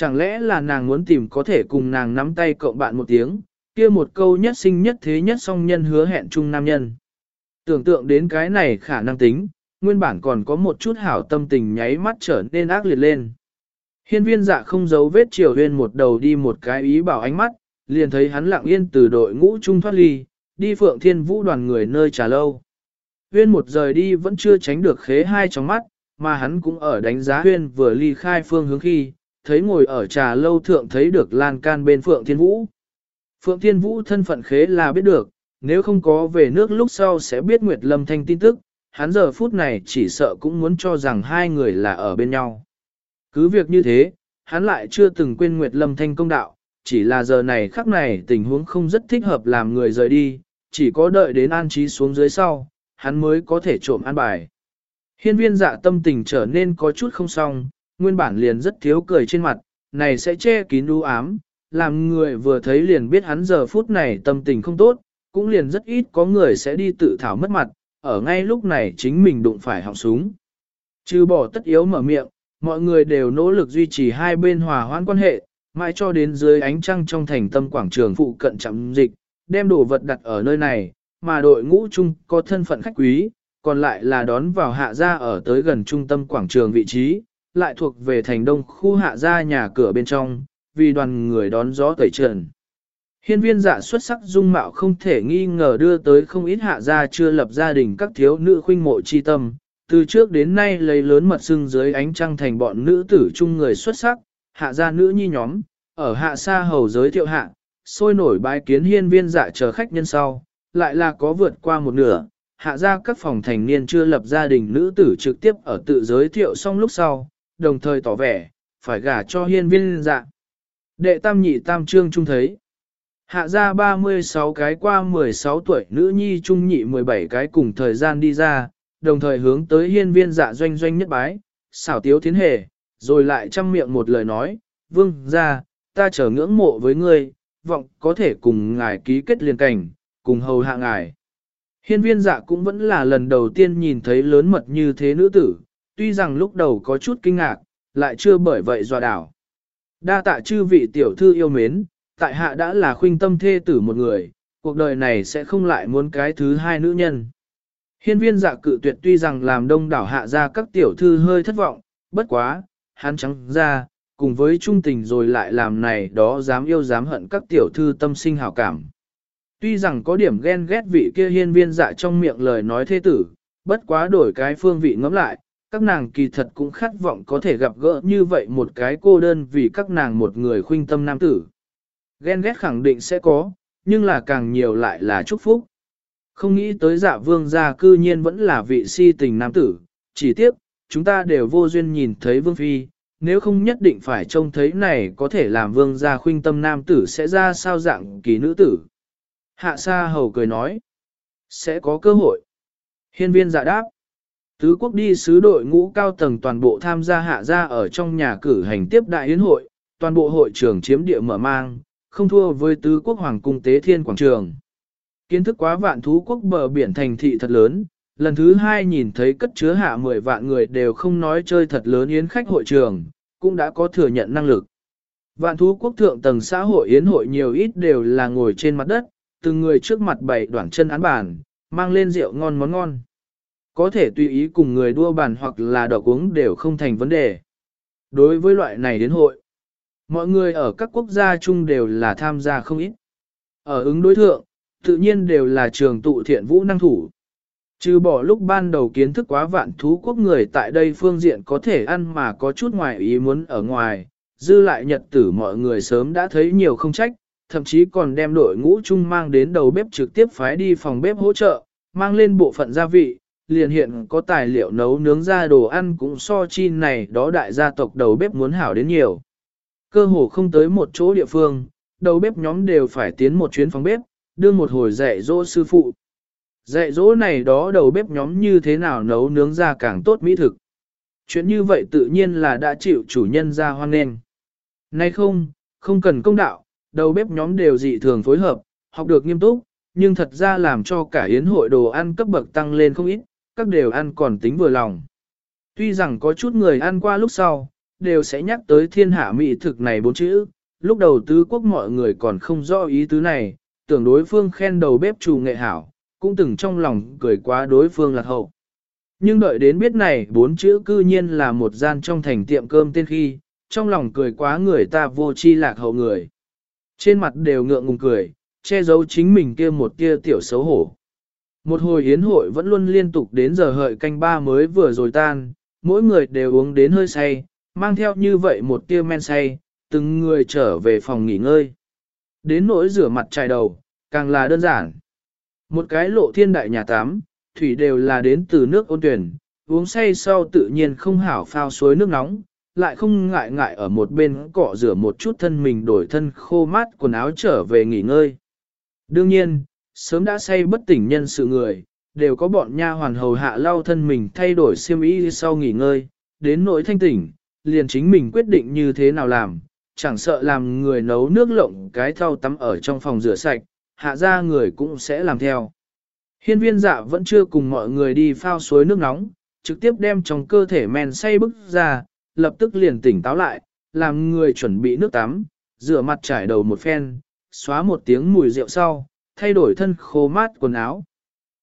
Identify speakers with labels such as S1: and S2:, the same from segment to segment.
S1: Chẳng lẽ là nàng muốn tìm có thể cùng nàng nắm tay cộng bạn một tiếng, kia một câu nhất sinh nhất thế nhất song nhân hứa hẹn chung nam nhân. Tưởng tượng đến cái này khả năng tính, nguyên bản còn có một chút hảo tâm tình nháy mắt trở nên ác liệt lên. Hiên viên dạ không giấu vết triều huyên một đầu đi một cái ý bảo ánh mắt, liền thấy hắn lặng yên từ đội ngũ trung thoát ly, đi phượng thiên vũ đoàn người nơi trà lâu. Huyên một rời đi vẫn chưa tránh được khế hai trong mắt, mà hắn cũng ở đánh giá huyên vừa ly khai phương hướng khi, thấy ngồi ở trà lâu thượng thấy được lan can bên phượng thiên vũ. Phượng thiên vũ thân phận khế là biết được, nếu không có về nước lúc sau sẽ biết Nguyệt Lâm Thanh tin tức, hắn giờ phút này chỉ sợ cũng muốn cho rằng hai người là ở bên nhau. Cứ việc như thế, hắn lại chưa từng quên Nguyệt Lâm Thanh công đạo, chỉ là giờ này khắc này tình huống không rất thích hợp làm người rời đi, chỉ có đợi đến an trí xuống dưới sau, hắn mới có thể trộm an bài. Hiên viên dạ tâm tình trở nên có chút không xong, nguyên bản liền rất thiếu cười trên mặt, này sẽ che kín u ám, làm người vừa thấy liền biết hắn giờ phút này tâm tình không tốt, cũng liền rất ít có người sẽ đi tự thảo mất mặt, ở ngay lúc này chính mình đụng phải họng súng. Trừ bỏ tất yếu mở miệng, mọi người đều nỗ lực duy trì hai bên hòa hoãn quan hệ, mãi cho đến dưới ánh trăng trong thành tâm quảng trường phụ cận chậm dịch, đem đồ vật đặt ở nơi này, mà đội ngũ chung có thân phận khách quý, còn lại là đón vào hạ gia ở tới gần trung tâm quảng trường vị trí, lại thuộc về thành đông khu hạ gia nhà cửa bên trong, vì đoàn người đón gió tẩy trần. Hiên viên dạ xuất sắc dung mạo không thể nghi ngờ đưa tới không ít hạ gia chưa lập gia đình các thiếu nữ khuynh mộ chi tâm, từ trước đến nay lấy lớn mật xưng dưới ánh trăng thành bọn nữ tử chung người xuất sắc, hạ gia nữ nhi nhóm, ở hạ sa hầu giới thiệu hạ, sôi nổi bái kiến hiên viên dạ chờ khách nhân sau, lại là có vượt qua một nửa, hạ gia các phòng thành niên chưa lập gia đình nữ tử trực tiếp ở tự giới thiệu xong lúc sau, đồng thời tỏ vẻ, phải gả cho hiên viên dạ. Đệ tam nhị tam trương trung thấy. Hạ ra 36 cái qua 16 tuổi nữ nhi trung nhị 17 cái cùng thời gian đi ra, đồng thời hướng tới hiên viên dạ doanh doanh nhất bái, xảo tiếu thiến hề, rồi lại chăm miệng một lời nói, vương ra, ta chờ ngưỡng mộ với ngươi, vọng có thể cùng ngài ký kết liên cảnh, cùng hầu hạ ngài. Hiên viên dạ cũng vẫn là lần đầu tiên nhìn thấy lớn mật như thế nữ tử, tuy rằng lúc đầu có chút kinh ngạc, lại chưa bởi vậy dọa đảo. Đa tạ chư vị tiểu thư yêu mến, tại hạ đã là khuynh tâm thê tử một người, cuộc đời này sẽ không lại muốn cái thứ hai nữ nhân. Hiên viên dạ cự tuyệt tuy rằng làm đông đảo hạ ra các tiểu thư hơi thất vọng, bất quá, hắn trắng ra, cùng với trung tình rồi lại làm này đó dám yêu dám hận các tiểu thư tâm sinh hảo cảm. Tuy rằng có điểm ghen ghét vị kia hiên viên dạ trong miệng lời nói thế tử, bất quá đổi cái phương vị ngẫm lại, các nàng kỳ thật cũng khát vọng có thể gặp gỡ như vậy một cái cô đơn vì các nàng một người khuynh tâm nam tử. Ghen ghét khẳng định sẽ có, nhưng là càng nhiều lại là chúc phúc. Không nghĩ tới dạ vương gia cư nhiên vẫn là vị si tình nam tử, chỉ tiếc, chúng ta đều vô duyên nhìn thấy vương phi, nếu không nhất định phải trông thấy này có thể làm vương gia khuynh tâm nam tử sẽ ra sao dạng kỳ nữ tử. Hạ sa hầu cười nói, sẽ có cơ hội. Hiên viên dạ đáp, tứ quốc đi sứ đội ngũ cao tầng toàn bộ tham gia hạ gia ở trong nhà cử hành tiếp đại yến hội, toàn bộ hội trường chiếm địa mở mang, không thua với tứ quốc hoàng cung tế thiên quảng trường. Kiến thức quá vạn thú quốc bờ biển thành thị thật lớn, lần thứ hai nhìn thấy cất chứa hạ 10 vạn người đều không nói chơi thật lớn yến khách hội trường, cũng đã có thừa nhận năng lực. Vạn thú quốc thượng tầng xã hội yến hội nhiều ít đều là ngồi trên mặt đất, từng người trước mặt bày đoạn chân án bàn, mang lên rượu ngon món ngon. Có thể tùy ý cùng người đua bàn hoặc là đỏ uống đều không thành vấn đề. Đối với loại này đến hội, mọi người ở các quốc gia chung đều là tham gia không ít. Ở ứng đối thượng, tự nhiên đều là trường tụ thiện vũ năng thủ. Trừ bỏ lúc ban đầu kiến thức quá vạn thú quốc người tại đây phương diện có thể ăn mà có chút ngoài ý muốn ở ngoài, dư lại nhật tử mọi người sớm đã thấy nhiều không trách, thậm chí còn đem đội ngũ chung mang đến đầu bếp trực tiếp phái đi phòng bếp hỗ trợ, mang lên bộ phận gia vị, liền hiện có tài liệu nấu nướng ra đồ ăn cũng so chi này đó đại gia tộc đầu bếp muốn hảo đến nhiều. Cơ hồ không tới một chỗ địa phương, đầu bếp nhóm đều phải tiến một chuyến phòng bếp, đưa một hồi dạy dỗ sư phụ. Dạy dỗ này đó đầu bếp nhóm như thế nào nấu nướng ra càng tốt mỹ thực. Chuyện như vậy tự nhiên là đã chịu chủ nhân ra hoan nghênh. Nay không, không cần công đạo, đầu bếp nhóm đều dị thường phối hợp, học được nghiêm túc, nhưng thật ra làm cho cả yến hội đồ ăn cấp bậc tăng lên không ít, các đều ăn còn tính vừa lòng. Tuy rằng có chút người ăn qua lúc sau, đều sẽ nhắc tới thiên hạ mỹ thực này bốn chữ. Lúc đầu tứ quốc mọi người còn không rõ ý tứ này, tưởng đối phương khen đầu bếp chủ nghệ hảo, cũng từng trong lòng cười quá đối phương lạc hậu. Nhưng đợi đến biết này bốn chữ cư nhiên là một gian trong thành tiệm cơm tên khi, trong lòng cười quá người ta vô chi lạc hậu người. Trên mặt đều ngượng ngùng cười, che giấu chính mình kia một kia tiểu xấu hổ. Một hồi yến hội vẫn luôn liên tục đến giờ hợi canh ba mới vừa rồi tan, mỗi người đều uống đến hơi say, mang theo như vậy một tia men say, từng người trở về phòng nghỉ ngơi. Đến nỗi rửa mặt chải đầu, càng là đơn giản. Một cái lộ thiên đại nhà tắm, thủy đều là đến từ nước ôn tuyển, uống say sau tự nhiên không hảo phao suối nước nóng, lại không ngại ngại ở một bên cọ rửa một chút thân mình đổi thân khô mát quần áo trở về nghỉ ngơi. Đương nhiên, sớm đã say bất tỉnh nhân sự người, đều có bọn nha hoàn hầu hạ lau thân mình thay đổi xiêm y sau nghỉ ngơi, đến nỗi thanh tỉnh, liền chính mình quyết định như thế nào làm, chẳng sợ làm người nấu nước lộng cái thau tắm ở trong phòng rửa sạch, hạ ra người cũng sẽ làm theo. Hiên viên dạ vẫn chưa cùng mọi người đi phao suối nước nóng, trực tiếp đem trong cơ thể men say bức ra, lập tức liền tỉnh táo lại, làm người chuẩn bị nước tắm, rửa mặt trải đầu một phen, xóa một tiếng mùi rượu sau, thay đổi thân khô mát quần áo.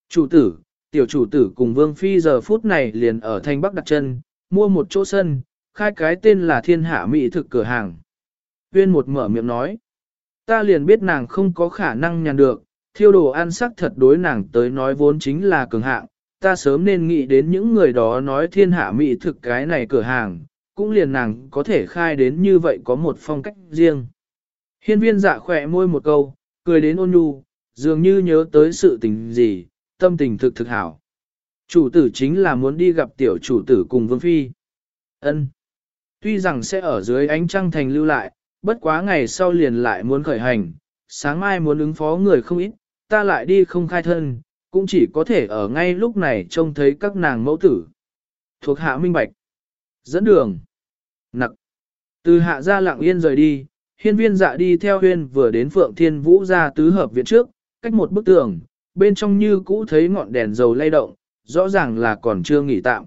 S1: Chủ tử, tiểu chủ tử cùng Vương Phi giờ phút này liền ở thanh Bắc đặt chân, mua một chỗ sân, khai cái tên là thiên hạ mỹ thực cửa hàng. Viên một mở miệng nói, ta liền biết nàng không có khả năng nhàn được, thiêu đồ ăn sắc thật đối nàng tới nói vốn chính là cường hạng, ta sớm nên nghĩ đến những người đó nói thiên hạ mỹ thực cái này cửa hàng, cũng liền nàng có thể khai đến như vậy có một phong cách riêng. Hiên viên dạ khỏe môi một câu, cười đến ôn nhu, dường như nhớ tới sự tình gì, tâm tình thực thực hảo. Chủ tử chính là muốn đi gặp tiểu chủ tử cùng vương phi. ân Tuy rằng sẽ ở dưới ánh trăng thành lưu lại, bất quá ngày sau liền lại muốn khởi hành, sáng mai muốn ứng phó người không ít, ta lại đi không khai thân, cũng chỉ có thể ở ngay lúc này trông thấy các nàng mẫu tử. Thuộc hạ minh bạch. Dẫn đường. Nặc. Từ hạ ra lặng yên rời đi, hiên viên dạ đi theo huyên vừa đến phượng thiên vũ ra tứ hợp viện trước, cách một bức tường, bên trong như cũ thấy ngọn đèn dầu lay động, rõ ràng là còn chưa nghỉ tạm.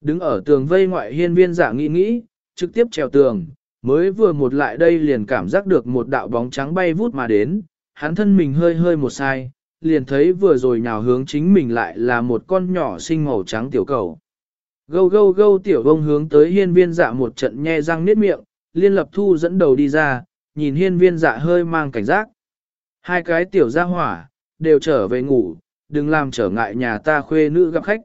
S1: Đứng ở tường vây ngoại hiên viên dạ nghĩ nghĩ, trực tiếp trèo tường, mới vừa một lại đây liền cảm giác được một đạo bóng trắng bay vút mà đến, hắn thân mình hơi hơi một sai, liền thấy vừa rồi nhào hướng chính mình lại là một con nhỏ sinh màu trắng tiểu cầu. Gâu gâu gâu tiểu bông hướng tới hiên viên dạ một trận nhe răng niết miệng, liên lập thu dẫn đầu đi ra, nhìn hiên viên dạ hơi mang cảnh giác. Hai cái tiểu gia hỏa, đều trở về ngủ, đừng làm trở ngại nhà ta khuê nữ gặp khách.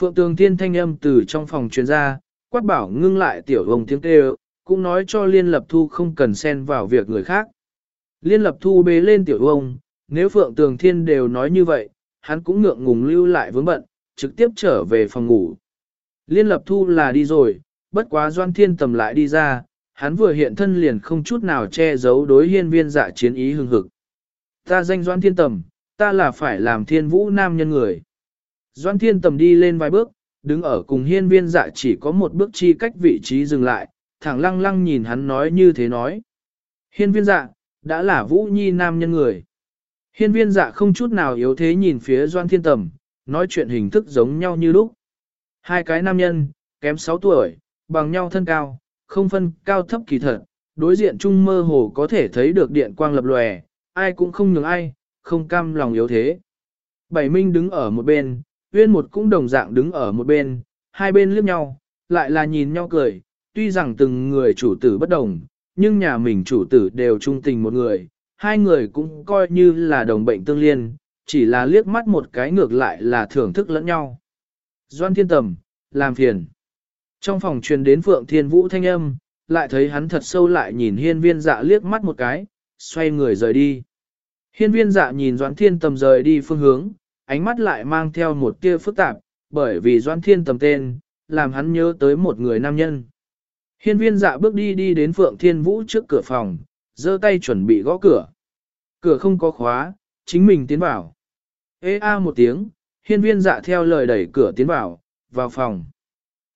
S1: Phượng tường thiên thanh âm từ trong phòng truyền ra, quát bảo ngưng lại tiểu hồng tiếng kêu, cũng nói cho liên lập thu không cần xen vào việc người khác. Liên lập thu bế lên tiểu hồng, nếu Phượng Tường Thiên đều nói như vậy, hắn cũng ngượng ngùng lưu lại vướng bận, trực tiếp trở về phòng ngủ. Liên lập thu là đi rồi, bất quá Doan Thiên tầm lại đi ra, hắn vừa hiện thân liền không chút nào che giấu đối hiên viên dạ chiến ý hưng hực. Ta danh Doan Thiên tầm, ta là phải làm thiên vũ nam nhân người. Doan Thiên tầm đi lên vài bước, đứng ở cùng hiên viên dạ chỉ có một bước chi cách vị trí dừng lại, thẳng lăng lăng nhìn hắn nói như thế nói. Hiên viên dạ, đã là vũ nhi nam nhân người. Hiên viên dạ không chút nào yếu thế nhìn phía Doan Thiên Tầm, nói chuyện hình thức giống nhau như lúc. Hai cái nam nhân, kém 6 tuổi, bằng nhau thân cao, không phân cao thấp kỳ thật, đối diện chung mơ hồ có thể thấy được điện quang lập lòe, ai cũng không nhường ai, không cam lòng yếu thế. Bảy Minh đứng ở một bên, Uyên một cũng đồng dạng đứng ở một bên, hai bên liếc nhau, lại là nhìn nhau cười, tuy rằng từng người chủ tử bất đồng, nhưng nhà mình chủ tử đều trung tình một người, hai người cũng coi như là đồng bệnh tương liên, chỉ là liếc mắt một cái ngược lại là thưởng thức lẫn nhau. Doan thiên tầm, làm phiền. Trong phòng truyền đến Phượng Thiên Vũ thanh âm, lại thấy hắn thật sâu lại nhìn hiên viên dạ liếc mắt một cái, xoay người rời đi. Hiên viên dạ nhìn Doãn Thiên Tầm rời đi phương hướng, ánh mắt lại mang theo một tia phức tạp, bởi vì Doãn Thiên Tầm tên, làm hắn nhớ tới một người nam nhân. Hiên viên dạ bước đi đi đến Phượng Thiên Vũ trước cửa phòng, giơ tay chuẩn bị gõ cửa. Cửa không có khóa, chính mình tiến vào. Ê a một tiếng, hiên viên dạ theo lời đẩy cửa tiến vào, vào phòng.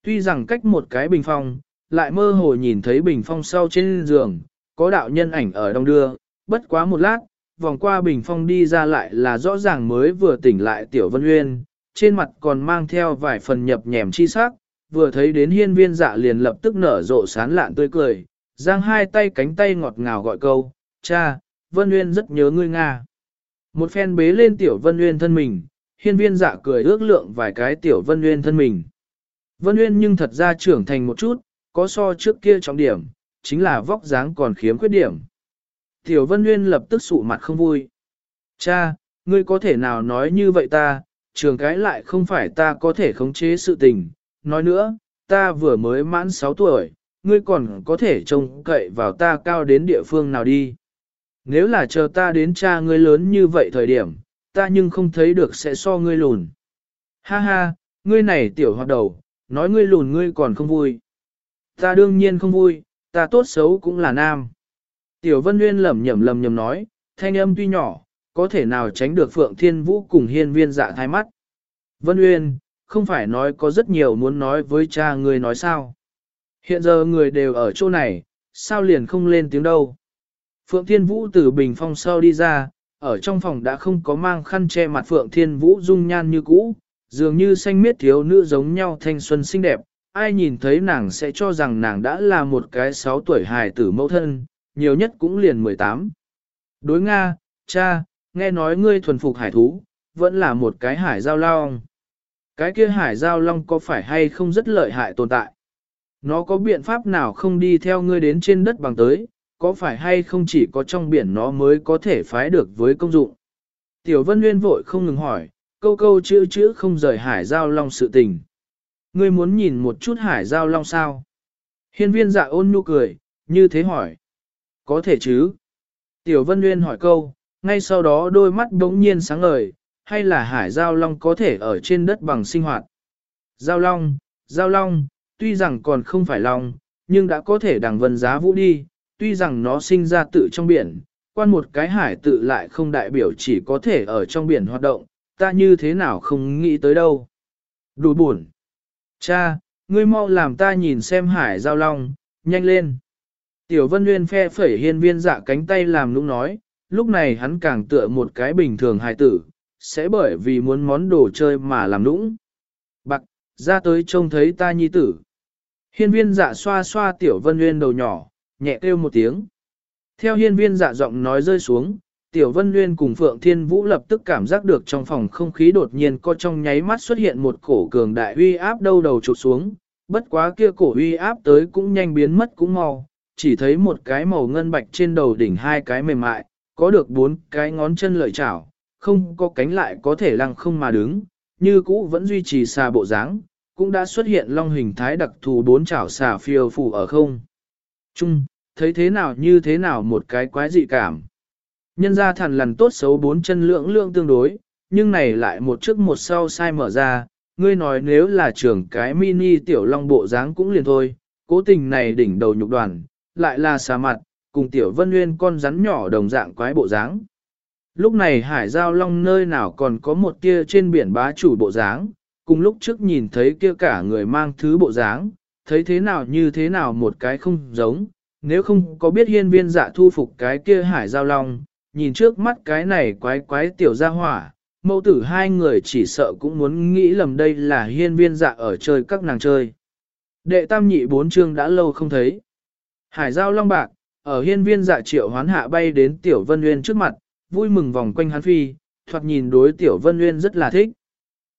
S1: Tuy rằng cách một cái bình phong, lại mơ hồ nhìn thấy bình phong sau trên giường, có đạo nhân ảnh ở đông đưa, bất quá một lát, vòng qua bình phong đi ra lại là rõ ràng mới vừa tỉnh lại tiểu vân uyên, trên mặt còn mang theo vài phần nhập nhèm chi sắc, vừa thấy đến hiên viên dạ liền lập tức nở rộ sán lạn tươi cười, giang hai tay cánh tay ngọt ngào gọi câu, cha, Vân Uyên rất nhớ ngươi Nga. Một phen bế lên tiểu Vân Uyên thân mình, hiên viên dạ cười ước lượng vài cái tiểu Vân Uyên thân mình. Vân Uyên nhưng thật ra trưởng thành một chút, có so trước kia trọng điểm, chính là vóc dáng còn khiếm khuyết điểm. Tiểu Vân Nguyên lập tức sụ mặt không vui. Cha, ngươi có thể nào nói như vậy ta, trường cái lại không phải ta có thể khống chế sự tình. Nói nữa, ta vừa mới mãn 6 tuổi, ngươi còn có thể trông cậy vào ta cao đến địa phương nào đi. Nếu là chờ ta đến cha ngươi lớn như vậy thời điểm, ta nhưng không thấy được sẽ so ngươi lùn. Ha ha, ngươi này tiểu hoạt đầu, nói ngươi lùn ngươi còn không vui. Ta đương nhiên không vui, ta tốt xấu cũng là nam. Tiểu Vân Nguyên lẩm nhẩm lẩm nhẩm nói, thanh âm tuy nhỏ, có thể nào tránh được Phượng Thiên Vũ cùng hiên viên dạ thay mắt. Vân Nguyên, không phải nói có rất nhiều muốn nói với cha người nói sao. Hiện giờ người đều ở chỗ này, sao liền không lên tiếng đâu. Phượng Thiên Vũ từ bình phong sau đi ra, ở trong phòng đã không có mang khăn che mặt Phượng Thiên Vũ dung nhan như cũ, dường như xanh miết thiếu nữ giống nhau thanh xuân xinh đẹp, ai nhìn thấy nàng sẽ cho rằng nàng đã là một cái 6 tuổi hài tử mẫu thân, nhiều nhất cũng liền 18. Đối Nga, cha, nghe nói ngươi thuần phục hải thú, vẫn là một cái hải giao long. Cái kia hải giao long có phải hay không rất lợi hại tồn tại? Nó có biện pháp nào không đi theo ngươi đến trên đất bằng tới, có phải hay không chỉ có trong biển nó mới có thể phái được với công dụng? Tiểu Vân Nguyên vội không ngừng hỏi, câu câu chữ chữ không rời hải giao long sự tình. Ngươi muốn nhìn một chút hải giao long sao? Hiên viên dạ ôn nhu cười, như thế hỏi. Có thể chứ? Tiểu Vân Nguyên hỏi câu, ngay sau đó đôi mắt đống nhiên sáng ngời, hay là hải giao long có thể ở trên đất bằng sinh hoạt. Giao long, giao long, tuy rằng còn không phải long, nhưng đã có thể đằng vân giá vũ đi, tuy rằng nó sinh ra tự trong biển, quan một cái hải tự lại không đại biểu chỉ có thể ở trong biển hoạt động, ta như thế nào không nghĩ tới đâu. Đủ buồn. Cha, ngươi mau làm ta nhìn xem hải giao long, nhanh lên. Tiểu Vân Nguyên phe phẩy hiên viên dạ cánh tay làm nũng nói, lúc này hắn càng tựa một cái bình thường hài tử, sẽ bởi vì muốn món đồ chơi mà làm nũng. Bạc, ra tới trông thấy ta nhi tử. Hiên viên dạ xoa xoa tiểu Vân Nguyên đầu nhỏ, nhẹ kêu một tiếng. Theo hiên viên dạ giọng nói rơi xuống, tiểu Vân Nguyên cùng Phượng Thiên Vũ lập tức cảm giác được trong phòng không khí đột nhiên có trong nháy mắt xuất hiện một cổ cường đại uy áp đâu đầu trục xuống, bất quá kia cổ uy áp tới cũng nhanh biến mất cũng mau, chỉ thấy một cái màu ngân bạch trên đầu đỉnh hai cái mềm mại, có được bốn cái ngón chân lợi chảo, không có cánh lại có thể lăng không mà đứng, như cũ vẫn duy trì xà bộ dáng, cũng đã xuất hiện long hình thái đặc thù bốn chảo xà phiêu phủ ở không. Chung, thấy thế nào như thế nào một cái quái dị cảm. Nhân ra thằn lằn tốt xấu bốn chân lượng lượng tương đối, nhưng này lại một trước một sau sai mở ra, ngươi nói nếu là trưởng cái mini tiểu long bộ dáng cũng liền thôi, cố tình này đỉnh đầu nhục đoàn, lại là xà mặt, cùng tiểu vân nguyên con rắn nhỏ đồng dạng quái bộ dáng. Lúc này hải giao long nơi nào còn có một kia trên biển bá chủ bộ dáng, cùng lúc trước nhìn thấy kia cả người mang thứ bộ dáng, thấy thế nào như thế nào một cái không giống, nếu không có biết hiên viên dạ thu phục cái kia hải giao long, nhìn trước mắt cái này quái quái tiểu gia hỏa, mẫu tử hai người chỉ sợ cũng muốn nghĩ lầm đây là hiên viên dạ ở chơi các nàng chơi. Đệ tam nhị bốn chương đã lâu không thấy. Hải giao long bạc, ở hiên viên dạ triệu hoán hạ bay đến tiểu vân nguyên trước mặt, vui mừng vòng quanh hắn phi, thoạt nhìn đối tiểu vân nguyên rất là thích.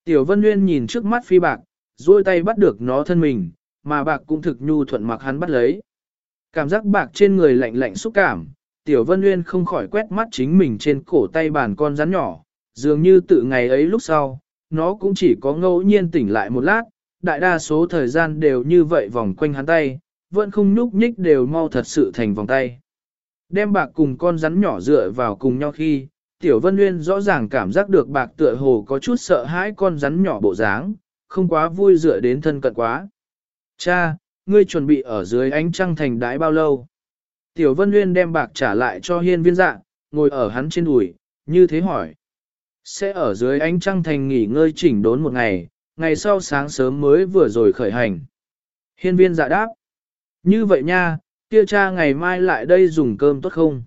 S1: Tiểu vân nguyên nhìn trước mắt phi bạc, duỗi tay bắt được nó thân mình, mà bạc cũng thực nhu thuận mặc hắn bắt lấy. Cảm giác bạc trên người lạnh lạnh xúc cảm, tiểu vân nguyên không khỏi quét mắt chính mình trên cổ tay bàn con rắn nhỏ, dường như tự ngày ấy lúc sau, nó cũng chỉ có ngẫu nhiên tỉnh lại một lát, đại đa số thời gian đều như vậy vòng quanh hắn tay, vẫn không nhúc nhích đều mau thật sự thành vòng tay. Đem bạc cùng con rắn nhỏ dựa vào cùng nhau khi, Tiểu Vân Nguyên rõ ràng cảm giác được bạc tựa hồ có chút sợ hãi con rắn nhỏ bộ dáng, không quá vui dựa đến thân cận quá. Cha, ngươi chuẩn bị ở dưới ánh trăng thành đái bao lâu? Tiểu Vân Nguyên đem bạc trả lại cho hiên viên dạ, ngồi ở hắn trên đùi, như thế hỏi. Sẽ ở dưới ánh trăng thành nghỉ ngơi chỉnh đốn một ngày, ngày sau sáng sớm mới vừa rồi khởi hành. Hiên viên dạ đáp. Như vậy nha, kia cha ngày mai lại đây dùng cơm tốt không?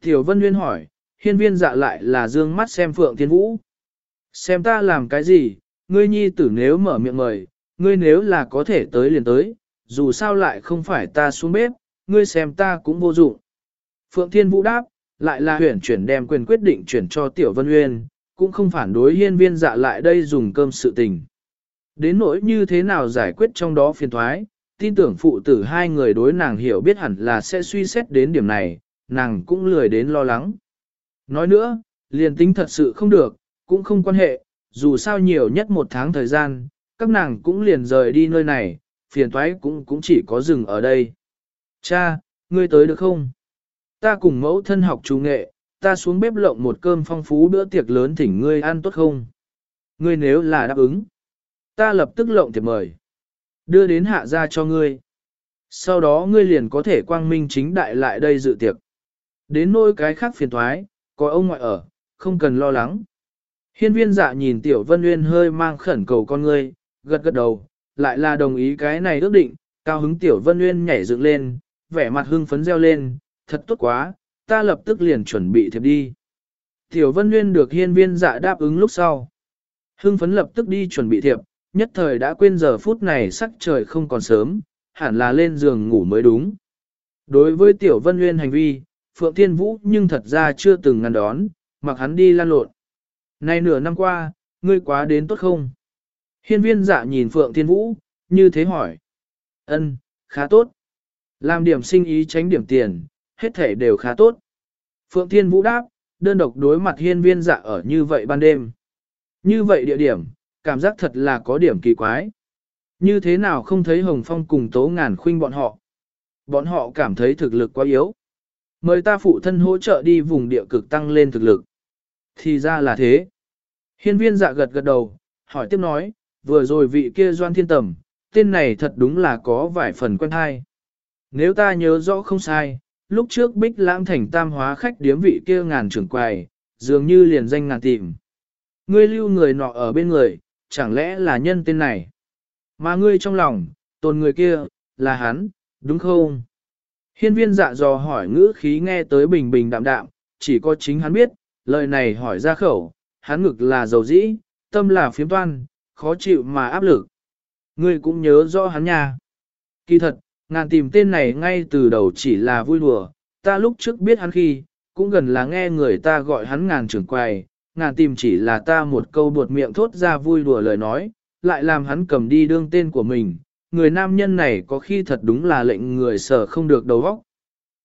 S1: Tiểu Vân Nguyên hỏi, hiên viên dạ lại là dương mắt xem Phượng Thiên Vũ. Xem ta làm cái gì, ngươi nhi tử nếu mở miệng mời, ngươi nếu là có thể tới liền tới, dù sao lại không phải ta xuống bếp, ngươi xem ta cũng vô dụng. Phượng Thiên Vũ đáp, lại là huyển chuyển đem quyền quyết định chuyển cho Tiểu Vân Uyên, cũng không phản đối hiên viên dạ lại đây dùng cơm sự tình. Đến nỗi như thế nào giải quyết trong đó phiền thoái, tin tưởng phụ tử hai người đối nàng hiểu biết hẳn là sẽ suy xét đến điểm này, nàng cũng lười đến lo lắng. Nói nữa, liền tính thật sự không được, cũng không quan hệ, dù sao nhiều nhất một tháng thời gian, các nàng cũng liền rời đi nơi này, phiền toái cũng cũng chỉ có dừng ở đây. Cha, ngươi tới được không? Ta cùng mẫu thân học chú nghệ, ta xuống bếp lộng một cơm phong phú bữa tiệc lớn thỉnh ngươi ăn tốt không? Ngươi nếu là đáp ứng, ta lập tức lộng thiệp mời. Đưa đến hạ ra cho ngươi. Sau đó ngươi liền có thể quang minh chính đại lại đây dự tiệc. Đến nỗi cái khác phiền thoái, có ông ngoại ở, không cần lo lắng. Hiên viên dạ nhìn tiểu vân Uyên hơi mang khẩn cầu con ngươi, gật gật đầu, lại là đồng ý cái này ước định, cao hứng tiểu vân Uyên nhảy dựng lên, vẻ mặt hưng phấn reo lên, thật tốt quá, ta lập tức liền chuẩn bị thiệp đi. Tiểu vân nguyên được hiên viên dạ đáp ứng lúc sau. Hưng phấn lập tức đi chuẩn bị thiệp, nhất thời đã quên giờ phút này sắc trời không còn sớm, hẳn là lên giường ngủ mới đúng. Đối với tiểu vân nguyên hành vi, Phượng Thiên Vũ nhưng thật ra chưa từng ngăn đón, mặc hắn đi lan lộn. Nay nửa năm qua, ngươi quá đến tốt không? Hiên viên dạ nhìn Phượng Thiên Vũ, như thế hỏi. Ân, khá tốt. Làm điểm sinh ý tránh điểm tiền, hết thể đều khá tốt. Phượng Thiên Vũ đáp, đơn độc đối mặt hiên viên dạ ở như vậy ban đêm. Như vậy địa điểm, cảm giác thật là có điểm kỳ quái. Như thế nào không thấy Hồng Phong cùng Tố Ngàn khuynh bọn họ? Bọn họ cảm thấy thực lực quá yếu. Mời ta phụ thân hỗ trợ đi vùng địa cực tăng lên thực lực. Thì ra là thế. Hiên viên dạ gật gật đầu, hỏi tiếp nói, vừa rồi vị kia doan thiên tầm, tên này thật đúng là có vài phần quen hay. Nếu ta nhớ rõ không sai, lúc trước bích lãng thành tam hóa khách điếm vị kia ngàn trưởng quài, dường như liền danh ngàn tìm. Ngươi lưu người nọ ở bên người, chẳng lẽ là nhân tên này? Mà ngươi trong lòng, tồn người kia, là hắn, đúng không? Hiên viên dạ dò hỏi ngữ khí nghe tới bình bình đạm đạm, chỉ có chính hắn biết, lời này hỏi ra khẩu, hắn ngực là dầu dĩ, tâm là phiếm toan, khó chịu mà áp lực. Ngươi cũng nhớ rõ hắn nha. Kỳ thật, ngàn tìm tên này ngay từ đầu chỉ là vui đùa, ta lúc trước biết hắn khi, cũng gần là nghe người ta gọi hắn ngàn trưởng quầy, ngàn tìm chỉ là ta một câu buột miệng thốt ra vui đùa lời nói, lại làm hắn cầm đi đương tên của mình, người nam nhân này có khi thật đúng là lệnh người sở không được đầu óc.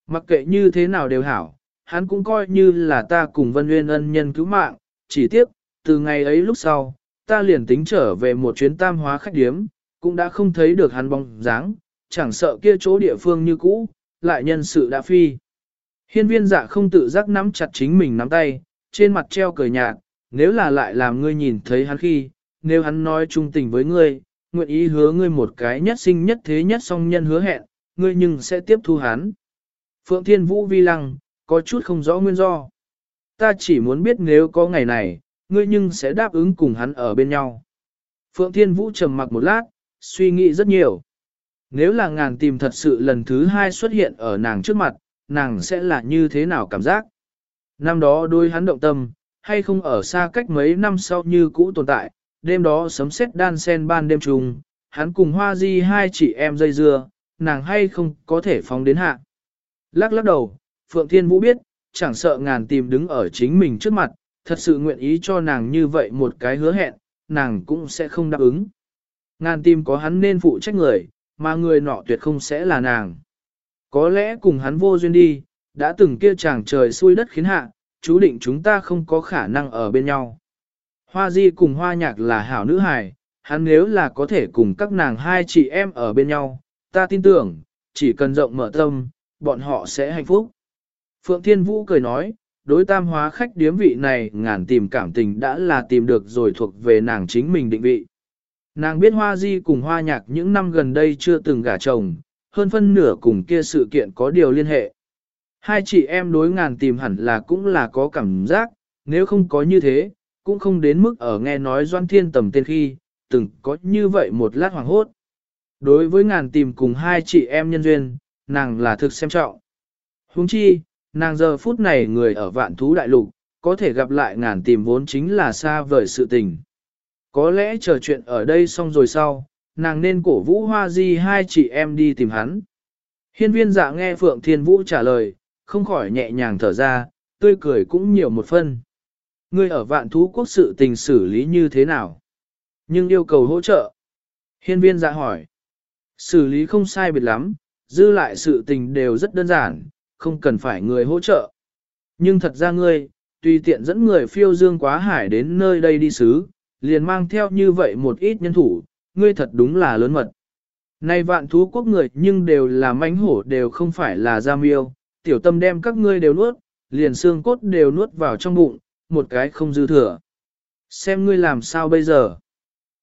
S1: Mặc kệ như thế nào đều hảo, hắn cũng coi như là ta cùng Vân Nguyên ân nhân cứu mạng, chỉ tiếc, từ ngày ấy lúc sau, ta liền tính trở về một chuyến tam hóa khách điếm, cũng đã không thấy được hắn bóng dáng, chẳng sợ kia chỗ địa phương như cũ, lại nhân sự đã phi. Hiên viên dạ không tự giác nắm chặt chính mình nắm tay, trên mặt treo cười nhạt, nếu là lại làm ngươi nhìn thấy hắn khi, nếu hắn nói trung tình với ngươi, nguyện ý hứa ngươi một cái nhất sinh nhất thế nhất song nhân hứa hẹn, ngươi nhưng sẽ tiếp thu hắn. Phượng Thiên Vũ vi lăng, có chút không rõ nguyên do. Ta chỉ muốn biết nếu có ngày này, ngươi nhưng sẽ đáp ứng cùng hắn ở bên nhau. Phượng Thiên Vũ trầm mặc một lát, suy nghĩ rất nhiều. Nếu là ngàn tìm thật sự lần thứ hai xuất hiện ở nàng trước mặt, nàng sẽ là như thế nào cảm giác? Năm đó đôi hắn động tâm, hay không ở xa cách mấy năm sau như cũ tồn tại, đêm đó sấm sét đan sen ban đêm trùng, hắn cùng hoa di hai chị em dây dưa, nàng hay không có thể phóng đến hạ. Lắc lắc đầu, Phượng Thiên Vũ biết, chẳng sợ ngàn tìm đứng ở chính mình trước mặt, thật sự nguyện ý cho nàng như vậy một cái hứa hẹn, nàng cũng sẽ không đáp ứng. Ngàn tìm có hắn nên phụ trách người, mà người nọ tuyệt không sẽ là nàng. Có lẽ cùng hắn vô duyên đi, đã từng kia chàng trời xui đất khiến hạ, chú định chúng ta không có khả năng ở bên nhau. Hoa di cùng hoa nhạc là hảo nữ hài, hắn nếu là có thể cùng các nàng hai chị em ở bên nhau, ta tin tưởng, chỉ cần rộng mở tâm, bọn họ sẽ hạnh phúc. Phượng Thiên Vũ cười nói, đối tam hóa khách điếm vị này ngàn tìm cảm tình đã là tìm được rồi thuộc về nàng chính mình định vị. Nàng biết hoa di cùng hoa nhạc những năm gần đây chưa từng gả chồng, hơn phân nửa cùng kia sự kiện có điều liên hệ. Hai chị em đối ngàn tìm hẳn là cũng là có cảm giác, nếu không có như thế, cũng không đến mức ở nghe nói doan thiên tầm tên khi, từng có như vậy một lát hoàng hốt. Đối với ngàn tìm cùng hai chị em nhân duyên, nàng là thực xem trọng. huống chi, nàng giờ phút này người ở vạn thú đại lục, có thể gặp lại ngàn tìm vốn chính là xa vời sự tình. Có lẽ chờ chuyện ở đây xong rồi sau, nàng nên cổ vũ hoa di hai chị em đi tìm hắn. Hiên viên dạ nghe Phượng Thiên Vũ trả lời, không khỏi nhẹ nhàng thở ra, tươi cười cũng nhiều một phân. Ngươi ở vạn thú quốc sự tình xử lý như thế nào? Nhưng yêu cầu hỗ trợ. Hiên viên dạ hỏi. Xử lý không sai biệt lắm, dư lại sự tình đều rất đơn giản, không cần phải người hỗ trợ. Nhưng thật ra ngươi, tùy tiện dẫn người phiêu dương quá hải đến nơi đây đi xứ, liền mang theo như vậy một ít nhân thủ, ngươi thật đúng là lớn mật. Nay vạn thú quốc người nhưng đều là mánh hổ đều không phải là gia miêu, tiểu tâm đem các ngươi đều nuốt, liền xương cốt đều nuốt vào trong bụng, một cái không dư thừa. Xem ngươi làm sao bây giờ?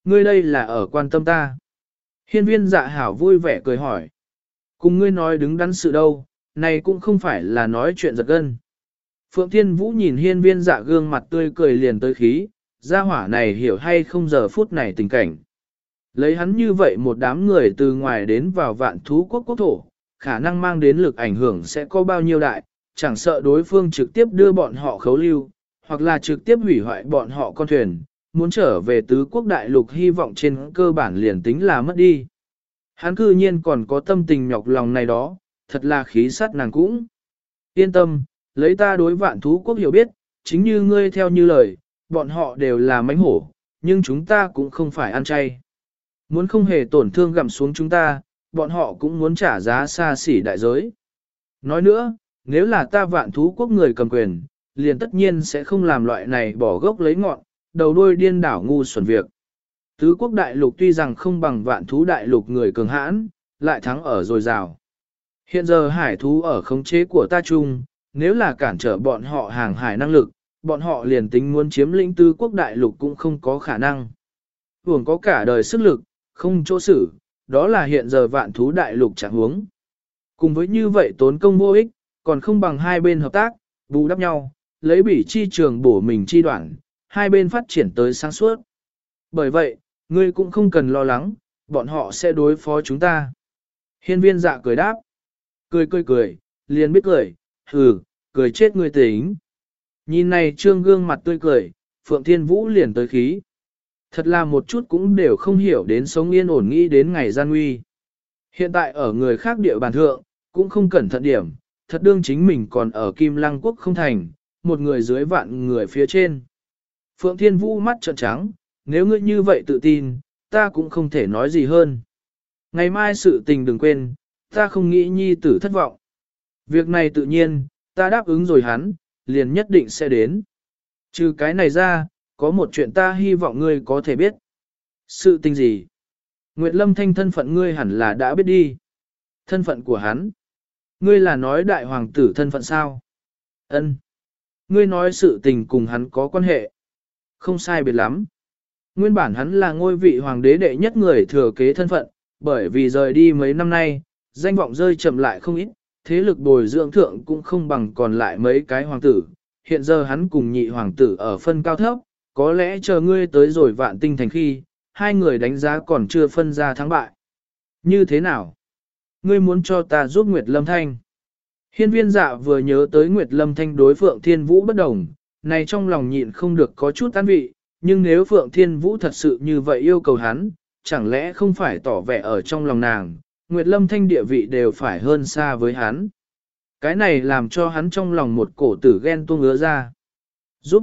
S1: Ngươi đây là ở quan tâm ta. Hiên viên dạ hảo vui vẻ cười hỏi. Cùng ngươi nói đứng đắn sự đâu, này cũng không phải là nói chuyện giật gân. Phượng Thiên Vũ nhìn hiên viên dạ gương mặt tươi cười liền tới khí, gia hỏa này hiểu hay không giờ phút này tình cảnh. Lấy hắn như vậy một đám người từ ngoài đến vào vạn thú quốc quốc thổ, khả năng mang đến lực ảnh hưởng sẽ có bao nhiêu đại, chẳng sợ đối phương trực tiếp đưa bọn họ khấu lưu, hoặc là trực tiếp hủy hoại bọn họ con thuyền, muốn trở về tứ quốc đại lục hy vọng trên cơ bản liền tính là mất đi. Hắn cư nhiên còn có tâm tình nhọc lòng này đó, thật là khí sắt nàng cũng. Yên tâm, lấy ta đối vạn thú quốc hiểu biết, chính như ngươi theo như lời, bọn họ đều là mánh hổ, nhưng chúng ta cũng không phải ăn chay. Muốn không hề tổn thương gặm xuống chúng ta, bọn họ cũng muốn trả giá xa xỉ đại giới. Nói nữa, nếu là ta vạn thú quốc người cầm quyền, liền tất nhiên sẽ không làm loại này bỏ gốc lấy ngọn, đầu đuôi điên đảo ngu xuẩn việc. Tứ quốc đại lục tuy rằng không bằng vạn thú đại lục người cường hãn, lại thắng ở dồi dào. Hiện giờ hải thú ở khống chế của ta chung, nếu là cản trở bọn họ hàng hải năng lực, bọn họ liền tính muốn chiếm lĩnh tứ quốc đại lục cũng không có khả năng. Hưởng có cả đời sức lực, không chỗ xử, đó là hiện giờ vạn thú đại lục trả huống. Cùng với như vậy tốn công vô ích, còn không bằng hai bên hợp tác, bù đắp nhau, lấy bỉ chi trường bổ mình chi đoạn, hai bên phát triển tới sáng suốt. Bởi vậy, ngươi cũng không cần lo lắng, bọn họ sẽ đối phó chúng ta. Hiên viên dạ cười đáp. Cười cười cười, liền biết cười, hừ, cười chết ngươi tính. Nhìn này trương gương mặt tươi cười, Phượng Thiên Vũ liền tới khí. Thật là một chút cũng đều không hiểu đến sống yên ổn nghĩ đến ngày gian nguy. Hiện tại ở người khác địa bàn thượng, cũng không cẩn thận điểm, thật đương chính mình còn ở Kim Lăng Quốc không thành, một người dưới vạn người phía trên. Phượng Thiên Vũ mắt trợn trắng, nếu ngươi như vậy tự tin, ta cũng không thể nói gì hơn. Ngày mai sự tình đừng quên, ta không nghĩ nhi tử thất vọng. Việc này tự nhiên, ta đáp ứng rồi hắn, liền nhất định sẽ đến. Trừ cái này ra, có một chuyện ta hy vọng ngươi có thể biết. Sự tình gì? Nguyệt Lâm Thanh thân phận ngươi hẳn là đã biết đi. Thân phận của hắn. Ngươi là nói đại hoàng tử thân phận sao? Ân. Ngươi nói sự tình cùng hắn có quan hệ. Không sai biệt lắm. Nguyên bản hắn là ngôi vị hoàng đế đệ nhất người thừa kế thân phận, bởi vì rời đi mấy năm nay, danh vọng rơi chậm lại không ít, thế lực bồi dưỡng thượng cũng không bằng còn lại mấy cái hoàng tử. Hiện giờ hắn cùng nhị hoàng tử ở phân cao thấp, có lẽ chờ ngươi tới rồi vạn tinh thành khi, hai người đánh giá còn chưa phân ra thắng bại. Như thế nào? Ngươi muốn cho ta giúp Nguyệt Lâm Thanh? Hiên viên dạ vừa nhớ tới Nguyệt Lâm Thanh đối Phượng Thiên Vũ bất đồng, này trong lòng nhịn không được có chút tan vị, nhưng nếu Phượng Thiên Vũ thật sự như vậy yêu cầu hắn, chẳng lẽ không phải tỏ vẻ ở trong lòng nàng, Nguyệt Lâm Thanh địa vị đều phải hơn xa với hắn. Cái này làm cho hắn trong lòng một cổ tử ghen tuông ngứa ra. Giúp?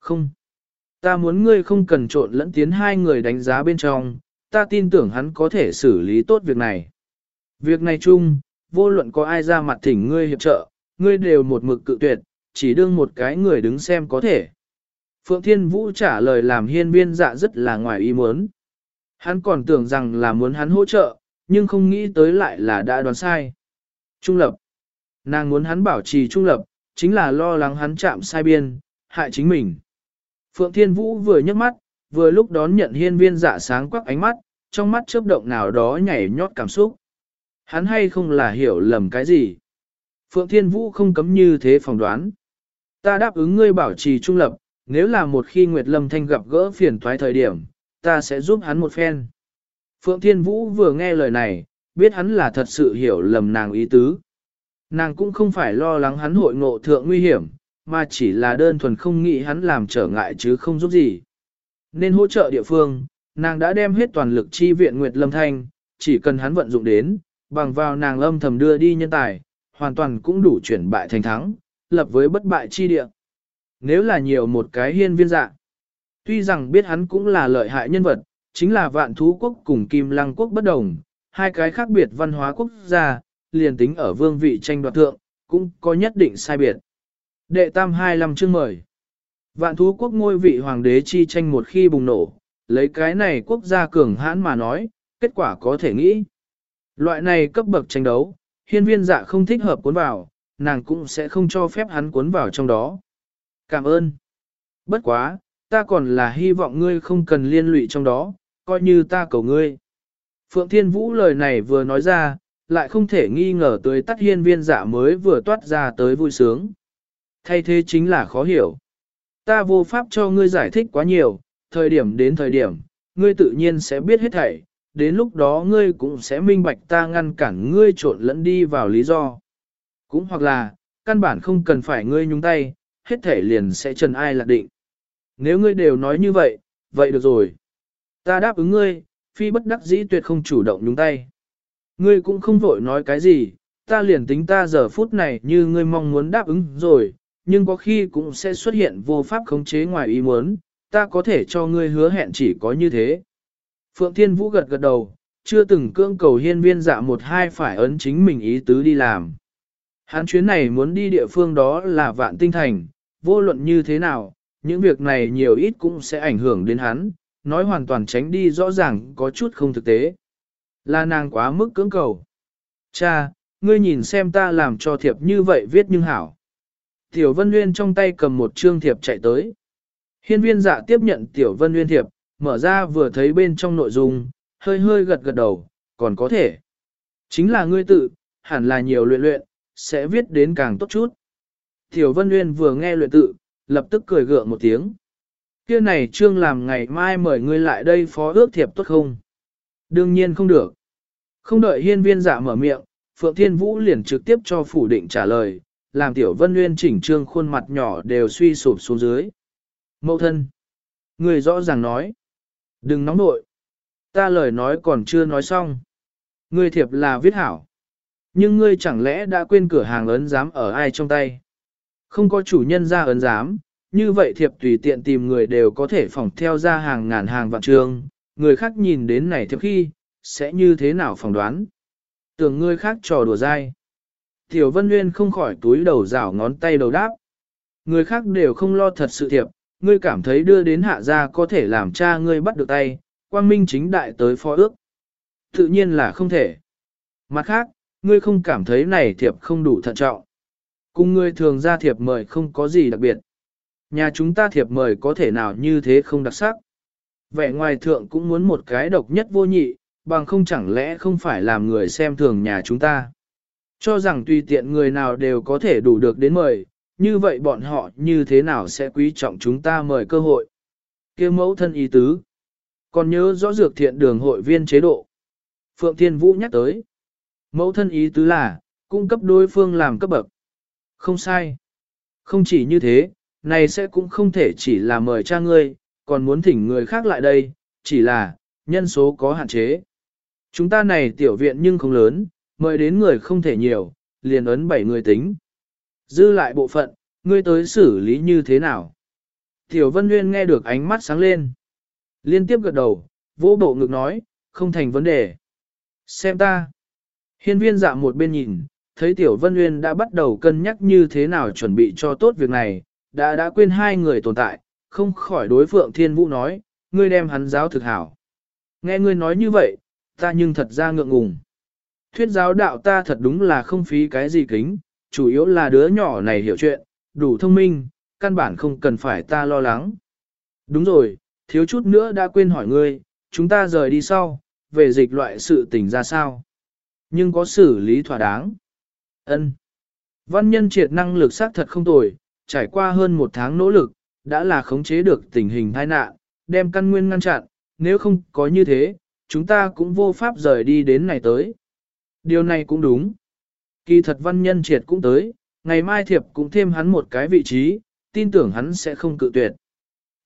S1: Không. Ta muốn ngươi không cần trộn lẫn tiến hai người đánh giá bên trong, ta tin tưởng hắn có thể xử lý tốt việc này. Việc này chung, vô luận có ai ra mặt thỉnh ngươi hiệp trợ, ngươi đều một mực cự tuyệt, chỉ đương một cái người đứng xem có thể. Phượng Thiên Vũ trả lời làm hiên viên dạ rất là ngoài ý muốn. Hắn còn tưởng rằng là muốn hắn hỗ trợ, nhưng không nghĩ tới lại là đã đoán sai. Trung lập. Nàng muốn hắn bảo trì trung lập, chính là lo lắng hắn chạm sai biên, hại chính mình. Phượng Thiên Vũ vừa nhấc mắt, vừa lúc đón nhận hiên viên dạ sáng quắc ánh mắt, trong mắt chớp động nào đó nhảy nhót cảm xúc. Hắn hay không là hiểu lầm cái gì? Phượng Thiên Vũ không cấm như thế phỏng đoán. Ta đáp ứng ngươi bảo trì trung lập, nếu là một khi Nguyệt Lâm Thanh gặp gỡ phiền toái thời điểm, ta sẽ giúp hắn một phen. Phượng Thiên Vũ vừa nghe lời này, biết hắn là thật sự hiểu lầm nàng ý tứ. Nàng cũng không phải lo lắng hắn hội ngộ thượng nguy hiểm, mà chỉ là đơn thuần không nghĩ hắn làm trở ngại chứ không giúp gì. Nên hỗ trợ địa phương, Nàng đã đem hết toàn lực chi viện Nguyệt Lâm Thanh, chỉ cần hắn vận dụng đến, bằng vào nàng âm thầm đưa đi nhân tài, hoàn toàn cũng đủ chuyển bại thành thắng, lập với bất bại chi địa. Nếu là nhiều một cái hiên viên dạ, tuy rằng biết hắn cũng là lợi hại nhân vật, chính là vạn thú quốc cùng kim lăng quốc bất đồng, hai cái khác biệt văn hóa quốc gia, liền tính ở vương vị tranh đoạt thượng, cũng có nhất định sai biệt. Đệ tam hai lăm chương mời. Vạn thú quốc ngôi vị hoàng đế chi tranh một khi bùng nổ, lấy cái này quốc gia cường hãn mà nói, kết quả có thể nghĩ. Loại này cấp bậc tranh đấu, hiên viên dạ không thích hợp cuốn vào, nàng cũng sẽ không cho phép hắn cuốn vào trong đó. Cảm ơn. Bất quá, ta còn là hy vọng ngươi không cần liên lụy trong đó, coi như ta cầu ngươi. Phượng Thiên Vũ lời này vừa nói ra, lại không thể nghi ngờ tới tắt hiên viên dạ mới vừa toát ra tới vui sướng. Thay thế chính là khó hiểu. Ta vô pháp cho ngươi giải thích quá nhiều, thời điểm đến thời điểm, ngươi tự nhiên sẽ biết hết thảy, đến lúc đó ngươi cũng sẽ minh bạch ta ngăn cản ngươi trộn lẫn đi vào lý do. Cũng hoặc là, căn bản không cần phải ngươi nhúng tay, hết thể liền sẽ trần ai lạc định. Nếu ngươi đều nói như vậy, vậy được rồi. Ta đáp ứng ngươi, phi bất đắc dĩ tuyệt không chủ động nhúng tay. Ngươi cũng không vội nói cái gì, ta liền tính ta giờ phút này như ngươi mong muốn đáp ứng rồi, nhưng có khi cũng sẽ xuất hiện vô pháp khống chế ngoài ý muốn, ta có thể cho ngươi hứa hẹn chỉ có như thế. Phượng Thiên Vũ gật gật đầu, chưa từng cưỡng cầu hiên viên dạ một hai phải ấn chính mình ý tứ đi làm. Hắn chuyến này muốn đi địa phương đó là vạn tinh thành, vô luận như thế nào, những việc này nhiều ít cũng sẽ ảnh hưởng đến hắn, nói hoàn toàn tránh đi rõ ràng có chút không thực tế. Là nàng quá mức cưỡng cầu. Cha, ngươi nhìn xem ta làm cho thiệp như vậy viết nhưng hảo. Tiểu Vân Nguyên trong tay cầm một trương thiệp chạy tới. Hiên viên dạ tiếp nhận Tiểu Vân Nguyên thiệp, mở ra vừa thấy bên trong nội dung, hơi hơi gật gật đầu, còn có thể. Chính là ngươi tự, hẳn là nhiều luyện luyện, sẽ viết đến càng tốt chút. Tiểu Vân Nguyên vừa nghe luyện tự, lập tức cười gượng một tiếng. Kia này trương làm ngày mai mời ngươi lại đây phó ước thiệp tốt không? Đương nhiên không được. Không đợi hiên viên giả mở miệng, Phượng Thiên Vũ liền trực tiếp cho phủ định trả lời, làm Tiểu Vân Nguyên chỉnh trương khuôn mặt nhỏ đều suy sụp xuống dưới. Mậu thân. Người rõ ràng nói. Đừng nóng nội. Ta lời nói còn chưa nói xong. Ngươi thiệp là viết hảo. Nhưng ngươi chẳng lẽ đã quên cửa hàng ấn giám ở ai trong tay? Không có chủ nhân ra ấn giám, như vậy thiệp tùy tiện tìm người đều có thể phỏng theo ra hàng ngàn hàng vạn trường, người khác nhìn đến này thiệp khi, sẽ như thế nào phỏng đoán? Tưởng ngươi khác trò đùa dai. Tiểu Vân Nguyên không khỏi túi đầu rảo ngón tay đầu đáp. Người khác đều không lo thật sự thiệp, ngươi cảm thấy đưa đến hạ gia có thể làm cha ngươi bắt được tay, quang minh chính đại tới phó ước. Tự nhiên là không thể. Mặt khác, ngươi không cảm thấy này thiệp không đủ thận trọng. Cùng ngươi thường ra thiệp mời không có gì đặc biệt. Nhà chúng ta thiệp mời có thể nào như thế không đặc sắc. Vẻ ngoài thượng cũng muốn một cái độc nhất vô nhị, bằng không chẳng lẽ không phải làm người xem thường nhà chúng ta. Cho rằng tùy tiện người nào đều có thể đủ được đến mời, như vậy bọn họ như thế nào sẽ quý trọng chúng ta mời cơ hội. Kêu mẫu thân ý tứ. Còn nhớ rõ dược thiện đường hội viên chế độ. Phượng Thiên Vũ nhắc tới. Mẫu thân ý tứ là, cung cấp đối phương làm cấp bậc. Không sai. Không chỉ như thế, này sẽ cũng không thể chỉ là mời cha ngươi, còn muốn thỉnh người khác lại đây, chỉ là, nhân số có hạn chế. Chúng ta này tiểu viện nhưng không lớn, mời đến người không thể nhiều, liền ấn 7 người tính. Dư lại bộ phận, ngươi tới xử lý như thế nào? Tiểu Vân Nguyên nghe được ánh mắt sáng lên. Liên tiếp gật đầu, vỗ bộ ngực nói, không thành vấn đề. Xem ta. Hiên viên dạ một bên nhìn, thấy Tiểu Vân Nguyên đã bắt đầu cân nhắc như thế nào chuẩn bị cho tốt việc này, đã đã quên hai người tồn tại, không khỏi đối phượng thiên vũ nói, ngươi đem hắn giáo thực hảo. Nghe ngươi nói như vậy, ta nhưng thật ra ngượng ngùng. Thuyết giáo đạo ta thật đúng là không phí cái gì kính, chủ yếu là đứa nhỏ này hiểu chuyện, đủ thông minh, căn bản không cần phải ta lo lắng. Đúng rồi, thiếu chút nữa đã quên hỏi ngươi, chúng ta rời đi sau, về dịch loại sự tình ra sao. Nhưng có xử lý thỏa đáng. ân Văn nhân triệt năng lực xác thật không tồi, trải qua hơn một tháng nỗ lực, đã là khống chế được tình hình tai nạn, đem căn nguyên ngăn chặn, nếu không có như thế, chúng ta cũng vô pháp rời đi đến này tới. Điều này cũng đúng. Kỳ thật văn nhân triệt cũng tới, ngày mai thiệp cũng thêm hắn một cái vị trí, tin tưởng hắn sẽ không cự tuyệt.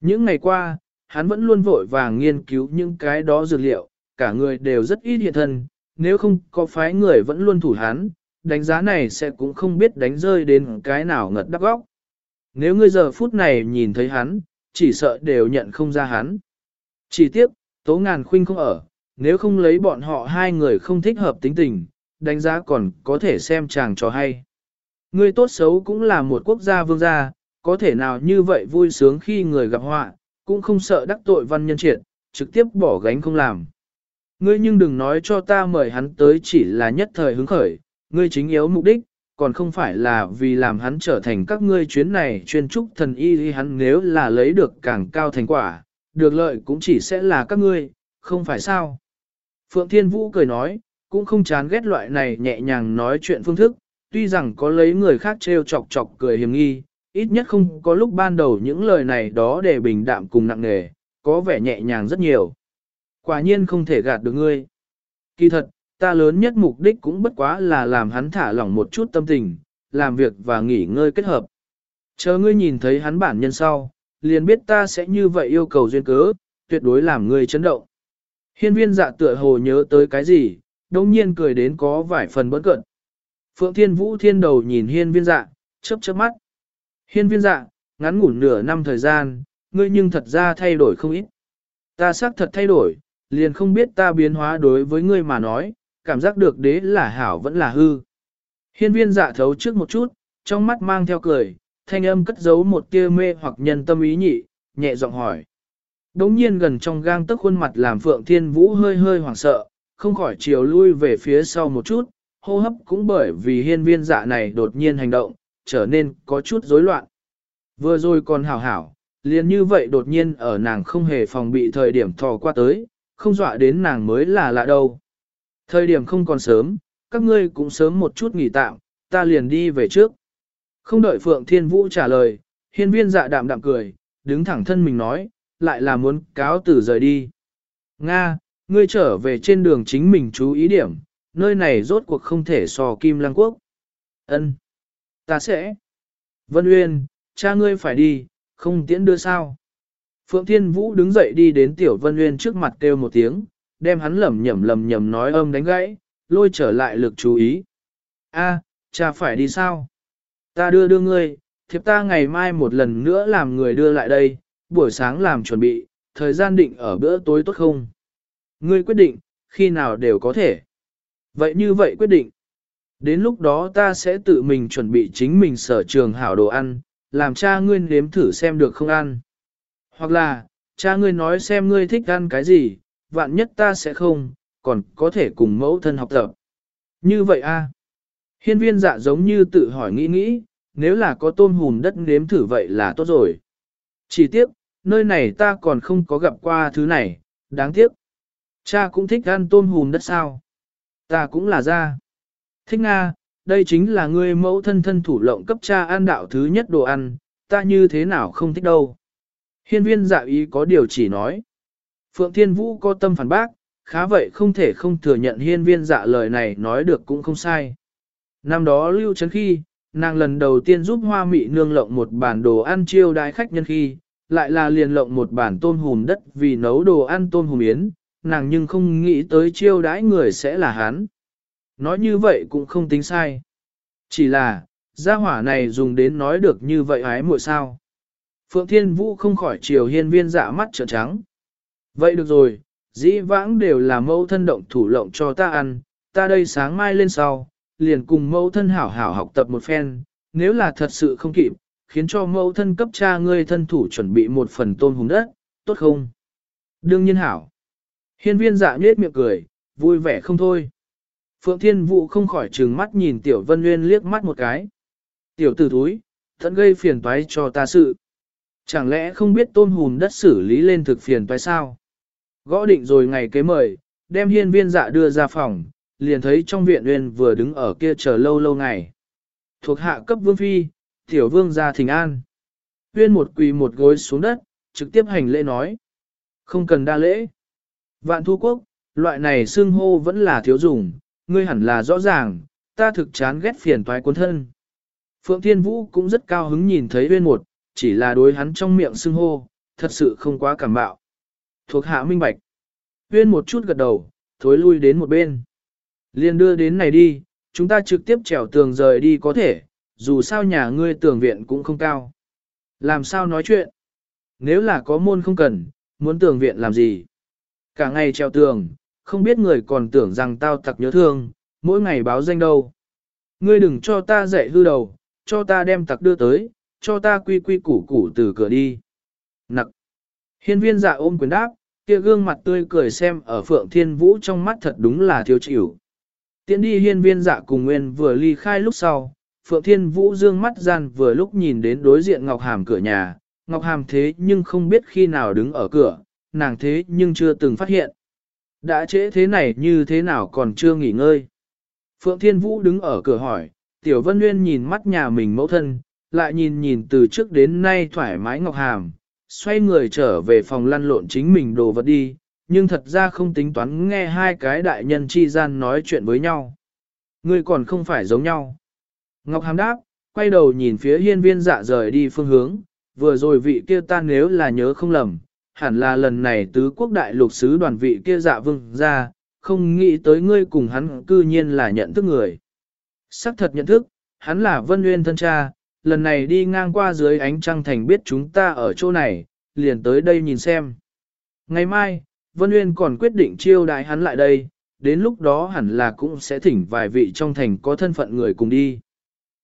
S1: Những ngày qua, hắn vẫn luôn vội vàng nghiên cứu những cái đó dược liệu, cả người đều rất ít hiện thân, nếu không có phái người vẫn luôn thủ hắn, đánh giá này sẽ cũng không biết đánh rơi đến cái nào ngật đắc góc. Nếu ngươi giờ phút này nhìn thấy hắn, chỉ sợ đều nhận không ra hắn. Chỉ tiếc, tố ngàn khuynh không ở, nếu không lấy bọn họ hai người không thích hợp tính tình, đánh giá còn có thể xem chàng cho hay. Ngươi tốt xấu cũng là một quốc gia vương gia, có thể nào như vậy vui sướng khi người gặp họa, cũng không sợ đắc tội văn nhân triệt, trực tiếp bỏ gánh không làm. Ngươi nhưng đừng nói cho ta mời hắn tới chỉ là nhất thời hứng khởi, ngươi chính yếu mục đích, còn không phải là vì làm hắn trở thành các ngươi chuyến này chuyên trúc thần y hắn nếu là lấy được càng cao thành quả, được lợi cũng chỉ sẽ là các ngươi, không phải sao. Phượng Thiên Vũ cười nói, cũng không chán ghét loại này nhẹ nhàng nói chuyện phương thức, tuy rằng có lấy người khác trêu chọc chọc cười hiểm nghi, ít nhất không có lúc ban đầu những lời này đó để bình đạm cùng nặng nề, có vẻ nhẹ nhàng rất nhiều. Quả nhiên không thể gạt được ngươi. Kỳ thật, ta lớn nhất mục đích cũng bất quá là làm hắn thả lỏng một chút tâm tình, làm việc và nghỉ ngơi kết hợp. Chờ ngươi nhìn thấy hắn bản nhân sau, liền biết ta sẽ như vậy yêu cầu duyên cớ, tuyệt đối làm ngươi chấn động. Hiên viên dạ tựa hồ nhớ tới cái gì, đồng nhiên cười đến có vài phần bớt cận. Phượng Thiên Vũ thiên đầu nhìn hiên viên dạ, chớp chớp mắt. Hiên viên dạ, ngắn ngủn nửa năm thời gian, ngươi nhưng thật ra thay đổi không ít. Ta xác thật thay đổi, liền không biết ta biến hóa đối với ngươi mà nói, cảm giác được đế là hảo vẫn là hư. Hiên viên dạ thấu trước một chút, trong mắt mang theo cười, thanh âm cất giấu một tia mê hoặc nhân tâm ý nhị, nhẹ giọng hỏi. Đống nhiên gần trong gang tức khuôn mặt làm Phượng Thiên Vũ hơi hơi hoảng sợ, không khỏi chiều lui về phía sau một chút, hô hấp cũng bởi vì hiên viên dạ này đột nhiên hành động, trở nên có chút rối loạn. Vừa rồi còn hảo hảo, liền như vậy đột nhiên ở nàng không hề phòng bị thời điểm thò qua tới, không dọa đến nàng mới là lạ đâu. Thời điểm không còn sớm, các ngươi cũng sớm một chút nghỉ tạm, ta liền đi về trước. Không đợi Phượng Thiên Vũ trả lời, hiên viên dạ đạm đạm cười, đứng thẳng thân mình nói, lại là muốn cáo tử rời đi. Nga, ngươi trở về trên đường chính mình chú ý điểm, nơi này rốt cuộc không thể so kim lăng quốc. Ân, Ta sẽ. Vân Uyên, cha ngươi phải đi, không tiễn đưa sao. Phượng Thiên Vũ đứng dậy đi đến Tiểu Vân Uyên trước mặt kêu một tiếng, đem hắn lẩm nhẩm lẩm nhẩm nói âm đánh gãy, lôi trở lại lực chú ý. A, cha phải đi sao? Ta đưa đưa ngươi, thiệp ta ngày mai một lần nữa làm người đưa lại đây, buổi sáng làm chuẩn bị, thời gian định ở bữa tối tốt không? Ngươi quyết định, khi nào đều có thể. Vậy như vậy quyết định. Đến lúc đó ta sẽ tự mình chuẩn bị chính mình sở trường hảo đồ ăn, làm cha ngươi nếm thử xem được không ăn. Hoặc là, cha ngươi nói xem ngươi thích ăn cái gì, vạn nhất ta sẽ không, còn có thể cùng mẫu thân học tập. Như vậy a Hiên viên dạ giống như tự hỏi nghĩ nghĩ, nếu là có tôm hùm đất nếm thử vậy là tốt rồi. Chỉ tiếc, nơi này ta còn không có gặp qua thứ này, đáng tiếc. Cha cũng thích ăn tôm hùm đất sao. Ta cũng là ra. Thích Nga, đây chính là ngươi mẫu thân thân thủ lộng cấp cha ăn đạo thứ nhất đồ ăn, ta như thế nào không thích đâu. Hiên viên dạ ý có điều chỉ nói. Phượng Thiên Vũ có tâm phản bác, khá vậy không thể không thừa nhận hiên viên dạ lời này nói được cũng không sai. Năm đó lưu trấn khi, nàng lần đầu tiên giúp hoa mị nương lộng một bản đồ ăn chiêu đái khách nhân khi, lại là liền lộng một bản tôm hùm đất vì nấu đồ ăn tôm hùm yến, nàng nhưng không nghĩ tới chiêu đãi người sẽ là hắn. Nói như vậy cũng không tính sai. Chỉ là, gia hỏa này dùng đến nói được như vậy hái muội sao. Phượng Thiên Vũ không khỏi chiều hiên viên dạ mắt trợn trắng. Vậy được rồi, dĩ vãng đều là mẫu thân động thủ lộng cho ta ăn, ta đây sáng mai lên sau, liền cùng mẫu thân hảo hảo học tập một phen, nếu là thật sự không kịp, khiến cho mẫu thân cấp cha ngươi thân thủ chuẩn bị một phần tôm hùng đất, tốt không? Đương nhiên hảo. Hiên viên dạ nhết miệng cười, vui vẻ không thôi. Phượng Thiên Vũ không khỏi trừng mắt nhìn Tiểu Vân Nguyên liếc mắt một cái. Tiểu tử thúi, tận gây phiền toái cho ta sự. Chẳng lẽ không biết tôn hùn đất xử lý lên thực phiền toái sao? Gõ định rồi ngày kế mời, đem hiên viên dạ đưa ra phòng, liền thấy trong viện Nguyên vừa đứng ở kia chờ lâu lâu ngày. Thuộc hạ cấp vương phi, tiểu vương ra thỉnh an. Nguyên một quỳ một gối xuống đất, trực tiếp hành lễ nói. Không cần đa lễ. Vạn thu quốc, loại này xưng hô vẫn là thiếu dùng, ngươi hẳn là rõ ràng, ta thực chán ghét phiền toái quân thân. Phượng Thiên Vũ cũng rất cao hứng nhìn thấy Uyên một, chỉ là đối hắn trong miệng xưng hô, thật sự không quá cảm bạo. Thuộc hạ minh bạch. uyên một chút gật đầu, thối lui đến một bên. Liên đưa đến này đi, chúng ta trực tiếp trèo tường rời đi có thể, dù sao nhà ngươi tường viện cũng không cao. Làm sao nói chuyện? Nếu là có môn không cần, muốn tường viện làm gì? Cả ngày treo tường, không biết người còn tưởng rằng tao tặc nhớ thương, mỗi ngày báo danh đâu. Ngươi đừng cho ta dạy hư đầu, cho ta đem tặc đưa tới, cho ta quy quy củ củ từ cửa đi. Nặc. Hiên viên dạ ôm quyền đáp, kia gương mặt tươi cười xem ở Phượng Thiên Vũ trong mắt thật đúng là thiếu chịu. Tiến đi hiên viên dạ cùng nguyên vừa ly khai lúc sau, Phượng Thiên Vũ dương mắt gian vừa lúc nhìn đến đối diện Ngọc Hàm cửa nhà, Ngọc Hàm thế nhưng không biết khi nào đứng ở cửa, nàng thế nhưng chưa từng phát hiện. Đã trễ thế này như thế nào còn chưa nghỉ ngơi. Phượng Thiên Vũ đứng ở cửa hỏi, Tiểu Vân Nguyên nhìn mắt nhà mình mẫu thân, lại nhìn nhìn từ trước đến nay thoải mái Ngọc Hàm, xoay người trở về phòng lăn lộn chính mình đồ vật đi, nhưng thật ra không tính toán nghe hai cái đại nhân chi gian nói chuyện với nhau. Ngươi còn không phải giống nhau. Ngọc Hàm đáp, quay đầu nhìn phía hiên viên dạ rời đi phương hướng, vừa rồi vị kia ta nếu là nhớ không lầm, hẳn là lần này tứ quốc đại lục sứ đoàn vị kia dạ vương ra, không nghĩ tới ngươi cùng hắn cư nhiên là nhận thức người. Sắc thật nhận thức, hắn là Vân Nguyên thân cha, lần này đi ngang qua dưới ánh trăng thành biết chúng ta ở chỗ này, liền tới đây nhìn xem. Ngày mai, Vân Nguyên còn quyết định chiêu đại hắn lại đây, đến lúc đó hẳn là cũng sẽ thỉnh vài vị trong thành có thân phận người cùng đi.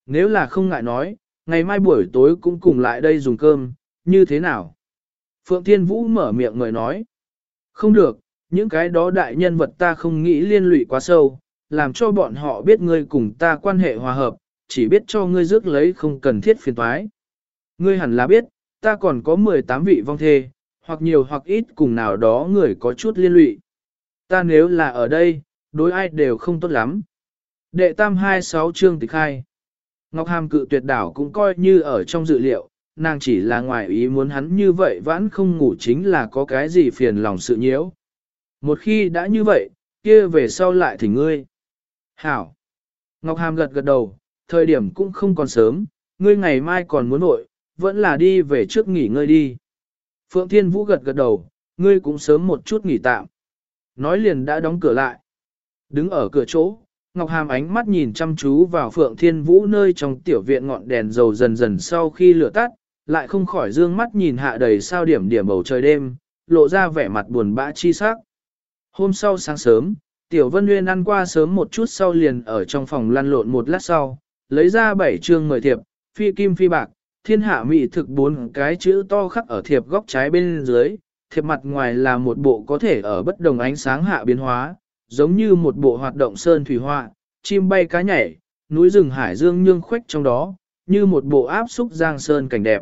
S1: Nếu là không ngại nói, ngày mai buổi tối cũng cùng lại đây dùng cơm, như thế nào? Phượng Thiên Vũ mở miệng người nói. Không được, những cái đó đại nhân vật ta không nghĩ liên lụy quá sâu, làm cho bọn họ biết ngươi cùng ta quan hệ hòa hợp, chỉ biết cho ngươi rước lấy không cần thiết phiền toái. Ngươi hẳn là biết, ta còn có 18 vị vong thê, hoặc nhiều hoặc ít cùng nào đó người có chút liên lụy. Ta nếu là ở đây, đối ai đều không tốt lắm. Đệ tam 26 chương tịch khai. Ngọc Hàm cự tuyệt đảo cũng coi như ở trong dự liệu, nàng chỉ là ngoài ý muốn hắn như vậy vẫn không ngủ chính là có cái gì phiền lòng sự nhiễu. Một khi đã như vậy, kia về sau lại thì ngươi. Hảo. Ngọc Hàm gật gật đầu, thời điểm cũng không còn sớm, ngươi ngày mai còn muốn nội, vẫn là đi về trước nghỉ ngơi đi. Phượng Thiên Vũ gật gật đầu, ngươi cũng sớm một chút nghỉ tạm. Nói liền đã đóng cửa lại. Đứng ở cửa chỗ, Ngọc Hàm ánh mắt nhìn chăm chú vào Phượng Thiên Vũ nơi trong tiểu viện ngọn đèn dầu dần dần sau khi lửa tắt, lại không khỏi dương mắt nhìn hạ đầy sao điểm điểm bầu trời đêm, lộ ra vẻ mặt buồn bã chi sắc. Hôm sau sáng sớm, Tiểu Vân Nguyên ăn qua sớm một chút sau liền ở trong phòng lăn lộn một lát sau, lấy ra bảy chương mời thiệp, phi kim phi bạc, thiên hạ mỹ thực bốn cái chữ to khắc ở thiệp góc trái bên dưới, thiệp mặt ngoài là một bộ có thể ở bất đồng ánh sáng hạ biến hóa, giống như một bộ hoạt động sơn thủy họa, chim bay cá nhảy, núi rừng hải dương nhương khuếch trong đó, như một bộ áp xúc giang sơn cảnh đẹp.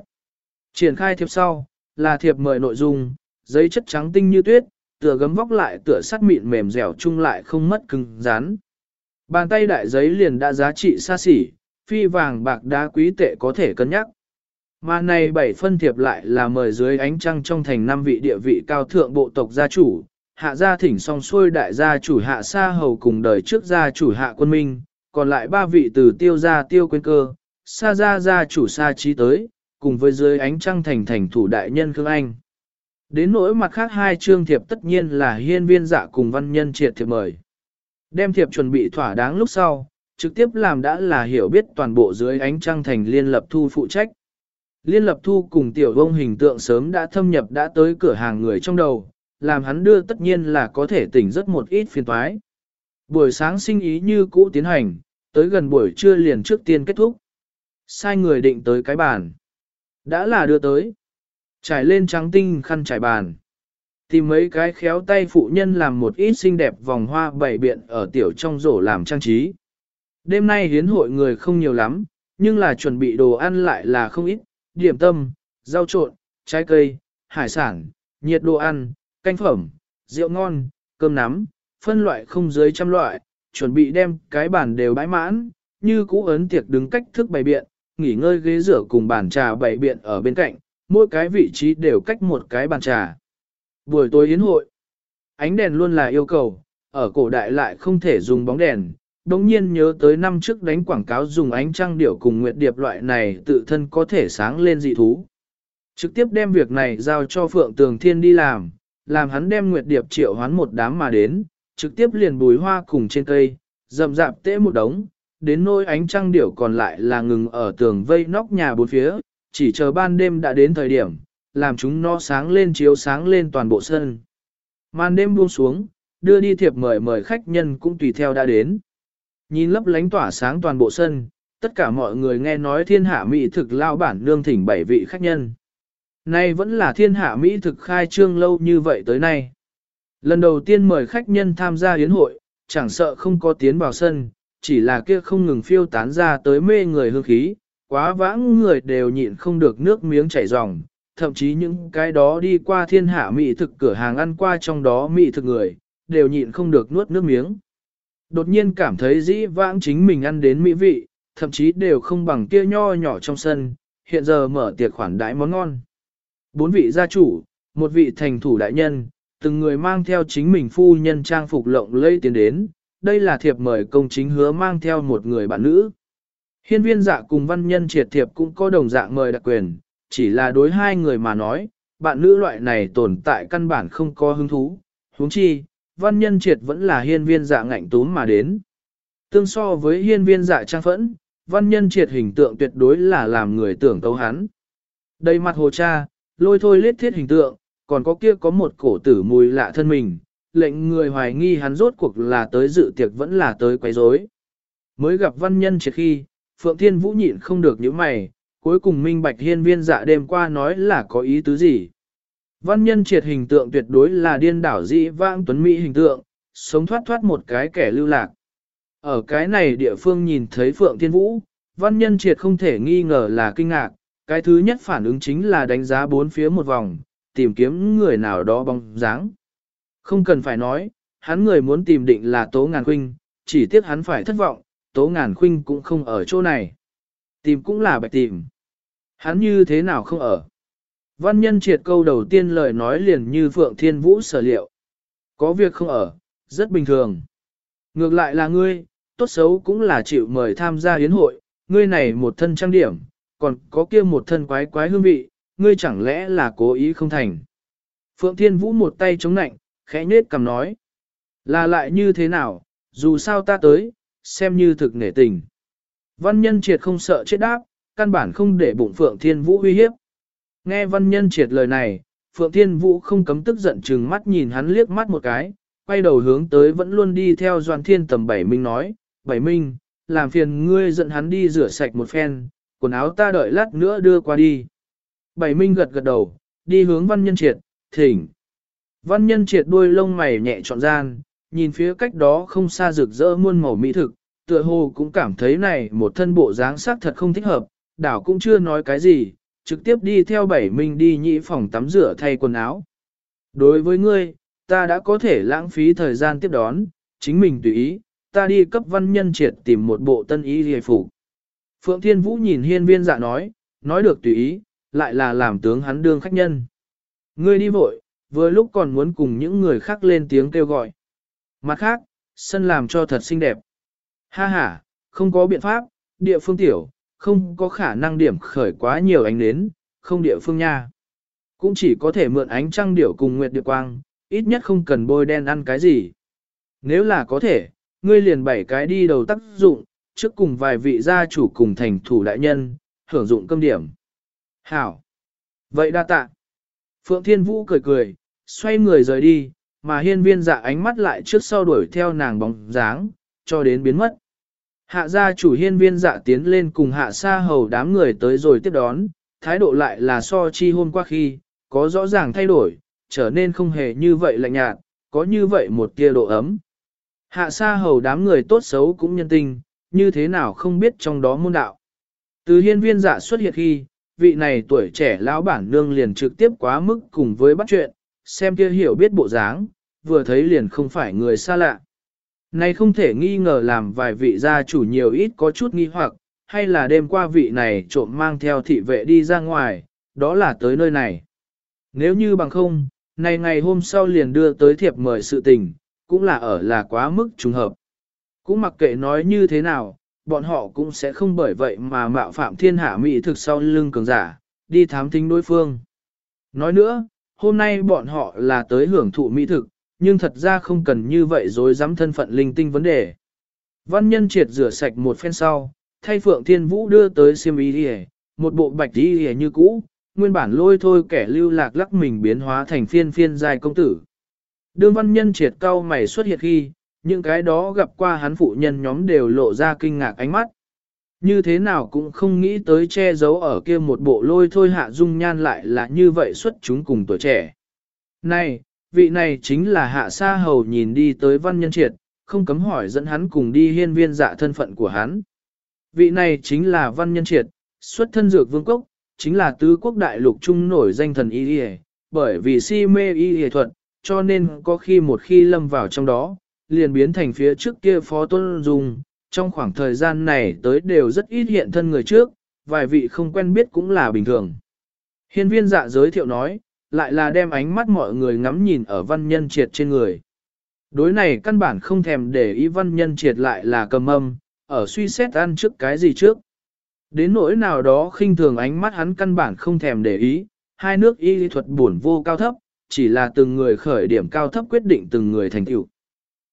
S1: Triển khai thiệp sau, là thiệp mời nội dung, giấy chất trắng tinh như tuyết, tựa gấm vóc lại tựa sắt mịn mềm dẻo chung lại không mất cứng rắn. Bàn tay đại giấy liền đã giá trị xa xỉ, phi vàng bạc đá quý tệ có thể cân nhắc. Mà này bảy phân thiệp lại là mời dưới ánh trăng trong thành năm vị địa vị cao thượng bộ tộc gia chủ, hạ gia thỉnh song xuôi đại gia chủ hạ sa hầu cùng đời trước gia chủ hạ quân minh, còn lại ba vị từ tiêu gia tiêu quên cơ, sa gia gia chủ sa trí tới, cùng với dưới ánh trăng thành thành thủ đại nhân Khương Anh. Đến nỗi mặt khác hai chương thiệp tất nhiên là hiên viên dạ cùng văn nhân triệt thiệp mời. Đem thiệp chuẩn bị thỏa đáng lúc sau, trực tiếp làm đã là hiểu biết toàn bộ dưới ánh trăng thành liên lập thu phụ trách. Liên lập thu cùng tiểu vông hình tượng sớm đã thâm nhập đã tới cửa hàng người trong đầu, làm hắn đưa tất nhiên là có thể tỉnh rất một ít phiền toái. Buổi sáng sinh ý như cũ tiến hành, tới gần buổi trưa liền trước tiên kết thúc. Sai người định tới cái bàn. Đã là đưa tới. Trải lên trắng tinh khăn trải bàn. Tìm mấy cái khéo tay phụ nhân làm một ít xinh đẹp vòng hoa bảy biện ở tiểu trong rổ làm trang trí. Đêm nay hiến hội người không nhiều lắm, nhưng là chuẩn bị đồ ăn lại là không ít, điểm tâm, rau trộn, trái cây, hải sản, nhiệt đồ ăn, canh phẩm, rượu ngon, cơm nắm, phân loại không dưới trăm loại, chuẩn bị đem cái bàn đều bãi mãn, như cũ ấn tiệc đứng cách thức bày biện, nghỉ ngơi ghế rửa cùng bàn trà bày biện ở bên cạnh, mỗi cái vị trí đều cách một cái bàn trà. Buổi tối yến hội, ánh đèn luôn là yêu cầu, ở cổ đại lại không thể dùng bóng đèn. Đống nhiên nhớ tới năm trước đánh quảng cáo dùng ánh trăng điểu cùng nguyệt điệp loại này tự thân có thể sáng lên dị thú. Trực tiếp đem việc này giao cho Phượng Tường Thiên đi làm, làm hắn đem Nguyệt Điệp triệu hoán một đám mà đến, trực tiếp liền bùi hoa cùng trên cây, rậm rạp tễ một đống, đến nôi ánh trăng điểu còn lại là ngừng ở tường vây nóc nhà bốn phía, chỉ chờ ban đêm đã đến thời điểm, làm chúng nó sáng lên chiếu sáng lên toàn bộ sân. Màn đêm buông xuống, đưa đi thiệp mời mời khách nhân cũng tùy theo đã đến. Nhìn lấp lánh tỏa sáng toàn bộ sân, tất cả mọi người nghe nói thiên hạ mỹ thực lao bản nương thỉnh bảy vị khách nhân. Nay vẫn là thiên hạ mỹ thực khai trương lâu như vậy tới nay. Lần đầu tiên mời khách nhân tham gia yến hội, chẳng sợ không có tiến vào sân, chỉ là kia không ngừng phiêu tán ra tới mê người hương khí, quá vãng người đều nhịn không được nước miếng chảy ròng, thậm chí những cái đó đi qua thiên hạ mỹ thực cửa hàng ăn qua trong đó mỹ thực người, đều nhịn không được nuốt nước miếng. Đột nhiên cảm thấy dĩ vãng chính mình ăn đến mỹ vị, thậm chí đều không bằng kia nho nhỏ trong sân, hiện giờ mở tiệc khoản đãi món ngon. Bốn vị gia chủ, một vị thành thủ đại nhân, từng người mang theo chính mình phu nhân trang phục lộng lây tiến đến, đây là thiệp mời công chính hứa mang theo một người bạn nữ. Hiên viên dạ cùng văn nhân triệt thiệp cũng có đồng dạng mời đặc quyền, chỉ là đối hai người mà nói, bạn nữ loại này tồn tại căn bản không có hứng thú, huống chi, văn nhân triệt vẫn là hiên viên dạ ngạnh túm mà đến. Tương so với hiên viên dạ trang phẫn, văn nhân triệt hình tượng tuyệt đối là làm người tưởng tấu hắn. Đầy mặt hồ cha, lôi thôi lết thiết hình tượng, còn có kia có một cổ tử mùi lạ thân mình, lệnh người hoài nghi hắn rốt cuộc là tới dự tiệc vẫn là tới quấy rối. Mới gặp văn nhân triệt khi, Phượng Thiên Vũ nhịn không được những mày, cuối cùng minh bạch hiên viên dạ đêm qua nói là có ý tứ gì. Văn nhân triệt hình tượng tuyệt đối là điên đảo dĩ vãng tuấn mỹ hình tượng, sống thoát thoát một cái kẻ lưu lạc. Ở cái này địa phương nhìn thấy Phượng Thiên Vũ, văn nhân triệt không thể nghi ngờ là kinh ngạc, cái thứ nhất phản ứng chính là đánh giá bốn phía một vòng, tìm kiếm người nào đó bóng dáng. Không cần phải nói, hắn người muốn tìm định là Tố Ngàn Khuynh, chỉ tiếc hắn phải thất vọng, Tố Ngàn Khuynh cũng không ở chỗ này. Tìm cũng là bạch tìm. Hắn như thế nào không ở? Văn nhân triệt câu đầu tiên lời nói liền như Phượng Thiên Vũ sở liệu. Có việc không ở, rất bình thường. Ngược lại là ngươi, tốt xấu cũng là chịu mời tham gia yến hội, ngươi này một thân trang điểm, còn có kia một thân quái quái hương vị, ngươi chẳng lẽ là cố ý không thành. Phượng Thiên Vũ một tay chống nạnh, khẽ nết cầm nói. Là lại như thế nào, dù sao ta tới, xem như thực nể tình. Văn nhân triệt không sợ chết đáp, căn bản không để bụng Phượng Thiên Vũ uy hiếp. Nghe văn nhân triệt lời này, Phượng Thiên Vũ không cấm tức giận chừng mắt nhìn hắn liếc mắt một cái, quay đầu hướng tới vẫn luôn đi theo Doan Thiên tầm bảy minh nói, bảy minh, làm phiền ngươi dẫn hắn đi rửa sạch một phen, quần áo ta đợi lát nữa đưa qua đi. Bảy minh gật gật đầu, đi hướng văn nhân triệt, thỉnh. Văn nhân triệt đuôi lông mày nhẹ trọn gian, nhìn phía cách đó không xa rực rỡ muôn màu mỹ thực, tựa hồ cũng cảm thấy này một thân bộ dáng sắc thật không thích hợp, đảo cũng chưa nói cái gì, trực tiếp đi theo bảy mình đi nhị phòng tắm rửa thay quần áo. Đối với ngươi, ta đã có thể lãng phí thời gian tiếp đón, chính mình tùy ý, ta đi cấp văn nhân triệt tìm một bộ tân y hề phục. Phượng Thiên Vũ nhìn hiên viên dạ nói, nói được tùy ý, lại là làm tướng hắn đương khách nhân. Ngươi đi vội, vừa lúc còn muốn cùng những người khác lên tiếng kêu gọi. Mặt khác, sân làm cho thật xinh đẹp. Ha ha, không có biện pháp, địa phương tiểu, không có khả năng điểm khởi quá nhiều ánh nến, không địa phương nha. Cũng chỉ có thể mượn ánh trăng điểu cùng nguyệt địa quang, ít nhất không cần bôi đen ăn cái gì. Nếu là có thể, ngươi liền bảy cái đi đầu tác dụng, trước cùng vài vị gia chủ cùng thành thủ đại nhân, hưởng dụng cơm điểm. Hảo! Vậy đa tạ. Phượng Thiên Vũ cười cười, xoay người rời đi, mà hiên viên dạ ánh mắt lại trước sau đuổi theo nàng bóng dáng, cho đến biến mất. Hạ gia chủ hiên viên dạ tiến lên cùng hạ sa hầu đám người tới rồi tiếp đón, thái độ lại là so chi hôm qua khi, có rõ ràng thay đổi, trở nên không hề như vậy lạnh nhạt, có như vậy một tia độ ấm. Hạ sa hầu đám người tốt xấu cũng nhân tình, như thế nào không biết trong đó môn đạo. Từ hiên viên dạ xuất hiện khi, vị này tuổi trẻ lão bản nương liền trực tiếp quá mức cùng với bắt chuyện, xem kia hiểu biết bộ dáng, vừa thấy liền không phải người xa lạ. Này không thể nghi ngờ làm vài vị gia chủ nhiều ít có chút nghi hoặc, hay là đêm qua vị này trộm mang theo thị vệ đi ra ngoài, đó là tới nơi này. Nếu như bằng không, này ngày hôm sau liền đưa tới thiệp mời sự tình, cũng là ở là quá mức trùng hợp. Cũng mặc kệ nói như thế nào, bọn họ cũng sẽ không bởi vậy mà mạo phạm thiên hạ mỹ thực sau lưng cường giả, đi thám thính đối phương. Nói nữa, hôm nay bọn họ là tới hưởng thụ mỹ thực, nhưng thật ra không cần như vậy rồi dám thân phận linh tinh vấn đề. Văn nhân triệt rửa sạch một phen sau, thay Phượng Thiên Vũ đưa tới xiêm y đi một bộ bạch đi như cũ, nguyên bản lôi thôi kẻ lưu lạc lắc mình biến hóa thành phiên phiên dài công tử. Đương văn nhân triệt cao mày xuất hiện khi, những cái đó gặp qua hắn phụ nhân nhóm đều lộ ra kinh ngạc ánh mắt. Như thế nào cũng không nghĩ tới che giấu ở kia một bộ lôi thôi hạ dung nhan lại là như vậy xuất chúng cùng tuổi trẻ. Này, vị này chính là hạ sa hầu nhìn đi tới văn nhân triệt, không cấm hỏi dẫn hắn cùng đi hiên viên dạ thân phận của hắn. Vị này chính là văn nhân triệt, xuất thân dược vương quốc, chính là tứ quốc đại lục trung nổi danh thần y y bởi vì si mê y y thuật, cho nên có khi một khi lâm vào trong đó, liền biến thành phía trước kia phó tôn dung trong khoảng thời gian này tới đều rất ít hiện thân người trước, vài vị không quen biết cũng là bình thường. Hiên viên dạ giới thiệu nói, lại là đem ánh mắt mọi người ngắm nhìn ở văn nhân triệt trên người. Đối này căn bản không thèm để ý văn nhân triệt lại là cầm âm, ở suy xét ăn trước cái gì trước. Đến nỗi nào đó khinh thường ánh mắt hắn căn bản không thèm để ý, hai nước y lý thuật buồn vô cao thấp, chỉ là từng người khởi điểm cao thấp quyết định từng người thành tựu.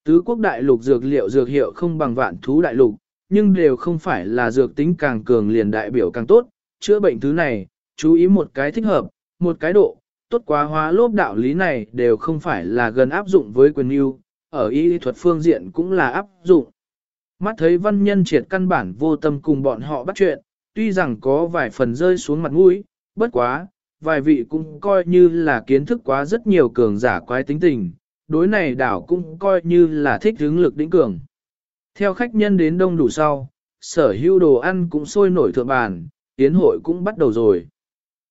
S1: Tứ quốc đại lục dược liệu dược hiệu không bằng vạn thú đại lục, nhưng đều không phải là dược tính càng cường liền đại biểu càng tốt, chữa bệnh thứ này, chú ý một cái thích hợp, một cái độ, tốt quá hóa lốp đạo lý này đều không phải là gần áp dụng với quyền yêu, ở y thuật phương diện cũng là áp dụng. Mắt thấy văn nhân triệt căn bản vô tâm cùng bọn họ bắt chuyện, tuy rằng có vài phần rơi xuống mặt mũi, bất quá, vài vị cũng coi như là kiến thức quá rất nhiều cường giả quái tính tình, đối này đảo cũng coi như là thích hướng lực đỉnh cường. Theo khách nhân đến đông đủ sau, sở hữu đồ ăn cũng sôi nổi thượng bàn, tiến hội cũng bắt đầu rồi.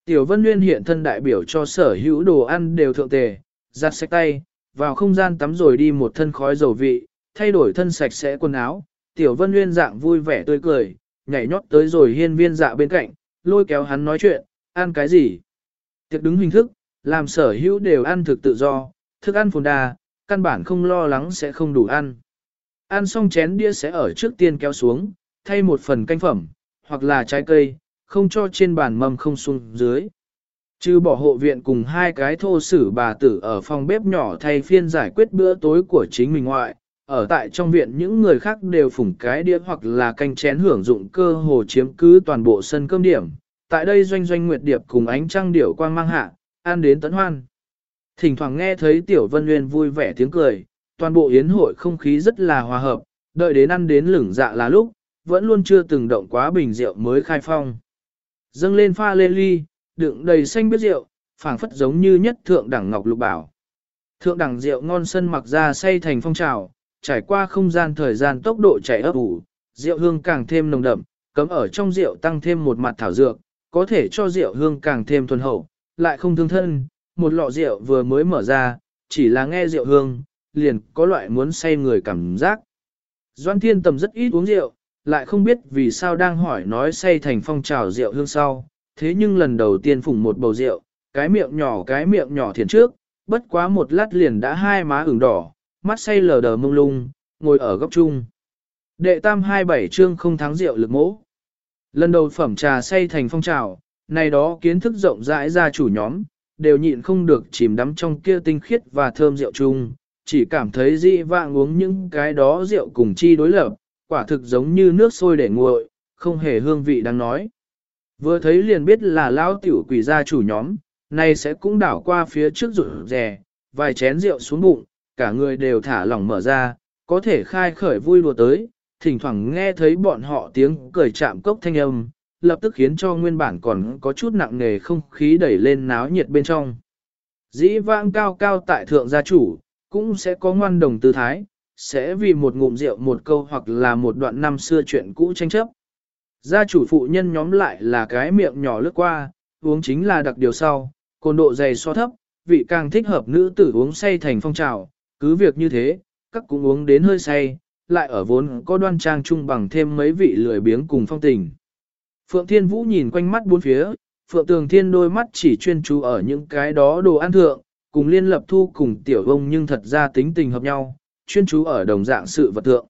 S1: Tiểu Vân Nguyên hiện thân đại biểu cho sở hữu đồ ăn đều thượng tề, giặt sạch tay, vào không gian tắm rồi đi một thân khói dầu vị, thay đổi thân sạch sẽ quần áo. Tiểu Vân Nguyên dạng vui vẻ tươi cười, nhảy nhót tới rồi hiên viên dạ bên cạnh, lôi kéo hắn nói chuyện, ăn cái gì? Tiệc đứng hình thức, làm sở hữu đều ăn thực tự do, thức ăn phồn đa, căn bản không lo lắng sẽ không đủ ăn. Ăn xong chén đĩa sẽ ở trước tiên kéo xuống, thay một phần canh phẩm, hoặc là trái cây, không cho trên bàn mâm không xuống dưới. Chứ bỏ hộ viện cùng hai cái thô sử bà tử ở phòng bếp nhỏ thay phiên giải quyết bữa tối của chính mình ngoại, ở tại trong viện những người khác đều phủng cái đĩa hoặc là canh chén hưởng dụng cơ hồ chiếm cứ toàn bộ sân cơm điểm. Tại đây doanh doanh nguyệt điệp cùng ánh trăng điểu quang mang hạ, ăn đến tấn hoan. Thỉnh thoảng nghe thấy Tiểu Vân Nguyên vui vẻ tiếng cười, toàn bộ yến hội không khí rất là hòa hợp, đợi đến ăn đến lửng dạ là lúc, vẫn luôn chưa từng động quá bình rượu mới khai phong. Dâng lên pha lê ly, đựng đầy xanh biết rượu, phảng phất giống như nhất thượng đẳng ngọc lục bảo. Thượng đẳng rượu ngon sân mặc ra say thành phong trào, trải qua không gian thời gian tốc độ chảy ấp ủ, rượu hương càng thêm nồng đậm, cấm ở trong rượu tăng thêm một mặt thảo dược, có thể cho rượu hương càng thêm thuần hậu, lại không thương thân, một lọ rượu vừa mới mở ra, chỉ là nghe rượu hương, liền có loại muốn say người cảm giác. Doan Thiên Tầm rất ít uống rượu, lại không biết vì sao đang hỏi nói say thành phong trào rượu hương sau, thế nhưng lần đầu tiên phủng một bầu rượu, cái miệng nhỏ cái miệng nhỏ thiền trước, bất quá một lát liền đã hai má ửng đỏ, mắt say lờ đờ mông lung, ngồi ở góc chung. Đệ tam hai bảy chương không thắng rượu lực mỗ. Lần đầu phẩm trà say thành phong trào, này đó kiến thức rộng rãi ra chủ nhóm, đều nhịn không được chìm đắm trong kia tinh khiết và thơm rượu chung, chỉ cảm thấy dị vạng uống những cái đó rượu cùng chi đối lập, quả thực giống như nước sôi để nguội, không hề hương vị đáng nói. Vừa thấy liền biết là lão tiểu quỷ gia chủ nhóm, này sẽ cũng đảo qua phía trước rủ rè, vài chén rượu xuống bụng, cả người đều thả lỏng mở ra, có thể khai khởi vui đùa tới, thỉnh thoảng nghe thấy bọn họ tiếng cười chạm cốc thanh âm, lập tức khiến cho nguyên bản còn có chút nặng nề không khí đẩy lên náo nhiệt bên trong. Dĩ vãng cao cao tại thượng gia chủ, cũng sẽ có ngoan đồng tư thái, sẽ vì một ngụm rượu một câu hoặc là một đoạn năm xưa chuyện cũ tranh chấp. Gia chủ phụ nhân nhóm lại là cái miệng nhỏ lướt qua, uống chính là đặc điều sau, cồn độ dày so thấp, vị càng thích hợp nữ tử uống say thành phong trào, cứ việc như thế, các cũng uống đến hơi say, lại ở vốn có đoan trang chung bằng thêm mấy vị lười biếng cùng phong tình. Phượng Thiên Vũ nhìn quanh mắt bốn phía, Phượng Tường Thiên đôi mắt chỉ chuyên chú ở những cái đó đồ ăn thượng, cùng liên lập thu cùng tiểu ông nhưng thật ra tính tình hợp nhau, chuyên chú ở đồng dạng sự vật thượng.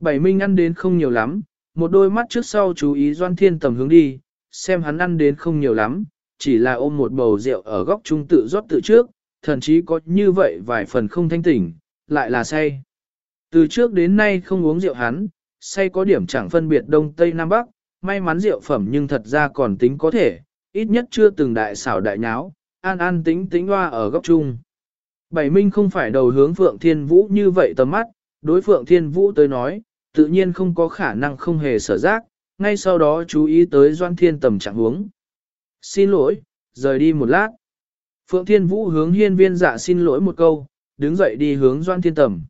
S1: Bảy Minh ăn đến không nhiều lắm, một đôi mắt trước sau chú ý Doan Thiên tầm hướng đi, xem hắn ăn đến không nhiều lắm, chỉ là ôm một bầu rượu ở góc trung tự rót tự trước, thậm chí có như vậy vài phần không thanh tỉnh, lại là say. Từ trước đến nay không uống rượu hắn, say có điểm chẳng phân biệt đông tây nam bắc, may mắn rượu phẩm nhưng thật ra còn tính có thể, ít nhất chưa từng đại xảo đại nháo, an an tính tính hoa ở góc chung. Bảy Minh không phải đầu hướng Phượng Thiên Vũ như vậy tầm mắt, đối Phượng Thiên Vũ tới nói, tự nhiên không có khả năng không hề sở giác, ngay sau đó chú ý tới Doan Thiên tầm trạng huống. Xin lỗi, rời đi một lát. Phượng Thiên Vũ hướng hiên viên dạ xin lỗi một câu, đứng dậy đi hướng Doan Thiên tầm.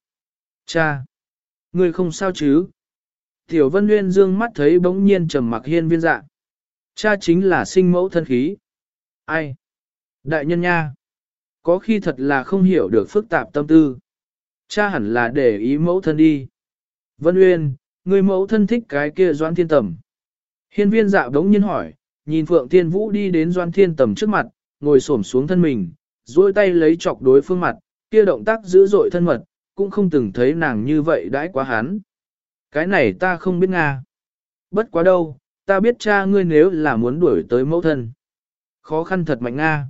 S1: Cha! Người không sao chứ? Tiểu Vân Nguyên dương mắt thấy bỗng nhiên trầm mặc hiên viên dạ. Cha chính là sinh mẫu thân khí. Ai? Đại nhân nha! Có khi thật là không hiểu được phức tạp tâm tư. Cha hẳn là để ý mẫu thân đi. Vân Uyên, người mẫu thân thích cái kia Doan Thiên Tầm. Hiên viên dạ đống nhiên hỏi, nhìn Phượng Thiên Vũ đi đến Doan Thiên Tầm trước mặt, ngồi xổm xuống thân mình, duỗi tay lấy chọc đối phương mặt, kia động tác dữ dội thân mật, cũng không từng thấy nàng như vậy đãi quá hắn. Cái này ta không biết Nga. Bất quá đâu, ta biết cha ngươi nếu là muốn đuổi tới mẫu thân. Khó khăn thật mạnh Nga.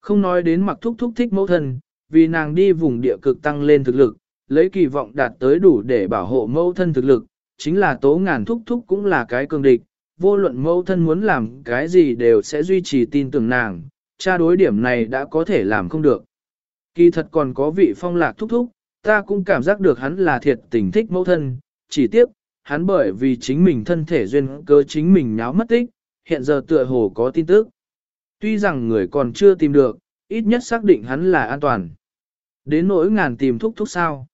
S1: Không nói đến mặc thúc thúc thích mẫu thân, vì nàng đi vùng địa cực tăng lên thực lực, lấy kỳ vọng đạt tới đủ để bảo hộ mẫu thân thực lực, chính là tố ngàn thúc thúc cũng là cái cường địch, vô luận mẫu thân muốn làm cái gì đều sẽ duy trì tin tưởng nàng, cha đối điểm này đã có thể làm không được. Kỳ thật còn có vị phong lạc thúc thúc, ta cũng cảm giác được hắn là thiệt tình thích mẫu thân, chỉ tiếc, hắn bởi vì chính mình thân thể duyên cơ chính mình nháo mất tích, hiện giờ tựa hồ có tin tức. Tuy rằng người còn chưa tìm được, ít nhất xác định hắn là an toàn. Đến nỗi ngàn tìm thúc thúc sao.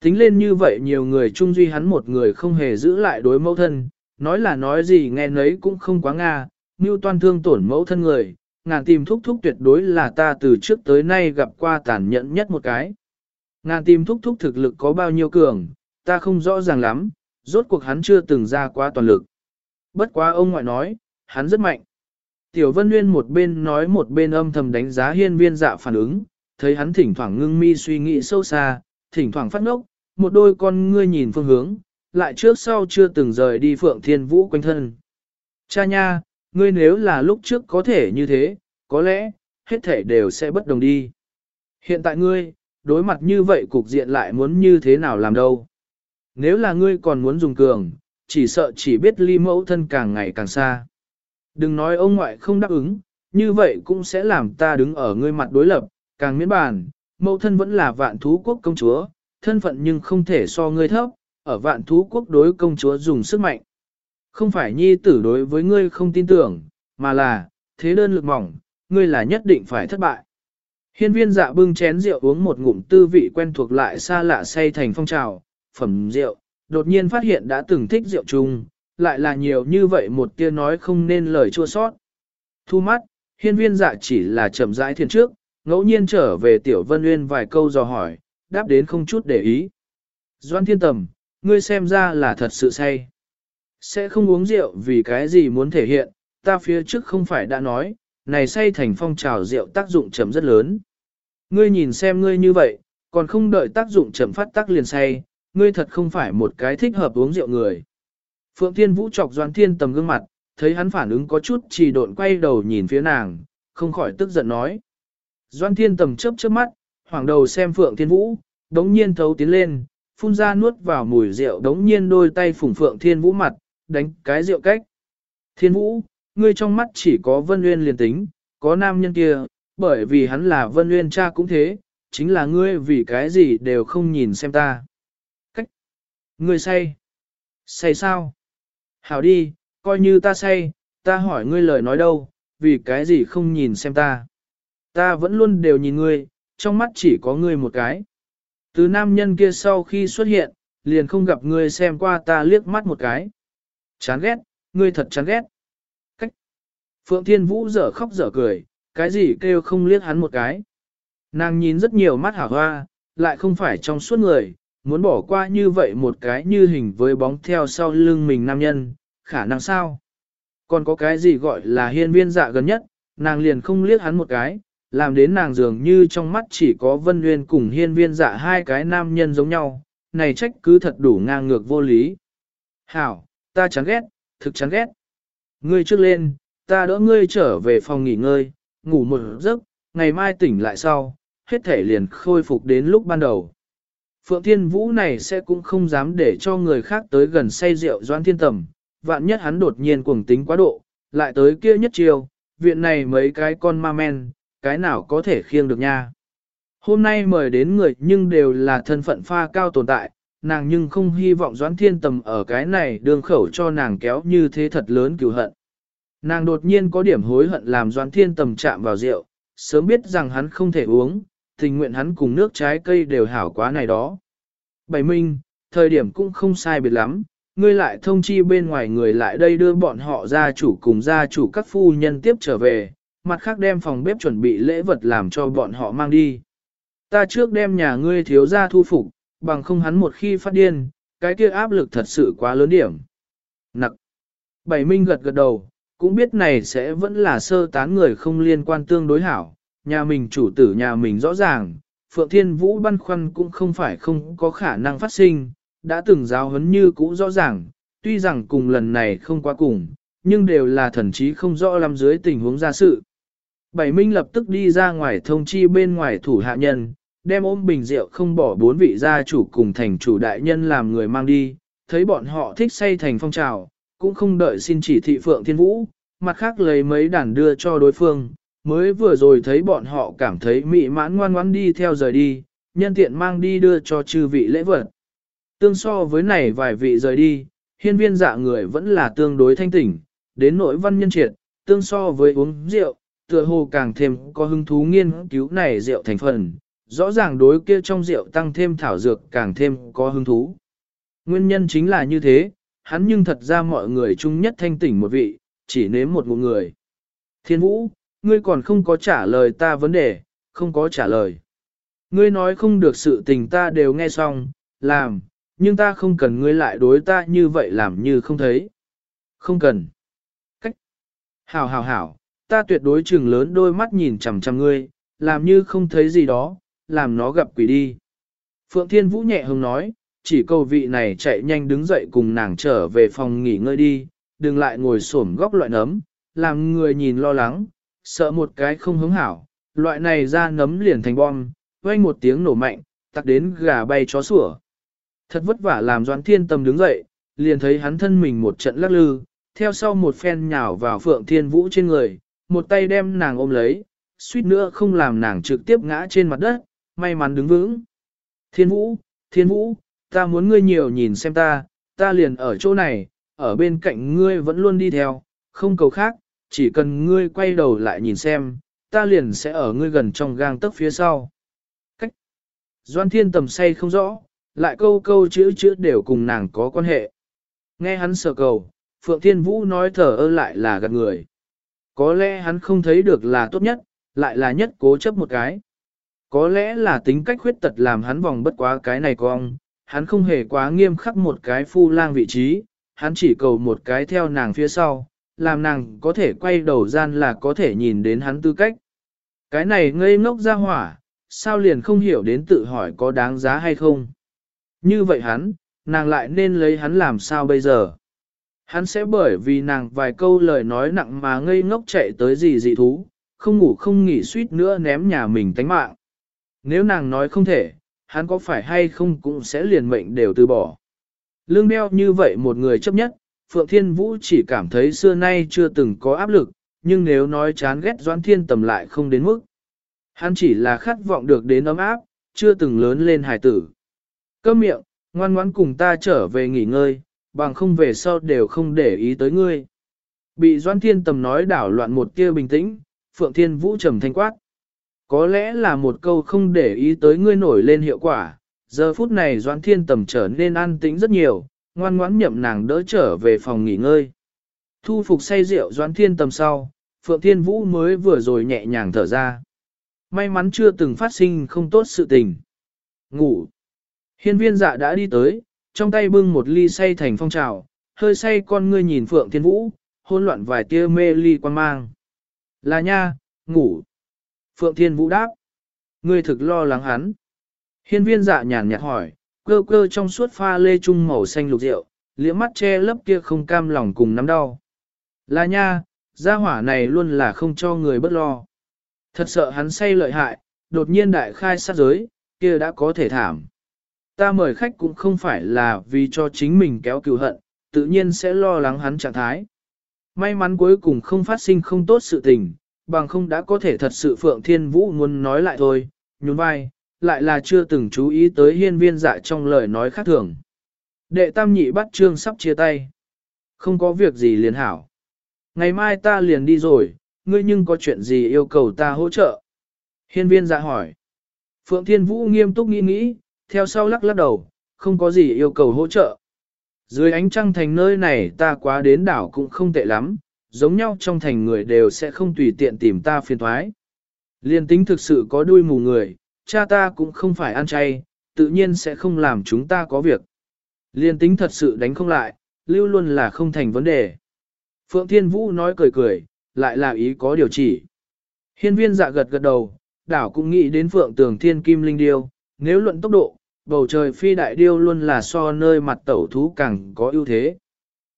S1: Tính lên như vậy nhiều người chung duy hắn một người không hề giữ lại đối mẫu thân, nói là nói gì nghe nấy cũng không quá nga, như toan thương tổn mẫu thân người, ngàn tìm thúc thúc tuyệt đối là ta từ trước tới nay gặp qua tàn nhẫn nhất một cái. Ngàn tìm thúc thúc thực lực có bao nhiêu cường, ta không rõ ràng lắm, rốt cuộc hắn chưa từng ra quá toàn lực. Bất quá ông ngoại nói, hắn rất mạnh. Tiểu Vân Nguyên một bên nói một bên âm thầm đánh giá hiên viên dạ phản ứng, thấy hắn thỉnh thoảng ngưng mi suy nghĩ sâu xa, thỉnh thoảng phát ngốc, một đôi con ngươi nhìn phương hướng, lại trước sau chưa từng rời đi Phượng Thiên Vũ quanh thân. Cha nha, ngươi nếu là lúc trước có thể như thế, có lẽ, hết thể đều sẽ bất đồng đi. Hiện tại ngươi, đối mặt như vậy cục diện lại muốn như thế nào làm đâu. Nếu là ngươi còn muốn dùng cường, chỉ sợ chỉ biết ly mẫu thân càng ngày càng xa. Đừng nói ông ngoại không đáp ứng, như vậy cũng sẽ làm ta đứng ở ngươi mặt đối lập, càng miễn bàn, mẫu thân vẫn là vạn thú quốc công chúa, thân phận nhưng không thể so ngươi thấp, ở vạn thú quốc đối công chúa dùng sức mạnh. Không phải nhi tử đối với ngươi không tin tưởng, mà là, thế đơn lực mỏng, ngươi là nhất định phải thất bại. Hiên viên dạ bưng chén rượu uống một ngụm tư vị quen thuộc lại xa lạ say thành phong trào, phẩm rượu, đột nhiên phát hiện đã từng thích rượu chung, lại là nhiều như vậy một tia nói không nên lời chua sót. Thu mắt, hiên viên dạ chỉ là chậm rãi thiền trước, ngẫu nhiên trở về tiểu vân uyên vài câu dò hỏi, đáp đến không chút để ý. Doan thiên tầm, ngươi xem ra là thật sự say. Sẽ không uống rượu vì cái gì muốn thể hiện, ta phía trước không phải đã nói, này say thành phong trào rượu tác dụng chậm rất lớn. Ngươi nhìn xem ngươi như vậy, còn không đợi tác dụng chậm phát tác liền say, ngươi thật không phải một cái thích hợp uống rượu người. Phượng Thiên Vũ chọc Doan Thiên tầm gương mặt, thấy hắn phản ứng có chút chỉ độn quay đầu nhìn phía nàng, không khỏi tức giận nói. Doan Thiên tầm chớp chớp mắt, hoảng đầu xem Phượng Thiên Vũ, đống nhiên thấu tiến lên, phun ra nuốt vào mùi rượu đống nhiên đôi tay phủng Phượng Thiên Vũ mặt, đánh cái rượu cách. Thiên Vũ, ngươi trong mắt chỉ có Vân Nguyên liền tính, có nam nhân kia, bởi vì hắn là Vân Nguyên cha cũng thế, chính là ngươi vì cái gì đều không nhìn xem ta. Ngươi say. Say sao? Hảo đi, coi như ta say, ta hỏi ngươi lời nói đâu, vì cái gì không nhìn xem ta. Ta vẫn luôn đều nhìn ngươi, trong mắt chỉ có ngươi một cái. Từ nam nhân kia sau khi xuất hiện, liền không gặp ngươi xem qua ta liếc mắt một cái. Chán ghét, ngươi thật chán ghét. Cách. Phượng Thiên Vũ dở khóc dở cười, cái gì kêu không liếc hắn một cái. Nàng nhìn rất nhiều mắt hảo hoa, lại không phải trong suốt người, muốn bỏ qua như vậy một cái như hình với bóng theo sau lưng mình nam nhân, khả năng sao? Còn có cái gì gọi là hiên viên dạ gần nhất, nàng liền không liếc hắn một cái, làm đến nàng dường như trong mắt chỉ có vân nguyên cùng hiên viên dạ hai cái nam nhân giống nhau, này trách cứ thật đủ ngang ngược vô lý. Hảo, ta chán ghét, thực chán ghét. Ngươi trước lên, ta đỡ ngươi trở về phòng nghỉ ngơi, ngủ một giấc, ngày mai tỉnh lại sau, hết thể liền khôi phục đến lúc ban đầu. Phượng Thiên Vũ này sẽ cũng không dám để cho người khác tới gần say rượu Doan Thiên Tầm, vạn nhất hắn đột nhiên cuồng tính quá độ, lại tới kia nhất chiều, viện này mấy cái con ma men, cái nào có thể khiêng được nha. Hôm nay mời đến người nhưng đều là thân phận pha cao tồn tại, nàng nhưng không hy vọng Doãn Thiên Tầm ở cái này đường khẩu cho nàng kéo như thế thật lớn cứu hận. Nàng đột nhiên có điểm hối hận làm Doãn Thiên Tầm chạm vào rượu, sớm biết rằng hắn không thể uống, tình nguyện hắn cùng nước trái cây đều hảo quá này đó. Bảy Minh, thời điểm cũng không sai biệt lắm, ngươi lại thông chi bên ngoài người lại đây đưa bọn họ gia chủ cùng gia chủ các phu nhân tiếp trở về, mặt khác đem phòng bếp chuẩn bị lễ vật làm cho bọn họ mang đi. Ta trước đem nhà ngươi thiếu gia thu phục, bằng không hắn một khi phát điên, cái kia áp lực thật sự quá lớn điểm. Nặc. Bảy Minh gật gật đầu, cũng biết này sẽ vẫn là sơ tán người không liên quan tương đối hảo, nhà mình chủ tử nhà mình rõ ràng, Phượng Thiên Vũ băn khoăn cũng không phải không có khả năng phát sinh, đã từng giáo huấn như cũ rõ ràng, tuy rằng cùng lần này không quá cùng, nhưng đều là thần trí không rõ lắm dưới tình huống ra sự. Bảy Minh lập tức đi ra ngoài thông chi bên ngoài thủ hạ nhân, đem ôm bình rượu không bỏ bốn vị gia chủ cùng thành chủ đại nhân làm người mang đi, thấy bọn họ thích say thành phong trào, cũng không đợi xin chỉ thị Phượng Thiên Vũ, mặt khác lấy mấy đàn đưa cho đối phương, mới vừa rồi thấy bọn họ cảm thấy mị mãn ngoan ngoãn đi theo rời đi, nhân tiện mang đi đưa cho chư vị lễ vật. Tương so với này vài vị rời đi, hiên viên dạ người vẫn là tương đối thanh tỉnh, đến nỗi văn nhân triệt, tương so với uống rượu, tựa hồ càng thêm có hứng thú nghiên cứu này rượu thành phần, rõ ràng đối kia trong rượu tăng thêm thảo dược càng thêm có hứng thú. Nguyên nhân chính là như thế, hắn nhưng thật ra mọi người chung nhất thanh tỉnh một vị, chỉ nếm một ngụm người. Thiên vũ, ngươi còn không có trả lời ta vấn đề, không có trả lời. Ngươi nói không được sự tình ta đều nghe xong, làm, nhưng ta không cần ngươi lại đối ta như vậy làm như không thấy. Không cần. Cách. Hảo hảo hảo, ta tuyệt đối chừng lớn đôi mắt nhìn chằm chằm ngươi, làm như không thấy gì đó, làm nó gặp quỷ đi. Phượng Thiên Vũ nhẹ hứng nói, chỉ cầu vị này chạy nhanh đứng dậy cùng nàng trở về phòng nghỉ ngơi đi, đừng lại ngồi xổm góc loại nấm, làm người nhìn lo lắng, sợ một cái không hứng hảo, loại này ra nấm liền thành bom, vang một tiếng nổ mạnh, tặc đến gà bay chó sủa. Thật vất vả làm Doãn Thiên Tâm đứng dậy, liền thấy hắn thân mình một trận lắc lư, theo sau một phen nhào vào Phượng Thiên Vũ trên người, một tay đem nàng ôm lấy, suýt nữa không làm nàng trực tiếp ngã trên mặt đất, may mắn đứng vững. Thiên Vũ, Thiên Vũ, ta muốn ngươi nhiều nhìn xem ta, ta liền ở chỗ này, ở bên cạnh ngươi vẫn luôn đi theo, không cầu khác, chỉ cần ngươi quay đầu lại nhìn xem, ta liền sẽ ở ngươi gần trong gang tấc phía sau. Cách. Doan Thiên tầm say không rõ, lại câu câu chữ chữ đều cùng nàng có quan hệ. Nghe hắn sợ cầu, Phượng Thiên Vũ nói thở ơ lại là gạt người. Có lẽ hắn không thấy được là tốt nhất, lại là nhất cố chấp một cái. Có lẽ là tính cách khuyết tật làm hắn vòng bất quá cái này cong, hắn không hề quá nghiêm khắc một cái phu lang vị trí, hắn chỉ cầu một cái theo nàng phía sau, làm nàng có thể quay đầu gian là có thể nhìn đến hắn tư cách. Cái này ngây ngốc ra hỏa, sao liền không hiểu đến tự hỏi có đáng giá hay không. Như vậy hắn, nàng lại nên lấy hắn làm sao bây giờ? Hắn sẽ bởi vì nàng vài câu lời nói nặng mà ngây ngốc chạy tới gì dị thú, không ngủ không nghỉ suýt nữa ném nhà mình tánh mạng. Nếu nàng nói không thể, hắn có phải hay không cũng sẽ liền mệnh đều từ bỏ. Lương đeo như vậy một người chấp nhất, Phượng Thiên Vũ chỉ cảm thấy xưa nay chưa từng có áp lực, nhưng nếu nói chán ghét Doãn Thiên tầm lại không đến mức. Hắn chỉ là khát vọng được đến ấm áp, chưa từng lớn lên hài tử. Cơm miệng, ngoan ngoãn cùng ta trở về nghỉ ngơi, bằng không về sau đều không để ý tới ngươi. Bị Doan Thiên Tầm nói đảo loạn một tia bình tĩnh, Phượng Thiên Vũ trầm thanh quát. Có lẽ là một câu không để ý tới ngươi nổi lên hiệu quả, giờ phút này Doan Thiên Tầm trở nên an tĩnh rất nhiều, ngoan ngoãn nhậm nàng đỡ trở về phòng nghỉ ngơi. Thu phục say rượu doãn Thiên Tầm sau, Phượng Thiên Vũ mới vừa rồi nhẹ nhàng thở ra. May mắn chưa từng phát sinh không tốt sự tình. Ngủ. Hiên viên dạ đã đi tới, trong tay bưng một ly say thành phong trào, hơi say con ngươi nhìn Phượng Thiên Vũ, hôn loạn vài tia mê ly quan mang. Là nha, ngủ. Phượng Thiên Vũ đáp. Ngươi thực lo lắng hắn. Hiên viên dạ nhàn nhạt hỏi, cơ cơ trong suốt pha lê trung màu xanh lục rượu, liễm mắt che lấp kia không cam lòng cùng nắm đau. Là nha, gia hỏa này luôn là không cho người bất lo. Thật sợ hắn say lợi hại, đột nhiên đại khai sát giới, kia đã có thể thảm. Ta mời khách cũng không phải là vì cho chính mình kéo cừu hận, tự nhiên sẽ lo lắng hắn trạng thái. May mắn cuối cùng không phát sinh không tốt sự tình, bằng không đã có thể thật sự Phượng Thiên Vũ muốn nói lại thôi, nhún vai, lại là chưa từng chú ý tới hiên viên dạ trong lời nói khác thường. Đệ tam nhị bắt trương sắp chia tay. Không có việc gì liền hảo. Ngày mai ta liền đi rồi, ngươi nhưng có chuyện gì yêu cầu ta hỗ trợ? Hiên viên dạ hỏi. Phượng Thiên Vũ nghiêm túc nghĩ nghĩ, theo sau lắc lắc đầu, không có gì yêu cầu hỗ trợ. Dưới ánh trăng thành nơi này ta quá đến đảo cũng không tệ lắm, giống nhau trong thành người đều sẽ không tùy tiện tìm ta phiền thoái. Liên tính thực sự có đuôi mù người, cha ta cũng không phải ăn chay, tự nhiên sẽ không làm chúng ta có việc. Liên tính thật sự đánh không lại, lưu luôn là không thành vấn đề. Phượng Thiên Vũ nói cười cười, lại là ý có điều chỉ. Hiên viên dạ gật gật đầu, đảo cũng nghĩ đến Phượng Tường Thiên Kim Linh Điêu, nếu luận tốc độ, bầu trời phi đại điêu luôn là so nơi mặt tẩu thú càng có ưu thế.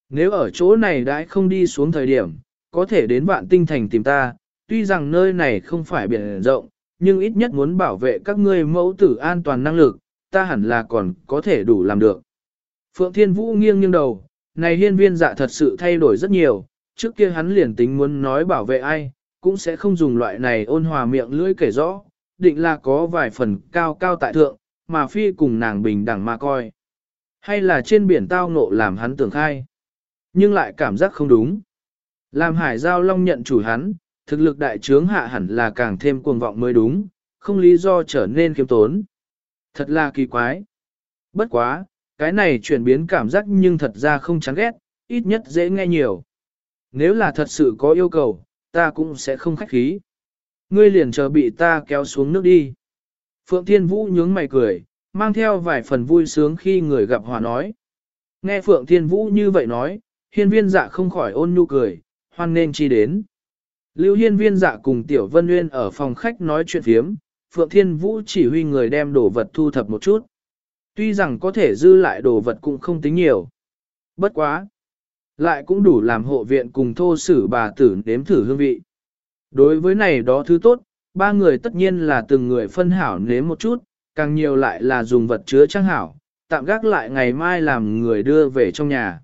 S1: Nếu ở chỗ này đãi không đi xuống thời điểm, có thể đến vạn tinh thành tìm ta, tuy rằng nơi này không phải biển rộng, nhưng ít nhất muốn bảo vệ các ngươi mẫu tử an toàn năng lực, ta hẳn là còn có thể đủ làm được. Phượng Thiên Vũ nghiêng nghiêng đầu, này hiên viên dạ thật sự thay đổi rất nhiều, trước kia hắn liền tính muốn nói bảo vệ ai, cũng sẽ không dùng loại này ôn hòa miệng lưỡi kể rõ, định là có vài phần cao cao tại thượng, mà phi cùng nàng bình đẳng mà coi. Hay là trên biển tao ngộ làm hắn tưởng khai, nhưng lại cảm giác không đúng. Làm hải giao long nhận chủ hắn, thực lực đại trướng hạ hẳn là càng thêm cuồng vọng mới đúng, không lý do trở nên kiêm tốn. Thật là kỳ quái. Bất quá, cái này chuyển biến cảm giác nhưng thật ra không chán ghét, ít nhất dễ nghe nhiều. Nếu là thật sự có yêu cầu, ta cũng sẽ không khách khí. Ngươi liền chờ bị ta kéo xuống nước đi. Phượng Thiên Vũ nhướng mày cười, mang theo vài phần vui sướng khi người gặp hòa nói. Nghe Phượng Thiên Vũ như vậy nói, hiên viên dạ không khỏi ôn nhu cười, hoan nên chi đến. Lưu hiên viên dạ cùng Tiểu Vân Nguyên ở phòng khách nói chuyện phiếm, Phượng Thiên Vũ chỉ huy người đem đồ vật thu thập một chút. Tuy rằng có thể dư lại đồ vật cũng không tính nhiều. Bất quá. Lại cũng đủ làm hộ viện cùng thô sử bà tử nếm thử hương vị. Đối với này đó thứ tốt, ba người tất nhiên là từng người phân hảo nếm một chút, càng nhiều lại là dùng vật chứa trang hảo, tạm gác lại ngày mai làm người đưa về trong nhà.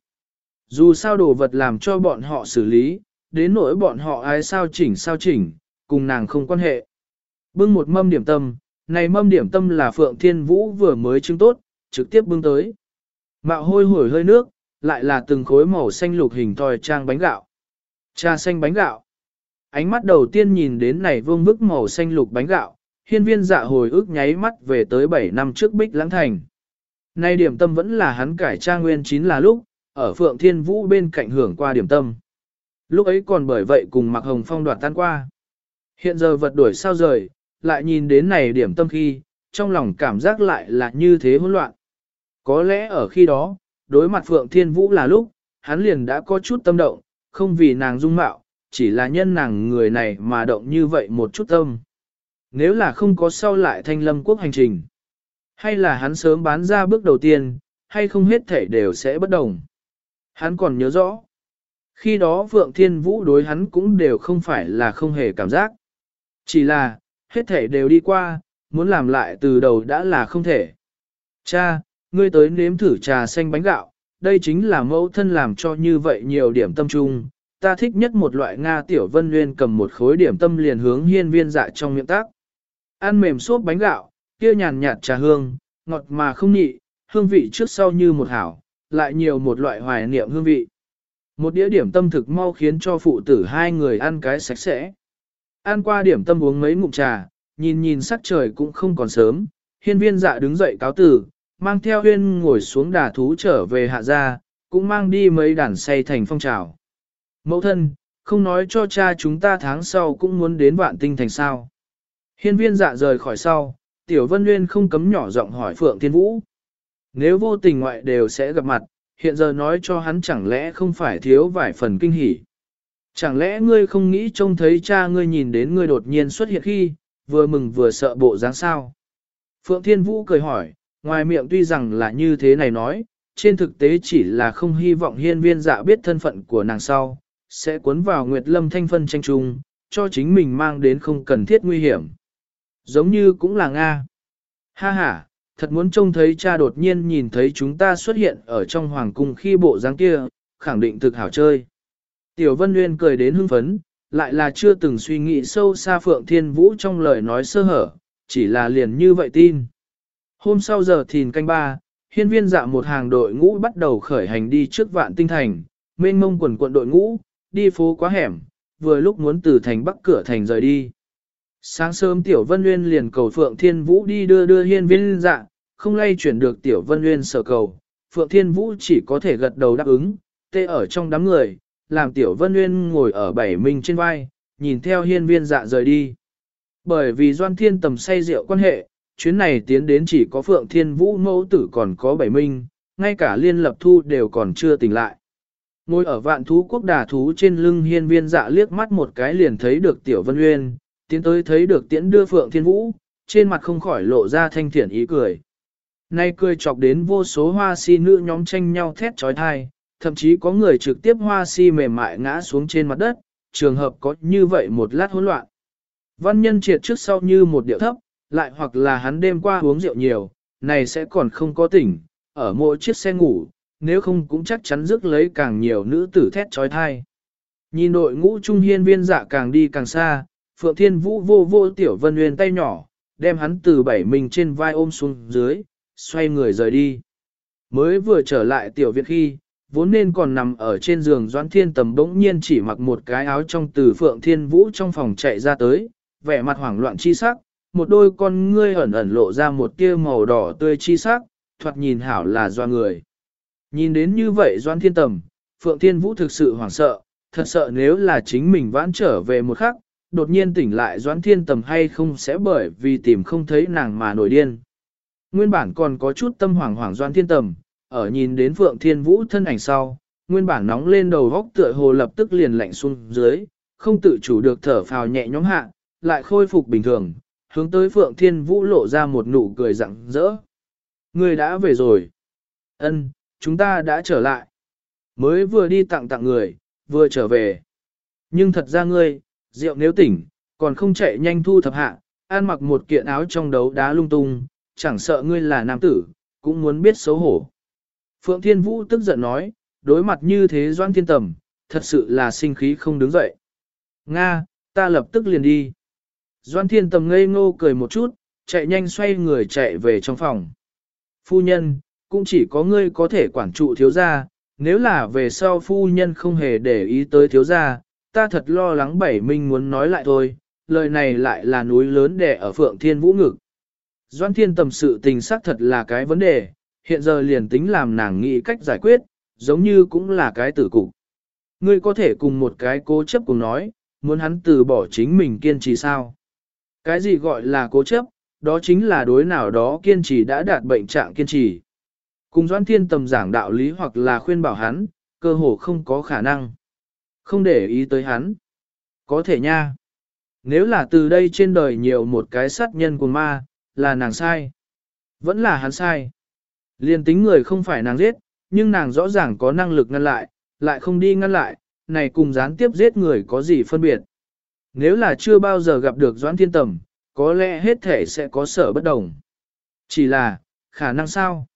S1: Dù sao đồ vật làm cho bọn họ xử lý, đến nỗi bọn họ ai sao chỉnh sao chỉnh, cùng nàng không quan hệ. Bưng một mâm điểm tâm, này mâm điểm tâm là Phượng Thiên Vũ vừa mới trưng tốt, trực tiếp bưng tới. Mạo hôi hổi hơi nước, lại là từng khối màu xanh lục hình thòi trang bánh gạo. Trà xanh bánh gạo. Ánh mắt đầu tiên nhìn đến này vương bức màu xanh lục bánh gạo, hiên viên dạ hồi ức nháy mắt về tới 7 năm trước Bích Lãng Thành. Nay điểm tâm vẫn là hắn cải trang nguyên chín là lúc, ở Phượng Thiên Vũ bên cạnh hưởng qua điểm tâm. Lúc ấy còn bởi vậy cùng Mạc Hồng Phong đoạt tan qua. Hiện giờ vật đổi sao rời, lại nhìn đến này điểm tâm khi, trong lòng cảm giác lại là như thế hỗn loạn. Có lẽ ở khi đó, đối mặt Phượng Thiên Vũ là lúc, hắn liền đã có chút tâm động, không vì nàng dung mạo, chỉ là nhân nàng người này mà động như vậy một chút tâm. Nếu là không có sau lại thanh lâm quốc hành trình, hay là hắn sớm bán ra bước đầu tiên, hay không hết thể đều sẽ bất đồng. Hắn còn nhớ rõ. Khi đó vượng Thiên Vũ đối hắn cũng đều không phải là không hề cảm giác. Chỉ là, hết thể đều đi qua, muốn làm lại từ đầu đã là không thể. Cha, ngươi tới nếm thử trà xanh bánh gạo, đây chính là mẫu thân làm cho như vậy nhiều điểm tâm trung. Ta thích nhất một loại Nga tiểu vân nguyên cầm một khối điểm tâm liền hướng hiên viên dạ trong miệng tác. Ăn mềm xốp bánh gạo, kia nhàn nhạt trà hương, ngọt mà không nhị, hương vị trước sau như một hảo, lại nhiều một loại hoài niệm hương vị. Một đĩa điểm tâm thực mau khiến cho phụ tử hai người ăn cái sạch sẽ. Ăn qua điểm tâm uống mấy ngụm trà, nhìn nhìn sắc trời cũng không còn sớm, hiên viên dạ đứng dậy cáo tử, mang theo huyên ngồi xuống đà thú trở về hạ gia, cũng mang đi mấy đàn say thành phong trào. Mẫu thân, không nói cho cha chúng ta tháng sau cũng muốn đến vạn tinh thành sao. Hiên viên dạ rời khỏi sau, tiểu vân nguyên không cấm nhỏ giọng hỏi Phượng Thiên Vũ. Nếu vô tình ngoại đều sẽ gặp mặt, hiện giờ nói cho hắn chẳng lẽ không phải thiếu vài phần kinh hỉ. Chẳng lẽ ngươi không nghĩ trông thấy cha ngươi nhìn đến ngươi đột nhiên xuất hiện khi, vừa mừng vừa sợ bộ dáng sao? Phượng Thiên Vũ cười hỏi, ngoài miệng tuy rằng là như thế này nói, trên thực tế chỉ là không hy vọng hiên viên dạ biết thân phận của nàng sau, sẽ cuốn vào Nguyệt Lâm thanh phân tranh trung, cho chính mình mang đến không cần thiết nguy hiểm. Giống như cũng là Nga. Ha ha, thật muốn trông thấy cha đột nhiên nhìn thấy chúng ta xuất hiện ở trong hoàng cung khi bộ dáng kia, khẳng định thực hảo chơi. Tiểu Vân Nguyên cười đến hưng phấn, lại là chưa từng suy nghĩ sâu xa Phượng Thiên Vũ trong lời nói sơ hở, chỉ là liền như vậy tin. Hôm sau giờ thìn canh ba, hiên viên dạ một hàng đội ngũ bắt đầu khởi hành đi trước vạn tinh thành, mênh mông quần quận đội ngũ, đi phố quá hẻm, vừa lúc muốn từ thành bắc cửa thành rời đi. Sáng sớm Tiểu Vân Nguyên liền cầu Phượng Thiên Vũ đi đưa đưa hiên viên dạ, không lay chuyển được Tiểu Vân Nguyên sở cầu. Phượng Thiên Vũ chỉ có thể gật đầu đáp ứng, tê ở trong đám người, làm Tiểu Vân Nguyên ngồi ở bảy minh trên vai, nhìn theo hiên viên dạ rời đi. Bởi vì Doan Thiên tầm say rượu quan hệ, chuyến này tiến đến chỉ có Phượng Thiên Vũ mẫu tử còn có bảy minh, ngay cả liên lập thu đều còn chưa tỉnh lại. Ngồi ở vạn thú quốc đà thú trên lưng hiên viên dạ liếc mắt một cái liền thấy được Tiểu Vân Nguyên, tiến tới thấy được tiễn đưa Phượng Thiên Vũ, trên mặt không khỏi lộ ra thanh thiện ý cười. Nay cười chọc đến vô số hoa si nữ nhóm tranh nhau thét trói thai, thậm chí có người trực tiếp hoa si mềm mại ngã xuống trên mặt đất, trường hợp có như vậy một lát hỗn loạn. Văn nhân triệt trước sau như một điệu thấp, lại hoặc là hắn đêm qua uống rượu nhiều, này sẽ còn không có tỉnh, ở mỗi chiếc xe ngủ, nếu không cũng chắc chắn rước lấy càng nhiều nữ tử thét trói thai. Nhìn đội ngũ trung hiên viên dạ càng đi càng xa, Phượng Thiên Vũ vô vô tiểu vân nguyên tay nhỏ, đem hắn từ bảy mình trên vai ôm xuống dưới, xoay người rời đi. Mới vừa trở lại tiểu viện khi, vốn nên còn nằm ở trên giường Doãn Thiên Tầm bỗng nhiên chỉ mặc một cái áo trong từ Phượng Thiên Vũ trong phòng chạy ra tới, vẻ mặt hoảng loạn chi sắc, một đôi con ngươi ẩn ẩn lộ ra một tia màu đỏ tươi chi sắc, thoạt nhìn hảo là do người. Nhìn đến như vậy Doãn Thiên Tầm, Phượng Thiên Vũ thực sự hoảng sợ, thật sợ nếu là chính mình vãn trở về một khắc, đột nhiên tỉnh lại Doãn Thiên Tầm hay không sẽ bởi vì tìm không thấy nàng mà nổi điên. Nguyên bản còn có chút tâm hoảng hoảng Doãn Thiên Tầm, ở nhìn đến Phượng Thiên Vũ thân ảnh sau, nguyên bản nóng lên đầu góc tựa hồ lập tức liền lạnh xuống dưới, không tự chủ được thở phào nhẹ nhõm hạ, lại khôi phục bình thường, hướng tới Phượng Thiên Vũ lộ ra một nụ cười rạng rỡ. Người đã về rồi. Ân, chúng ta đã trở lại. Mới vừa đi tặng tặng người, vừa trở về. Nhưng thật ra ngươi, rượu nếu tỉnh, còn không chạy nhanh thu thập hạ, an mặc một kiện áo trong đấu đá lung tung, chẳng sợ ngươi là nam tử, cũng muốn biết xấu hổ. Phượng Thiên Vũ tức giận nói, đối mặt như thế Doan Thiên Tầm, thật sự là sinh khí không đứng dậy. Nga, ta lập tức liền đi. Doan Thiên Tầm ngây ngô cười một chút, chạy nhanh xoay người chạy về trong phòng. Phu nhân, cũng chỉ có ngươi có thể quản trụ thiếu gia, nếu là về sau phu nhân không hề để ý tới thiếu gia, ta thật lo lắng bảy minh muốn nói lại thôi, lời này lại là núi lớn đè ở Phượng Thiên Vũ ngực. Doan Thiên Tầm sự tình xác thật là cái vấn đề, hiện giờ liền tính làm nàng nghĩ cách giải quyết, giống như cũng là cái tử cục. Ngươi có thể cùng một cái cố chấp cùng nói, muốn hắn từ bỏ chính mình kiên trì sao. Cái gì gọi là cố chấp, đó chính là đối nào đó kiên trì đã đạt bệnh trạng kiên trì. Cùng Doan Thiên tầm giảng đạo lý hoặc là khuyên bảo hắn, cơ hồ không có khả năng. Không để ý tới hắn. Có thể nha. Nếu là từ đây trên đời nhiều một cái sát nhân của ma, là nàng sai. Vẫn là hắn sai. Liên tính người không phải nàng giết, nhưng nàng rõ ràng có năng lực ngăn lại, lại không đi ngăn lại, này cùng gián tiếp giết người có gì phân biệt. Nếu là chưa bao giờ gặp được Doãn Thiên Tầm, có lẽ hết thể sẽ có sở bất đồng. Chỉ là, khả năng sao?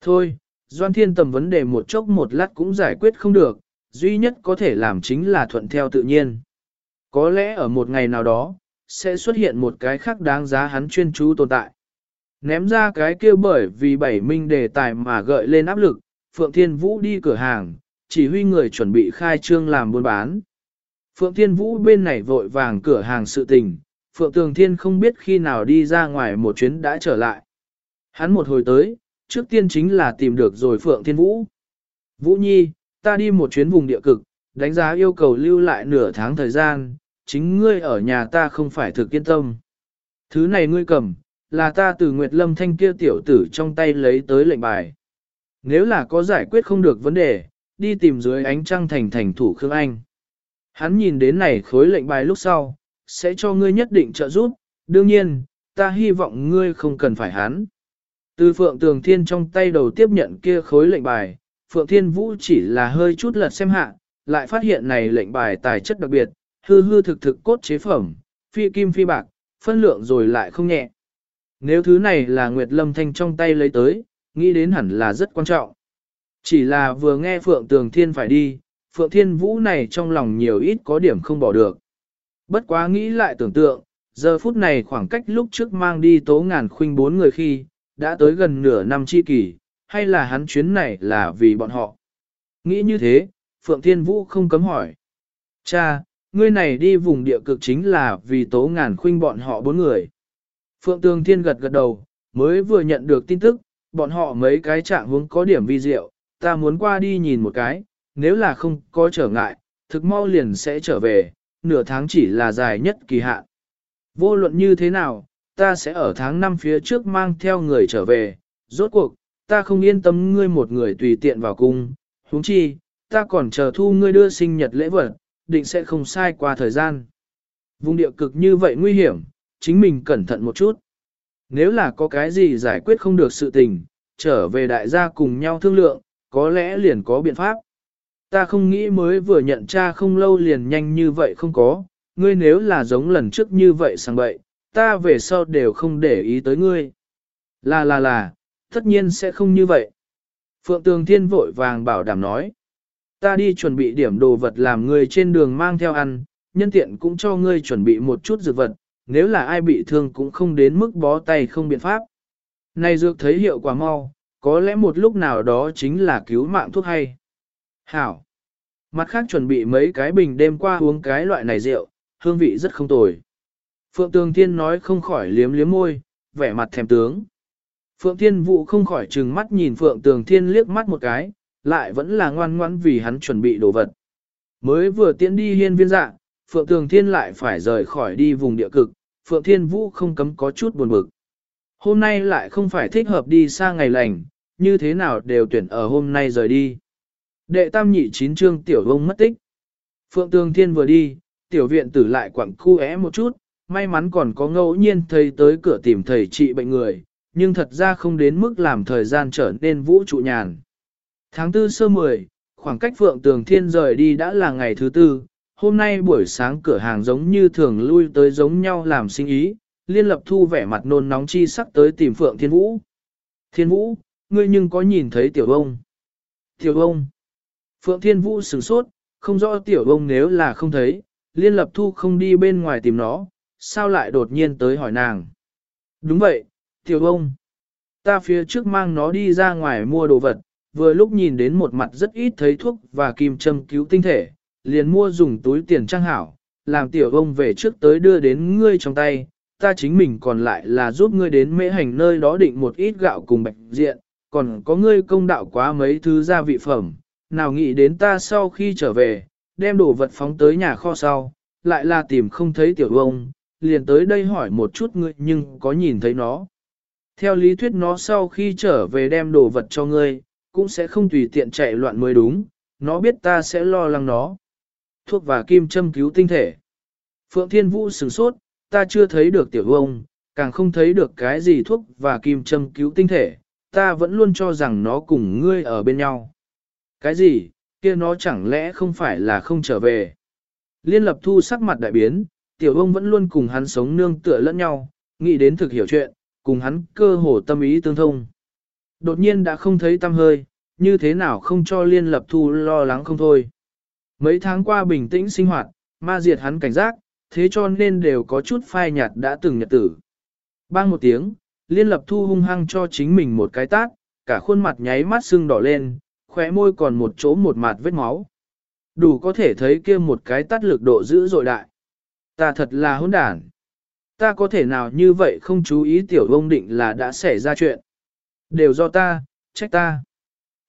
S1: Thôi, Doan Thiên Tầm vấn đề một chốc một lát cũng giải quyết không được, duy nhất có thể làm chính là thuận theo tự nhiên. Có lẽ ở một ngày nào đó, sẽ xuất hiện một cái khác đáng giá hắn chuyên chú tồn tại. Ném ra cái kia bởi vì bảy minh đề tài mà gợi lên áp lực, Phượng Thiên Vũ đi cửa hàng, chỉ huy người chuẩn bị khai trương làm buôn bán. Phượng Thiên Vũ bên này vội vàng cửa hàng sự tình, Phượng Tường Thiên không biết khi nào đi ra ngoài một chuyến đã trở lại. Hắn một hồi tới, trước tiên chính là tìm được rồi Phượng Thiên Vũ. Vũ Nhi, ta đi một chuyến vùng địa cực, đánh giá yêu cầu lưu lại nửa tháng thời gian, chính ngươi ở nhà ta không phải thực yên tâm. Thứ này ngươi cầm, là ta từ Nguyệt Lâm Thanh kia tiểu tử trong tay lấy tới lệnh bài. Nếu là có giải quyết không được vấn đề, đi tìm dưới ánh trăng thành thành thủ Khương Anh. Hắn nhìn đến này khối lệnh bài lúc sau, sẽ cho ngươi nhất định trợ giúp, đương nhiên, ta hy vọng ngươi không cần phải hắn. Từ Phượng Tường Thiên trong tay đầu tiếp nhận kia khối lệnh bài, Phượng Thiên Vũ chỉ là hơi chút lật xem hạ, lại phát hiện này lệnh bài tài chất đặc biệt, hư hư thực thực cốt chế phẩm, phi kim phi bạc, phân lượng rồi lại không nhẹ. Nếu thứ này là Nguyệt Lâm Thanh trong tay lấy tới, nghĩ đến hẳn là rất quan trọng. Chỉ là vừa nghe Phượng Tường Thiên phải đi, Phượng Thiên Vũ này trong lòng nhiều ít có điểm không bỏ được. Bất quá nghĩ lại tưởng tượng, giờ phút này khoảng cách lúc trước mang đi tố ngàn khuynh bốn người khi, đã tới gần nửa năm chi kỷ hay là hắn chuyến này là vì bọn họ. Nghĩ như thế, Phượng Thiên Vũ không cấm hỏi. Cha, ngươi này đi vùng địa cực chính là vì tố ngàn khuynh bọn họ bốn người. Phượng Tường Thiên gật gật đầu, mới vừa nhận được tin tức, bọn họ mấy cái trạng hướng có điểm vi diệu, ta muốn qua đi nhìn một cái, nếu là không có trở ngại, thực mau liền sẽ trở về, nửa tháng chỉ là dài nhất kỳ hạn. Vô luận như thế nào, ta sẽ ở tháng 5 phía trước mang theo người trở về, rốt cuộc, ta không yên tâm ngươi một người tùy tiện vào cung, huống chi, ta còn chờ thu ngươi đưa sinh nhật lễ vật, định sẽ không sai qua thời gian. Vùng địa cực như vậy nguy hiểm, chính mình cẩn thận một chút. Nếu là có cái gì giải quyết không được sự tình, trở về đại gia cùng nhau thương lượng, có lẽ liền có biện pháp. Ta không nghĩ mới vừa nhận cha không lâu liền nhanh như vậy không có, ngươi nếu là giống lần trước như vậy sang bậy, ta về sau đều không để ý tới ngươi. Là là là, tất nhiên sẽ không như vậy. Phượng Tường Thiên vội vàng bảo đảm nói. Ta đi chuẩn bị điểm đồ vật làm người trên đường mang theo ăn, nhân tiện cũng cho ngươi chuẩn bị một chút dược vật, nếu là ai bị thương cũng không đến mức bó tay không biện pháp. Này dược thấy hiệu quả mau, có lẽ một lúc nào đó chính là cứu mạng thuốc hay. Hảo. Mặt khác chuẩn bị mấy cái bình đêm qua uống cái loại này rượu, hương vị rất không tồi. Phượng Tường Thiên nói không khỏi liếm liếm môi, vẻ mặt thèm tướng. Phượng Thiên Vũ không khỏi trừng mắt nhìn Phượng Tường Thiên liếc mắt một cái, lại vẫn là ngoan ngoãn vì hắn chuẩn bị đồ vật. Mới vừa tiến đi hiên viên dạ, Phượng Tường Thiên lại phải rời khỏi đi vùng địa cực, Phượng Thiên Vũ không cấm có chút buồn bực. Hôm nay lại không phải thích hợp đi xa ngày lành, như thế nào đều tuyển ở hôm nay rời đi. Đệ tam nhị chín trương tiểu vông mất tích. Phượng Tường Thiên vừa đi, tiểu viện tử lại quặng khu é một chút, may mắn còn có ngẫu nhiên thầy tới cửa tìm thầy trị bệnh người, nhưng thật ra không đến mức làm thời gian trở nên vũ trụ nhàn. Tháng tư sơ 10, khoảng cách Phượng Tường Thiên rời đi đã là ngày thứ tư, hôm nay buổi sáng cửa hàng giống như thường lui tới giống nhau làm sinh ý, liên lập thu vẻ mặt nôn nóng chi sắc tới tìm Phượng Thiên Vũ. Thiên Vũ, ngươi nhưng có nhìn thấy tiểu ông? Tiểu ông. Phượng Thiên Vũ sửng sốt, không rõ tiểu ông nếu là không thấy, liên lập thu không đi bên ngoài tìm nó, sao lại đột nhiên tới hỏi nàng. Đúng vậy, tiểu ông. Ta phía trước mang nó đi ra ngoài mua đồ vật, vừa lúc nhìn đến một mặt rất ít thấy thuốc và kim châm cứu tinh thể, liền mua dùng túi tiền trang hảo, làm tiểu ông về trước tới đưa đến ngươi trong tay, ta chính mình còn lại là giúp ngươi đến mễ hành nơi đó định một ít gạo cùng bạch diện, còn có ngươi công đạo quá mấy thứ gia vị phẩm, nào nghĩ đến ta sau khi trở về, đem đồ vật phóng tới nhà kho sau, lại là tìm không thấy tiểu ông, liền tới đây hỏi một chút ngươi nhưng có nhìn thấy nó. Theo lý thuyết nó sau khi trở về đem đồ vật cho ngươi, cũng sẽ không tùy tiện chạy loạn mới đúng, nó biết ta sẽ lo lắng nó. Thuốc và kim châm cứu tinh thể. Phượng Thiên Vũ sửng sốt, ta chưa thấy được tiểu ông, càng không thấy được cái gì thuốc và kim châm cứu tinh thể, ta vẫn luôn cho rằng nó cùng ngươi ở bên nhau. Cái gì, kia nó chẳng lẽ không phải là không trở về. Liên lập thu sắc mặt đại biến, tiểu ông vẫn luôn cùng hắn sống nương tựa lẫn nhau, nghĩ đến thực hiểu chuyện, cùng hắn cơ hồ tâm ý tương thông. Đột nhiên đã không thấy tâm hơi, như thế nào không cho liên lập thu lo lắng không thôi. Mấy tháng qua bình tĩnh sinh hoạt, ma diệt hắn cảnh giác, thế cho nên đều có chút phai nhạt đã từng nhật tử. Bang một tiếng, liên lập thu hung hăng cho chính mình một cái tát, cả khuôn mặt nháy mắt sưng đỏ lên, khóe môi còn một chỗ một mặt vết máu. Đủ có thể thấy kia một cái tát lực độ dữ dội đại. Ta thật là hỗn đản. Ta có thể nào như vậy không chú ý tiểu ông định là đã xảy ra chuyện. Đều do ta, trách ta.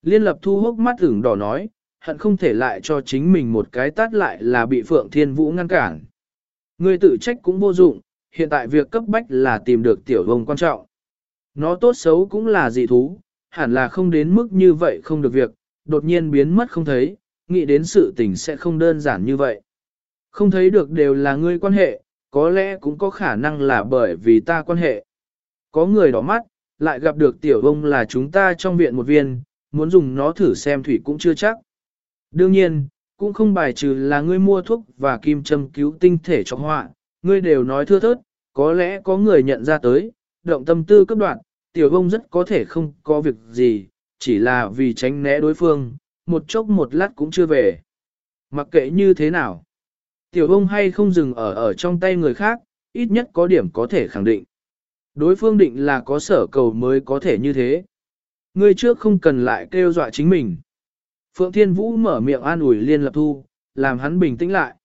S1: Liên lập thu hốc mắt ửng đỏ nói, hận không thể lại cho chính mình một cái tát lại là bị Phượng Thiên Vũ ngăn cản. Ngươi tự trách cũng vô dụng, hiện tại việc cấp bách là tìm được tiểu vông quan trọng. Nó tốt xấu cũng là dị thú, hẳn là không đến mức như vậy không được việc, đột nhiên biến mất không thấy, nghĩ đến sự tình sẽ không đơn giản như vậy. Không thấy được đều là ngươi quan hệ, có lẽ cũng có khả năng là bởi vì ta quan hệ. Có người đỏ mắt, lại gặp được tiểu ông là chúng ta trong viện một viên, muốn dùng nó thử xem thủy cũng chưa chắc. Đương nhiên, cũng không bài trừ là ngươi mua thuốc và kim châm cứu tinh thể cho họa, ngươi đều nói thưa thớt, có lẽ có người nhận ra tới, động tâm tư cấp đoạn, tiểu bông rất có thể không có việc gì, chỉ là vì tránh né đối phương, một chốc một lát cũng chưa về. Mặc kệ như thế nào, tiểu bông hay không dừng ở ở trong tay người khác, ít nhất có điểm có thể khẳng định. Đối phương định là có sở cầu mới có thể như thế. Ngươi trước không cần lại kêu dọa chính mình. Phượng Thiên Vũ mở miệng an ủi Liên Lập Thu, làm hắn bình tĩnh lại.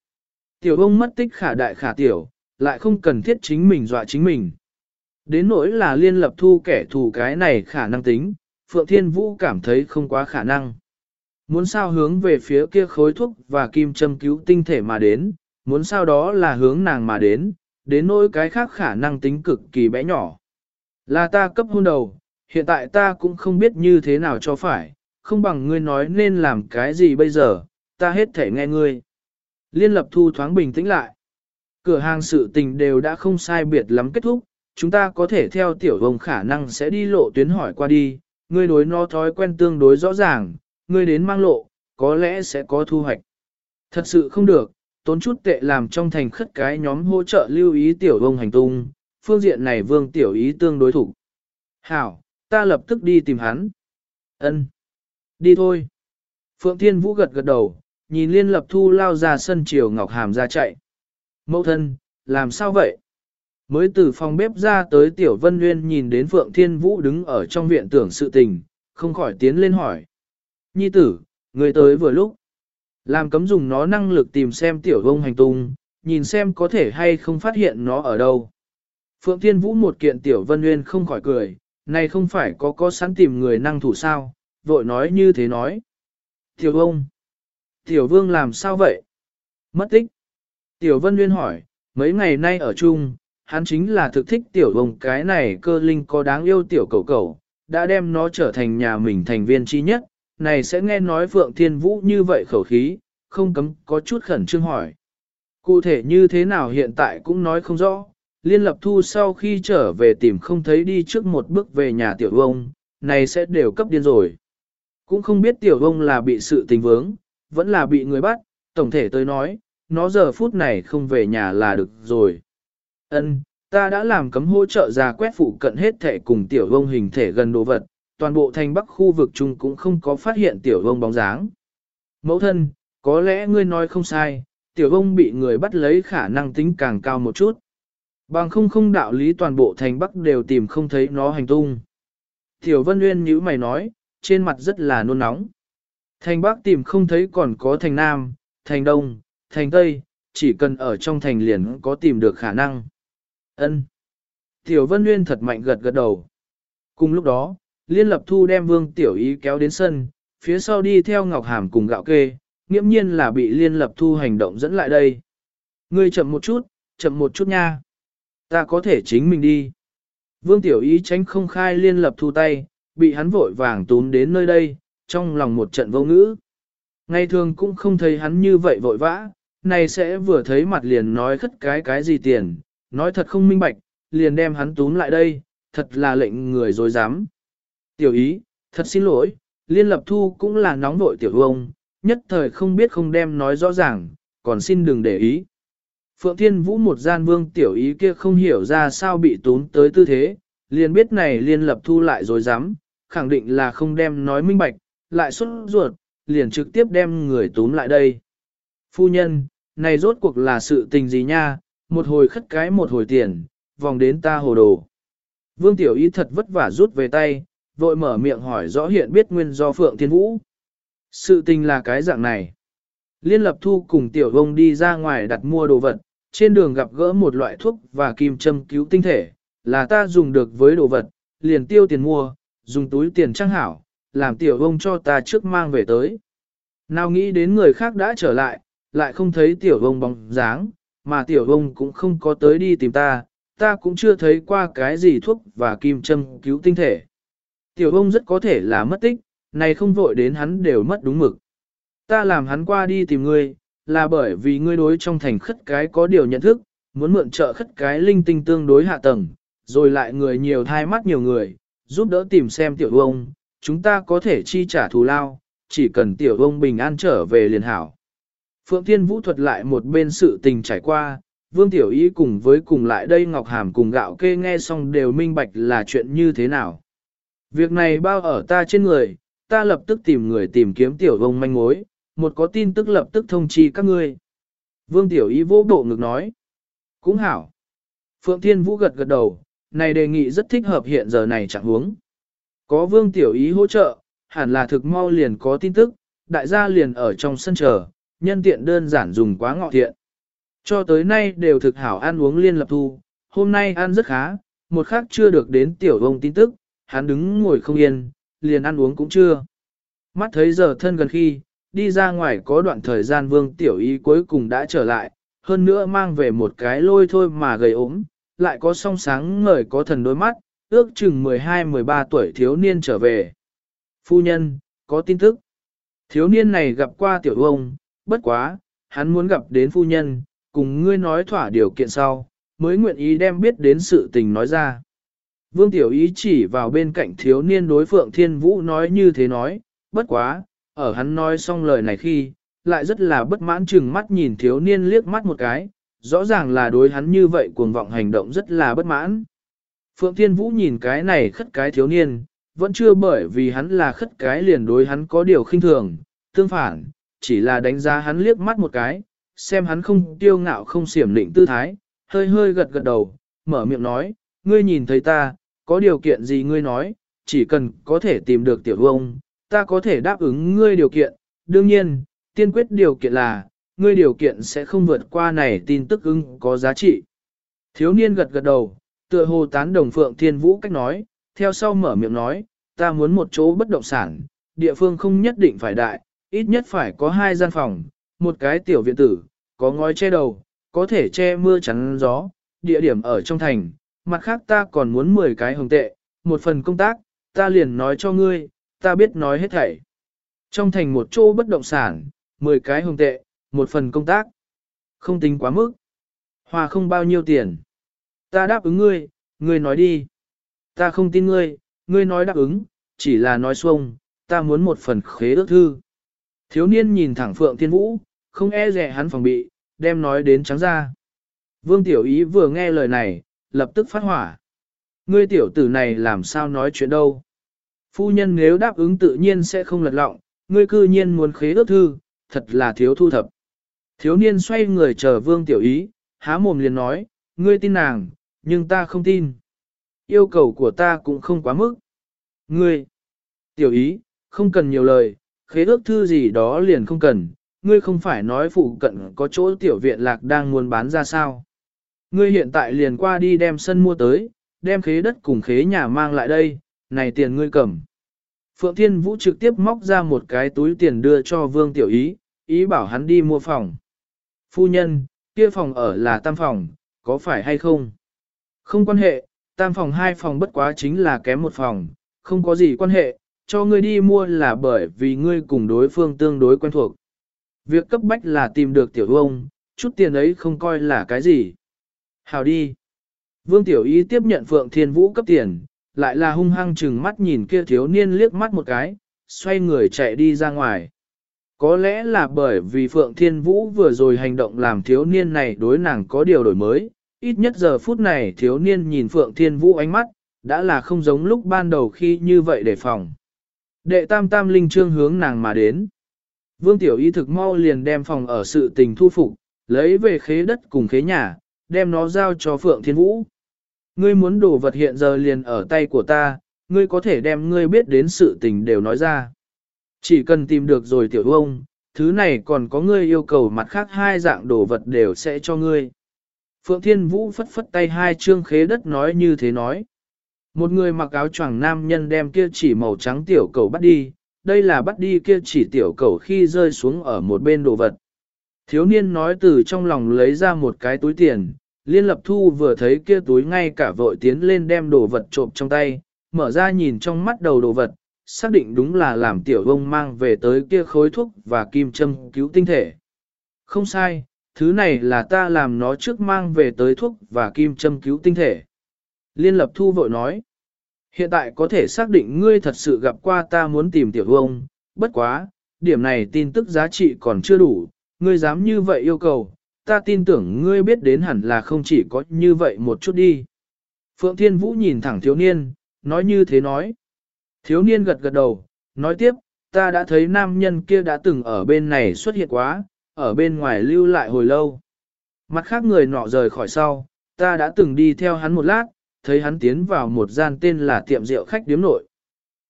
S1: Tiểu bông mất tích khả đại khả tiểu, lại không cần thiết chính mình dọa chính mình. Đến nỗi là Liên Lập Thu kẻ thù cái này khả năng tính, Phượng Thiên Vũ cảm thấy không quá khả năng. Muốn sao hướng về phía kia khối thuốc và kim châm cứu tinh thể mà đến, muốn sao đó là hướng nàng mà đến, đến nỗi cái khác khả năng tính cực kỳ bé nhỏ. Là ta cấp hôn đầu, hiện tại ta cũng không biết như thế nào cho phải, không bằng ngươi nói nên làm cái gì bây giờ, ta hết thể nghe ngươi. Liên lập thu thoáng bình tĩnh lại. Cửa hàng sự tình đều đã không sai biệt lắm kết thúc, chúng ta có thể theo tiểu vông khả năng sẽ đi lộ tuyến hỏi qua đi, ngươi đối nó thói quen tương đối rõ ràng, ngươi đến mang lộ, có lẽ sẽ có thu hoạch. Thật sự không được, tốn chút tệ làm trong thành khất cái nhóm hỗ trợ lưu ý tiểu vông hành tung, phương diện này vương tiểu ý tương đối thủ. Hảo, ta lập tức đi tìm hắn. Ân, Đi thôi. Phượng Thiên Vũ gật gật đầu, nhìn liên lập thu lao ra sân chiều Ngọc Hàm ra chạy. Mẫu thân, làm sao vậy? Mới từ phòng bếp ra tới Tiểu Vân Nguyên nhìn đến Phượng Thiên Vũ đứng ở trong viện tưởng sự tình, không khỏi tiến lên hỏi. Nhi tử, người tới vừa lúc. Làm cấm dùng nó năng lực tìm xem Tiểu Vông hành tung, nhìn xem có thể hay không phát hiện nó ở đâu. Phượng Thiên Vũ một kiện Tiểu Vân Nguyên không khỏi cười, này không phải có có sẵn tìm người năng thủ sao, vội nói như thế nói. Tiểu Vông, Tiểu Vương làm sao vậy? Mất tích. Tiểu Vân Nguyên hỏi, mấy ngày nay ở chung, hắn chính là thực thích tiểu vông cái này cơ linh có đáng yêu tiểu cầu cầu, đã đem nó trở thành nhà mình thành viên chi nhất, này sẽ nghe nói Phượng Thiên Vũ như vậy khẩu khí, không cấm có chút khẩn trương hỏi. Cụ thể như thế nào hiện tại cũng nói không rõ, Liên Lập Thu sau khi trở về tìm không thấy đi trước một bước về nhà tiểu bông, này sẽ đều cấp điên rồi. Cũng không biết tiểu bông là bị sự tình vướng, vẫn là bị người bắt, tổng thể tới nói, nó giờ phút này không về nhà là được rồi. Ân, ta đã làm cấm hỗ trợ ra quét phụ cận hết thể cùng tiểu vông hình thể gần đồ vật, toàn bộ thành bắc khu vực chung cũng không có phát hiện tiểu vông bóng dáng. Mẫu thân, có lẽ ngươi nói không sai, tiểu vông bị người bắt lấy khả năng tính càng cao một chút. Bằng không không đạo lý toàn bộ thành bắc đều tìm không thấy nó hành tung. Tiểu Vân Nguyên như mày nói, trên mặt rất là nôn nóng. Thành bắc tìm không thấy còn có thành nam, thành đông, thành tây, chỉ cần ở trong thành liền có tìm được khả năng. Ân. Tiểu Vân Nguyên thật mạnh gật gật đầu. Cùng lúc đó, Liên Lập Thu đem Vương Tiểu Ý kéo đến sân, phía sau đi theo Ngọc Hàm cùng gạo kê, nghiễm nhiên là bị Liên Lập Thu hành động dẫn lại đây. Ngươi chậm một chút, chậm một chút nha. Ta có thể chính mình đi. Vương Tiểu Ý tránh không khai Liên Lập Thu tay, bị hắn vội vàng tún đến nơi đây, trong lòng một trận vô ngữ. Ngày thường cũng không thấy hắn như vậy vội vã, này sẽ vừa thấy mặt liền nói khất cái cái gì tiền, nói thật không minh bạch, liền đem hắn túm lại đây, thật là lệnh người dối dám. Tiểu ý, thật xin lỗi, liên lập thu cũng là nóng nội tiểu ông, nhất thời không biết không đem nói rõ ràng, còn xin đừng để ý. Phượng Thiên Vũ một gian vương tiểu ý kia không hiểu ra sao bị tốn tới tư thế, liền biết này liên lập thu lại rồi dám, khẳng định là không đem nói minh bạch, lại xuất ruột, liền trực tiếp đem người tốn lại đây. Phu nhân, này rốt cuộc là sự tình gì nha, một hồi khất cái một hồi tiền, vòng đến ta hồ đồ. Vương Tiểu ý thật vất vả rút về tay, vội mở miệng hỏi rõ hiện biết nguyên do Phượng Thiên Vũ. Sự tình là cái dạng này. Liên lập thu cùng Tiểu Vông đi ra ngoài đặt mua đồ vật, trên đường gặp gỡ một loại thuốc và kim châm cứu tinh thể, là ta dùng được với đồ vật, liền tiêu tiền mua, dùng túi tiền trang hảo, làm Tiểu Vông cho ta trước mang về tới. Nào nghĩ đến người khác đã trở lại, lại không thấy Tiểu Vông bóng dáng, mà tiểu vông cũng không có tới đi tìm ta, ta cũng chưa thấy qua cái gì thuốc và kim châm cứu tinh thể. Tiểu ông rất có thể là mất tích, này không vội đến hắn đều mất đúng mực. Ta làm hắn qua đi tìm ngươi, là bởi vì ngươi đối trong thành khất cái có điều nhận thức, muốn mượn trợ khất cái linh tinh tương đối hạ tầng, rồi lại người nhiều thai mắt nhiều người, giúp đỡ tìm xem tiểu ông, chúng ta có thể chi trả thù lao, chỉ cần tiểu ông bình an trở về liền hảo. Phượng Thiên Vũ thuật lại một bên sự tình trải qua, Vương Tiểu Ý cùng với cùng lại đây Ngọc Hàm cùng gạo kê nghe xong đều minh bạch là chuyện như thế nào. Việc này bao ở ta trên người, ta lập tức tìm người tìm kiếm Tiểu Vông manh mối, một có tin tức lập tức thông chi các ngươi. Vương Tiểu Ý vô bộ ngực nói. Cũng hảo. Phượng Thiên Vũ gật gật đầu, này đề nghị rất thích hợp hiện giờ này chẳng huống. Có Vương Tiểu Ý hỗ trợ, hẳn là thực mau liền có tin tức, đại gia liền ở trong sân chờ, nhân tiện đơn giản dùng quá ngọ thiện. Cho tới nay đều thực hảo ăn uống liên lập thu, hôm nay ăn rất khá, một khác chưa được đến tiểu vông tin tức, hắn đứng ngồi không yên, liền ăn uống cũng chưa. Mắt thấy giờ thân gần khi, đi ra ngoài có đoạn thời gian vương tiểu y cuối cùng đã trở lại, hơn nữa mang về một cái lôi thôi mà gầy ốm, lại có song sáng ngời có thần đôi mắt, ước chừng 12-13 tuổi thiếu niên trở về. Phu nhân, có tin tức. Thiếu niên này gặp qua tiểu ông, bất quá, hắn muốn gặp đến phu nhân, cùng ngươi nói thỏa điều kiện sau, mới nguyện ý đem biết đến sự tình nói ra. Vương Tiểu Ý chỉ vào bên cạnh thiếu niên đối Phượng Thiên Vũ nói như thế nói, bất quá, ở hắn nói xong lời này khi, lại rất là bất mãn chừng mắt nhìn thiếu niên liếc mắt một cái, rõ ràng là đối hắn như vậy cuồng vọng hành động rất là bất mãn. Phượng Thiên Vũ nhìn cái này khất cái thiếu niên, vẫn chưa bởi vì hắn là khất cái liền đối hắn có điều khinh thường, tương phản, chỉ là đánh giá hắn liếc mắt một cái, xem hắn không tiêu ngạo không xiểm định tư thái, hơi hơi gật gật đầu, mở miệng nói, ngươi nhìn thấy ta, có điều kiện gì ngươi nói, chỉ cần có thể tìm được tiểu vông, ta có thể đáp ứng ngươi điều kiện, đương nhiên, tiên quyết điều kiện là, ngươi điều kiện sẽ không vượt qua này tin tức ưng có giá trị. Thiếu niên gật gật đầu, tựa hồ tán đồng Phượng Thiên Vũ cách nói, theo sau mở miệng nói, ta muốn một chỗ bất động sản, địa phương không nhất định phải đại, ít nhất phải có hai gian phòng, một cái tiểu viện tử, có ngói che đầu, có thể che mưa chắn gió, địa điểm ở trong thành, mặt khác ta còn muốn 10 cái hồng tệ, một phần công tác, ta liền nói cho ngươi, ta biết nói hết thảy. Trong thành một chỗ bất động sản, 10 cái hồng tệ, một phần công tác. Không tính quá mức. Hòa không bao nhiêu tiền. Ta đáp ứng ngươi, ngươi nói đi. Ta không tin ngươi, ngươi nói đáp ứng, chỉ là nói xuông, ta muốn một phần khế ước thư. Thiếu niên nhìn thẳng Phượng Thiên Vũ, không e rẻ hắn phòng bị, đem nói đến trắng ra. Vương Tiểu Ý vừa nghe lời này, lập tức phát hỏa. Ngươi tiểu tử này làm sao nói chuyện đâu. Phu nhân nếu đáp ứng tự nhiên sẽ không lật lọng, ngươi cư nhiên muốn khế ước thư, thật là thiếu thu thập. Thiếu niên xoay người chờ Vương Tiểu Ý, há mồm liền nói, ngươi tin nàng, nhưng ta không tin. Yêu cầu của ta cũng không quá mức. Ngươi, Tiểu Ý, không cần nhiều lời, khế ước thư gì đó liền không cần, ngươi không phải nói phụ cận có chỗ tiểu viện lạc đang muốn bán ra sao. Ngươi hiện tại liền qua đi đem sân mua tới, đem khế đất cùng khế nhà mang lại đây, này tiền ngươi cầm. Phượng Thiên Vũ trực tiếp móc ra một cái túi tiền đưa cho Vương Tiểu Ý, ý bảo hắn đi mua phòng. Phu nhân, kia phòng ở là tam phòng, có phải hay không? Không quan hệ, tam phòng hai phòng bất quá chính là kém một phòng, không có gì quan hệ, cho ngươi đi mua là bởi vì ngươi cùng đối phương tương đối quen thuộc. Việc cấp bách là tìm được tiểu ông, chút tiền ấy không coi là cái gì. Hào đi. Vương Tiểu Y tiếp nhận Phượng Thiên Vũ cấp tiền, lại là hung hăng chừng mắt nhìn kia thiếu niên liếc mắt một cái, xoay người chạy đi ra ngoài. Có lẽ là bởi vì Phượng Thiên Vũ vừa rồi hành động làm thiếu niên này đối nàng có điều đổi mới, ít nhất giờ phút này thiếu niên nhìn Phượng Thiên Vũ ánh mắt, đã là không giống lúc ban đầu khi như vậy đề phòng. Đệ tam tam linh trương hướng nàng mà đến. Vương Tiểu Y thực mau liền đem phòng ở sự tình thu phục, lấy về khế đất cùng khế nhà, đem nó giao cho Phượng Thiên Vũ. Ngươi muốn đồ vật hiện giờ liền ở tay của ta, ngươi có thể đem ngươi biết đến sự tình đều nói ra. Chỉ cần tìm được rồi tiểu ông, thứ này còn có ngươi yêu cầu mặt khác hai dạng đồ vật đều sẽ cho ngươi. Phượng Thiên Vũ phất phất tay hai trương khế đất nói như thế nói. Một người mặc áo choàng nam nhân đem kia chỉ màu trắng tiểu cầu bắt đi, đây là bắt đi kia chỉ tiểu cầu khi rơi xuống ở một bên đồ vật. Thiếu niên nói từ trong lòng lấy ra một cái túi tiền, liên lập thu vừa thấy kia túi ngay cả vội tiến lên đem đồ vật trộm trong tay, mở ra nhìn trong mắt đầu đồ vật, xác định đúng là làm tiểu bông mang về tới kia khối thuốc và kim châm cứu tinh thể. Không sai, thứ này là ta làm nó trước mang về tới thuốc và kim châm cứu tinh thể. Liên lập thu vội nói, hiện tại có thể xác định ngươi thật sự gặp qua ta muốn tìm tiểu bông, bất quá, điểm này tin tức giá trị còn chưa đủ, ngươi dám như vậy yêu cầu, ta tin tưởng ngươi biết đến hẳn là không chỉ có như vậy một chút đi. Phượng Thiên Vũ nhìn thẳng thiếu niên, nói như thế nói. Thiếu niên gật gật đầu, nói tiếp, ta đã thấy nam nhân kia đã từng ở bên này xuất hiện quá, ở bên ngoài lưu lại hồi lâu. Mặt khác người nọ rời khỏi sau, ta đã từng đi theo hắn một lát, thấy hắn tiến vào một gian tên là tiệm rượu khách điếm nội.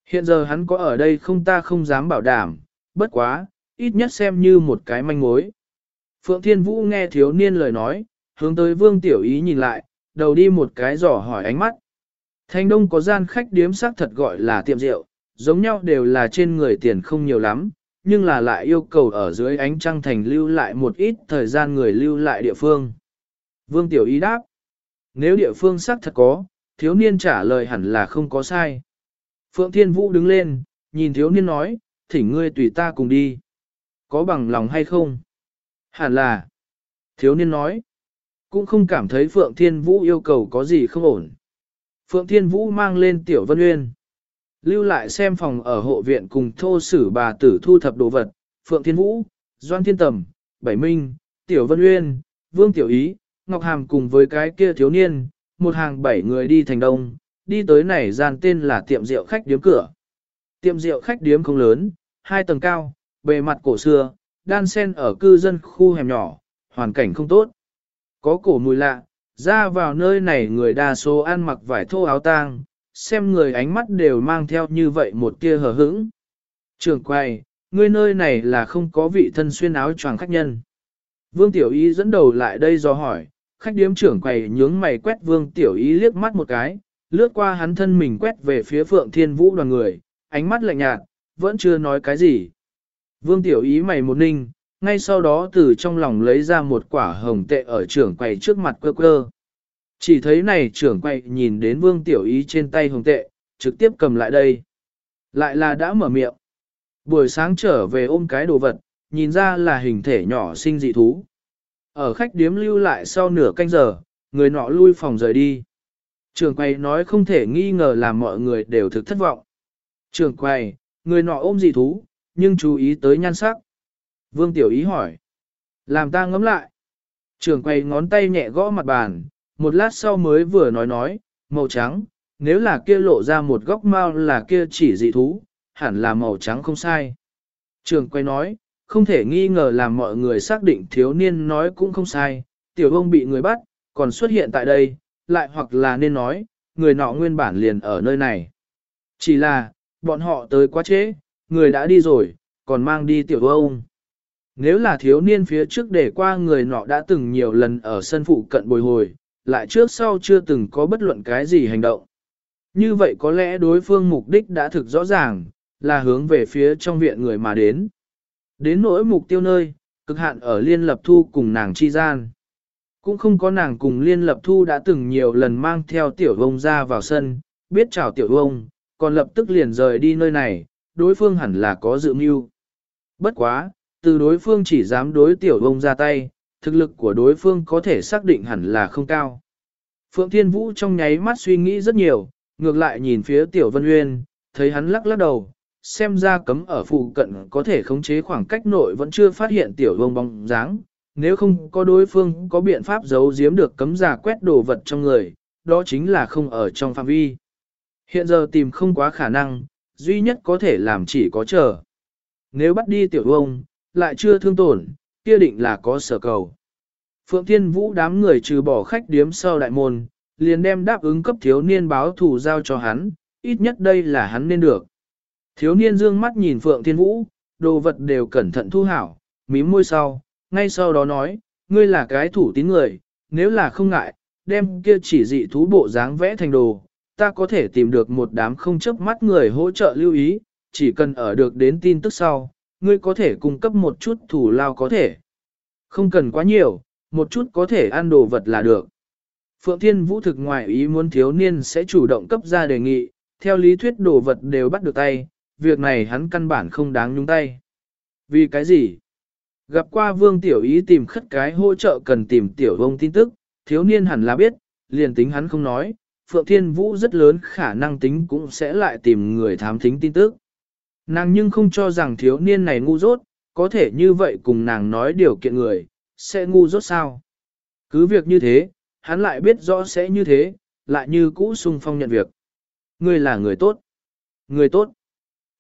S1: Hiện giờ hắn có ở đây không ta không dám bảo đảm, bất quá, ít nhất xem như một cái manh mối. Phượng Thiên Vũ nghe thiếu niên lời nói, hướng tới Vương Tiểu Ý nhìn lại, đầu đi một cái giỏ hỏi ánh mắt. Thành đông có gian khách điếm sắc thật gọi là tiệm rượu, giống nhau đều là trên người tiền không nhiều lắm, nhưng là lại yêu cầu ở dưới ánh trăng thành lưu lại một ít thời gian người lưu lại địa phương. Vương Tiểu Ý đáp, nếu địa phương sắc thật có, thiếu niên trả lời hẳn là không có sai. Phượng Thiên Vũ đứng lên, nhìn thiếu niên nói, thỉnh ngươi tùy ta cùng đi. Có bằng lòng hay không? Hẳn là. Thiếu niên nói. Cũng không cảm thấy Phượng Thiên Vũ yêu cầu có gì không ổn. Phượng Thiên Vũ mang lên Tiểu Vân Uyên. Lưu lại xem phòng ở hộ viện cùng thô sử bà tử thu thập đồ vật. Phượng Thiên Vũ, Doan Thiên Tầm, Bảy Minh, Tiểu Vân Uyên, Vương Tiểu Ý, Ngọc Hàm cùng với cái kia thiếu niên, một hàng bảy người đi thành đông, đi tới này gian tên là tiệm rượu khách điếm cửa. Tiệm rượu khách điếm không lớn, hai tầng cao, bề mặt cổ xưa, đan sen ở cư dân khu hẻm nhỏ, hoàn cảnh không tốt. Có cổ mùi lạ, ra vào nơi này người đa số ăn mặc vải thô áo tang, xem người ánh mắt đều mang theo như vậy một tia hờ hững. Trường quay, ngươi nơi này là không có vị thân xuyên áo choàng khách nhân. Vương Tiểu Y dẫn đầu lại đây do hỏi, khách điếm trưởng quầy nhướng mày quét Vương Tiểu Y liếc mắt một cái, lướt qua hắn thân mình quét về phía Phượng Thiên Vũ đoàn người, ánh mắt lạnh nhạt, vẫn chưa nói cái gì. Vương Tiểu Ý mày một ninh, ngay sau đó từ trong lòng lấy ra một quả hồng tệ ở trưởng quầy trước mặt cơ cơ. Chỉ thấy này trưởng quầy nhìn đến Vương Tiểu Ý trên tay hồng tệ, trực tiếp cầm lại đây. Lại là đã mở miệng. Buổi sáng trở về ôm cái đồ vật, nhìn ra là hình thể nhỏ sinh dị thú. Ở khách điếm lưu lại sau nửa canh giờ, người nọ lui phòng rời đi. Trường quầy nói không thể nghi ngờ là mọi người đều thực thất vọng. Trường quầy, người nọ ôm dị thú, nhưng chú ý tới nhan sắc. Vương Tiểu Ý hỏi. Làm ta ngẫm lại. Trường quay ngón tay nhẹ gõ mặt bàn, một lát sau mới vừa nói nói, màu trắng, nếu là kia lộ ra một góc mau là kia chỉ dị thú, hẳn là màu trắng không sai. Trường quay nói, không thể nghi ngờ làm mọi người xác định thiếu niên nói cũng không sai, tiểu ông bị người bắt, còn xuất hiện tại đây, lại hoặc là nên nói, người nọ nguyên bản liền ở nơi này. Chỉ là, bọn họ tới quá trễ, người đã đi rồi, còn mang đi tiểu ông. Nếu là thiếu niên phía trước để qua người nọ đã từng nhiều lần ở sân phụ cận bồi hồi, lại trước sau chưa từng có bất luận cái gì hành động. Như vậy có lẽ đối phương mục đích đã thực rõ ràng, là hướng về phía trong viện người mà đến. Đến nỗi mục tiêu nơi, cực hạn ở liên lập thu cùng nàng chi gian. Cũng không có nàng cùng liên lập thu đã từng nhiều lần mang theo tiểu vông ra vào sân, biết chào tiểu vông, còn lập tức liền rời đi nơi này, đối phương hẳn là có dự mưu. Bất quá, từ đối phương chỉ dám đối tiểu Bông ra tay, thực lực của đối phương có thể xác định hẳn là không cao. Phượng Thiên Vũ trong nháy mắt suy nghĩ rất nhiều, ngược lại nhìn phía tiểu vân uyên, thấy hắn lắc lắc đầu, xem ra cấm ở phụ cận có thể khống chế khoảng cách nội vẫn chưa phát hiện tiểu Bông bóng dáng, nếu không có đối phương có biện pháp giấu giếm được cấm giả quét đồ vật trong người, đó chính là không ở trong phạm vi. Hiện giờ tìm không quá khả năng, duy nhất có thể làm chỉ có chờ. Nếu bắt đi tiểu vông, lại chưa thương tổn, kia định là có sở cầu. Phượng Thiên Vũ đám người trừ bỏ khách điếm sau đại môn, liền đem đáp ứng cấp thiếu niên báo thù giao cho hắn, ít nhất đây là hắn nên được. Thiếu niên dương mắt nhìn Phượng Thiên Vũ, đồ vật đều cẩn thận thu hảo, mím môi sau, ngay sau đó nói, ngươi là cái thủ tín người, nếu là không ngại, đem kia chỉ dị thú bộ dáng vẽ thành đồ, ta có thể tìm được một đám không chấp mắt người hỗ trợ lưu ý, chỉ cần ở được đến tin tức sau, ngươi có thể cung cấp một chút thủ lao có thể. Không cần quá nhiều, một chút có thể ăn đồ vật là được. Phượng Thiên Vũ thực ngoại ý muốn thiếu niên sẽ chủ động cấp ra đề nghị, theo lý thuyết đồ vật đều bắt được tay, việc này hắn căn bản không đáng nhúng tay. Vì cái gì? Gặp qua vương tiểu ý tìm khất cái hỗ trợ cần tìm tiểu vông tin tức, thiếu niên hẳn là biết, liền tính hắn không nói, Phượng Thiên Vũ rất lớn khả năng tính cũng sẽ lại tìm người thám thính tin tức. Nàng nhưng không cho rằng thiếu niên này ngu dốt, có thể như vậy cùng nàng nói điều kiện người, sẽ ngu dốt sao. Cứ việc như thế, hắn lại biết rõ sẽ như thế, lại như cũ sung phong nhận việc. Ngươi là người tốt. Người tốt.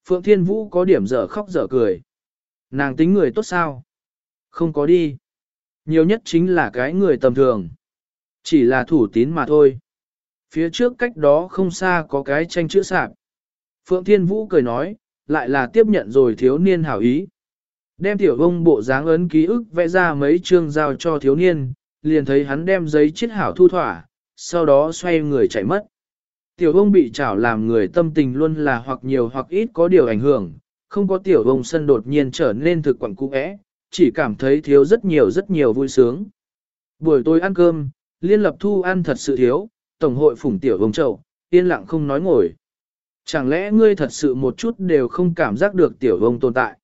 S1: Phượng Thiên Vũ có điểm dở khóc dở cười. Nàng tính người tốt sao? Không có đi. Nhiều nhất chính là cái người tầm thường. Chỉ là thủ tín mà thôi. Phía trước cách đó không xa có cái tranh chữ sạp. Phượng Thiên Vũ cười nói, lại là tiếp nhận rồi thiếu niên hảo ý. Đem tiểu vông bộ dáng ấn ký ức vẽ ra mấy chương giao cho thiếu niên, liền thấy hắn đem giấy chiết hảo thu thỏa, sau đó xoay người chạy mất. Tiểu vông bị chảo làm người tâm tình luôn là hoặc nhiều hoặc ít có điều ảnh hưởng, không có tiểu vông sân đột nhiên trở nên thực quẳng cũ ẽ, chỉ cảm thấy thiếu rất nhiều rất nhiều vui sướng. Buổi tối ăn cơm, liên lập thu ăn thật sự thiếu, tổng hội phủng tiểu vông chậu, yên lặng không nói ngồi. Chẳng lẽ ngươi thật sự một chút đều không cảm giác được tiểu vông tồn tại?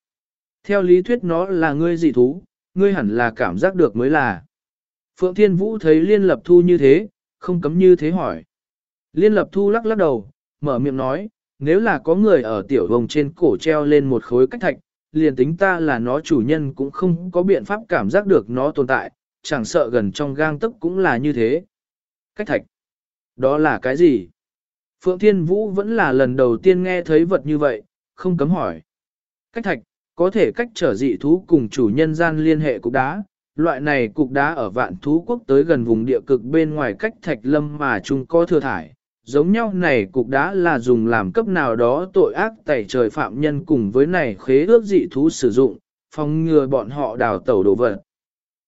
S1: Theo lý thuyết nó là ngươi dị thú, ngươi hẳn là cảm giác được mới là. Phượng Thiên Vũ thấy Liên Lập Thu như thế, không cấm như thế hỏi. Liên Lập Thu lắc lắc đầu, mở miệng nói, nếu là có người ở tiểu vông trên cổ treo lên một khối cách thạch, liền tính ta là nó chủ nhân cũng không có biện pháp cảm giác được nó tồn tại, chẳng sợ gần trong gang tức cũng là như thế. Cách thạch. Đó là cái gì? Phượng Thiên Vũ vẫn là lần đầu tiên nghe thấy vật như vậy, không cấm hỏi. Cách thạch, có thể cách trở dị thú cùng chủ nhân gian liên hệ cục đá. Loại này cục đá ở vạn thú quốc tới gần vùng địa cực bên ngoài cách thạch lâm mà chúng có thừa thải. Giống nhau này cục đá là dùng làm cấp nào đó tội ác tẩy trời phạm nhân cùng với này khế ước dị thú sử dụng, phòng ngừa bọn họ đào tẩu đồ vật.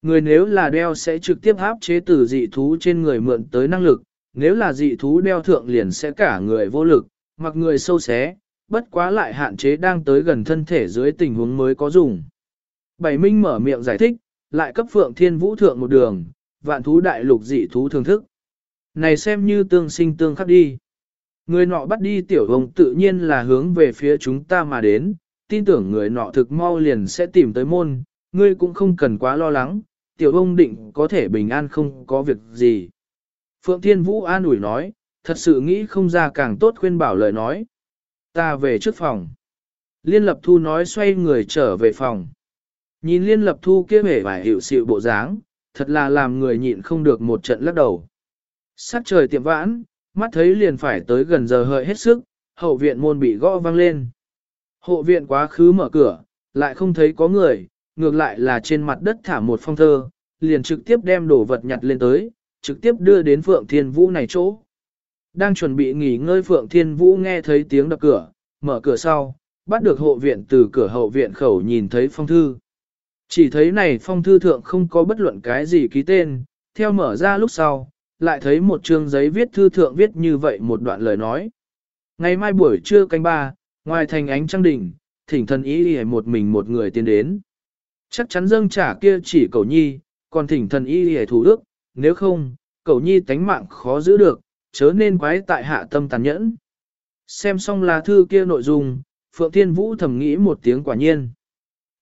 S1: Người nếu là đeo sẽ trực tiếp áp chế từ dị thú trên người mượn tới năng lực, nếu là dị thú đeo thượng liền sẽ cả người vô lực, mặc người sâu xé, bất quá lại hạn chế đang tới gần thân thể dưới tình huống mới có dùng. Bảy Minh mở miệng giải thích, lại cấp Phượng Thiên Vũ thượng một đường, vạn thú đại lục dị thú thưởng thức. Này xem như tương sinh tương khắc đi. Người nọ bắt đi tiểu hồng tự nhiên là hướng về phía chúng ta mà đến, tin tưởng người nọ thực mau liền sẽ tìm tới môn, ngươi cũng không cần quá lo lắng, tiểu hồng định có thể bình an không có việc gì. Phượng Thiên Vũ an ủi nói, thật sự nghĩ không ra càng tốt khuyên bảo lời nói. Ta về trước phòng. Liên Lập Thu nói xoay người trở về phòng. Nhìn Liên Lập Thu kia vẻ vài hiệu sự bộ dáng, thật là làm người nhịn không được một trận lắc đầu. Sát trời tiệm vãn, mắt thấy liền phải tới gần giờ hợi hết sức, hậu viện môn bị gõ vang lên. Hộ viện quá khứ mở cửa, lại không thấy có người, ngược lại là trên mặt đất thả một phong thơ, liền trực tiếp đem đồ vật nhặt lên tới, trực tiếp đưa đến Phượng Thiên Vũ này chỗ. Đang chuẩn bị nghỉ ngơi Phượng Thiên Vũ nghe thấy tiếng đập cửa, mở cửa sau, bắt được hộ viện từ cửa hậu viện khẩu nhìn thấy phong thư. Chỉ thấy này phong thư thượng không có bất luận cái gì ký tên, theo mở ra lúc sau, lại thấy một chương giấy viết thư thượng viết như vậy một đoạn lời nói. Ngày mai buổi trưa canh ba, ngoài thành ánh trăng đỉnh, thỉnh thần ý đi một mình một người tiến đến. Chắc chắn dâng trả kia chỉ cầu nhi, còn thỉnh thần y hề thủ đức, nếu không, cầu nhi tánh mạng khó giữ được, chớ nên quái tại hạ tâm tàn nhẫn. Xem xong lá thư kia nội dung, Phượng Thiên Vũ thầm nghĩ một tiếng quả nhiên.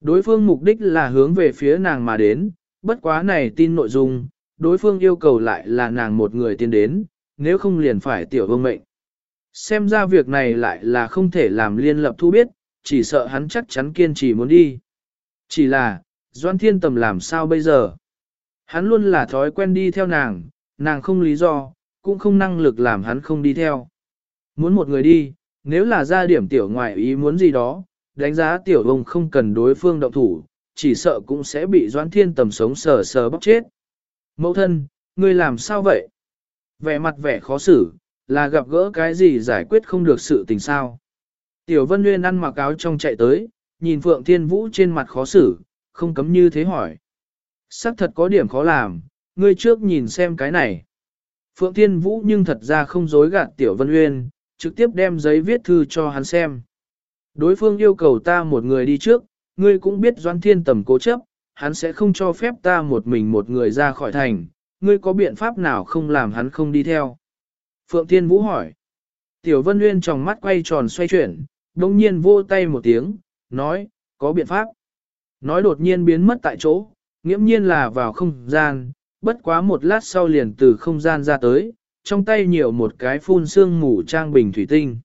S1: Đối phương mục đích là hướng về phía nàng mà đến, bất quá này tin nội dung, đối phương yêu cầu lại là nàng một người tiến đến, nếu không liền phải tiểu vương mệnh. Xem ra việc này lại là không thể làm liên lập thu biết, chỉ sợ hắn chắc chắn kiên trì muốn đi. Chỉ là, Doan Thiên Tầm làm sao bây giờ? Hắn luôn là thói quen đi theo nàng, nàng không lý do, cũng không năng lực làm hắn không đi theo. Muốn một người đi, nếu là ra điểm tiểu ngoại ý muốn gì đó, đánh giá tiểu ông không cần đối phương động thủ, chỉ sợ cũng sẽ bị doãn thiên tầm sống sờ sờ bóc chết. Mẫu thân, ngươi làm sao vậy? Vẻ mặt vẻ khó xử, là gặp gỡ cái gì giải quyết không được sự tình sao? Tiểu Vân Nguyên ăn mặc áo trong chạy tới, nhìn Phượng Thiên Vũ trên mặt khó xử, không cấm như thế hỏi xác thật có điểm khó làm, ngươi trước nhìn xem cái này. Phượng Thiên Vũ nhưng thật ra không dối gạt Tiểu Vân Uyên, trực tiếp đem giấy viết thư cho hắn xem. Đối phương yêu cầu ta một người đi trước, ngươi cũng biết Doan Thiên tầm cố chấp, hắn sẽ không cho phép ta một mình một người ra khỏi thành, ngươi có biện pháp nào không làm hắn không đi theo? Phượng Thiên Vũ hỏi. Tiểu Vân Uyên trong mắt quay tròn xoay chuyển, đồng nhiên vô tay một tiếng, nói, có biện pháp. Nói đột nhiên biến mất tại chỗ, nghiễm nhiên là vào không gian, bất quá một lát sau liền từ không gian ra tới, trong tay nhiều một cái phun xương mù trang bình thủy tinh.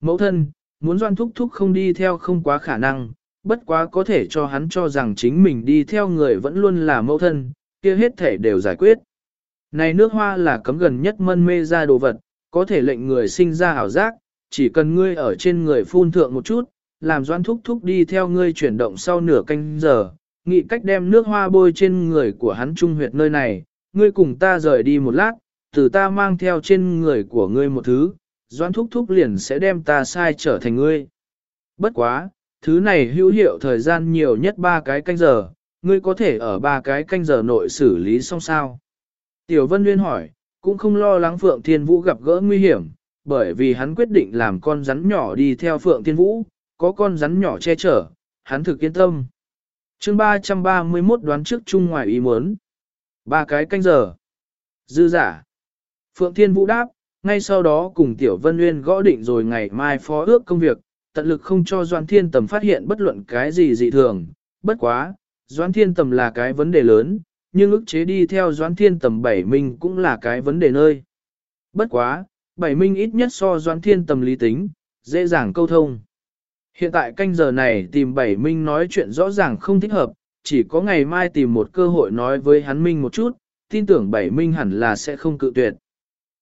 S1: Mẫu thân, muốn doan thúc thúc không đi theo không quá khả năng, bất quá có thể cho hắn cho rằng chính mình đi theo người vẫn luôn là mẫu thân, kia hết thể đều giải quyết. Này nước hoa là cấm gần nhất mân mê ra đồ vật, có thể lệnh người sinh ra ảo giác, chỉ cần ngươi ở trên người phun thượng một chút, làm doan thúc thúc đi theo ngươi chuyển động sau nửa canh giờ, nghĩ cách đem nước hoa bôi trên người của hắn trung huyệt nơi này, ngươi cùng ta rời đi một lát, từ ta mang theo trên người của ngươi một thứ, doãn thúc thúc liền sẽ đem ta sai trở thành ngươi. Bất quá, thứ này hữu hiệu thời gian nhiều nhất ba cái canh giờ, ngươi có thể ở ba cái canh giờ nội xử lý xong sao. Tiểu Vân Nguyên hỏi, cũng không lo lắng Phượng Thiên Vũ gặp gỡ nguy hiểm, bởi vì hắn quyết định làm con rắn nhỏ đi theo Phượng Thiên Vũ, có con rắn nhỏ che chở, hắn thực yên tâm chương 331 đoán trước chung ngoài ý muốn. Ba cái canh giờ. Dư giả. Phượng Thiên Vũ đáp, ngay sau đó cùng Tiểu Vân Nguyên gõ định rồi ngày mai phó ước công việc, tận lực không cho Doan Thiên Tầm phát hiện bất luận cái gì dị thường. Bất quá, Doan Thiên Tầm là cái vấn đề lớn, nhưng ức chế đi theo Doan Thiên Tầm bảy minh cũng là cái vấn đề nơi. Bất quá, bảy minh ít nhất so Doan Thiên Tầm lý tính, dễ dàng câu thông. Hiện tại canh giờ này tìm bảy minh nói chuyện rõ ràng không thích hợp, chỉ có ngày mai tìm một cơ hội nói với hắn minh một chút, tin tưởng bảy minh hẳn là sẽ không cự tuyệt.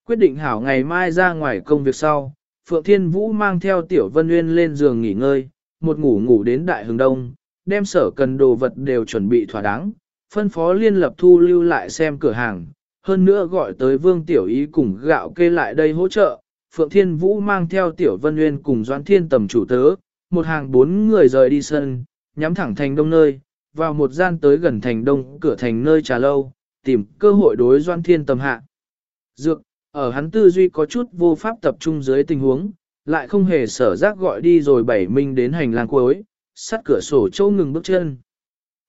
S1: Quyết định hảo ngày mai ra ngoài công việc sau, Phượng Thiên Vũ mang theo Tiểu Vân Nguyên lên giường nghỉ ngơi, một ngủ ngủ đến đại hướng đông, đem sở cần đồ vật đều chuẩn bị thỏa đáng, phân phó liên lập thu lưu lại xem cửa hàng, hơn nữa gọi tới Vương Tiểu Ý cùng gạo kê lại đây hỗ trợ. Phượng Thiên Vũ mang theo Tiểu Vân Nguyên cùng Doãn Thiên tầm chủ tớ, một hàng bốn người rời đi sân, nhắm thẳng thành đông nơi, vào một gian tới gần thành đông cửa thành nơi trà lâu, tìm cơ hội đối doan Thiên tầm hạ. Dược, ở hắn tư duy có chút vô pháp tập trung dưới tình huống, lại không hề sở giác gọi đi rồi bảy minh đến hành lang cuối, sắt cửa sổ châu ngừng bước chân.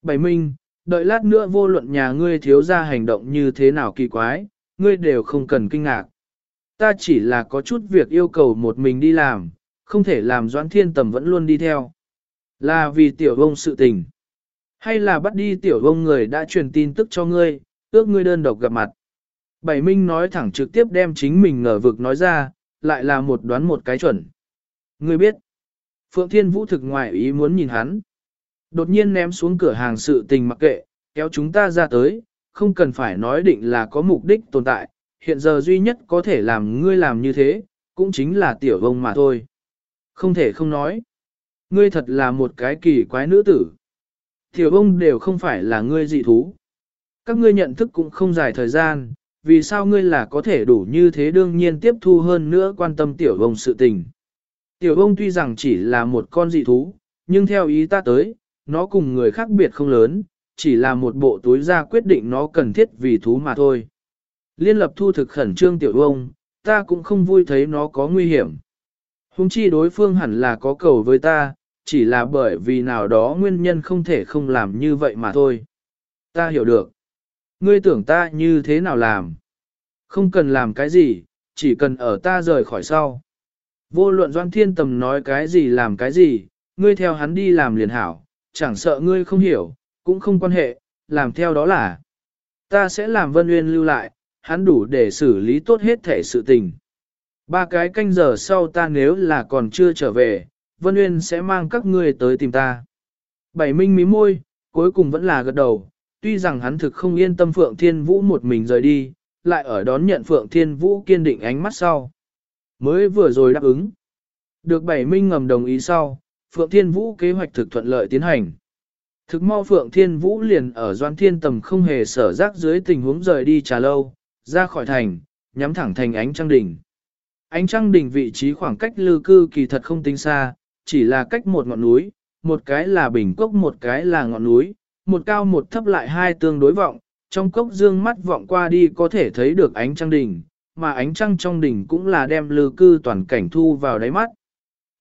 S1: Bảy minh, đợi lát nữa vô luận nhà ngươi thiếu ra hành động như thế nào kỳ quái, ngươi đều không cần kinh ngạc. Ta chỉ là có chút việc yêu cầu một mình đi làm, không thể làm doãn thiên tầm vẫn luôn đi theo. Là vì tiểu vông sự tình. Hay là bắt đi tiểu vông người đã truyền tin tức cho ngươi, ước ngươi đơn độc gặp mặt. Bảy Minh nói thẳng trực tiếp đem chính mình ngờ vực nói ra, lại là một đoán một cái chuẩn. Ngươi biết, Phượng Thiên Vũ thực ngoài ý muốn nhìn hắn. Đột nhiên ném xuống cửa hàng sự tình mặc kệ, kéo chúng ta ra tới, không cần phải nói định là có mục đích tồn tại, hiện giờ duy nhất có thể làm ngươi làm như thế, cũng chính là tiểu vông mà thôi. Không thể không nói. Ngươi thật là một cái kỳ quái nữ tử. Tiểu ông đều không phải là ngươi dị thú. Các ngươi nhận thức cũng không dài thời gian, vì sao ngươi là có thể đủ như thế đương nhiên tiếp thu hơn nữa quan tâm tiểu ông sự tình. Tiểu ông tuy rằng chỉ là một con dị thú, nhưng theo ý ta tới, nó cùng người khác biệt không lớn, chỉ là một bộ túi ra quyết định nó cần thiết vì thú mà thôi. Liên lập thu thực khẩn trương tiểu ông, ta cũng không vui thấy nó có nguy hiểm. Hùng chi đối phương hẳn là có cầu với ta, chỉ là bởi vì nào đó nguyên nhân không thể không làm như vậy mà thôi. Ta hiểu được. Ngươi tưởng ta như thế nào làm? Không cần làm cái gì, chỉ cần ở ta rời khỏi sau. Vô luận Doan Thiên Tầm nói cái gì làm cái gì, ngươi theo hắn đi làm liền hảo, chẳng sợ ngươi không hiểu, cũng không quan hệ, làm theo đó là. Ta sẽ làm Vân Uyên lưu lại, hắn đủ để xử lý tốt hết thể sự tình. Ba cái canh giờ sau ta nếu là còn chưa trở về, Vân Uyên sẽ mang các ngươi tới tìm ta. Bảy minh mí môi, cuối cùng vẫn là gật đầu, tuy rằng hắn thực không yên tâm Phượng Thiên Vũ một mình rời đi, lại ở đón nhận Phượng Thiên Vũ kiên định ánh mắt sau. Mới vừa rồi đáp ứng. Được bảy minh ngầm đồng ý sau, Phượng Thiên Vũ kế hoạch thực thuận lợi tiến hành. Thực mau Phượng Thiên Vũ liền ở Doan Thiên Tầm không hề sở rác dưới tình huống rời đi trà lâu, ra khỏi thành, nhắm thẳng thành ánh trăng đỉnh. Ánh trăng đỉnh vị trí khoảng cách lư cư kỳ thật không tính xa, chỉ là cách một ngọn núi, một cái là bình cốc một cái là ngọn núi, một cao một thấp lại hai tương đối vọng, trong cốc dương mắt vọng qua đi có thể thấy được ánh trăng đỉnh, mà ánh trăng trong đỉnh cũng là đem lư cư toàn cảnh thu vào đáy mắt.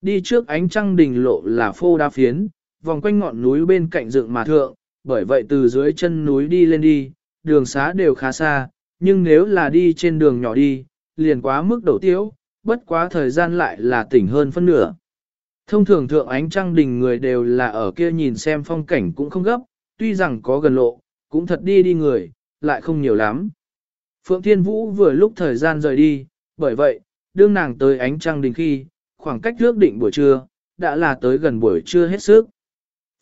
S1: Đi trước ánh trăng đỉnh lộ là phô đa phiến, vòng quanh ngọn núi bên cạnh dựng mà thượng, bởi vậy từ dưới chân núi đi lên đi, đường xá đều khá xa, nhưng nếu là đi trên đường nhỏ đi, liền quá mức đầu tiếu, bất quá thời gian lại là tỉnh hơn phân nửa. Thông thường thượng ánh trăng đình người đều là ở kia nhìn xem phong cảnh cũng không gấp, tuy rằng có gần lộ, cũng thật đi đi người, lại không nhiều lắm. Phượng Thiên Vũ vừa lúc thời gian rời đi, bởi vậy, đương nàng tới ánh trăng đình khi, khoảng cách ước định buổi trưa, đã là tới gần buổi trưa hết sức.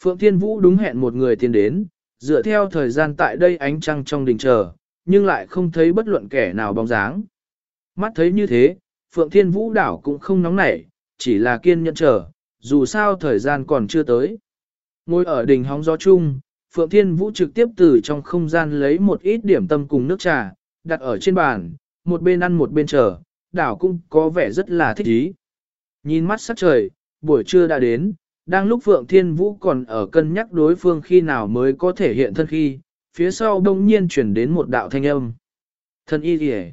S1: Phượng Thiên Vũ đúng hẹn một người tiến đến, dựa theo thời gian tại đây ánh trăng trong đình chờ, nhưng lại không thấy bất luận kẻ nào bóng dáng. Mắt thấy như thế, Phượng Thiên Vũ đảo cũng không nóng nảy, chỉ là kiên nhẫn chờ, dù sao thời gian còn chưa tới. Ngồi ở đỉnh hóng gió chung, Phượng Thiên Vũ trực tiếp từ trong không gian lấy một ít điểm tâm cùng nước trà, đặt ở trên bàn, một bên ăn một bên chờ, đảo cũng có vẻ rất là thích ý. Nhìn mắt sắc trời, buổi trưa đã đến, đang lúc Phượng Thiên Vũ còn ở cân nhắc đối phương khi nào mới có thể hiện thân khi, phía sau đông nhiên chuyển đến một đạo thanh âm. Thân y kìa.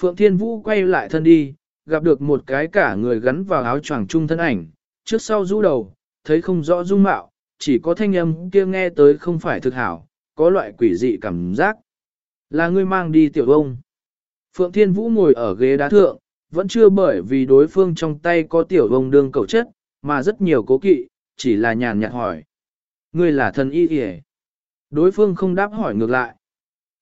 S1: Phượng Thiên Vũ quay lại thân đi, gặp được một cái cả người gắn vào áo choàng trung thân ảnh, trước sau rũ đầu, thấy không rõ dung mạo, chỉ có thanh âm kia nghe tới không phải thực hảo, có loại quỷ dị cảm giác. Là ngươi mang đi tiểu ông. Phượng Thiên Vũ ngồi ở ghế đá thượng, vẫn chưa bởi vì đối phương trong tay có tiểu ông đương cầu chất, mà rất nhiều cố kỵ, chỉ là nhàn nhạt hỏi. Ngươi là thần y kìa. Đối phương không đáp hỏi ngược lại.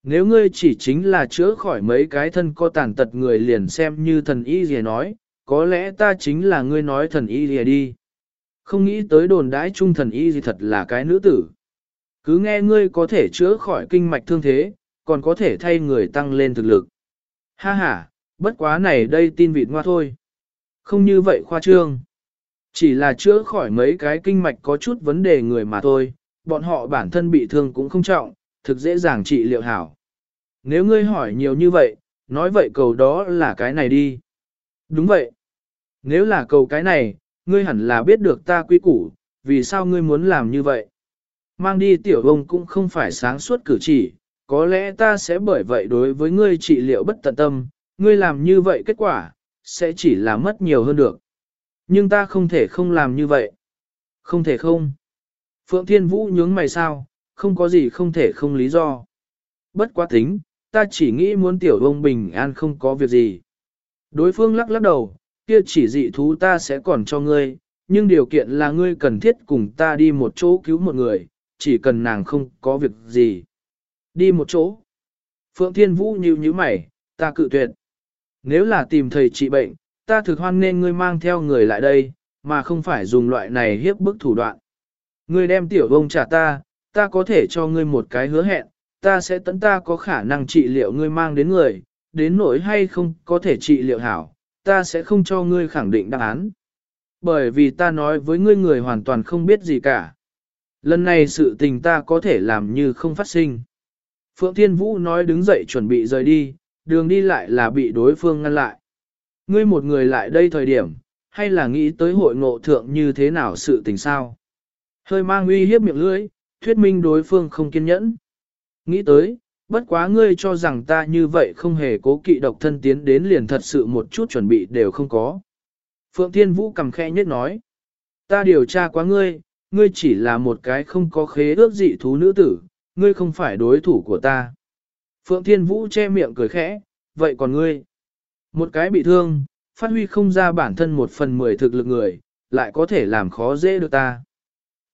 S1: Nếu ngươi chỉ chính là chữa khỏi mấy cái thân co tàn tật người liền xem như thần y gì nói, có lẽ ta chính là ngươi nói thần y gì đi. Không nghĩ tới đồn đãi trung thần y gì thật là cái nữ tử. Cứ nghe ngươi có thể chữa khỏi kinh mạch thương thế, còn có thể thay người tăng lên thực lực. Ha ha, bất quá này đây tin vịt ngoa thôi. Không như vậy khoa trương. Chỉ là chữa khỏi mấy cái kinh mạch có chút vấn đề người mà thôi, bọn họ bản thân bị thương cũng không trọng, thực dễ dàng trị liệu hảo. Nếu ngươi hỏi nhiều như vậy, nói vậy cầu đó là cái này đi. Đúng vậy. Nếu là cầu cái này, ngươi hẳn là biết được ta quy củ, vì sao ngươi muốn làm như vậy. Mang đi tiểu ông cũng không phải sáng suốt cử chỉ, có lẽ ta sẽ bởi vậy đối với ngươi trị liệu bất tận tâm, ngươi làm như vậy kết quả, sẽ chỉ là mất nhiều hơn được. Nhưng ta không thể không làm như vậy. Không thể không. Phượng Thiên Vũ nhướng mày sao, không có gì không thể không lý do. Bất quá tính, ta chỉ nghĩ muốn tiểu ông bình an không có việc gì. Đối phương lắc lắc đầu, kia chỉ dị thú ta sẽ còn cho ngươi, nhưng điều kiện là ngươi cần thiết cùng ta đi một chỗ cứu một người, chỉ cần nàng không có việc gì. Đi một chỗ. Phượng Thiên Vũ nhíu nhíu mày, ta cự tuyệt. Nếu là tìm thầy trị bệnh, ta thực hoan nên ngươi mang theo người lại đây, mà không phải dùng loại này hiếp bức thủ đoạn. Ngươi đem tiểu ông trả ta, ta có thể cho ngươi một cái hứa hẹn, ta sẽ tận ta có khả năng trị liệu ngươi mang đến người, đến nỗi hay không có thể trị liệu hảo, ta sẽ không cho ngươi khẳng định đáp án. Bởi vì ta nói với ngươi người hoàn toàn không biết gì cả. Lần này sự tình ta có thể làm như không phát sinh. Phượng Thiên Vũ nói đứng dậy chuẩn bị rời đi, đường đi lại là bị đối phương ngăn lại. Ngươi một người lại đây thời điểm, hay là nghĩ tới hội ngộ thượng như thế nào sự tình sao? Hơi mang uy hiếp miệng lưỡi, thuyết minh đối phương không kiên nhẫn. Nghĩ tới, bất quá ngươi cho rằng ta như vậy không hề cố kỵ độc thân tiến đến liền thật sự một chút chuẩn bị đều không có. Phượng Thiên Vũ cầm khe nhất nói, ta điều tra quá ngươi, ngươi chỉ là một cái không có khế ước dị thú nữ tử, ngươi không phải đối thủ của ta. Phượng Thiên Vũ che miệng cười khẽ, vậy còn ngươi? Một cái bị thương, phát huy không ra bản thân một phần mười thực lực người, lại có thể làm khó dễ được ta.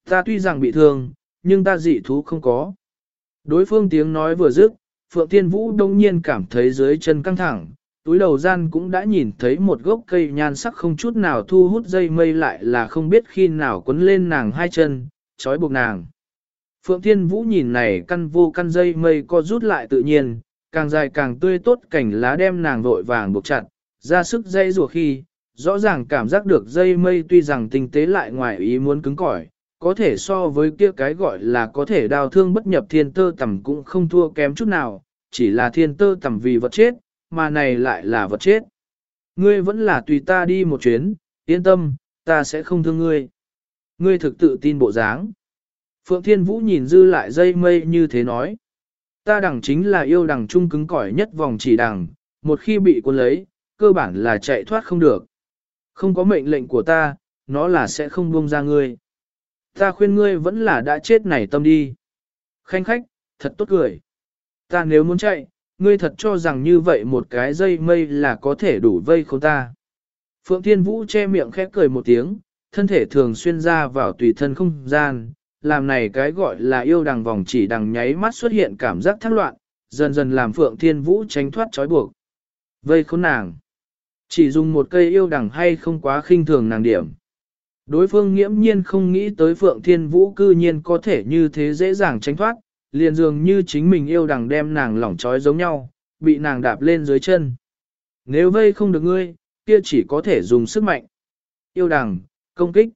S1: Ta tuy rằng bị thương, nhưng ta dị thú không có. Đối phương tiếng nói vừa dứt, Phượng Thiên Vũ đông nhiên cảm thấy dưới chân căng thẳng, túi đầu gian cũng đã nhìn thấy một gốc cây nhan sắc không chút nào thu hút dây mây lại là không biết khi nào quấn lên nàng hai chân, trói buộc nàng. Phượng Thiên Vũ nhìn này căn vô căn dây mây co rút lại tự nhiên, càng dài càng tươi tốt cảnh lá đem nàng vội vàng buộc chặt, ra sức dây rùa khi, rõ ràng cảm giác được dây mây tuy rằng tinh tế lại ngoài ý muốn cứng cỏi, có thể so với kia cái gọi là có thể đào thương bất nhập thiên tơ tầm cũng không thua kém chút nào, chỉ là thiên tơ tầm vì vật chết, mà này lại là vật chết. Ngươi vẫn là tùy ta đi một chuyến, yên tâm, ta sẽ không thương ngươi. Ngươi thực tự tin bộ dáng. Phượng Thiên Vũ nhìn dư lại dây mây như thế nói. Ta đẳng chính là yêu đẳng trung cứng cỏi nhất vòng chỉ đẳng, một khi bị cuốn lấy, cơ bản là chạy thoát không được. Không có mệnh lệnh của ta, nó là sẽ không buông ra ngươi. Ta khuyên ngươi vẫn là đã chết này tâm đi. Khanh khách, thật tốt cười. Ta nếu muốn chạy, ngươi thật cho rằng như vậy một cái dây mây là có thể đủ vây không ta. Phượng Thiên Vũ che miệng khẽ cười một tiếng, thân thể thường xuyên ra vào tùy thân không gian, làm này cái gọi là yêu đằng vòng chỉ đằng nháy mắt xuất hiện cảm giác thắc loạn, dần dần làm Phượng Thiên Vũ tránh thoát trói buộc. Vây khốn nàng. Chỉ dùng một cây yêu đằng hay không quá khinh thường nàng điểm. Đối phương nghiễm nhiên không nghĩ tới Phượng Thiên Vũ cư nhiên có thể như thế dễ dàng tránh thoát, liền dường như chính mình yêu đằng đem nàng lỏng trói giống nhau, bị nàng đạp lên dưới chân. Nếu vây không được ngươi, kia chỉ có thể dùng sức mạnh. Yêu đằng, công kích.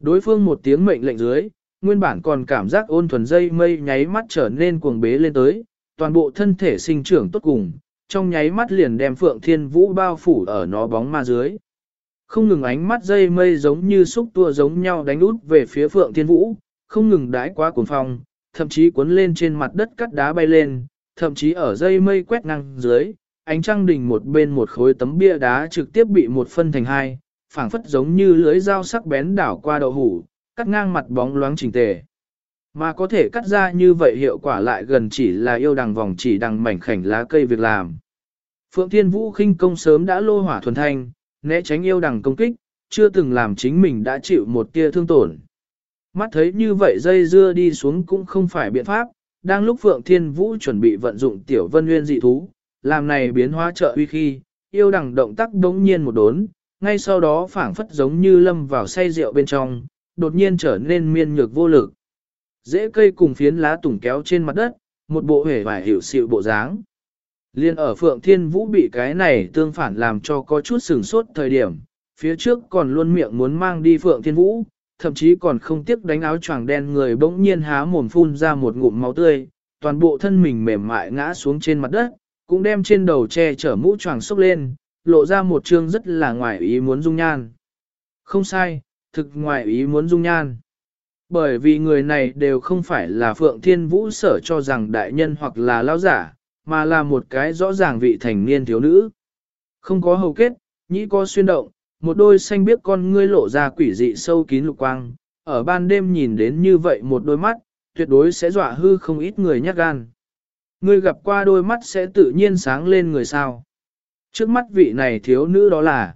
S1: Đối phương một tiếng mệnh lệnh dưới, nguyên bản còn cảm giác ôn thuần dây mây nháy mắt trở nên cuồng bế lên tới, toàn bộ thân thể sinh trưởng tốt cùng, trong nháy mắt liền đem Phượng Thiên Vũ bao phủ ở nó bóng ma dưới. Không ngừng ánh mắt dây mây giống như xúc tua giống nhau đánh út về phía Phượng Thiên Vũ, không ngừng đái quá cuồng phong, thậm chí cuốn lên trên mặt đất cắt đá bay lên, thậm chí ở dây mây quét ngang dưới, ánh trăng đỉnh một bên một khối tấm bia đá trực tiếp bị một phân thành hai, phảng phất giống như lưới dao sắc bén đảo qua đậu hủ, cắt ngang mặt bóng loáng chỉnh tề. Mà có thể cắt ra như vậy hiệu quả lại gần chỉ là yêu đằng vòng chỉ đằng mảnh khảnh lá cây việc làm. Phượng Thiên Vũ khinh công sớm đã lô hỏa thuần thanh, né tránh yêu đằng công kích, chưa từng làm chính mình đã chịu một tia thương tổn. Mắt thấy như vậy dây dưa đi xuống cũng không phải biện pháp, đang lúc Phượng Thiên Vũ chuẩn bị vận dụng tiểu vân nguyên dị thú, làm này biến hóa trợ uy khi, yêu đằng động tác đống nhiên một đốn, ngay sau đó phảng phất giống như lâm vào say rượu bên trong, đột nhiên trở nên miên nhược vô lực. Dễ cây cùng phiến lá tùng kéo trên mặt đất, một bộ hể vải hiểu xịu bộ dáng. Liên ở Phượng Thiên Vũ bị cái này tương phản làm cho có chút sừng sốt thời điểm, phía trước còn luôn miệng muốn mang đi Phượng Thiên Vũ, thậm chí còn không tiếc đánh áo choàng đen người bỗng nhiên há mồm phun ra một ngụm máu tươi, toàn bộ thân mình mềm mại ngã xuống trên mặt đất, cũng đem trên đầu che chở mũ choàng xốc lên, lộ ra một trương rất là ngoài ý muốn dung nhan. Không sai, thực ngoài ý muốn dung nhan. Bởi vì người này đều không phải là Phượng Thiên Vũ sở cho rằng đại nhân hoặc là lão giả, mà là một cái rõ ràng vị thành niên thiếu nữ. Không có hầu kết, nhĩ có xuyên động, một đôi xanh biếc con ngươi lộ ra quỷ dị sâu kín lục quang, ở ban đêm nhìn đến như vậy một đôi mắt, tuyệt đối sẽ dọa hư không ít người nhát gan. Ngươi gặp qua đôi mắt sẽ tự nhiên sáng lên người sao. Trước mắt vị này thiếu nữ đó là.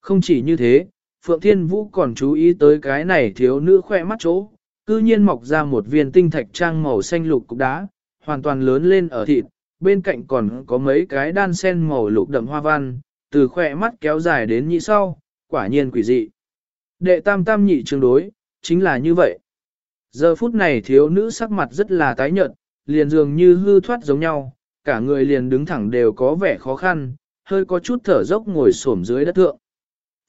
S1: Không chỉ như thế, Phượng Thiên Vũ còn chú ý tới cái này thiếu nữ khoe mắt chỗ, cư nhiên mọc ra một viên tinh thạch trang màu xanh lục cục đá, hoàn toàn lớn lên ở thịt, bên cạnh còn có mấy cái đan sen màu lục đậm hoa văn, từ khỏe mắt kéo dài đến nhị sau, quả nhiên quỷ dị. Đệ tam tam nhị trường đối, chính là như vậy. Giờ phút này thiếu nữ sắc mặt rất là tái nhợt, liền dường như hư thoát giống nhau, cả người liền đứng thẳng đều có vẻ khó khăn, hơi có chút thở dốc ngồi xổm dưới đất thượng.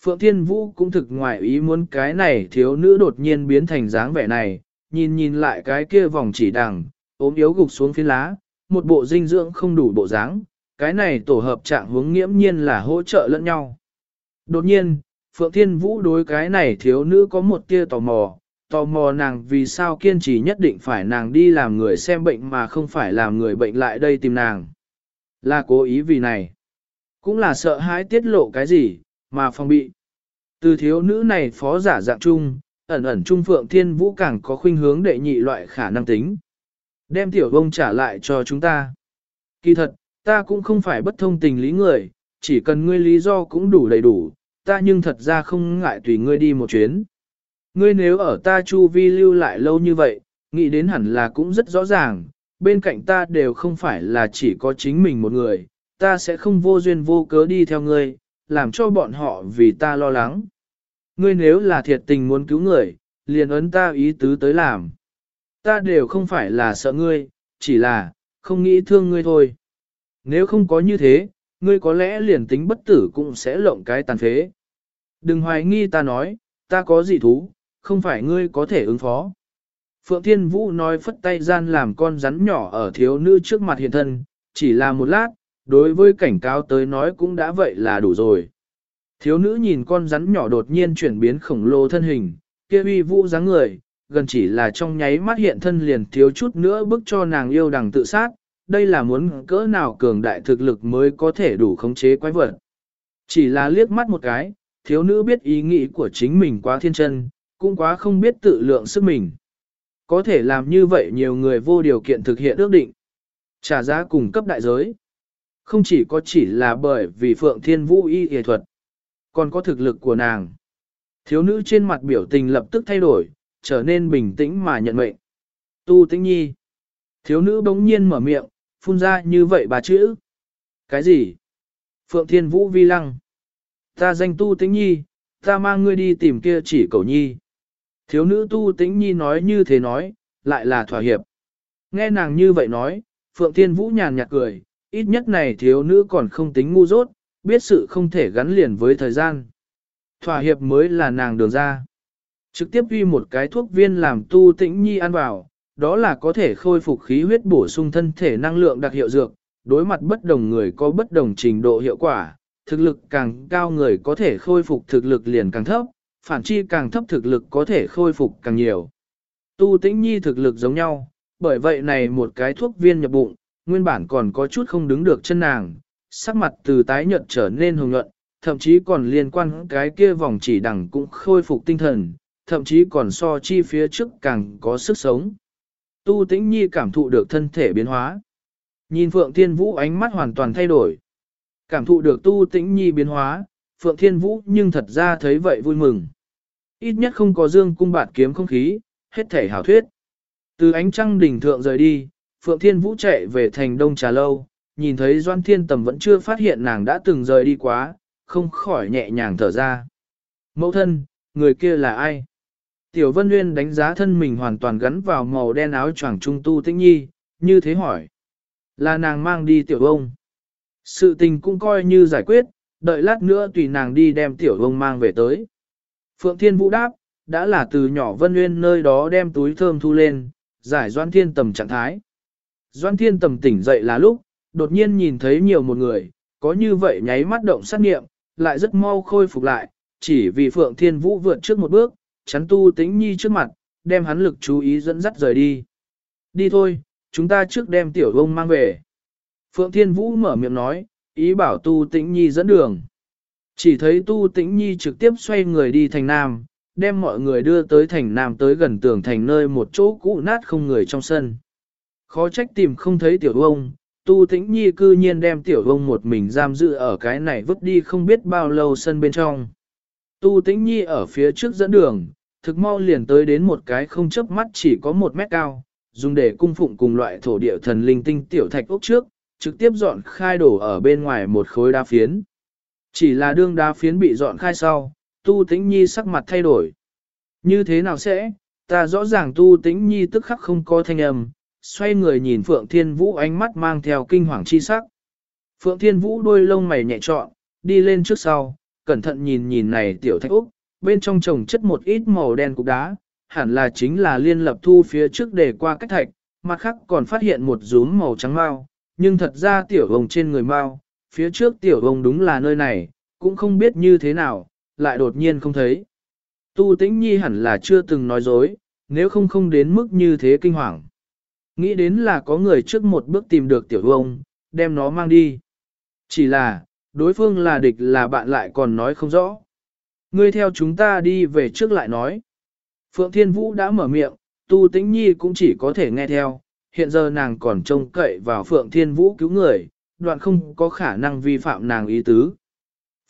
S1: Phượng Thiên Vũ cũng thực ngoại ý muốn cái này thiếu nữ đột nhiên biến thành dáng vẻ này, nhìn nhìn lại cái kia vòng chỉ đằng, ốm yếu gục xuống phía lá, một bộ dinh dưỡng không đủ bộ dáng, cái này tổ hợp trạng hướng nghiễm nhiên là hỗ trợ lẫn nhau. Đột nhiên, Phượng Thiên Vũ đối cái này thiếu nữ có một tia tò mò, tò mò nàng vì sao kiên trì nhất định phải nàng đi làm người xem bệnh mà không phải làm người bệnh lại đây tìm nàng. Là cố ý vì này. Cũng là sợ hãi tiết lộ cái gì, mà phòng bị. Từ thiếu nữ này phó giả dạng chung, ẩn ẩn trung Phượng Thiên Vũ càng có khuynh hướng đệ nhị loại khả năng tính. Đem tiểu bông trả lại cho chúng ta. Kỳ thật, ta cũng không phải bất thông tình lý người, chỉ cần ngươi lý do cũng đủ đầy đủ, ta nhưng thật ra không ngại tùy ngươi đi một chuyến. Ngươi nếu ở ta chu vi lưu lại lâu như vậy, nghĩ đến hẳn là cũng rất rõ ràng, bên cạnh ta đều không phải là chỉ có chính mình một người, ta sẽ không vô duyên vô cớ đi theo ngươi, làm cho bọn họ vì ta lo lắng. Ngươi nếu là thiệt tình muốn cứu người, liền ấn ta ý tứ tới làm. Ta đều không phải là sợ ngươi, chỉ là, không nghĩ thương ngươi thôi. Nếu không có như thế, ngươi có lẽ liền tính bất tử cũng sẽ lộng cái tàn phế. Đừng hoài nghi ta nói, ta có gì thú, không phải ngươi có thể ứng phó. Phượng Thiên Vũ nói phất tay gian làm con rắn nhỏ ở thiếu nữ trước mặt hiện thân, chỉ là một lát, đối với cảnh cáo tới nói cũng đã vậy là đủ rồi. Thiếu nữ nhìn con rắn nhỏ đột nhiên chuyển biến khổng lồ thân hình, kia uy vũ dáng người, gần chỉ là trong nháy mắt hiện thân liền thiếu chút nữa bức cho nàng yêu đằng tự sát, đây là muốn cỡ nào cường đại thực lực mới có thể đủ khống chế quái vật. Chỉ là liếc mắt một cái, thiếu nữ biết ý nghĩ của chính mình quá thiên chân, cũng quá không biết tự lượng sức mình. Có thể làm như vậy nhiều người vô điều kiện thực hiện ước định. Trả giá cùng cấp đại giới. Không chỉ có chỉ là bởi vì Phượng Thiên Vũ y y thuật, còn có thực lực của nàng. Thiếu nữ trên mặt biểu tình lập tức thay đổi, trở nên bình tĩnh mà nhận mệnh. Tu tĩnh nhi. Thiếu nữ bỗng nhiên mở miệng, phun ra như vậy bà chữ. Cái gì? Phượng Thiên Vũ vi lăng. Ta danh tu tĩnh nhi, Ta mang ngươi đi tìm kia chỉ cầu nhi. Thiếu nữ tu tĩnh nhi nói như thế nói, lại là thỏa hiệp. Nghe nàng như vậy nói, Phượng Thiên Vũ nhàn nhạt cười, ít nhất này thiếu nữ còn không tính ngu dốt, biết sự không thể gắn liền với thời gian. Thỏa hiệp mới là nàng đường ra. Trực tiếp uy một cái thuốc viên làm tu tĩnh nhi ăn vào, đó là có thể khôi phục khí huyết bổ sung thân thể năng lượng đặc hiệu dược, đối mặt bất đồng người có bất đồng trình độ hiệu quả, thực lực càng cao người có thể khôi phục thực lực liền càng thấp, phản chi càng thấp thực lực có thể khôi phục càng nhiều. Tu tĩnh nhi thực lực giống nhau, bởi vậy này một cái thuốc viên nhập bụng, nguyên bản còn có chút không đứng được chân nàng, sắc mặt từ tái nhợt trở nên hồng nhuận, thậm chí còn liên quan cái kia vòng chỉ đằng cũng khôi phục tinh thần, thậm chí còn so chi phía trước càng có sức sống. Tu tĩnh nhi cảm thụ được thân thể biến hóa. Nhìn Phượng Thiên Vũ ánh mắt hoàn toàn thay đổi. Cảm thụ được tu tĩnh nhi biến hóa, Phượng Thiên Vũ nhưng thật ra thấy vậy vui mừng. Ít nhất không có dương cung bạt kiếm không khí, hết thể hảo thuyết. Từ ánh trăng đỉnh thượng rời đi, Phượng Thiên Vũ chạy về thành đông trà lâu, nhìn thấy Doan Thiên Tầm vẫn chưa phát hiện nàng đã từng rời đi quá, không khỏi nhẹ nhàng thở ra. Mẫu thân, người kia là ai? Tiểu Vân Nguyên đánh giá thân mình hoàn toàn gắn vào màu đen áo choàng trung tu tĩnh nhi, như thế hỏi. Là nàng mang đi tiểu ông. Sự tình cũng coi như giải quyết, đợi lát nữa tùy nàng đi đem tiểu ông mang về tới. Phượng Thiên Vũ đáp, đã là từ nhỏ Vân Nguyên nơi đó đem túi thơm thu lên, giải Doan Thiên Tầm trạng thái. Doan Thiên Tầm tỉnh dậy là lúc, đột nhiên nhìn thấy nhiều một người, có như vậy nháy mắt động sát nghiệm, lại rất mau khôi phục lại, chỉ vì Phượng Thiên Vũ vượt trước một bước, chắn tu tĩnh nhi trước mặt, đem hắn lực chú ý dẫn dắt rời đi. Đi thôi, chúng ta trước đem tiểu ông mang về. Phượng Thiên Vũ mở miệng nói, ý bảo tu tĩnh nhi dẫn đường. Chỉ thấy tu tĩnh nhi trực tiếp xoay người đi thành nam, đem mọi người đưa tới thành nam tới gần tường thành nơi một chỗ cũ nát không người trong sân. Khó trách tìm không thấy tiểu ông, tu tĩnh nhi cư nhiên đem tiểu ông một mình giam giữ ở cái này vứt đi không biết bao lâu sân bên trong. Tu tĩnh nhi ở phía trước dẫn đường, thực mau liền tới đến một cái không chớp mắt chỉ có một mét cao, dùng để cung phụng cùng loại thổ địa thần linh tinh tiểu thạch ốc trước, trực tiếp dọn khai đổ ở bên ngoài một khối đá phiến. Chỉ là đương đá phiến bị dọn khai sau, tu tĩnh nhi sắc mặt thay đổi. Như thế nào sẽ, ta rõ ràng tu tĩnh nhi tức khắc không có thanh âm, xoay người nhìn Phượng Thiên Vũ ánh mắt mang theo kinh hoàng chi sắc. Phượng Thiên Vũ đôi lông mày nhẹ trọn, đi lên trước sau, cẩn thận nhìn nhìn này tiểu thạch úc, bên trong trồng chất một ít màu đen cục đá, hẳn là chính là liên lập thu phía trước để qua cách thạch, mặt khác còn phát hiện một rúm màu trắng mau nhưng thật ra tiểu hồng trên người mau phía trước tiểu hồng đúng là nơi này, cũng không biết như thế nào, lại đột nhiên không thấy. Tu tĩnh nhi hẳn là chưa từng nói dối, nếu không không đến mức như thế kinh hoàng. Nghĩ đến là có người trước một bước tìm được tiểu hồng, đem nó mang đi. Chỉ là, đối phương là địch là bạn lại còn nói không rõ. Ngươi theo chúng ta đi về trước lại nói. Phượng Thiên Vũ đã mở miệng, Tu Tĩnh Nhi cũng chỉ có thể nghe theo, hiện giờ nàng còn trông cậy vào Phượng Thiên Vũ cứu người, đoạn không có khả năng vi phạm nàng ý tứ.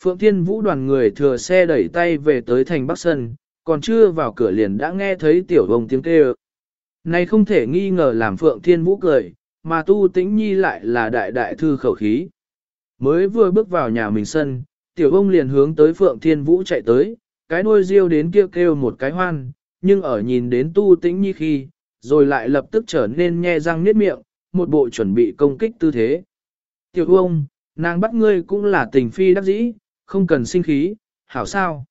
S1: Phượng Thiên Vũ đoàn người thừa xe đẩy tay về tới thành Bắc Sơn, còn chưa vào cửa liền đã nghe thấy tiểu bông tiếng kêu. Này không thể nghi ngờ làm Phượng Thiên Vũ cười, mà Tu Tĩnh Nhi lại là đại đại thư khẩu khí. Mới vừa bước vào nhà mình sân, tiểu ông liền hướng tới Phượng Thiên Vũ chạy tới, cái đuôi riêu đến kêu kêu một cái hoan, nhưng ở nhìn đến Tu Tĩnh Nhi khi, rồi lại lập tức trở nên nhe răng niết miệng, một bộ chuẩn bị công kích tư thế. Tiểu ông, nàng bắt ngươi cũng là tình phi đắc dĩ, không cần sinh khí, hảo sao.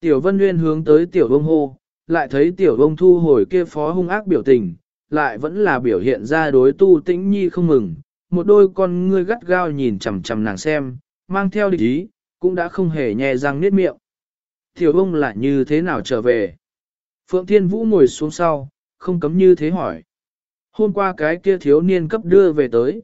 S1: Tiểu Vân Nguyên hướng tới tiểu ông hô, lại thấy tiểu ông thu hồi kia phó hung ác biểu tình, lại vẫn là biểu hiện ra đối tu tĩnh nhi không mừng, một đôi con ngươi gắt gao nhìn chằm chằm nàng xem, mang theo địch ý, cũng đã không hề nhè răng niết miệng. Thiểu ông là như thế nào trở về? Phượng Thiên Vũ ngồi xuống sau, không cấm như thế hỏi. Hôm qua cái kia thiếu niên cấp đưa về tới.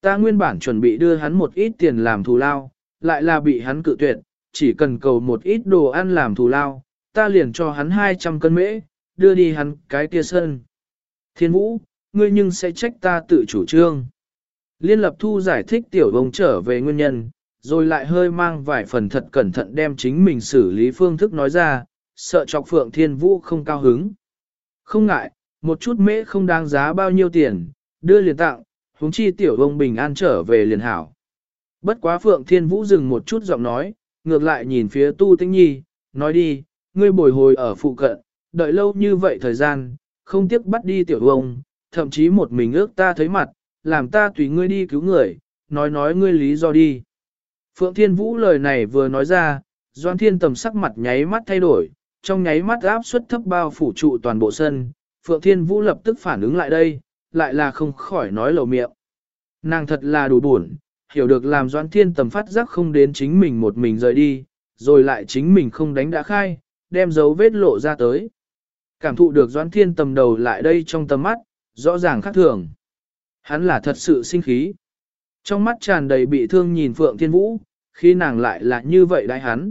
S1: Ta nguyên bản chuẩn bị đưa hắn một ít tiền làm thù lao, lại là bị hắn cự tuyệt, chỉ cần cầu một ít đồ ăn làm thù lao, ta liền cho hắn 200 cân mễ, đưa đi hắn cái kia sân. Thiên Vũ, ngươi nhưng sẽ trách ta tự chủ trương. Liên lập thu giải thích tiểu bông trở về nguyên nhân, rồi lại hơi mang vài phần thật cẩn thận đem chính mình xử lý phương thức nói ra, sợ chọc Phượng Thiên Vũ không cao hứng. Không ngại, một chút mễ không đáng giá bao nhiêu tiền, đưa liền tặng, huống chi tiểu ông bình an trở về liền hảo. Bất quá Phượng Thiên Vũ dừng một chút giọng nói, ngược lại nhìn phía Tu Tĩnh Nhi, nói đi, ngươi bồi hồi ở phụ cận, đợi lâu như vậy thời gian, không tiếc bắt đi tiểu ông, thậm chí một mình ước ta thấy mặt, làm ta tùy ngươi đi cứu người, nói nói ngươi lý do đi. Phượng Thiên Vũ lời này vừa nói ra, Doan Thiên Tầm sắc mặt nháy mắt thay đổi, trong nháy mắt áp suất thấp bao phủ trụ toàn bộ sân, Phượng Thiên Vũ lập tức phản ứng lại đây, lại là không khỏi nói lầu miệng. Nàng thật là đủ buồn, hiểu được làm Doan Thiên Tầm phát giác không đến chính mình một mình rời đi, rồi lại chính mình không đánh đã khai, đem dấu vết lộ ra tới. Cảm thụ được Doan Thiên Tầm đầu lại đây trong tầm mắt, rõ ràng khác thường. Hắn là thật sự sinh khí. Trong mắt tràn đầy bị thương nhìn Phượng Thiên Vũ, khi nàng lại là như vậy đại hắn.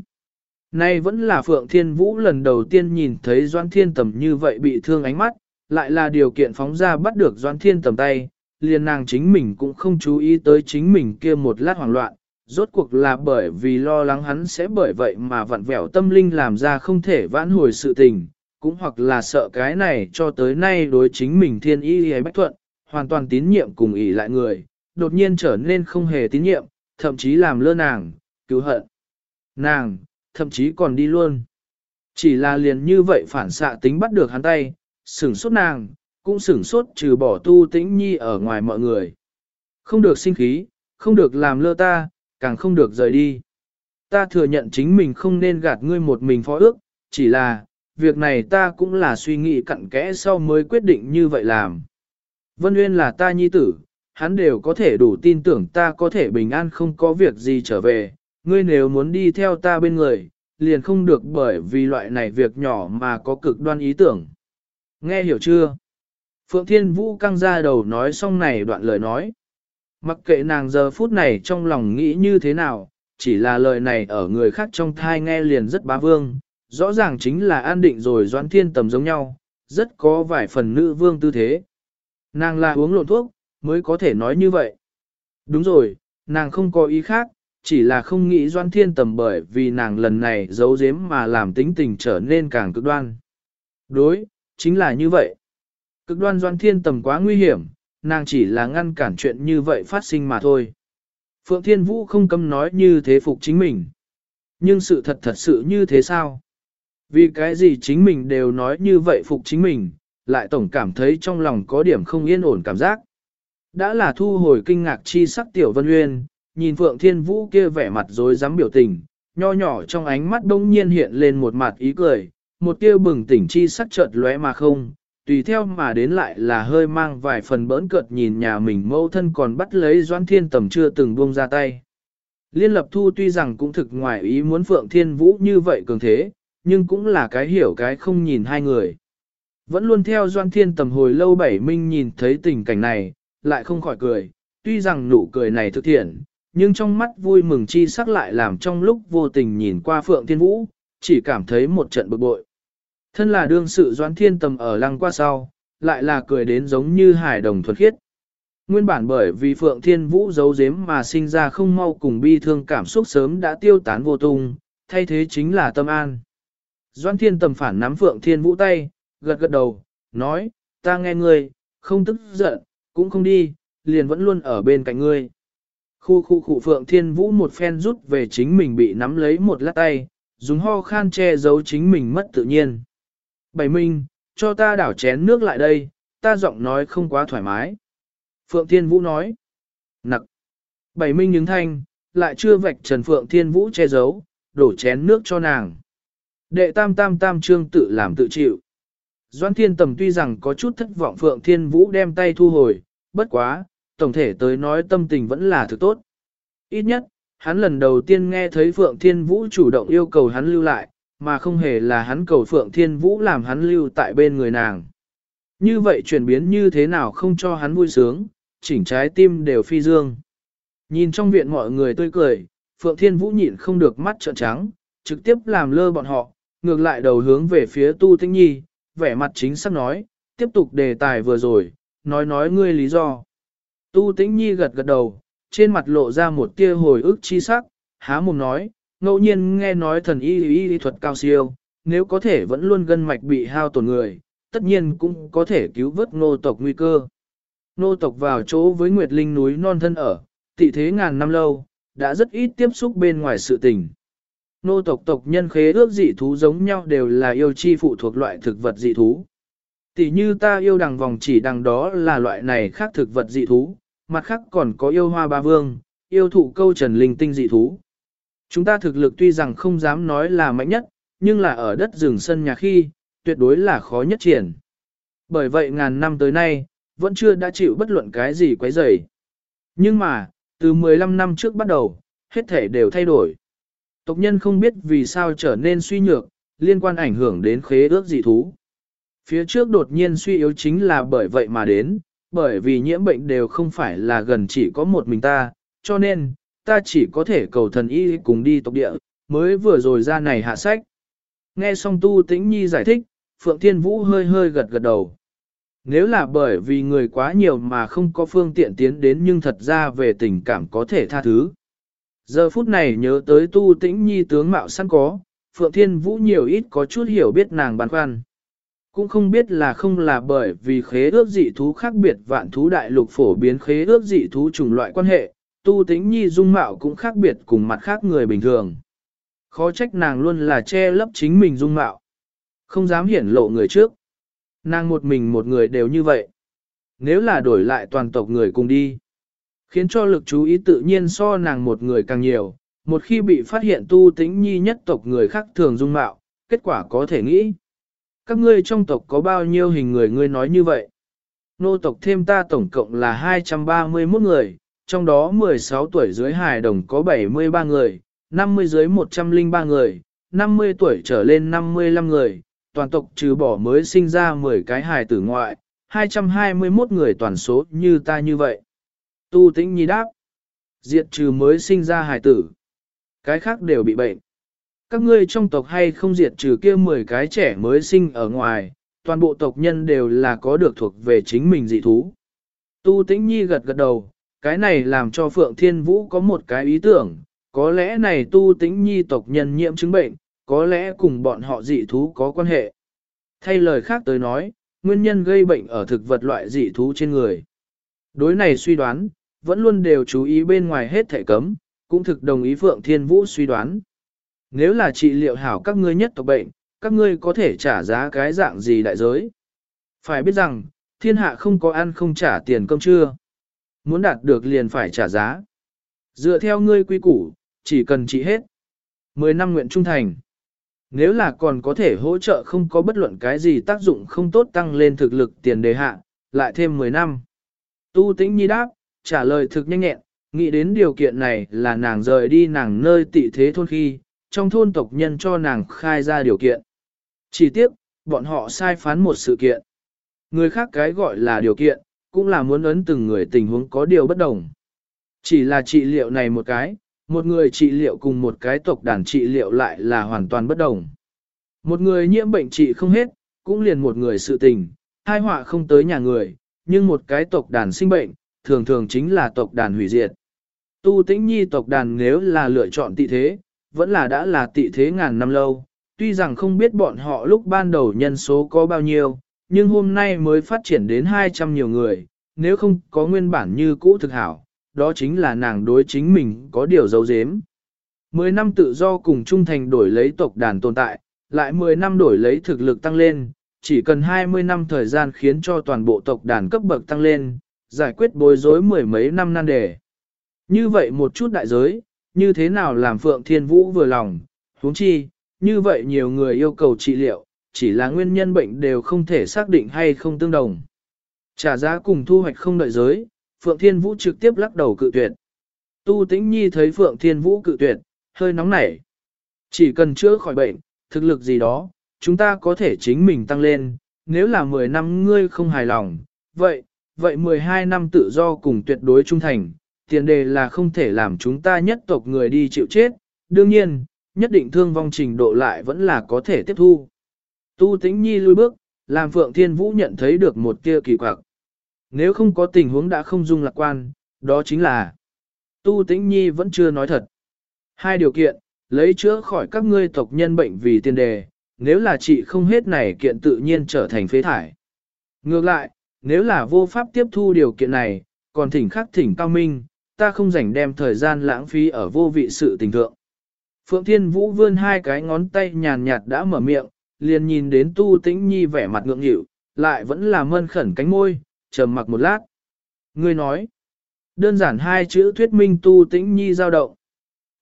S1: Nay vẫn là Phượng Thiên Vũ lần đầu tiên nhìn thấy Doan Thiên Tầm như vậy bị thương ánh mắt, lại là điều kiện phóng ra bắt được Doan Thiên Tầm tay, liền nàng chính mình cũng không chú ý tới chính mình kia một lát hoảng loạn, rốt cuộc là bởi vì lo lắng hắn sẽ bởi vậy mà vặn vẹo tâm linh làm ra không thể vãn hồi sự tình, cũng hoặc là sợ cái này cho tới nay đối chính mình thiên y hay bách thuận, hoàn toàn tín nhiệm cùng ý lại người, đột nhiên trở nên không hề tín nhiệm, thậm chí làm lơ nàng, cứu hận. Nàng, thậm chí còn đi luôn. Chỉ là liền như vậy phản xạ tính bắt được hắn tay, sửng sốt nàng, cũng sửng sốt trừ bỏ tu tĩnh nhi ở ngoài mọi người. Không được sinh khí, không được làm lơ ta, càng không được rời đi. Ta thừa nhận chính mình không nên gạt ngươi một mình phó ước, chỉ là, việc này ta cũng là suy nghĩ cặn kẽ sau mới quyết định như vậy làm. Vân Nguyên là ta nhi tử, hắn đều có thể đủ tin tưởng ta có thể bình an không có việc gì trở về, ngươi nếu muốn đi theo ta bên người, liền không được bởi vì loại này việc nhỏ mà có cực đoan ý tưởng. Nghe hiểu chưa? Phượng Thiên Vũ căng ra đầu nói xong này đoạn lời nói. Mặc kệ nàng giờ phút này trong lòng nghĩ như thế nào, chỉ là lời này ở người khác trong thai nghe liền rất bá vương, rõ ràng chính là an định rồi doãn thiên tầm giống nhau, rất có vài phần nữ vương tư thế. Nàng là uống lộn thuốc, mới có thể nói như vậy. Đúng rồi, nàng không có ý khác, chỉ là không nghĩ doan thiên tầm bởi vì nàng lần này giấu giếm mà làm tính tình trở nên càng cực đoan. Đối, chính là như vậy. Cực đoan doan thiên tầm quá nguy hiểm, nàng chỉ là ngăn cản chuyện như vậy phát sinh mà thôi. Phượng Thiên Vũ không cấm nói như thế phục chính mình. Nhưng sự thật thật sự như thế sao? Vì cái gì chính mình đều nói như vậy phục chính mình, lại tổng cảm thấy trong lòng có điểm không yên ổn cảm giác. Đã là thu hồi kinh ngạc chi sắc tiểu vân uyên, nhìn Phượng Thiên Vũ kia vẻ mặt rối rắm biểu tình, nho nhỏ trong ánh mắt đông nhiên hiện lên một mặt ý cười, một tia bừng tỉnh chi sắc chợt lóe mà không, tùy theo mà đến lại là hơi mang vài phần bỡn cợt nhìn nhà mình mâu thân còn bắt lấy Doan Thiên Tầm chưa từng buông ra tay. Liên lập thu tuy rằng cũng thực ngoài ý muốn Phượng Thiên Vũ như vậy cường thế, nhưng cũng là cái hiểu cái không nhìn hai người. Vẫn luôn theo Doan Thiên Tầm hồi lâu bảy minh nhìn thấy tình cảnh này, lại không khỏi cười, tuy rằng nụ cười này thực thiện, nhưng trong mắt vui mừng chi sắc lại làm trong lúc vô tình nhìn qua Phượng Thiên Vũ, chỉ cảm thấy một trận bực bội. Thân là đương sự Doan Thiên Tầm ở lăng qua sau, lại là cười đến giống như hải đồng thuật khiết. Nguyên bản bởi vì Phượng Thiên Vũ giấu giếm mà sinh ra không mau cùng bi thương cảm xúc sớm đã tiêu tán vô tung, thay thế chính là tâm an. Doan Thiên Tầm phản nắm Phượng Thiên Vũ tay, gật gật đầu, nói, ta nghe ngươi, không tức giận, cũng không đi, liền vẫn luôn ở bên cạnh ngươi. Khu khu khu Phượng Thiên Vũ một phen rút về chính mình bị nắm lấy một lát tay, dùng ho khan che giấu chính mình mất tự nhiên. Bảy Minh, cho ta đảo chén nước lại đây, ta giọng nói không quá thoải mái. Phượng Thiên Vũ nói. Nặc. Bảy Minh nhứng thanh, lại chưa vạch Trần Phượng Thiên Vũ che giấu, đổ chén nước cho nàng. Đệ tam tam tam trương tự làm tự chịu. Doan Thiên Tầm tuy rằng có chút thất vọng Phượng Thiên Vũ đem tay thu hồi, bất quá, tổng thể tới nói tâm tình vẫn là thực tốt. Ít nhất, hắn lần đầu tiên nghe thấy Phượng Thiên Vũ chủ động yêu cầu hắn lưu lại, mà không hề là hắn cầu Phượng Thiên Vũ làm hắn lưu tại bên người nàng. Như vậy chuyển biến như thế nào không cho hắn vui sướng, chỉnh trái tim đều phi dương. Nhìn trong viện mọi người tươi cười, Phượng Thiên Vũ nhịn không được mắt trợn trắng, trực tiếp làm lơ bọn họ, ngược lại đầu hướng về phía Tu Tĩnh Nhi, vẻ mặt chính xác nói, tiếp tục đề tài vừa rồi, nói nói ngươi lý do. Tu Tĩnh Nhi gật gật đầu, trên mặt lộ ra một tia hồi ức chi sắc, há mồm nói, ngẫu nhiên nghe nói thần y y y thuật cao siêu, nếu có thể vẫn luôn gân mạch bị hao tổn người, tất nhiên cũng có thể cứu vớt nô tộc nguy cơ. Nô tộc vào chỗ với Nguyệt Linh núi non thân ở, tị thế ngàn năm lâu, đã rất ít tiếp xúc bên ngoài sự tình. Nô tộc tộc nhân khế ước dị thú giống nhau đều là yêu chi phụ thuộc loại thực vật dị thú. Tỷ như ta yêu đằng vòng chỉ đằng đó là loại này khác thực vật dị thú, mặt khác còn có yêu hoa ba vương, yêu thụ câu trần linh tinh dị thú. Chúng ta thực lực tuy rằng không dám nói là mạnh nhất, nhưng là ở đất rừng sân nhà khi, tuyệt đối là khó nhất triển. Bởi vậy ngàn năm tới nay, vẫn chưa đã chịu bất luận cái gì quấy rầy. Nhưng mà, từ 15 năm trước bắt đầu, hết thể đều thay đổi. Tộc nhân không biết vì sao trở nên suy nhược, liên quan ảnh hưởng đến khế ước dị thú. Phía trước đột nhiên suy yếu chính là bởi vậy mà đến, bởi vì nhiễm bệnh đều không phải là gần chỉ có một mình ta, cho nên, ta chỉ có thể cầu thần y cùng đi tộc địa, mới vừa rồi ra này hạ sách. Nghe xong tu tĩnh nhi giải thích, Phượng Thiên Vũ hơi hơi gật gật đầu. Nếu là bởi vì người quá nhiều mà không có phương tiện tiến đến nhưng thật ra về tình cảm có thể tha thứ. Giờ phút này nhớ tới tu tĩnh nhi tướng mạo sẵn có, Phượng Thiên Vũ nhiều ít có chút hiểu biết nàng băn khoăn. Cũng không biết là không là bởi vì khế ước dị thú khác biệt vạn thú đại lục phổ biến khế ước dị thú chủng loại quan hệ, tu tĩnh nhi dung mạo cũng khác biệt cùng mặt khác người bình thường. Khó trách nàng luôn là che lấp chính mình dung mạo. Không dám hiển lộ người trước. Nàng một mình một người đều như vậy. Nếu là đổi lại toàn tộc người cùng đi, khiến cho lực chú ý tự nhiên so nàng một người càng nhiều, một khi bị phát hiện tu tính nhi nhất tộc người khác thường dung mạo, kết quả có thể nghĩ. Các ngươi trong tộc có bao nhiêu hình người ngươi nói như vậy? Nô tộc thêm ta tổng cộng là 231 người, trong đó 16 tuổi dưới hài đồng có 73 người, 50 dưới 103 người, 50 tuổi trở lên 55 người, toàn tộc trừ bỏ mới sinh ra 10 cái hài tử ngoại, 221 người toàn số như ta như vậy. Tu tĩnh nhi đáp, diệt trừ mới sinh ra hài tử, cái khác đều bị bệnh. Các ngươi trong tộc hay không diệt trừ kia 10 cái trẻ mới sinh ở ngoài, toàn bộ tộc nhân đều là có được thuộc về chính mình dị thú. Tu tĩnh nhi gật gật đầu, cái này làm cho Phượng Thiên Vũ có một cái ý tưởng, có lẽ này tu tĩnh nhi tộc nhân nhiễm chứng bệnh, có lẽ cùng bọn họ dị thú có quan hệ. Thay lời khác tới nói, nguyên nhân gây bệnh ở thực vật loại dị thú trên người. Đối này suy đoán, vẫn luôn đều chú ý bên ngoài hết thể cấm, cũng thực đồng ý Phượng Thiên Vũ suy đoán. Nếu là trị liệu hảo các ngươi nhất tộc bệnh, các ngươi có thể trả giá cái dạng gì đại giới. Phải biết rằng, thiên hạ không có ăn không trả tiền công chưa Muốn đạt được liền phải trả giá. Dựa theo ngươi quy củ, chỉ cần trị hết. Mười năm nguyện trung thành. Nếu là còn có thể hỗ trợ không có bất luận cái gì tác dụng không tốt tăng lên thực lực tiền đề hạ, lại thêm 10 năm. Tu tĩnh nhi đáp, trả lời thực nhanh nhẹn, nghĩ đến điều kiện này là nàng rời đi nàng nơi tị thế thôn khi, trong thôn tộc nhân cho nàng khai ra điều kiện. Chỉ tiếc, bọn họ sai phán một sự kiện. Người khác cái gọi là điều kiện, cũng là muốn ấn từng người tình huống có điều bất đồng. Chỉ là trị liệu này một cái, một người trị liệu cùng một cái tộc đàn trị liệu lại là hoàn toàn bất đồng. Một người nhiễm bệnh trị không hết, cũng liền một người sự tình, hai họa không tới nhà người, nhưng một cái tộc đàn sinh bệnh, thường thường chính là tộc đàn hủy diệt. Tu tĩnh nhi tộc đàn nếu là lựa chọn tị thế, vẫn là đã là tị thế ngàn năm lâu, tuy rằng không biết bọn họ lúc ban đầu nhân số có bao nhiêu, nhưng hôm nay mới phát triển đến 200 nhiều người, nếu không có nguyên bản như cũ thực hảo, đó chính là nàng đối chính mình có điều giấu giếm. Mười năm tự do cùng trung thành đổi lấy tộc đàn tồn tại, lại 10 năm đổi lấy thực lực tăng lên, chỉ cần 20 năm thời gian khiến cho toàn bộ tộc đàn cấp bậc tăng lên, giải quyết bối rối mười mấy năm nan đề. Như vậy một chút đại giới, như thế nào làm Phượng Thiên Vũ vừa lòng, huống chi, như vậy nhiều người yêu cầu trị liệu, chỉ là nguyên nhân bệnh đều không thể xác định hay không tương đồng. Trả giá cùng thu hoạch không đợi giới, Phượng Thiên Vũ trực tiếp lắc đầu cự tuyệt. Tu Tĩnh Nhi thấy Phượng Thiên Vũ cự tuyệt, hơi nóng nảy. Chỉ cần chữa khỏi bệnh, thực lực gì đó, chúng ta có thể chính mình tăng lên, nếu là 10 năm ngươi không hài lòng, vậy, vậy 12 năm tự do cùng tuyệt đối trung thành, tiền đề là không thể làm chúng ta nhất tộc người đi chịu chết, đương nhiên, nhất định thương vong trình độ lại vẫn là có thể tiếp thu. Tu Tĩnh Nhi lui bước, làm Phượng Thiên Vũ nhận thấy được một tia kỳ quặc. Nếu không có tình huống đã không dung lạc quan, đó chính là Tu Tĩnh Nhi vẫn chưa nói thật. Hai điều kiện, lấy chữa khỏi các ngươi tộc nhân bệnh vì tiền đề, nếu là trị không hết này kiện tự nhiên trở thành phế thải. Ngược lại, nếu là vô pháp tiếp thu điều kiện này, còn thỉnh khắc thỉnh cao minh, ta không rảnh đem thời gian lãng phí ở vô vị sự tình thượng. Phượng Thiên Vũ vươn hai cái ngón tay nhàn nhạt đã mở miệng, liền nhìn đến Tu Tĩnh Nhi vẻ mặt ngượng nghịu, lại vẫn là mơn khẩn cánh môi, trầm mặc một lát. Ngươi nói, đơn giản hai chữ thuyết minh Tu Tĩnh Nhi dao động.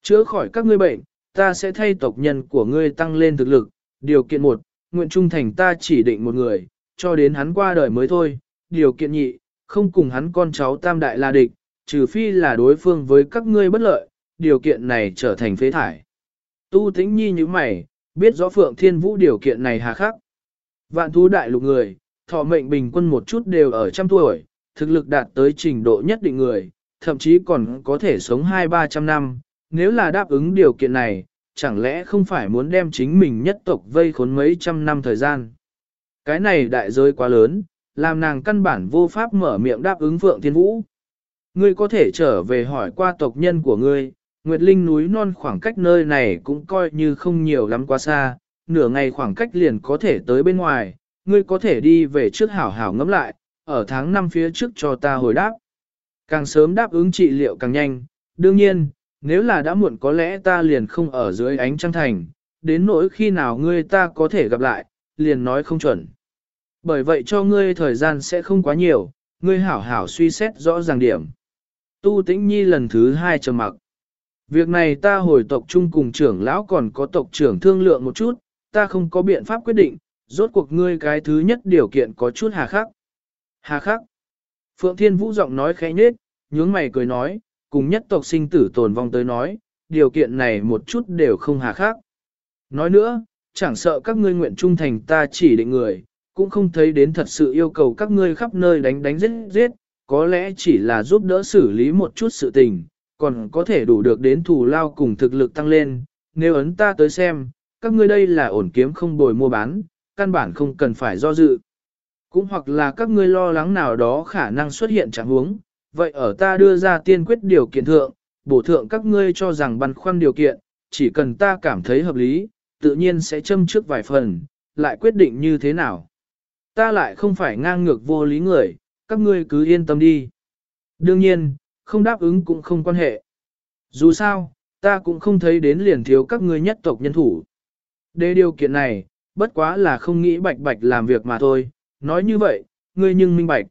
S1: Chữa khỏi các ngươi bệnh, ta sẽ thay tộc nhân của ngươi tăng lên thực lực. Điều kiện một, nguyện trung thành ta chỉ định một người, cho đến hắn qua đời mới thôi. Điều kiện nhị, không cùng hắn con cháu tam đại là địch, trừ phi là đối phương với các ngươi bất lợi, điều kiện này trở thành phế thải. Tu tĩnh nhi như mày, biết rõ Phượng Thiên Vũ điều kiện này hà khắc. Vạn thú đại lục người, thọ mệnh bình quân một chút đều ở trăm tuổi, thực lực đạt tới trình độ nhất định người, thậm chí còn có thể sống hai ba trăm năm. Nếu là đáp ứng điều kiện này, chẳng lẽ không phải muốn đem chính mình nhất tộc vây khốn mấy trăm năm thời gian. Cái này đại giới quá lớn, làm nàng căn bản vô pháp mở miệng đáp ứng Phượng Thiên Vũ. Ngươi có thể trở về hỏi qua tộc nhân của ngươi, Nguyệt Linh núi non khoảng cách nơi này cũng coi như không nhiều lắm quá xa, nửa ngày khoảng cách liền có thể tới bên ngoài, ngươi có thể đi về trước hảo hảo ngẫm lại, ở tháng năm phía trước cho ta hồi đáp. Càng sớm đáp ứng trị liệu càng nhanh, đương nhiên, nếu là đã muộn có lẽ ta liền không ở dưới ánh trăng thành, đến nỗi khi nào ngươi ta có thể gặp lại, liền nói không chuẩn. Bởi vậy cho ngươi thời gian sẽ không quá nhiều, ngươi hảo hảo suy xét rõ ràng điểm. Tu tĩnh nhi lần thứ hai trầm mặc. Việc này ta hồi tộc chung cùng trưởng lão còn có tộc trưởng thương lượng một chút, ta không có biện pháp quyết định, rốt cuộc ngươi cái thứ nhất điều kiện có chút hà khắc. Hà khắc. Phượng Thiên Vũ giọng nói khẽ nhết, nhướng mày cười nói, cùng nhất tộc sinh tử tồn vong tới nói, điều kiện này một chút đều không hà khắc. Nói nữa, chẳng sợ các ngươi nguyện trung thành ta chỉ định người, cũng không thấy đến thật sự yêu cầu các ngươi khắp nơi đánh đánh giết giết, có lẽ chỉ là giúp đỡ xử lý một chút sự tình, còn có thể đủ được đến thù lao cùng thực lực tăng lên, nếu ấn ta tới xem, các ngươi đây là ổn kiếm không bồi mua bán, căn bản không cần phải do dự. Cũng hoặc là các ngươi lo lắng nào đó khả năng xuất hiện trạng huống, vậy ở ta đưa ra tiên quyết điều kiện thượng, bổ thượng các ngươi cho rằng băn khoăn điều kiện, chỉ cần ta cảm thấy hợp lý, tự nhiên sẽ châm trước vài phần, lại quyết định như thế nào. Ta lại không phải ngang ngược vô lý người, các ngươi cứ yên tâm đi. Đương nhiên, không đáp ứng cũng không quan hệ. Dù sao, ta cũng không thấy đến liền thiếu các ngươi nhất tộc nhân thủ. Để điều kiện này, bất quá là không nghĩ bạch bạch làm việc mà thôi, nói như vậy, ngươi nhưng minh bạch.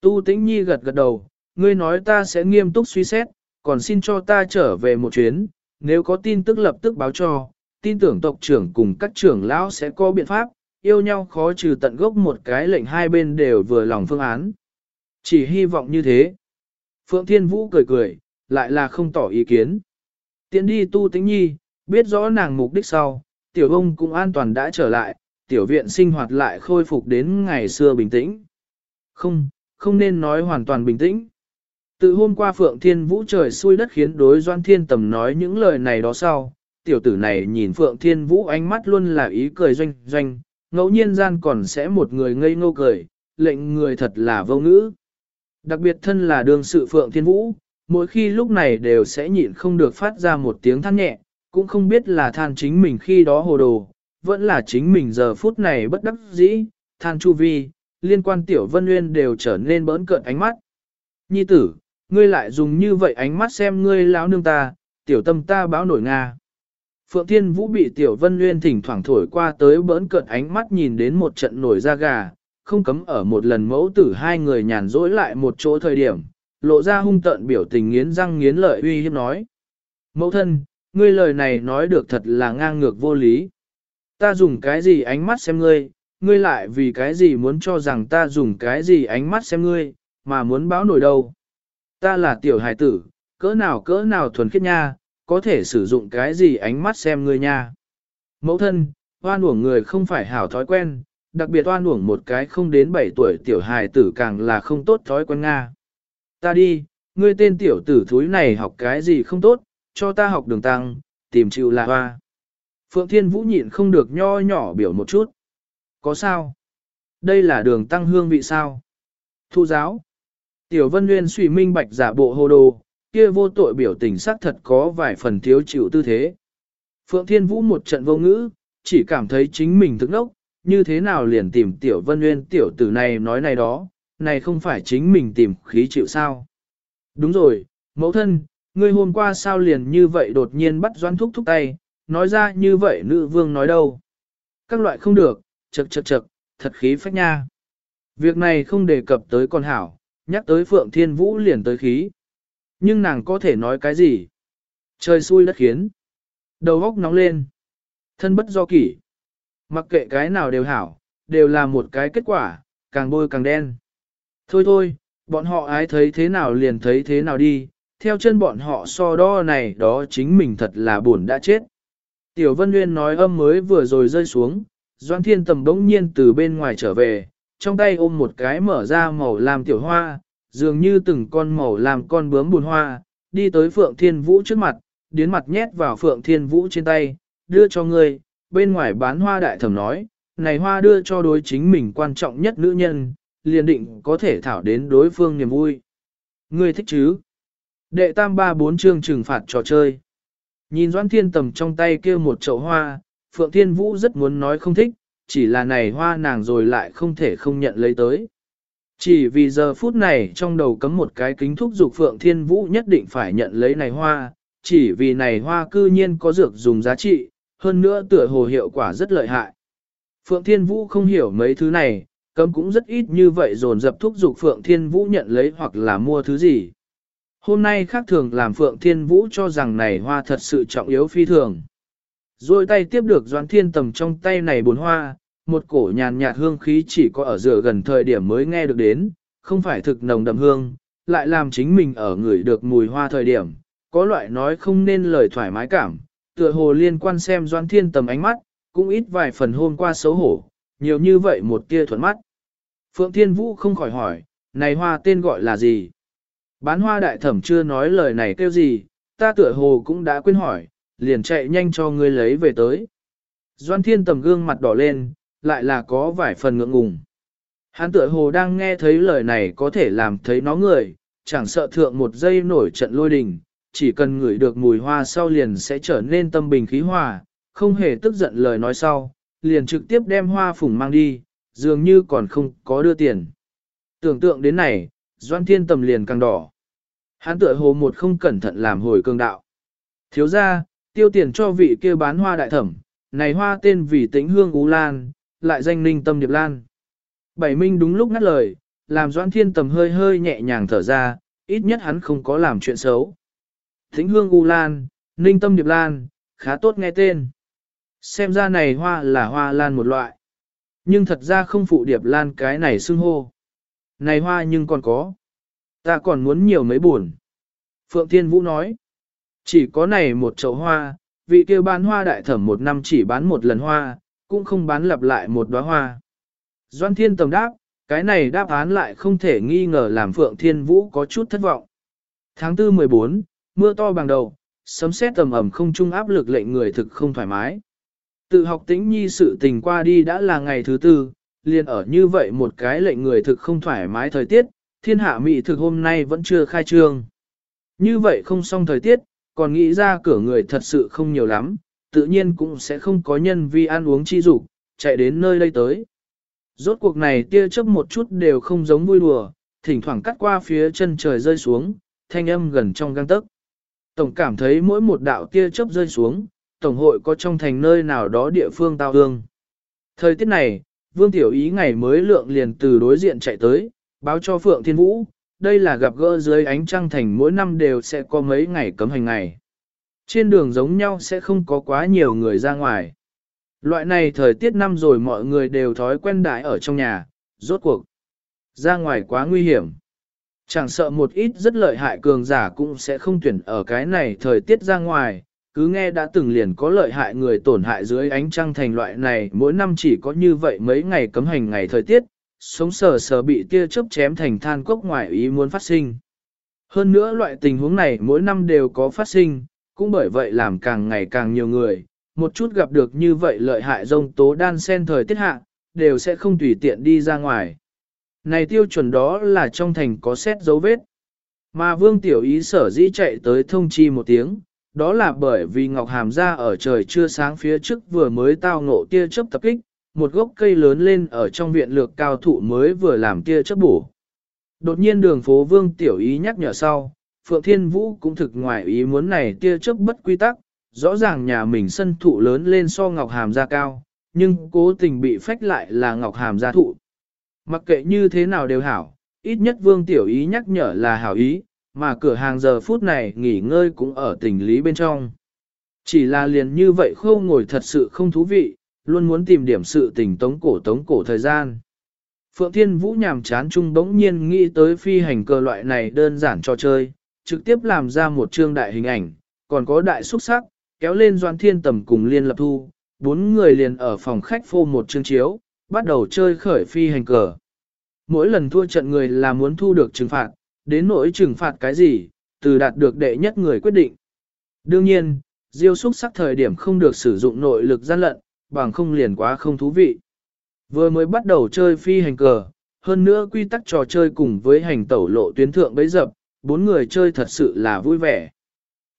S1: Tu tĩnh nhi gật gật đầu, ngươi nói ta sẽ nghiêm túc suy xét, còn xin cho ta trở về một chuyến, nếu có tin tức lập tức báo cho, tin tưởng tộc trưởng cùng các trưởng lão sẽ có biện pháp, yêu nhau khó trừ tận gốc một cái lệnh hai bên đều vừa lòng phương án. Chỉ hy vọng như thế. Phượng Thiên Vũ cười cười, lại là không tỏ ý kiến. Tiến đi tu tĩnh nhi, biết rõ nàng mục đích sau, tiểu ông cũng an toàn đã trở lại, tiểu viện sinh hoạt lại khôi phục đến ngày xưa bình tĩnh. Không, không nên nói hoàn toàn bình tĩnh. Từ hôm qua Phượng Thiên Vũ trời xui đất khiến đối Doan Thiên Tầm nói những lời này đó sau, tiểu tử này nhìn Phượng Thiên Vũ ánh mắt luôn là ý cười doanh doanh, ngẫu nhiên gian còn sẽ một người ngây ngô cười, lệnh người thật là vô ngữ. Đặc biệt thân là đường sự Phượng Thiên Vũ, mỗi khi lúc này đều sẽ nhịn không được phát ra một tiếng than nhẹ, cũng không biết là than chính mình khi đó hồ đồ, vẫn là chính mình giờ phút này bất đắc dĩ, than chu vi, liên quan tiểu vân nguyên đều trở nên bỡn cợt ánh mắt. Nhi tử, ngươi lại dùng như vậy ánh mắt xem ngươi lão nương ta, tiểu tâm ta báo nổi Nga. Phượng Thiên Vũ bị Tiểu Vân Nguyên thỉnh thoảng thổi qua tới bỡn cợt ánh mắt nhìn đến một trận nổi da gà, không cấm ở một lần mẫu tử hai người nhàn rỗi lại một chỗ thời điểm, lộ ra hung tợn biểu tình nghiến răng nghiến lợi uy hiếp nói. Mẫu thân, ngươi lời này nói được thật là ngang ngược vô lý. Ta dùng cái gì ánh mắt xem ngươi, ngươi lại vì cái gì muốn cho rằng ta dùng cái gì ánh mắt xem ngươi, mà muốn báo nổi đâu. Ta là tiểu hài tử, cỡ nào cỡ nào thuần khiết nha, có thể sử dụng cái gì ánh mắt xem ngươi nha. Mẫu thân, oan uổng người không phải hảo thói quen, đặc biệt oan uổng một cái không đến 7 tuổi tiểu hài tử càng là không tốt thói quen Nga. Ta đi, ngươi tên tiểu tử thúi này học cái gì không tốt, cho ta học đường tăng, tìm chịu là hoa. Phượng Thiên Vũ nhịn không được nho nhỏ biểu một chút. Có sao? Đây là đường tăng hương vị sao? Thu giáo. Tiểu Vân Nguyên suy minh bạch giả bộ hồ đồ, kia vô tội biểu tình xác thật có vài phần thiếu chịu tư thế. Phượng Thiên Vũ một trận vô ngữ, chỉ cảm thấy chính mình thức nốc, như thế nào liền tìm tiểu vân nguyên tiểu tử này nói này đó, này không phải chính mình tìm khí chịu sao. Đúng rồi, mẫu thân, ngươi hôm qua sao liền như vậy đột nhiên bắt doan thúc thúc tay, nói ra như vậy nữ vương nói đâu. Các loại không được, chật chật chật, thật khí phách nha. Việc này không đề cập tới con hảo, nhắc tới Phượng Thiên Vũ liền tới khí. Nhưng nàng có thể nói cái gì? Trời xui đất khiến. Đầu góc nóng lên. Thân bất do kỷ. Mặc kệ cái nào đều hảo, đều là một cái kết quả, càng bôi càng đen. Thôi thôi, bọn họ ái thấy thế nào liền thấy thế nào đi, theo chân bọn họ so đo này đó chính mình thật là buồn đã chết. Tiểu Vân Nguyên nói âm mới vừa rồi rơi xuống, Doan Thiên Tầm đống nhiên từ bên ngoài trở về, trong tay ôm một cái mở ra màu làm tiểu hoa, dường như từng con màu làm con bướm buồn hoa, đi tới Phượng Thiên Vũ trước mặt, điến mặt nhét vào Phượng Thiên Vũ trên tay, đưa cho ngươi, bên ngoài bán hoa đại thẩm nói, này hoa đưa cho đối chính mình quan trọng nhất nữ nhân, liền định có thể thảo đến đối phương niềm vui. Ngươi thích chứ? Đệ tam ba bốn chương trừng phạt trò chơi. Nhìn Doan Thiên Tầm trong tay kia một chậu hoa, Phượng Thiên Vũ rất muốn nói không thích, chỉ là này hoa nàng rồi lại không thể không nhận lấy tới. Chỉ vì giờ phút này trong đầu cấm một cái kính thúc dục Phượng Thiên Vũ nhất định phải nhận lấy này hoa, chỉ vì này hoa cư nhiên có dược dùng giá trị, hơn nữa tựa hồ hiệu quả rất lợi hại. Phượng Thiên Vũ không hiểu mấy thứ này, cấm cũng rất ít như vậy dồn dập thúc dục Phượng Thiên Vũ nhận lấy hoặc là mua thứ gì. Hôm nay khác thường làm Phượng Thiên Vũ cho rằng này hoa thật sự trọng yếu phi thường. Rồi tay tiếp được Doãn Thiên Tầm trong tay này bốn hoa, một cổ nhàn nhạt hương khí chỉ có ở rửa gần thời điểm mới nghe được đến, không phải thực nồng đậm hương, lại làm chính mình ở người được mùi hoa thời điểm, có loại nói không nên lời thoải mái cảm, tựa hồ liên quan xem doan Thiên Tầm ánh mắt, cũng ít vài phần hôm qua xấu hổ, nhiều như vậy một tia thuận mắt. Phượng Thiên Vũ không khỏi hỏi, này hoa tên gọi là gì? Bán hoa đại thẩm chưa nói lời này kêu gì, ta tựa hồ cũng đã quên hỏi, liền chạy nhanh cho ngươi lấy về tới. Doan thiên tầm gương mặt đỏ lên, lại là có vài phần ngượng ngùng. Hắn tựa hồ đang nghe thấy lời này có thể làm thấy nó người, chẳng sợ thượng một giây nổi trận lôi đình, chỉ cần ngửi được mùi hoa sau liền sẽ trở nên tâm bình khí hòa, không hề tức giận lời nói sau, liền trực tiếp đem hoa phủng mang đi, dường như còn không có đưa tiền. Tưởng tượng đến này, Doan Thiên Tầm liền càng đỏ. Hắn tựa hồ một không cẩn thận làm hồi cương đạo. Thiếu ra, tiêu tiền cho vị kia bán hoa đại thẩm, này hoa tên vì tĩnh hương Ú Lan, lại danh ninh tâm điệp lan. Bảy minh đúng lúc ngắt lời, làm Doan Thiên Tầm hơi hơi nhẹ nhàng thở ra, ít nhất hắn không có làm chuyện xấu. thính hương U Lan, ninh tâm điệp lan, khá tốt nghe tên. Xem ra này hoa là hoa lan một loại. Nhưng thật ra không phụ điệp lan cái này xưng hô. Này hoa nhưng còn có. Ta còn muốn nhiều mấy buồn. Phượng Thiên Vũ nói. Chỉ có này một chậu hoa, vị kia bán hoa đại thẩm một năm chỉ bán một lần hoa, cũng không bán lặp lại một đóa hoa. Doan Thiên Tầm đáp, cái này đáp án lại không thể nghi ngờ làm Phượng Thiên Vũ có chút thất vọng. Tháng 4 14, mưa to bằng đầu, sấm sét tầm ẩm không trung áp lực lệnh người thực không thoải mái. Tự học tĩnh nhi sự tình qua đi đã là ngày thứ tư, liền ở như vậy một cái lệnh người thực không thoải mái thời tiết, thiên hạ mỹ thực hôm nay vẫn chưa khai trương. Như vậy không xong thời tiết, còn nghĩ ra cửa người thật sự không nhiều lắm, tự nhiên cũng sẽ không có nhân vi ăn uống chi dục chạy đến nơi đây tới. Rốt cuộc này tia chớp một chút đều không giống vui đùa, thỉnh thoảng cắt qua phía chân trời rơi xuống, thanh âm gần trong gang tấc. Tổng cảm thấy mỗi một đạo tia chớp rơi xuống, tổng hội có trong thành nơi nào đó địa phương tao hương. Thời tiết này, Vương Tiểu Ý ngày mới lượng liền từ đối diện chạy tới, báo cho Phượng Thiên Vũ, đây là gặp gỡ dưới ánh trăng thành mỗi năm đều sẽ có mấy ngày cấm hành ngày. Trên đường giống nhau sẽ không có quá nhiều người ra ngoài. Loại này thời tiết năm rồi mọi người đều thói quen đại ở trong nhà, rốt cuộc. Ra ngoài quá nguy hiểm. Chẳng sợ một ít rất lợi hại cường giả cũng sẽ không tuyển ở cái này thời tiết ra ngoài, cứ nghe đã từng liền có lợi hại người tổn hại dưới ánh trăng thành loại này mỗi năm chỉ có như vậy mấy ngày cấm hành ngày thời tiết, sống sờ sờ bị tia chớp chém thành than cốc ngoài ý muốn phát sinh. Hơn nữa loại tình huống này mỗi năm đều có phát sinh, cũng bởi vậy làm càng ngày càng nhiều người, một chút gặp được như vậy lợi hại rông tố đan sen thời tiết hạ, đều sẽ không tùy tiện đi ra ngoài. Này tiêu chuẩn đó là trong thành có xét dấu vết. Mà vương tiểu ý sở dĩ chạy tới thông chi một tiếng, đó là bởi vì Ngọc Hàm ra ở trời chưa sáng phía trước vừa mới tao ngộ tia chớp tập kích, một gốc cây lớn lên ở trong viện lược cao thụ mới vừa làm tia chớp bổ. Đột nhiên đường phố vương tiểu ý nhắc nhở sau, Phượng Thiên Vũ cũng thực ngoài ý muốn này tia chớp bất quy tắc, rõ ràng nhà mình sân thụ lớn lên so Ngọc Hàm gia cao, nhưng cố tình bị phách lại là Ngọc Hàm gia thụ. Mặc kệ như thế nào đều hảo, ít nhất Vương Tiểu Ý nhắc nhở là hảo ý, mà cửa hàng giờ phút này nghỉ ngơi cũng ở tình lý bên trong. Chỉ là liền như vậy khâu ngồi thật sự không thú vị, luôn muốn tìm điểm sự tình tống cổ tống cổ thời gian. Phượng Thiên Vũ nhàm chán chung bỗng nhiên nghĩ tới phi hành cơ loại này đơn giản cho chơi, trực tiếp làm ra một chương đại hình ảnh, còn có đại xuất sắc, kéo lên Doan Thiên Tầm cùng Liên Lập Thu, bốn người liền ở phòng khách phô một chương chiếu, bắt đầu chơi khởi phi hành cờ. Mỗi lần thua trận người là muốn thu được trừng phạt, đến nỗi trừng phạt cái gì, từ đạt được đệ nhất người quyết định. Đương nhiên, diêu xúc sắc thời điểm không được sử dụng nội lực gian lận, bằng không liền quá không thú vị. Vừa mới bắt đầu chơi phi hành cờ, hơn nữa quy tắc trò chơi cùng với hành tẩu lộ tuyến thượng bấy dập, bốn người chơi thật sự là vui vẻ.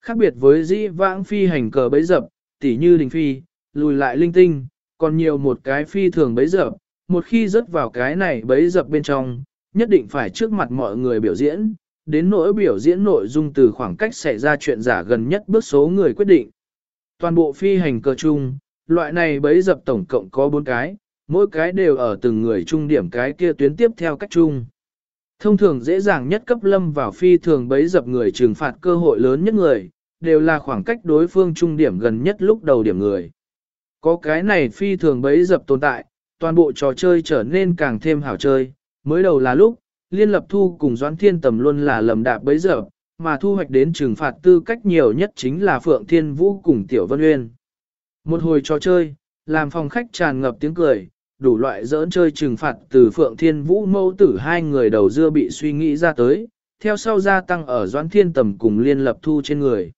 S1: Khác biệt với dĩ vãng phi hành cờ bấy dập, tỉ như đình phi, lùi lại linh tinh, còn nhiều một cái phi thường bấy dập, một khi rớt vào cái này bấy dập bên trong, nhất định phải trước mặt mọi người biểu diễn, đến nỗi biểu diễn nội dung từ khoảng cách xảy ra chuyện giả gần nhất bước số người quyết định. Toàn bộ phi hành cờ chung, loại này bấy dập tổng cộng có 4 cái, mỗi cái đều ở từng người trung điểm cái kia tuyến tiếp theo cách chung. Thông thường dễ dàng nhất cấp lâm vào phi thường bấy dập người trừng phạt cơ hội lớn nhất người, đều là khoảng cách đối phương trung điểm gần nhất lúc đầu điểm người. Có cái này phi thường bấy dập tồn tại, toàn bộ trò chơi trở nên càng thêm hảo chơi, mới đầu là lúc, liên lập thu cùng Doãn Thiên Tầm luôn là lầm đạp bấy dập, mà thu hoạch đến trừng phạt tư cách nhiều nhất chính là Phượng Thiên Vũ cùng Tiểu Vân Uyên. Một hồi trò chơi, làm phòng khách tràn ngập tiếng cười, đủ loại dỡn chơi trừng phạt từ Phượng Thiên Vũ mâu tử hai người đầu dưa bị suy nghĩ ra tới, theo sau gia tăng ở Doãn Thiên Tầm cùng liên lập thu trên người.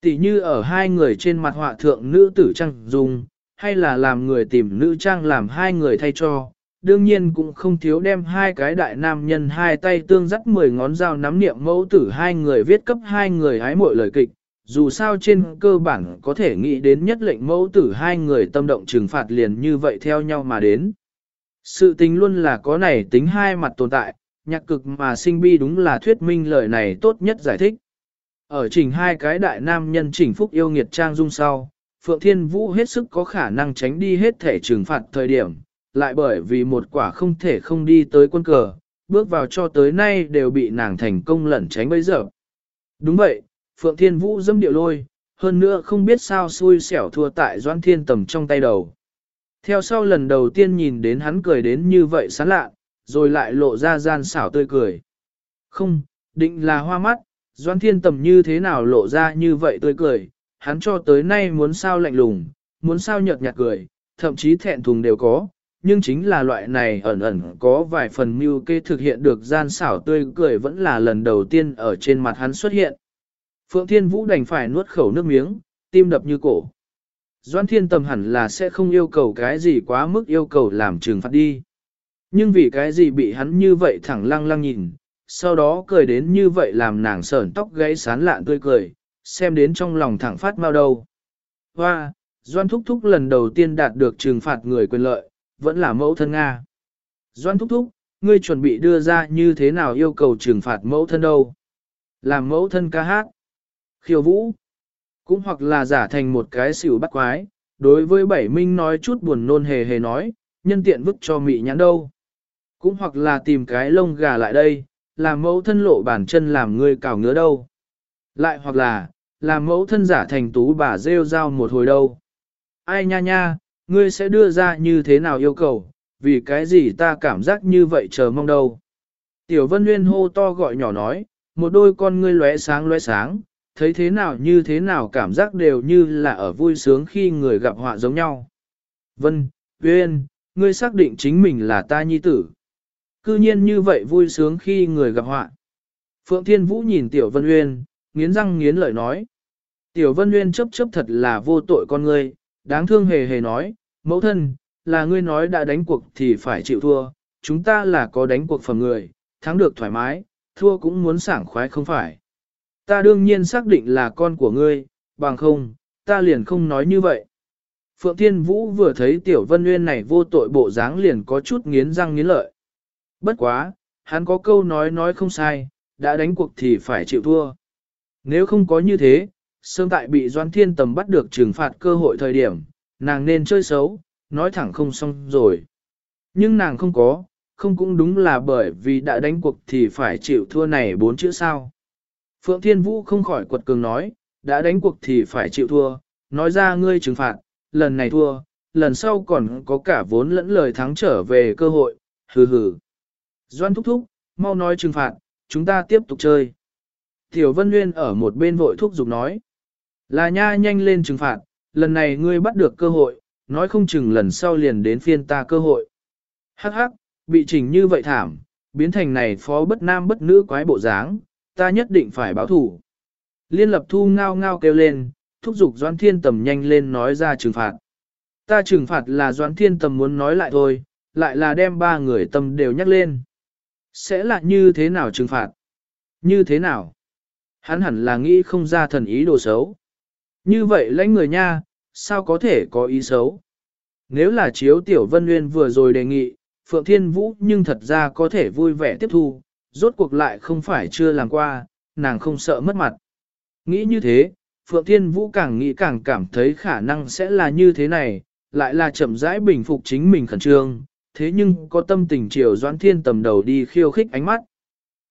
S1: Tỷ như ở hai người trên mặt họa thượng nữ tử trang dung, hay là làm người tìm nữ trang làm hai người thay cho, đương nhiên cũng không thiếu đem hai cái đại nam nhân hai tay tương dắt mười ngón dao nắm niệm mẫu tử hai người viết cấp hai người hái mội lời kịch, dù sao trên cơ bản có thể nghĩ đến nhất lệnh mẫu tử hai người tâm động trừng phạt liền như vậy theo nhau mà đến. Sự tình luôn là có này tính hai mặt tồn tại, nhạc cực mà sinh bi đúng là thuyết minh lời này tốt nhất giải thích. Ở trình hai cái đại nam nhân chỉnh phúc yêu nghiệt trang dung sau, Phượng Thiên Vũ hết sức có khả năng tránh đi hết thể trừng phạt thời điểm, lại bởi vì một quả không thể không đi tới quân cờ, bước vào cho tới nay đều bị nàng thành công lẩn tránh bây giờ. Đúng vậy, Phượng Thiên Vũ dâm điệu lôi, hơn nữa không biết sao xui xẻo thua tại Doan Thiên Tầm trong tay đầu. Theo sau lần đầu tiên nhìn đến hắn cười đến như vậy sán lạ, rồi lại lộ ra gian xảo tươi cười. Không, định là hoa mắt, Doan Thiên Tầm như thế nào lộ ra như vậy tươi cười, hắn cho tới nay muốn sao lạnh lùng, muốn sao nhợt nhạt cười, thậm chí thẹn thùng đều có, nhưng chính là loại này ẩn ẩn có vài phần mưu kê thực hiện được gian xảo tươi cười vẫn là lần đầu tiên ở trên mặt hắn xuất hiện. Phượng Thiên Vũ đành phải nuốt khẩu nước miếng, tim đập như cổ. Doan Thiên Tầm hẳn là sẽ không yêu cầu cái gì quá mức yêu cầu làm trừng phạt đi. Nhưng vì cái gì bị hắn như vậy thẳng lăng lăng nhìn, sau đó cười đến như vậy làm nàng sởn tóc gáy sán lạn tươi cười, xem đến trong lòng thẳng phát mau đầu. Hoa, Doan Thúc Thúc lần đầu tiên đạt được trừng phạt người quyền lợi, vẫn là mẫu thân Nga. Doan Thúc Thúc, ngươi chuẩn bị đưa ra như thế nào yêu cầu trừng phạt mẫu thân đâu? Làm mẫu thân ca hát, khiêu vũ, cũng hoặc là giả thành một cái xỉu bắt quái, đối với bảy minh nói chút buồn nôn hề hề nói, nhân tiện vứt cho mị nhãn đâu. Cũng hoặc là tìm cái lông gà lại đây, làm mẫu thân lộ bản chân làm ngươi cào ngứa đâu. Lại hoặc là, làm mẫu thân giả thành tú bà rêu rao một hồi đâu. Ai nha nha, ngươi sẽ đưa ra như thế nào yêu cầu, vì cái gì ta cảm giác như vậy chờ mong đâu. Tiểu Vân Nguyên hô to gọi nhỏ nói, một đôi con ngươi lóe sáng lóe sáng, thấy thế nào như thế nào cảm giác đều như là ở vui sướng khi người gặp họa giống nhau. Vân, Uyên, ngươi xác định chính mình là ta nhi tử. Cư nhiên như vậy vui sướng khi người gặp họa. Phượng Thiên Vũ nhìn Tiểu Vân Uyên, nghiến răng nghiến lợi nói. Tiểu Vân Uyên chấp chấp thật là vô tội con ngươi, đáng thương hề hề nói, mẫu thân, là ngươi nói đã đánh cuộc thì phải chịu thua, chúng ta là có đánh cuộc phẩm người, thắng được thoải mái, thua cũng muốn sảng khoái không phải. Ta đương nhiên xác định là con của ngươi, bằng không, ta liền không nói như vậy. Phượng Thiên Vũ vừa thấy Tiểu Vân Nguyên này vô tội bộ dáng liền có chút nghiến răng nghiến lợi. Bất quá, hắn có câu nói nói không sai, đã đánh cuộc thì phải chịu thua. Nếu không có như thế, sớm tại bị Doan Thiên Tầm bắt được trừng phạt cơ hội thời điểm, nàng nên chơi xấu, nói thẳng không xong rồi. Nhưng nàng không có, không cũng đúng là bởi vì đã đánh cuộc thì phải chịu thua này bốn chữ sao. Phượng Thiên Vũ không khỏi quật cường nói, đã đánh cuộc thì phải chịu thua, nói ra ngươi trừng phạt, lần này thua, lần sau còn có cả vốn lẫn lời thắng trở về cơ hội, hừ hừ. Doan thúc thúc, mau nói trừng phạt, chúng ta tiếp tục chơi. Tiểu Vân Nguyên ở một bên vội thúc giục nói. Là nha nhanh lên trừng phạt, lần này ngươi bắt được cơ hội, nói không chừng lần sau liền đến phiên ta cơ hội. Hắc hắc, bị chỉnh như vậy thảm, biến thành này phó bất nam bất nữ quái bộ dáng, ta nhất định phải báo thủ. Liên lập thu ngao ngao kêu lên, thúc giục Doan Thiên Tầm nhanh lên nói ra trừng phạt. Ta trừng phạt là Doan Thiên Tầm muốn nói lại thôi, lại là đem ba người tâm đều nhắc lên. Sẽ là như thế nào trừng phạt? Như thế nào? Hắn hẳn là nghĩ không ra thần ý đồ xấu. Như vậy lãnh người nha, sao có thể có ý xấu? Nếu là chiếu tiểu vân nguyên vừa rồi đề nghị, Phượng Thiên Vũ nhưng thật ra có thể vui vẻ tiếp thu, rốt cuộc lại không phải chưa làm qua, nàng không sợ mất mặt. Nghĩ như thế, Phượng Thiên Vũ càng nghĩ càng cảm thấy khả năng sẽ là như thế này, lại là chậm rãi bình phục chính mình khẩn trương, thế nhưng có tâm tình chiều doãn thiên tầm đầu đi khiêu khích ánh mắt.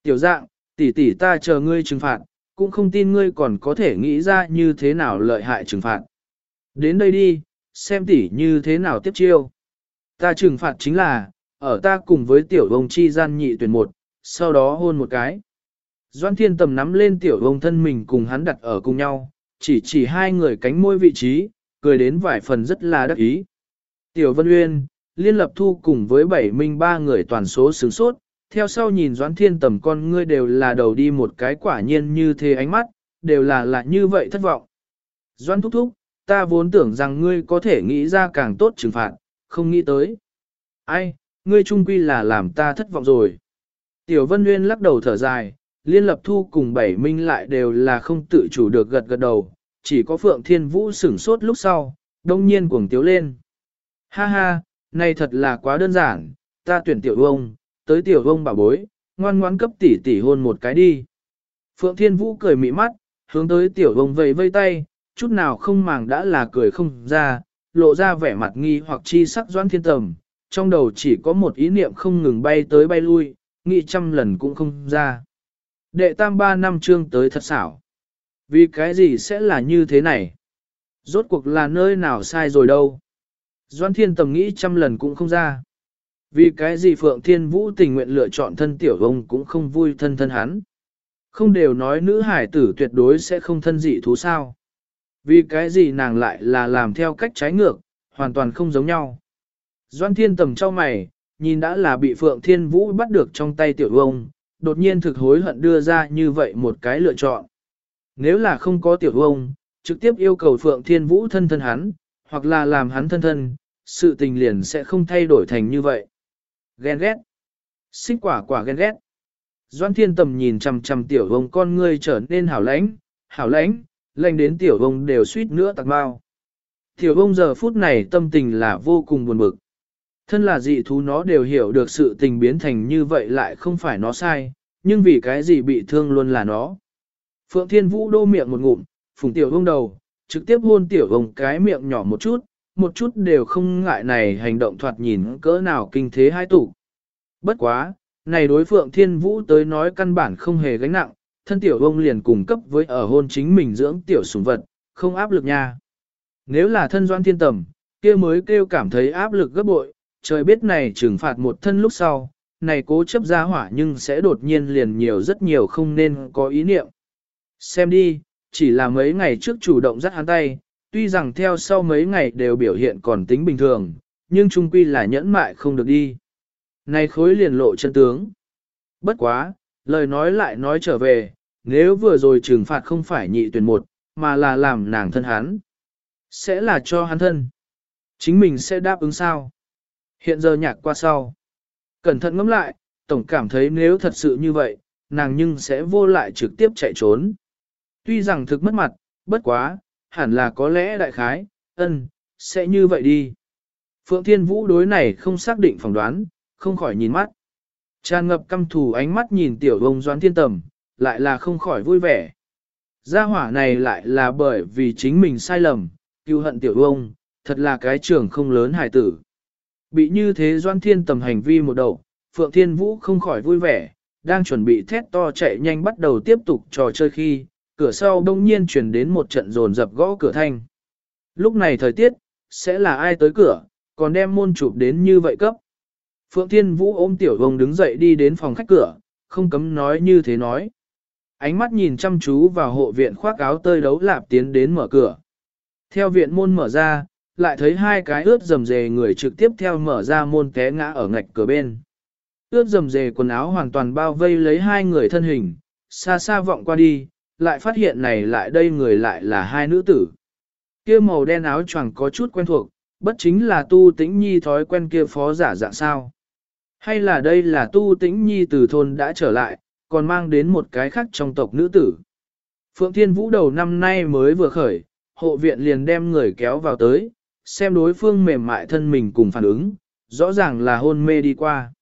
S1: Tiểu dạng, tỷ tỷ ta chờ ngươi trừng phạt, cũng không tin ngươi còn có thể nghĩ ra như thế nào lợi hại trừng phạt. Đến đây đi, xem tỷ như thế nào tiếp chiêu. Ta trừng phạt chính là, ở ta cùng với tiểu bông chi gian nhị tuyển một, sau đó hôn một cái. Doan thiên tầm nắm lên tiểu vông thân mình cùng hắn đặt ở cùng nhau, chỉ chỉ hai người cánh môi vị trí, cười đến vài phần rất là đắc ý. Tiểu Vân Uyên, Liên Lập Thu cùng với bảy minh ba người toàn số sướng sốt, theo sau nhìn Doãn Thiên tầm con ngươi đều là đầu đi một cái quả nhiên như thế ánh mắt, đều là là như vậy thất vọng. Doãn thúc thúc, ta vốn tưởng rằng ngươi có thể nghĩ ra càng tốt trừng phạt, không nghĩ tới. Ai, ngươi trung quy là làm ta thất vọng rồi. Tiểu Vân Nguyên lắc đầu thở dài, Liên Lập Thu cùng Bảy Minh lại đều là không tự chủ được gật gật đầu, chỉ có Phượng Thiên Vũ sửng sốt lúc sau, đông nhiên cuồng tiếu lên. Ha ha, này thật là quá đơn giản, ta tuyển tiểu ông, tới tiểu ông bảo bối, ngoan ngoãn cấp tỷ tỷ hôn một cái đi. Phượng Thiên Vũ cười mị mắt, hướng tới tiểu ông vẫy vây tay, chút nào không màng đã là cười không ra, lộ ra vẻ mặt nghi hoặc chi sắc doan thiên tầm, trong đầu chỉ có một ý niệm không ngừng bay tới bay lui, nghĩ trăm lần cũng không ra. Đệ tam ba năm chương tới thật xảo. Vì cái gì sẽ là như thế này? Rốt cuộc là nơi nào sai rồi đâu? Doan thiên tầm nghĩ trăm lần cũng không ra. Vì cái gì Phượng Thiên Vũ tình nguyện lựa chọn thân tiểu ông cũng không vui thân thân hắn. Không đều nói nữ hải tử tuyệt đối sẽ không thân dị thú sao. Vì cái gì nàng lại là làm theo cách trái ngược, hoàn toàn không giống nhau. Doan thiên tầm cho mày, nhìn đã là bị Phượng Thiên Vũ bắt được trong tay tiểu vông, đột nhiên thực hối hận đưa ra như vậy một cái lựa chọn. Nếu là không có tiểu vông, trực tiếp yêu cầu Phượng Thiên Vũ thân thân hắn, hoặc là làm hắn thân thân, sự tình liền sẽ không thay đổi thành như vậy. Ghen ghét. Xích quả quả ghen ghét. Doan thiên tầm nhìn chằm chằm tiểu vông con ngươi trở nên hảo lãnh, hảo lãnh, lạnh đến tiểu vông đều suýt nữa tạc mau. Tiểu vông giờ phút này tâm tình là vô cùng buồn bực. Thân là dị thú nó đều hiểu được sự tình biến thành như vậy lại không phải nó sai, nhưng vì cái gì bị thương luôn là nó. Phượng Thiên Vũ đô miệng một ngụm, phùng tiểu hông đầu, trực tiếp hôn tiểu hông cái miệng nhỏ một chút, một chút đều không ngại này hành động thoạt nhìn cỡ nào kinh thế hai tủ. Bất quá, này đối Phượng Thiên Vũ tới nói căn bản không hề gánh nặng, thân tiểu hông liền cùng cấp với ở hôn chính mình dưỡng tiểu sủng vật, không áp lực nha. Nếu là thân doan thiên tầm, kia mới kêu cảm thấy áp lực gấp bội, trời biết này trừng phạt một thân lúc sau, này cố chấp ra hỏa nhưng sẽ đột nhiên liền nhiều rất nhiều không nên có ý niệm. Xem đi, chỉ là mấy ngày trước chủ động dắt hắn tay, tuy rằng theo sau mấy ngày đều biểu hiện còn tính bình thường, nhưng trung quy là nhẫn mại không được đi. Này khối liền lộ chân tướng. Bất quá, lời nói lại nói trở về, nếu vừa rồi trừng phạt không phải nhị tuyển một, mà là làm nàng thân hắn. Sẽ là cho hắn thân. Chính mình sẽ đáp ứng sao? Hiện giờ nhạc qua sau. Cẩn thận ngẫm lại, tổng cảm thấy nếu thật sự như vậy, nàng nhưng sẽ vô lại trực tiếp chạy trốn. Tuy rằng thực mất mặt, bất quá, hẳn là có lẽ đại khái, ân, sẽ như vậy đi. Phượng Thiên Vũ đối này không xác định phỏng đoán, không khỏi nhìn mắt. Tràn ngập căm thù ánh mắt nhìn tiểu ông Doan Thiên Tầm, lại là không khỏi vui vẻ. Gia hỏa này lại là bởi vì chính mình sai lầm, cứu hận tiểu ông, thật là cái trưởng không lớn hài tử. Bị như thế Doan Thiên tầm hành vi một đầu, Phượng Thiên Vũ không khỏi vui vẻ, đang chuẩn bị thét to chạy nhanh bắt đầu tiếp tục trò chơi khi, cửa sau đông nhiên truyền đến một trận rồn dập gõ cửa thanh. Lúc này thời tiết, sẽ là ai tới cửa, còn đem môn chụp đến như vậy cấp. Phượng Thiên Vũ ôm tiểu vông đứng dậy đi đến phòng khách cửa, không cấm nói như thế nói. Ánh mắt nhìn chăm chú vào hộ viện khoác áo tơi đấu lạp tiến đến mở cửa. Theo viện môn mở ra, lại thấy hai cái ướt dầm dề người trực tiếp theo mở ra môn té ngã ở ngạch cửa bên. Ướt dầm dề quần áo hoàn toàn bao vây lấy hai người thân hình, xa xa vọng qua đi, lại phát hiện này lại đây người lại là hai nữ tử. Kia màu đen áo choàng có chút quen thuộc, bất chính là tu tĩnh nhi thói quen kia phó giả dạng sao. Hay là đây là tu tĩnh nhi từ thôn đã trở lại, còn mang đến một cái khác trong tộc nữ tử. Phượng Thiên Vũ đầu năm nay mới vừa khởi, hộ viện liền đem người kéo vào tới, xem đối phương mềm mại thân mình cùng phản ứng, rõ ràng là hôn mê đi qua.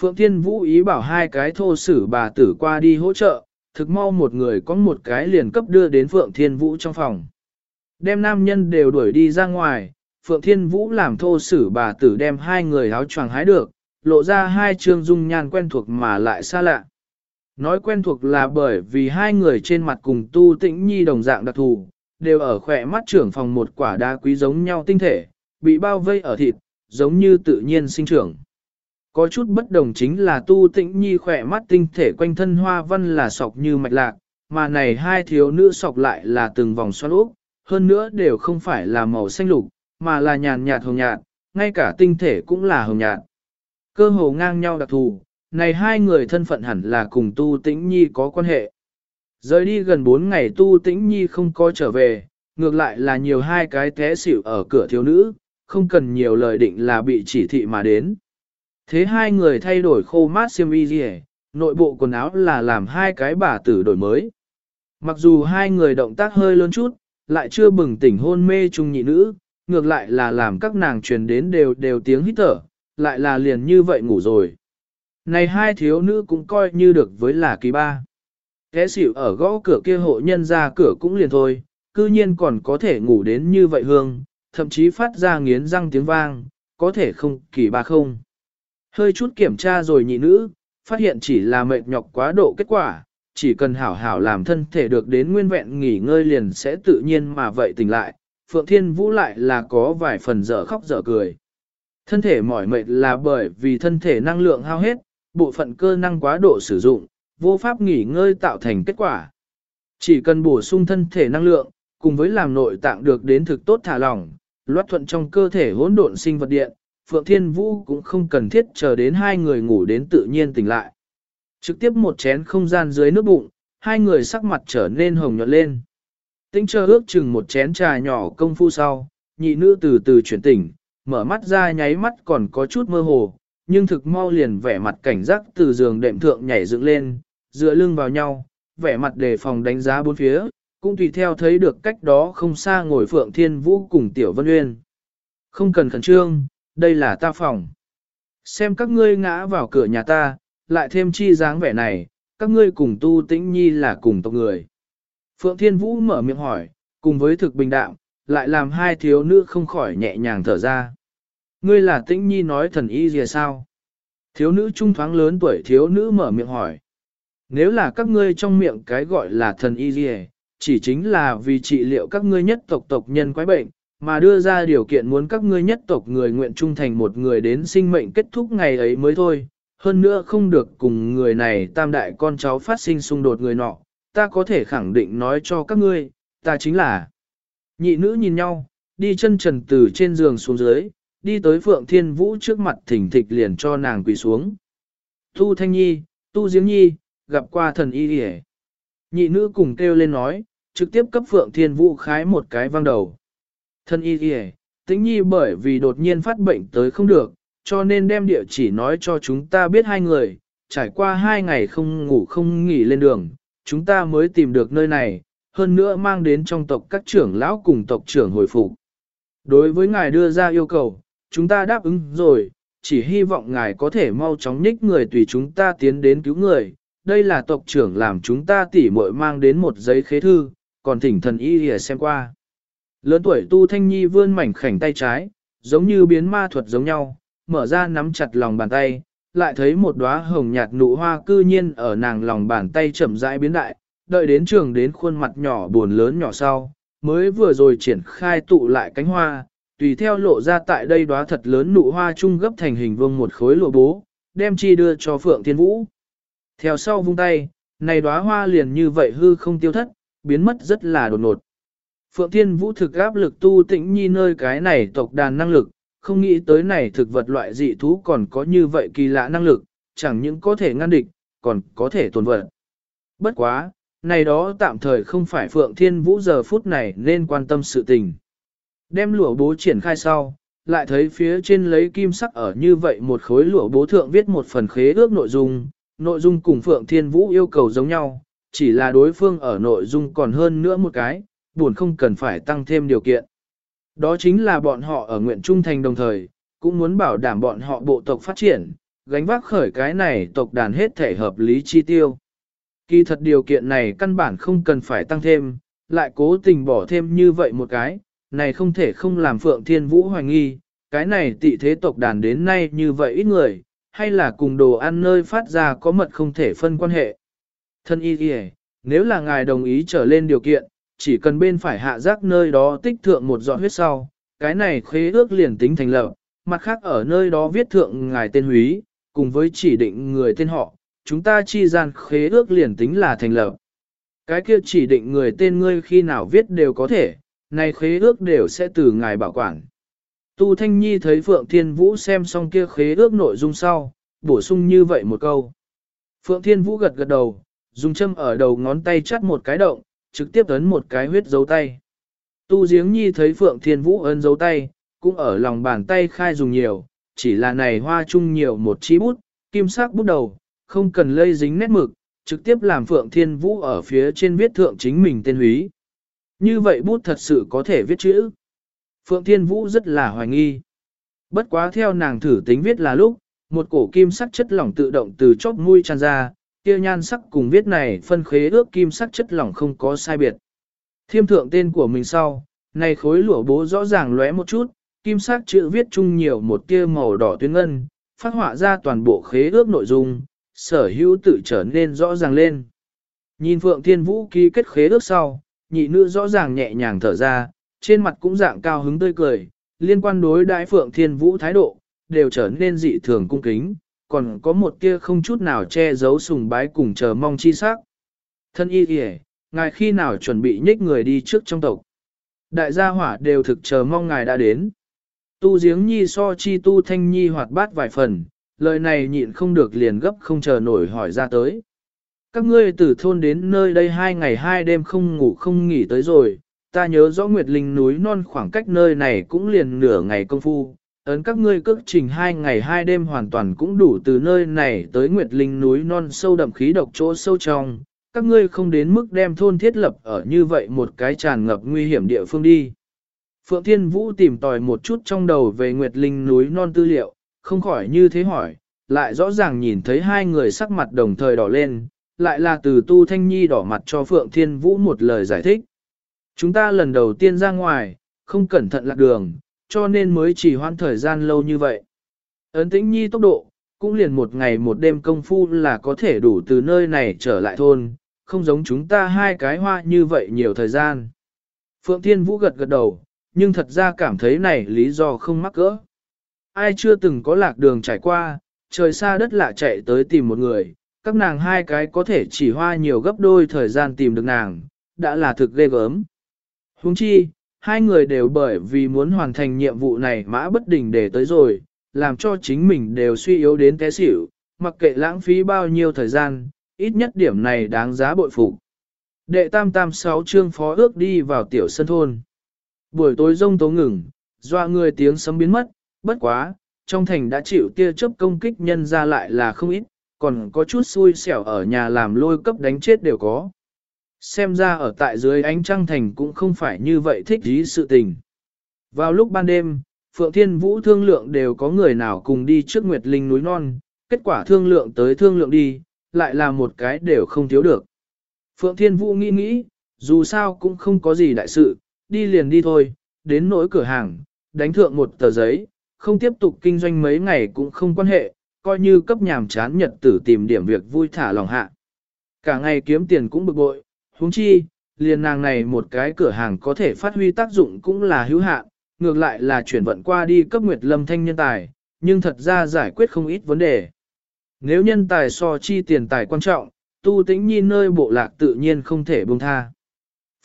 S1: Phượng Thiên Vũ ý bảo hai cái thô sử bà tử qua đi hỗ trợ, thực mau một người có một cái liền cấp đưa đến Phượng Thiên Vũ trong phòng. Đem nam nhân đều đuổi đi ra ngoài, Phượng Thiên Vũ làm thô sử bà tử đem hai người áo choàng hái được, lộ ra hai trương dung nhan quen thuộc mà lại xa lạ. Nói quen thuộc là bởi vì hai người trên mặt cùng tu tĩnh nhi đồng dạng đặc thù, đều ở khỏe mắt trưởng phòng một quả đá quý giống nhau tinh thể, bị bao vây ở thịt, giống như tự nhiên sinh trưởng. Có chút bất đồng chính là tu tĩnh nhi khỏe mắt tinh thể quanh thân hoa văn là sọc như mạch lạc, mà này hai thiếu nữ sọc lại là từng vòng xoắn úp, hơn nữa đều không phải là màu xanh lục, mà là nhàn nhạt hồng nhạt, ngay cả tinh thể cũng là hồng nhạt. Cơ hồ ngang nhau đặc thù, này hai người thân phận hẳn là cùng tu tĩnh nhi có quan hệ. Rời đi gần 4 ngày tu tĩnh nhi không có trở về, ngược lại là nhiều hai cái té xỉu ở cửa thiếu nữ, không cần nhiều lời định là bị chỉ thị mà đến. Thế hai người thay đổi khô mát xiêm y gì nội bộ quần áo là làm hai cái bà tử đổi mới. Mặc dù hai người động tác hơi lớn chút, lại chưa bừng tỉnh hôn mê chung nhị nữ, ngược lại là làm các nàng truyền đến đều đều tiếng hít thở, lại là liền như vậy ngủ rồi. Này hai thiếu nữ cũng coi như được với là kỳ ba. Thế xỉu ở gõ cửa kia hộ nhân ra cửa cũng liền thôi, cư nhiên còn có thể ngủ đến như vậy hương, thậm chí phát ra nghiến răng tiếng vang, có thể không kỳ ba không. Hơi chút kiểm tra rồi nhị nữ, phát hiện chỉ là mệt nhọc quá độ kết quả, chỉ cần hảo hảo làm thân thể được đến nguyên vẹn nghỉ ngơi liền sẽ tự nhiên mà vậy tỉnh lại, Phượng Thiên Vũ lại là có vài phần dở khóc dở cười. Thân thể mỏi mệt là bởi vì thân thể năng lượng hao hết, bộ phận cơ năng quá độ sử dụng, vô pháp nghỉ ngơi tạo thành kết quả. Chỉ cần bổ sung thân thể năng lượng, cùng với làm nội tạng được đến thực tốt thả lỏng, loát thuận trong cơ thể hỗn độn sinh vật điện, Phượng Thiên Vũ cũng không cần thiết chờ đến hai người ngủ đến tự nhiên tỉnh lại. Trực tiếp một chén không gian dưới nước bụng, hai người sắc mặt trở nên hồng nhuận lên. Tinh chờ ước chừng một chén trà nhỏ công phu sau, nhị nữ từ từ chuyển tỉnh, mở mắt ra nháy mắt còn có chút mơ hồ, nhưng thực mau liền vẻ mặt cảnh giác từ giường đệm thượng nhảy dựng lên, dựa lưng vào nhau, vẻ mặt đề phòng đánh giá bốn phía, cũng tùy theo thấy được cách đó không xa ngồi Phượng Thiên Vũ cùng Tiểu Vân Uyên. Không cần khẩn trương, đây là ta phòng. Xem các ngươi ngã vào cửa nhà ta, lại thêm chi dáng vẻ này, các ngươi cùng tu tĩnh nhi là cùng tộc người. Phượng Thiên Vũ mở miệng hỏi, cùng với thực bình đạm, lại làm hai thiếu nữ không khỏi nhẹ nhàng thở ra. Ngươi là tĩnh nhi nói thần y gì sao? Thiếu nữ trung thoáng lớn tuổi thiếu nữ mở miệng hỏi. Nếu là các ngươi trong miệng cái gọi là thần y gì, chỉ chính là vì trị liệu các ngươi nhất tộc tộc nhân quái bệnh, mà đưa ra điều kiện muốn các ngươi nhất tộc người nguyện trung thành một người đến sinh mệnh kết thúc ngày ấy mới thôi. Hơn nữa không được cùng người này tam đại con cháu phát sinh xung đột người nọ, ta có thể khẳng định nói cho các ngươi, ta chính là. Nhị nữ nhìn nhau, đi chân trần từ trên giường xuống dưới, đi tới Phượng Thiên Vũ trước mặt thỉnh thịch liền cho nàng quỳ xuống. Tu Thanh Nhi, Tu Diễm Nhi, gặp qua thần y hề. Nhị nữ cùng kêu lên nói, trực tiếp cấp Phượng Thiên Vũ khái một cái văng đầu. Thần y hề, tĩnh nhi bởi vì đột nhiên phát bệnh tới không được, cho nên đem địa chỉ nói cho chúng ta biết hai người, trải qua hai ngày không ngủ không nghỉ lên đường, chúng ta mới tìm được nơi này, hơn nữa mang đến trong tộc các trưởng lão cùng tộc trưởng hồi phục. Đối với ngài đưa ra yêu cầu, chúng ta đáp ứng rồi, chỉ hy vọng ngài có thể mau chóng nhích người tùy chúng ta tiến đến cứu người, đây là tộc trưởng làm chúng ta tỉ muội mang đến một giấy khế thư, còn thỉnh thần y lìa xem qua. Lớn tuổi tu thanh nhi vươn mảnh khảnh tay trái, giống như biến ma thuật giống nhau, mở ra nắm chặt lòng bàn tay, lại thấy một đóa hồng nhạt nụ hoa cư nhiên ở nàng lòng bàn tay chậm rãi biến đại, đợi đến trường đến khuôn mặt nhỏ buồn lớn nhỏ sau, mới vừa rồi triển khai tụ lại cánh hoa, tùy theo lộ ra tại đây đóa thật lớn nụ hoa trung gấp thành hình vuông một khối lụa bố, đem chi đưa cho Phượng Thiên Vũ. Theo sau vung tay, này đóa hoa liền như vậy hư không tiêu thất, biến mất rất là đột ngột. Phượng Thiên Vũ thực áp lực tu tĩnh nhi nơi cái này tộc đàn năng lực, không nghĩ tới này thực vật loại dị thú còn có như vậy kỳ lạ năng lực, chẳng những có thể ngăn địch, còn có thể tồn vật. Bất quá, này đó tạm thời không phải Phượng Thiên Vũ giờ phút này nên quan tâm sự tình. Đem lụa bố triển khai sau, lại thấy phía trên lấy kim sắc ở như vậy một khối lụa bố thượng viết một phần khế ước nội dung, nội dung cùng Phượng Thiên Vũ yêu cầu giống nhau, chỉ là đối phương ở nội dung còn hơn nữa một cái, buồn không cần phải tăng thêm điều kiện. Đó chính là bọn họ ở nguyện trung thành đồng thời, cũng muốn bảo đảm bọn họ bộ tộc phát triển, gánh vác khởi cái này tộc đàn hết thể hợp lý chi tiêu. Kỳ thật điều kiện này căn bản không cần phải tăng thêm, lại cố tình bỏ thêm như vậy một cái, này không thể không làm Phượng Thiên Vũ hoài nghi, cái này tị thế tộc đàn đến nay như vậy ít người, hay là cùng đồ ăn nơi phát ra có mật không thể phân quan hệ. Thân y kìa, nếu là ngài đồng ý trở lên điều kiện, chỉ cần bên phải hạ giác nơi đó tích thượng một giọt huyết sau, cái này khế ước liền tính thành lập, mặt khác ở nơi đó viết thượng ngài tên húy, cùng với chỉ định người tên họ, chúng ta chi gian khế ước liền tính là thành lập. Cái kia chỉ định người tên ngươi khi nào viết đều có thể, này khế ước đều sẽ từ ngài bảo quản. Tu Thanh Nhi thấy Phượng Thiên Vũ xem xong kia khế ước nội dung sau, bổ sung như vậy một câu. Phượng Thiên Vũ gật gật đầu, dùng châm ở đầu ngón tay chắt một cái động, trực tiếp ấn một cái huyết dấu tay. Tu Giếng Nhi thấy Phượng Thiên Vũ ấn dấu tay, cũng ở lòng bàn tay khai dùng nhiều, chỉ là này hoa chung nhiều một chi bút, kim sắc bút đầu, không cần lây dính nét mực, trực tiếp làm Phượng Thiên Vũ ở phía trên viết thượng chính mình tên húy. Như vậy bút thật sự có thể viết chữ. Phượng Thiên Vũ rất là hoài nghi. Bất quá theo nàng thử tính viết là lúc, một cổ kim sắc chất lỏng tự động từ chóp mũi tràn ra, kia nhan sắc cùng viết này phân khế ước kim sắc chất lỏng không có sai biệt. Thiêm thượng tên của mình sau, này khối lụa bố rõ ràng lóe một chút, kim sắc chữ viết chung nhiều một tia màu đỏ tuyến ngân, phát họa ra toàn bộ khế ước nội dung, sở hữu tự trở nên rõ ràng lên. Nhìn Phượng Thiên Vũ ký kết khế ước sau, nhị nữ rõ ràng nhẹ nhàng thở ra, trên mặt cũng dạng cao hứng tươi cười, liên quan đối đại Phượng Thiên Vũ thái độ, đều trở nên dị thường cung kính, còn có một kia không chút nào che giấu sùng bái cùng chờ mong chi sắc. Thân y kìa, ngài khi nào chuẩn bị nhích người đi trước trong tộc. Đại gia hỏa đều thực chờ mong ngài đã đến. Tu giếng nhi so chi tu thanh nhi hoạt bát vài phần, lời này nhịn không được liền gấp không chờ nổi hỏi ra tới. Các ngươi từ thôn đến nơi đây hai ngày hai đêm không ngủ không nghỉ tới rồi, ta nhớ rõ Nguyệt Linh núi non khoảng cách nơi này cũng liền nửa ngày công phu, ấn các ngươi cước trình hai ngày hai đêm hoàn toàn cũng đủ từ nơi này tới Nguyệt Linh núi non sâu đậm khí độc chỗ sâu trong, các ngươi không đến mức đem thôn thiết lập ở như vậy một cái tràn ngập nguy hiểm địa phương đi. Phượng Thiên Vũ tìm tòi một chút trong đầu về Nguyệt Linh núi non tư liệu, không khỏi như thế hỏi, lại rõ ràng nhìn thấy hai người sắc mặt đồng thời đỏ lên, lại là từ Tu Thanh Nhi đỏ mặt cho Phượng Thiên Vũ một lời giải thích. Chúng ta lần đầu tiên ra ngoài, không cẩn thận lạc đường, cho nên mới chỉ hoãn thời gian lâu như vậy. Ấn tĩnh nhi tốc độ, cũng liền một ngày một đêm công phu là có thể đủ từ nơi này trở lại thôn, không giống chúng ta hai cái hoa như vậy nhiều thời gian. Phượng Thiên Vũ gật gật đầu, nhưng thật ra cảm thấy này lý do không mắc cỡ. Ai chưa từng có lạc đường trải qua, trời xa đất lạ chạy tới tìm một người, các nàng hai cái có thể chỉ hoa nhiều gấp đôi thời gian tìm được nàng, đã là thực ghê gớm. Huống chi, hai người đều bởi vì muốn hoàn thành nhiệm vụ này mã bất đình để tới rồi, làm cho chính mình đều suy yếu đến té xỉu, mặc kệ lãng phí bao nhiêu thời gian, ít nhất điểm này đáng giá bội phục. Đệ tam tam sáu chương phó ước đi vào tiểu sân thôn. Buổi tối rông tố ngừng, doa người tiếng sấm biến mất, bất quá, trong thành đã chịu tia chớp công kích nhân ra lại là không ít, còn có chút xui xẻo ở nhà làm lôi cấp đánh chết đều có. Xem ra ở tại dưới ánh trăng thành cũng không phải như vậy thích ý sự tình. Vào lúc ban đêm, Phượng Thiên Vũ thương lượng đều có người nào cùng đi trước Nguyệt Linh núi non, kết quả thương lượng tới thương lượng đi, lại là một cái đều không thiếu được. Phượng Thiên Vũ nghĩ nghĩ, dù sao cũng không có gì đại sự, đi liền đi thôi, đến nỗi cửa hàng, đánh thượng một tờ giấy, không tiếp tục kinh doanh mấy ngày cũng không quan hệ, coi như cấp nhàm chán nhật tử tìm điểm việc vui thả lòng hạ. Cả ngày kiếm tiền cũng bực bội, huống chi, liền nàng này một cái cửa hàng có thể phát huy tác dụng cũng là hữu hạn, ngược lại là chuyển vận qua đi cấp Nguyệt Lâm thanh nhân tài, nhưng thật ra giải quyết không ít vấn đề. Nếu nhân tài so chi tiền tài quan trọng, tu tĩnh nhi nơi bộ lạc tự nhiên không thể buông tha.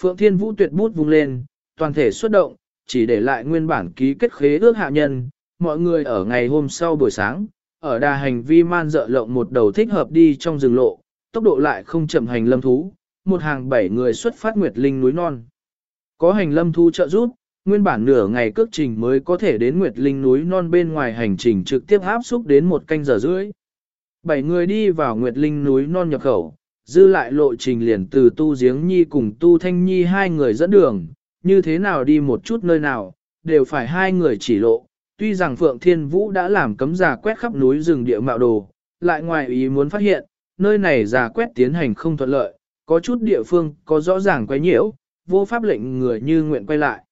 S1: Phượng Thiên Vũ tuyệt bút vung lên, toàn thể xuất động, chỉ để lại nguyên bản ký kết khế ước hạ nhân, mọi người ở ngày hôm sau buổi sáng, ở đà hành vi man dợ lộng một đầu thích hợp đi trong rừng lộ, tốc độ lại không chậm hành lâm thú, một hàng bảy người xuất phát Nguyệt Linh núi non. Có hành lâm thu trợ giúp, nguyên bản nửa ngày cước trình mới có thể đến Nguyệt Linh núi non bên ngoài hành trình trực tiếp áp xúc đến một canh giờ rưỡi. Bảy người đi vào Nguyệt Linh núi non nhập khẩu, dư lại lộ trình liền từ tu giếng nhi cùng tu thanh nhi hai người dẫn đường, như thế nào đi một chút nơi nào, đều phải hai người chỉ lộ. Tuy rằng Phượng Thiên Vũ đã làm cấm giả quét khắp núi rừng địa mạo đồ, lại ngoài ý muốn phát hiện, nơi này giả quét tiến hành không thuận lợi, có chút địa phương có rõ ràng quay nhiễu, vô pháp lệnh người như nguyện quay lại.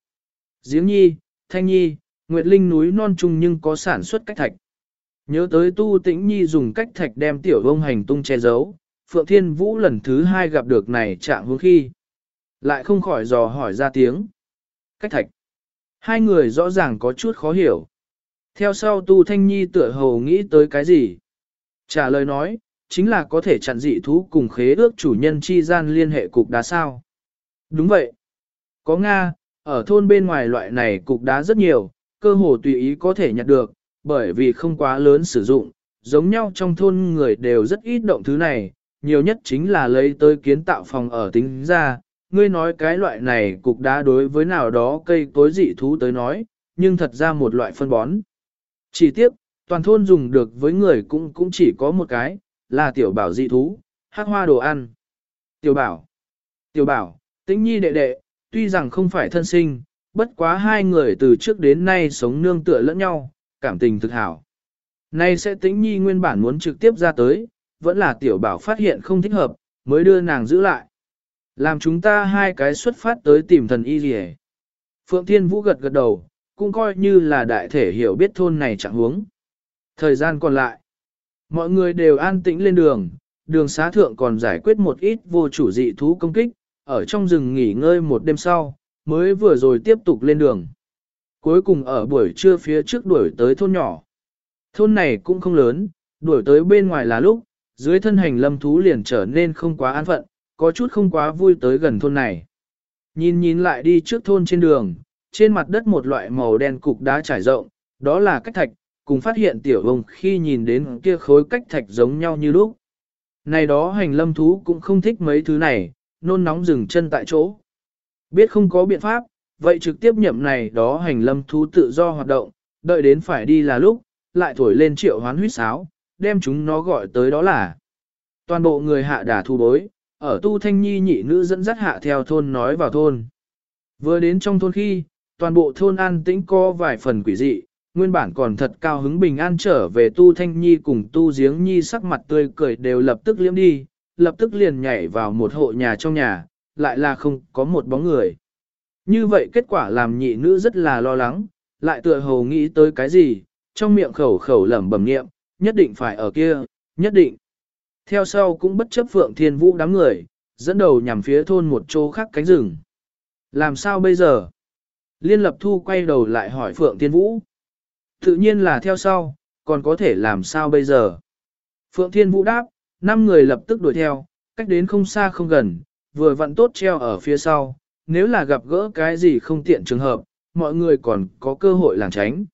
S1: Giếng nhi, thanh nhi, nguyệt linh núi non trung nhưng có sản xuất cách thạch. Nhớ tới tu tĩnh nhi dùng cách thạch đem tiểu vông hành tung che giấu, Phượng Thiên Vũ lần thứ hai gặp được này trạng hướng khi. Lại không khỏi dò hỏi ra tiếng. Cách thạch. Hai người rõ ràng có chút khó hiểu. Theo sau tu thanh nhi tựa hồ nghĩ tới cái gì? Trả lời nói, chính là có thể chặn dị thú cùng khế ước chủ nhân chi gian liên hệ cục đá sao. Đúng vậy. Có Nga, ở thôn bên ngoài loại này cục đá rất nhiều, cơ hồ tùy ý có thể nhặt được, bởi vì không quá lớn sử dụng, giống nhau trong thôn người đều rất ít động thứ này, nhiều nhất chính là lấy tới kiến tạo phòng ở tính ra. Ngươi nói cái loại này cục đá đối với nào đó cây cối dị thú tới nói, nhưng thật ra một loại phân bón. Chỉ tiếc, toàn thôn dùng được với người cũng cũng chỉ có một cái, là tiểu bảo dị thú, hắc hoa đồ ăn. Tiểu bảo, tiểu bảo, tĩnh nhi đệ đệ, tuy rằng không phải thân sinh, bất quá hai người từ trước đến nay sống nương tựa lẫn nhau, cảm tình thực hảo. Nay sẽ tĩnh nhi nguyên bản muốn trực tiếp ra tới, vẫn là tiểu bảo phát hiện không thích hợp, mới đưa nàng giữ lại. Làm chúng ta hai cái xuất phát tới tìm thần y gì Phượng Thiên Vũ gật gật đầu, cũng coi như là đại thể hiểu biết thôn này chẳng huống. Thời gian còn lại, mọi người đều an tĩnh lên đường, đường xá thượng còn giải quyết một ít vô chủ dị thú công kích, ở trong rừng nghỉ ngơi một đêm sau, mới vừa rồi tiếp tục lên đường. Cuối cùng ở buổi trưa phía trước đuổi tới thôn nhỏ. Thôn này cũng không lớn, đuổi tới bên ngoài là lúc, dưới thân hành lâm thú liền trở nên không quá an phận, có chút không quá vui tới gần thôn này. Nhìn nhìn lại đi trước thôn trên đường, trên mặt đất một loại màu đen cục đá trải rộng, đó là cách thạch, cùng phát hiện tiểu hồng khi nhìn đến kia khối cách thạch giống nhau như lúc. Này đó hành lâm thú cũng không thích mấy thứ này, nôn nóng dừng chân tại chỗ. Biết không có biện pháp, vậy trực tiếp nhậm này đó hành lâm thú tự do hoạt động, đợi đến phải đi là lúc, lại thổi lên triệu hoán huyết sáo, đem chúng nó gọi tới đó là. Toàn bộ người hạ đà thu bối, ở tu thanh nhi nhị nữ dẫn dắt hạ theo thôn nói vào thôn. Vừa đến trong thôn khi, toàn bộ thôn an tĩnh có vài phần quỷ dị, nguyên bản còn thật cao hứng bình an trở về tu thanh nhi cùng tu giếng nhi sắc mặt tươi cười đều lập tức liếm đi, lập tức liền nhảy vào một hộ nhà trong nhà, lại là không có một bóng người. Như vậy kết quả làm nhị nữ rất là lo lắng, lại tựa hồ nghĩ tới cái gì, trong miệng khẩu khẩu lẩm bẩm niệm, nhất định phải ở kia, nhất định. Theo sau cũng bất chấp Phượng Thiên Vũ đám người, dẫn đầu nhằm phía thôn một chỗ khác cánh rừng. Làm sao bây giờ? Liên Lập Thu quay đầu lại hỏi Phượng Thiên Vũ. Tự nhiên là theo sau, còn có thể làm sao bây giờ? Phượng Thiên Vũ đáp, năm người lập tức đuổi theo, cách đến không xa không gần, vừa vặn tốt treo ở phía sau, nếu là gặp gỡ cái gì không tiện trường hợp, mọi người còn có cơ hội làng tránh.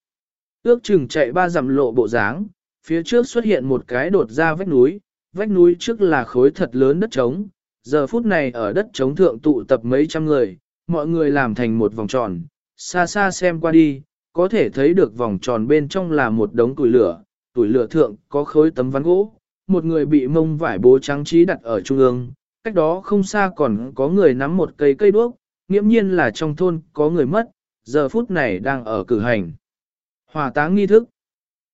S1: Ước chừng chạy ba dặm lộ bộ dáng, phía trước xuất hiện một cái đột ra vách núi, vách núi trước là khối thật lớn đất trống, giờ phút này ở đất trống thượng tụ tập mấy trăm người, mọi người làm thành một vòng tròn, xa xa xem qua đi, có thể thấy được vòng tròn bên trong là một đống tuổi lửa, tuổi lửa thượng có khối tấm ván gỗ, một người bị mông vải bố trắng trí đặt ở trung ương, cách đó không xa còn có người nắm một cây cây đuốc, nghiễm nhiên là trong thôn có người mất, giờ phút này đang ở cử hành. Hòa táng nghi thức.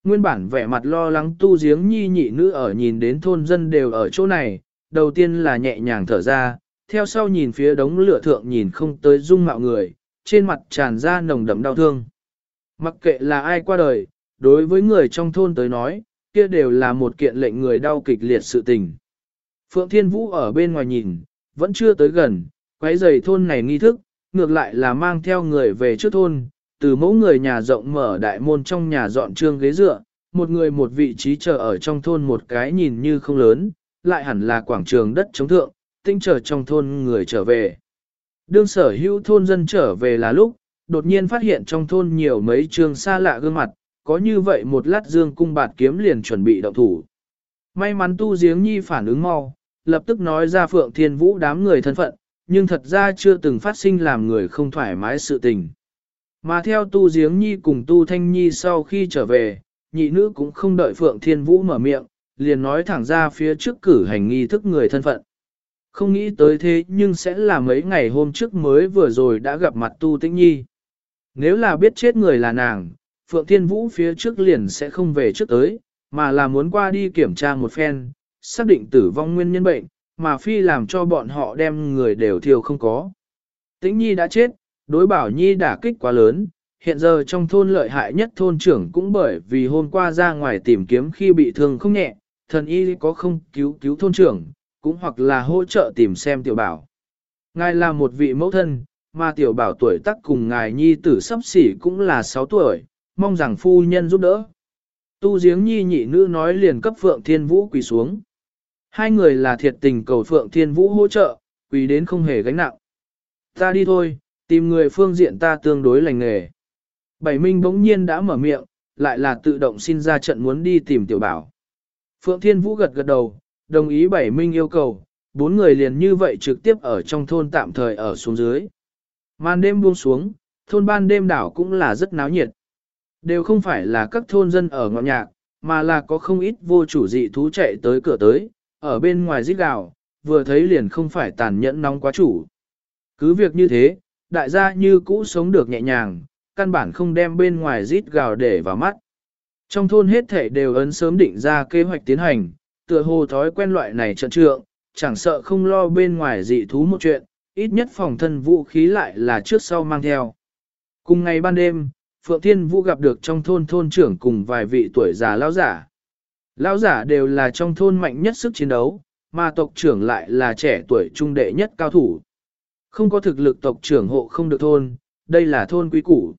S1: Nguyên bản vẻ mặt lo lắng tu giếng nhi nhị nữ ở nhìn đến thôn dân đều ở chỗ này, đầu tiên là nhẹ nhàng thở ra, theo sau nhìn phía đống lửa thượng nhìn không tới dung mạo người, trên mặt tràn ra nồng đậm đau thương. Mặc kệ là ai qua đời, đối với người trong thôn tới nói, kia đều là một kiện lệnh người đau kịch liệt sự tình. Phượng Thiên Vũ ở bên ngoài nhìn, vẫn chưa tới gần, quấy giày thôn này nghi thức, ngược lại là mang theo người về trước thôn, từ mẫu người nhà rộng mở đại môn trong nhà dọn trương ghế dựa, một người một vị trí chờ ở trong thôn một cái nhìn như không lớn, lại hẳn là quảng trường đất chống thượng, tinh chờ trong thôn người trở về. Đương sở hữu thôn dân trở về là lúc, đột nhiên phát hiện trong thôn nhiều mấy trường xa lạ gương mặt, có như vậy một lát dương cung bạt kiếm liền chuẩn bị động thủ. May mắn tu giếng nhi phản ứng mau, lập tức nói ra phượng thiên vũ đám người thân phận, nhưng thật ra chưa từng phát sinh làm người không thoải mái sự tình. Mà theo tu giếng nhi cùng tu thanh nhi sau khi trở về, nhị nữ cũng không đợi phượng thiên vũ mở miệng, liền nói thẳng ra phía trước cử hành nghi thức người thân phận. Không nghĩ tới thế nhưng sẽ là mấy ngày hôm trước mới vừa rồi đã gặp mặt tu tĩnh nhi. Nếu là biết chết người là nàng, Phượng Thiên Vũ phía trước liền sẽ không về trước tới, mà là muốn qua đi kiểm tra một phen, xác định tử vong nguyên nhân bệnh, mà phi làm cho bọn họ đem người đều thiêu không có. Tĩnh Nhi đã chết, đối bảo Nhi đả kích quá lớn, hiện giờ trong thôn lợi hại nhất thôn trưởng cũng bởi vì hôm qua ra ngoài tìm kiếm khi bị thương không nhẹ, thần y có không cứu cứu thôn trưởng, cũng hoặc là hỗ trợ tìm xem tiểu bảo. Ngài là một vị mẫu thân, mà tiểu bảo tuổi tác cùng ngài nhi tử sắp xỉ cũng là 6 tuổi, mong rằng phu nhân giúp đỡ. Tu giếng nhi nhị nữ nói liền cấp Phượng Thiên Vũ quỳ xuống. Hai người là thiệt tình cầu Phượng Thiên Vũ hỗ trợ, quỳ đến không hề gánh nặng. Ta đi thôi, tìm người phương diện ta tương đối lành nghề. Bảy Minh bỗng nhiên đã mở miệng, lại là tự động xin ra trận muốn đi tìm tiểu bảo. Phượng Thiên Vũ gật gật đầu, đồng ý Bảy Minh yêu cầu, bốn người liền như vậy trực tiếp ở trong thôn tạm thời ở xuống dưới. Màn đêm buông xuống, thôn ban đêm đảo cũng là rất náo nhiệt. Đều không phải là các thôn dân ở ngọn nhạc, mà là có không ít vô chủ dị thú chạy tới cửa tới, ở bên ngoài rít gào, vừa thấy liền không phải tàn nhẫn nóng quá chủ. Cứ việc như thế, đại gia như cũ sống được nhẹ nhàng, căn bản không đem bên ngoài rít gào để vào mắt. Trong thôn hết thể đều ấn sớm định ra kế hoạch tiến hành, tựa hồ thói quen loại này trận trượng, chẳng sợ không lo bên ngoài dị thú một chuyện, ít nhất phòng thân vũ khí lại là trước sau mang theo. Cùng ngày ban đêm, Phượng Thiên Vũ gặp được trong thôn thôn trưởng cùng vài vị tuổi già lão giả. Lão giả đều là trong thôn mạnh nhất sức chiến đấu, mà tộc trưởng lại là trẻ tuổi trung đệ nhất cao thủ. Không có thực lực tộc trưởng hộ không được thôn, đây là thôn quý củ.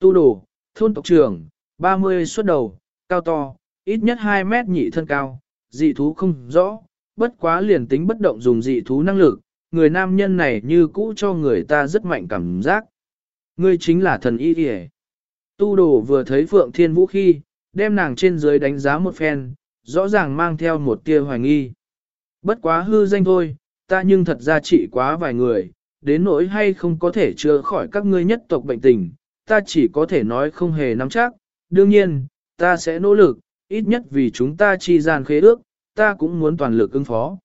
S1: Tu đồ, thôn tộc trưởng, 30 xuất đầu, cao to, ít nhất 2 mét nhị thân cao, dị thú không rõ, bất quá liền tính bất động dùng dị thú năng lực, người nam nhân này như cũ cho người ta rất mạnh cảm giác. Ngươi chính là thần y kìa. Tu đồ vừa thấy Phượng Thiên Vũ khi, đem nàng trên dưới đánh giá một phen, rõ ràng mang theo một tia hoài nghi. Bất quá hư danh thôi, ta nhưng thật ra trị quá vài người, đến nỗi hay không có thể chữa khỏi các ngươi nhất tộc bệnh tình, ta chỉ có thể nói không hề nắm chắc, đương nhiên, ta sẽ nỗ lực, ít nhất vì chúng ta chi gian khế ước, ta cũng muốn toàn lực ứng phó.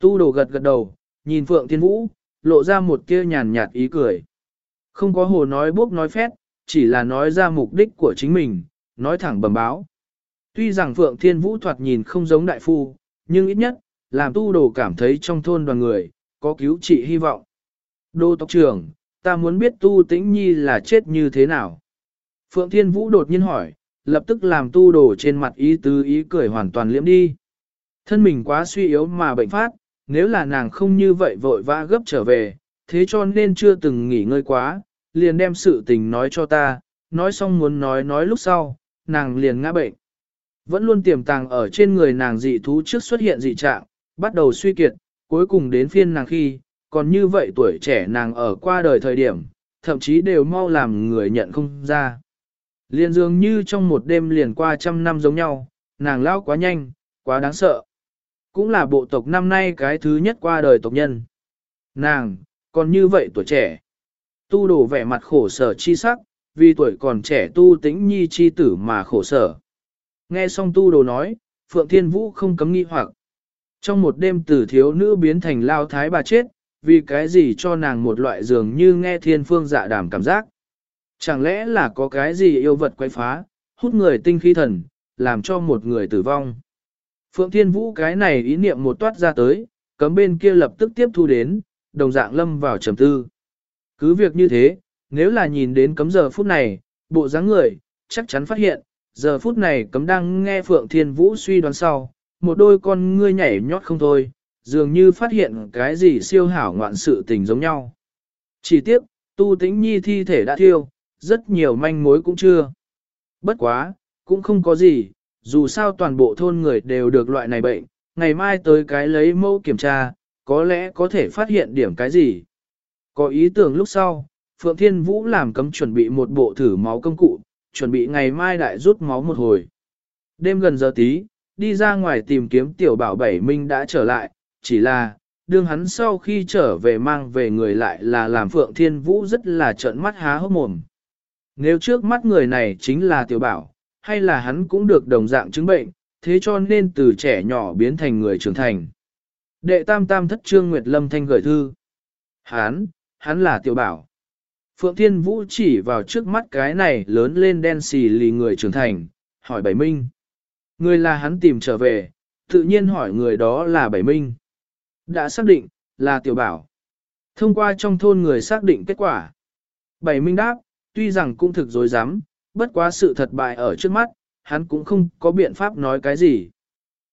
S1: Tu đồ gật gật đầu, nhìn Phượng Thiên Vũ, lộ ra một tia nhàn nhạt ý cười. Không có hồ nói bốc nói phét, chỉ là nói ra mục đích của chính mình, nói thẳng bẩm báo. Tuy rằng Phượng Thiên Vũ thoạt nhìn không giống đại phu, nhưng ít nhất, làm tu đồ cảm thấy trong thôn đoàn người, có cứu trị hy vọng. Đô tộc trưởng, ta muốn biết tu tĩnh nhi là chết như thế nào. Phượng Thiên Vũ đột nhiên hỏi, lập tức làm tu đồ trên mặt ý tứ ý cười hoàn toàn liễm đi. Thân mình quá suy yếu mà bệnh phát, nếu là nàng không như vậy vội vã gấp trở về, thế cho nên chưa từng nghỉ ngơi quá, liền đem sự tình nói cho ta, nói xong muốn nói nói lúc sau, nàng liền ngã bệnh. Vẫn luôn tiềm tàng ở trên người nàng dị thú trước xuất hiện dị trạng, bắt đầu suy kiệt, cuối cùng đến phiên nàng khi, còn như vậy tuổi trẻ nàng ở qua đời thời điểm, thậm chí đều mau làm người nhận không ra. Liền dường như trong một đêm liền qua trăm năm giống nhau, nàng lao quá nhanh, quá đáng sợ. Cũng là bộ tộc năm nay cái thứ nhất qua đời tộc nhân. Nàng, còn như vậy tuổi trẻ. Tu đổ vẻ mặt khổ sở chi sắc, vì tuổi còn trẻ tu tĩnh nhi chi tử mà khổ sở. Nghe xong tu đồ nói, Phượng Thiên Vũ không cấm nghi hoặc. Trong một đêm từ thiếu nữ biến thành lao thái bà chết, vì cái gì cho nàng một loại dường như nghe thiên phương dạ đàm cảm giác. Chẳng lẽ là có cái gì yêu vật quay phá, hút người tinh khí thần, làm cho một người tử vong. Phượng Thiên Vũ cái này ý niệm một toát ra tới, cấm bên kia lập tức tiếp thu đến, đồng dạng lâm vào trầm tư. Cứ việc như thế, nếu là nhìn đến cấm giờ phút này, bộ dáng người, chắc chắn phát hiện, giờ phút này cấm đang nghe Phượng Thiên Vũ suy đoán sau, một đôi con ngươi nhảy nhót không thôi, dường như phát hiện cái gì siêu hảo ngoạn sự tình giống nhau. Chỉ tiếc, tu tĩnh nhi thi thể đã thiêu, rất nhiều manh mối cũng chưa. Bất quá, cũng không có gì, dù sao toàn bộ thôn người đều được loại này bệnh, ngày mai tới cái lấy mẫu kiểm tra, có lẽ có thể phát hiện điểm cái gì. Có ý tưởng lúc sau, Phượng Thiên Vũ làm cấm chuẩn bị một bộ thử máu công cụ, chuẩn bị ngày mai đại rút máu một hồi. Đêm gần giờ tí, đi ra ngoài tìm kiếm tiểu bảo bảy minh đã trở lại, chỉ là, đương hắn sau khi trở về mang về người lại là làm Phượng Thiên Vũ rất là trợn mắt há hốc mồm. Nếu trước mắt người này chính là tiểu bảo, hay là hắn cũng được đồng dạng chứng bệnh, thế cho nên từ trẻ nhỏ biến thành người trưởng thành. Đệ tam tam thất trương Nguyệt Lâm Thanh gửi thư. Hắn, hắn là tiểu bảo. Phượng Thiên Vũ chỉ vào trước mắt cái này lớn lên đen xì lì người trưởng thành, hỏi Bảy Minh. Người là hắn tìm trở về, tự nhiên hỏi người đó là Bảy Minh. Đã xác định, là tiểu bảo. Thông qua trong thôn người xác định kết quả. Bảy Minh đáp, tuy rằng cũng thực dối dám, bất quá sự thật bại ở trước mắt, hắn cũng không có biện pháp nói cái gì.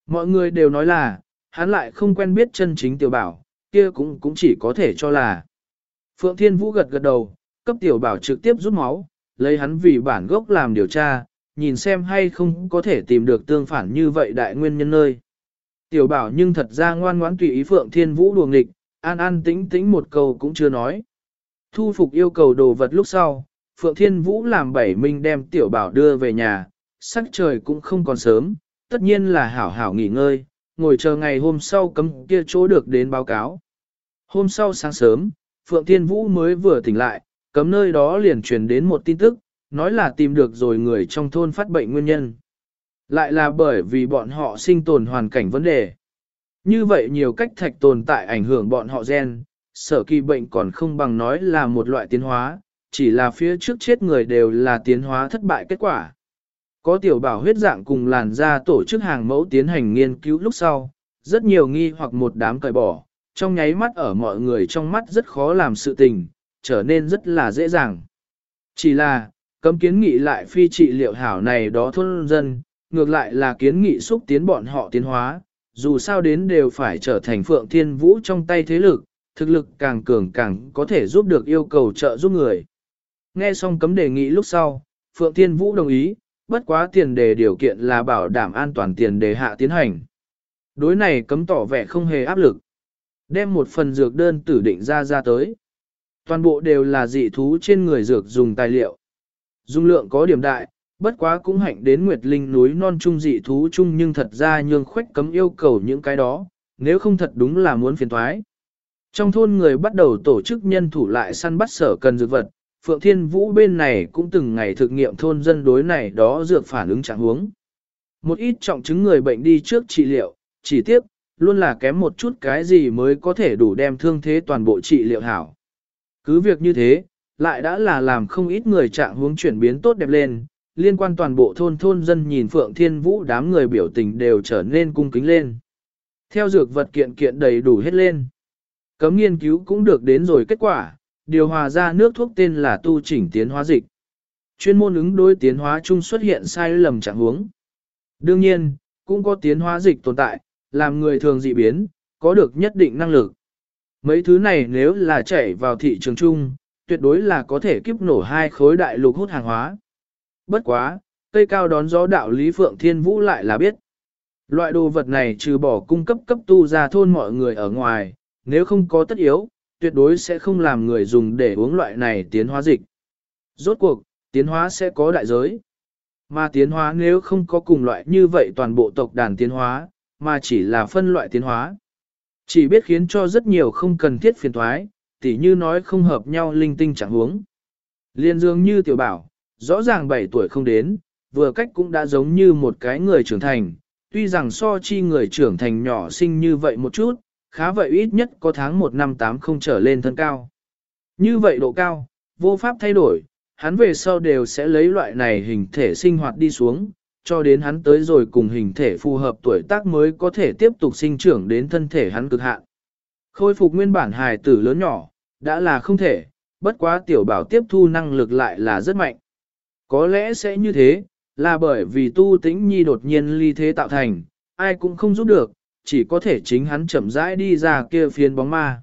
S1: Mọi người đều nói là, hắn lại không quen biết chân chính tiểu bảo, kia cũng cũng chỉ có thể cho là. Phượng Thiên Vũ gật gật đầu, cấp tiểu bảo trực tiếp rút máu, lấy hắn vì bản gốc làm điều tra, nhìn xem hay không có thể tìm được tương phản như vậy đại nguyên nhân nơi. Tiểu bảo nhưng thật ra ngoan ngoãn tùy ý Phượng Thiên Vũ đùa nghịch, an an tĩnh tĩnh một câu cũng chưa nói. Thu phục yêu cầu đồ vật lúc sau, Phượng Thiên Vũ làm bảy minh đem tiểu bảo đưa về nhà, sắc trời cũng không còn sớm, tất nhiên là hảo hảo nghỉ ngơi, ngồi chờ ngày hôm sau cấm kia chỗ được đến báo cáo. Hôm sau sáng sớm, Phượng Thiên Vũ mới vừa tỉnh lại, cấm nơi đó liền truyền đến một tin tức, nói là tìm được rồi người trong thôn phát bệnh nguyên nhân. Lại là bởi vì bọn họ sinh tồn hoàn cảnh vấn đề. Như vậy nhiều cách thạch tồn tại ảnh hưởng bọn họ gen, sở kỳ bệnh còn không bằng nói là một loại tiến hóa, chỉ là phía trước chết người đều là tiến hóa thất bại kết quả. Có tiểu bảo huyết dạng cùng làn da tổ chức hàng mẫu tiến hành nghiên cứu lúc sau, rất nhiều nghi hoặc một đám cởi bỏ, trong nháy mắt ở mọi người trong mắt rất khó làm sự tình, trở nên rất là dễ dàng. Chỉ là, cấm kiến nghị lại phi trị liệu hảo này đó thôn dân, ngược lại là kiến nghị xúc tiến bọn họ tiến hóa, dù sao đến đều phải trở thành phượng thiên vũ trong tay thế lực, thực lực càng cường càng có thể giúp được yêu cầu trợ giúp người. Nghe xong cấm đề nghị lúc sau, Phượng Thiên Vũ đồng ý, bất quá tiền đề điều kiện là bảo đảm an toàn tiền đề hạ tiến hành. Đối này cấm tỏ vẻ không hề áp lực. Đem một phần dược đơn tử định ra ra tới. Toàn bộ đều là dị thú trên người dược dùng tài liệu. Dung lượng có điểm đại, bất quá cũng hạnh đến Nguyệt Linh núi non trung dị thú chung nhưng thật ra nhương khuếch cấm yêu cầu những cái đó, nếu không thật đúng là muốn phiền thoái. Trong thôn người bắt đầu tổ chức nhân thủ lại săn bắt sở cần dược vật, Phượng Thiên Vũ bên này cũng từng ngày thực nghiệm thôn dân đối này đó dược phản ứng trạng huống. Một ít trọng chứng người bệnh đi trước trị liệu, chỉ tiếp, luôn là kém một chút cái gì mới có thể đủ đem thương thế toàn bộ trị liệu hảo. Cứ việc như thế, lại đã là làm không ít người trạng huống chuyển biến tốt đẹp lên, liên quan toàn bộ thôn thôn dân nhìn Phượng Thiên Vũ đám người biểu tình đều trở nên cung kính lên. Theo dược vật kiện kiện đầy đủ hết lên. Cấm nghiên cứu cũng được đến rồi kết quả, điều hòa ra nước thuốc tên là tu chỉnh tiến hóa dịch. Chuyên môn ứng đối tiến hóa chung xuất hiện sai lầm trạng huống. Đương nhiên, cũng có tiến hóa dịch tồn tại, làm người thường dị biến, có được nhất định năng lực. Mấy thứ này nếu là chảy vào thị trường chung, tuyệt đối là có thể kiếp nổ hai khối đại lục hút hàng hóa. Bất quá, cây cao đón gió đạo Lý Phượng Thiên Vũ lại là biết. Loại đồ vật này trừ bỏ cung cấp cấp tu ra thôn mọi người ở ngoài, nếu không có tất yếu, tuyệt đối sẽ không làm người dùng để uống loại này tiến hóa dịch. Rốt cuộc, tiến hóa sẽ có đại giới. Mà tiến hóa nếu không có cùng loại như vậy toàn bộ tộc đàn tiến hóa, mà chỉ là phân loại tiến hóa. Chỉ biết khiến cho rất nhiều không cần thiết phiền thoái, tỉ như nói không hợp nhau linh tinh chẳng huống. Liên dương như tiểu bảo, rõ ràng 7 tuổi không đến, vừa cách cũng đã giống như một cái người trưởng thành, tuy rằng so chi người trưởng thành nhỏ sinh như vậy một chút, khá vậy ít nhất có tháng 1 năm 8 không trở lên thân cao. Như vậy độ cao, vô pháp thay đổi, hắn về sau đều sẽ lấy loại này hình thể sinh hoạt đi xuống, cho đến hắn tới rồi cùng hình thể phù hợp tuổi tác mới có thể tiếp tục sinh trưởng đến thân thể hắn cực hạn. Khôi phục nguyên bản hài tử lớn nhỏ, đã là không thể, bất quá tiểu bảo tiếp thu năng lực lại là rất mạnh. Có lẽ sẽ như thế, là bởi vì tu tĩnh nhi đột nhiên ly thế tạo thành, ai cũng không giúp được, chỉ có thể chính hắn chậm rãi đi ra kia phiến bóng ma.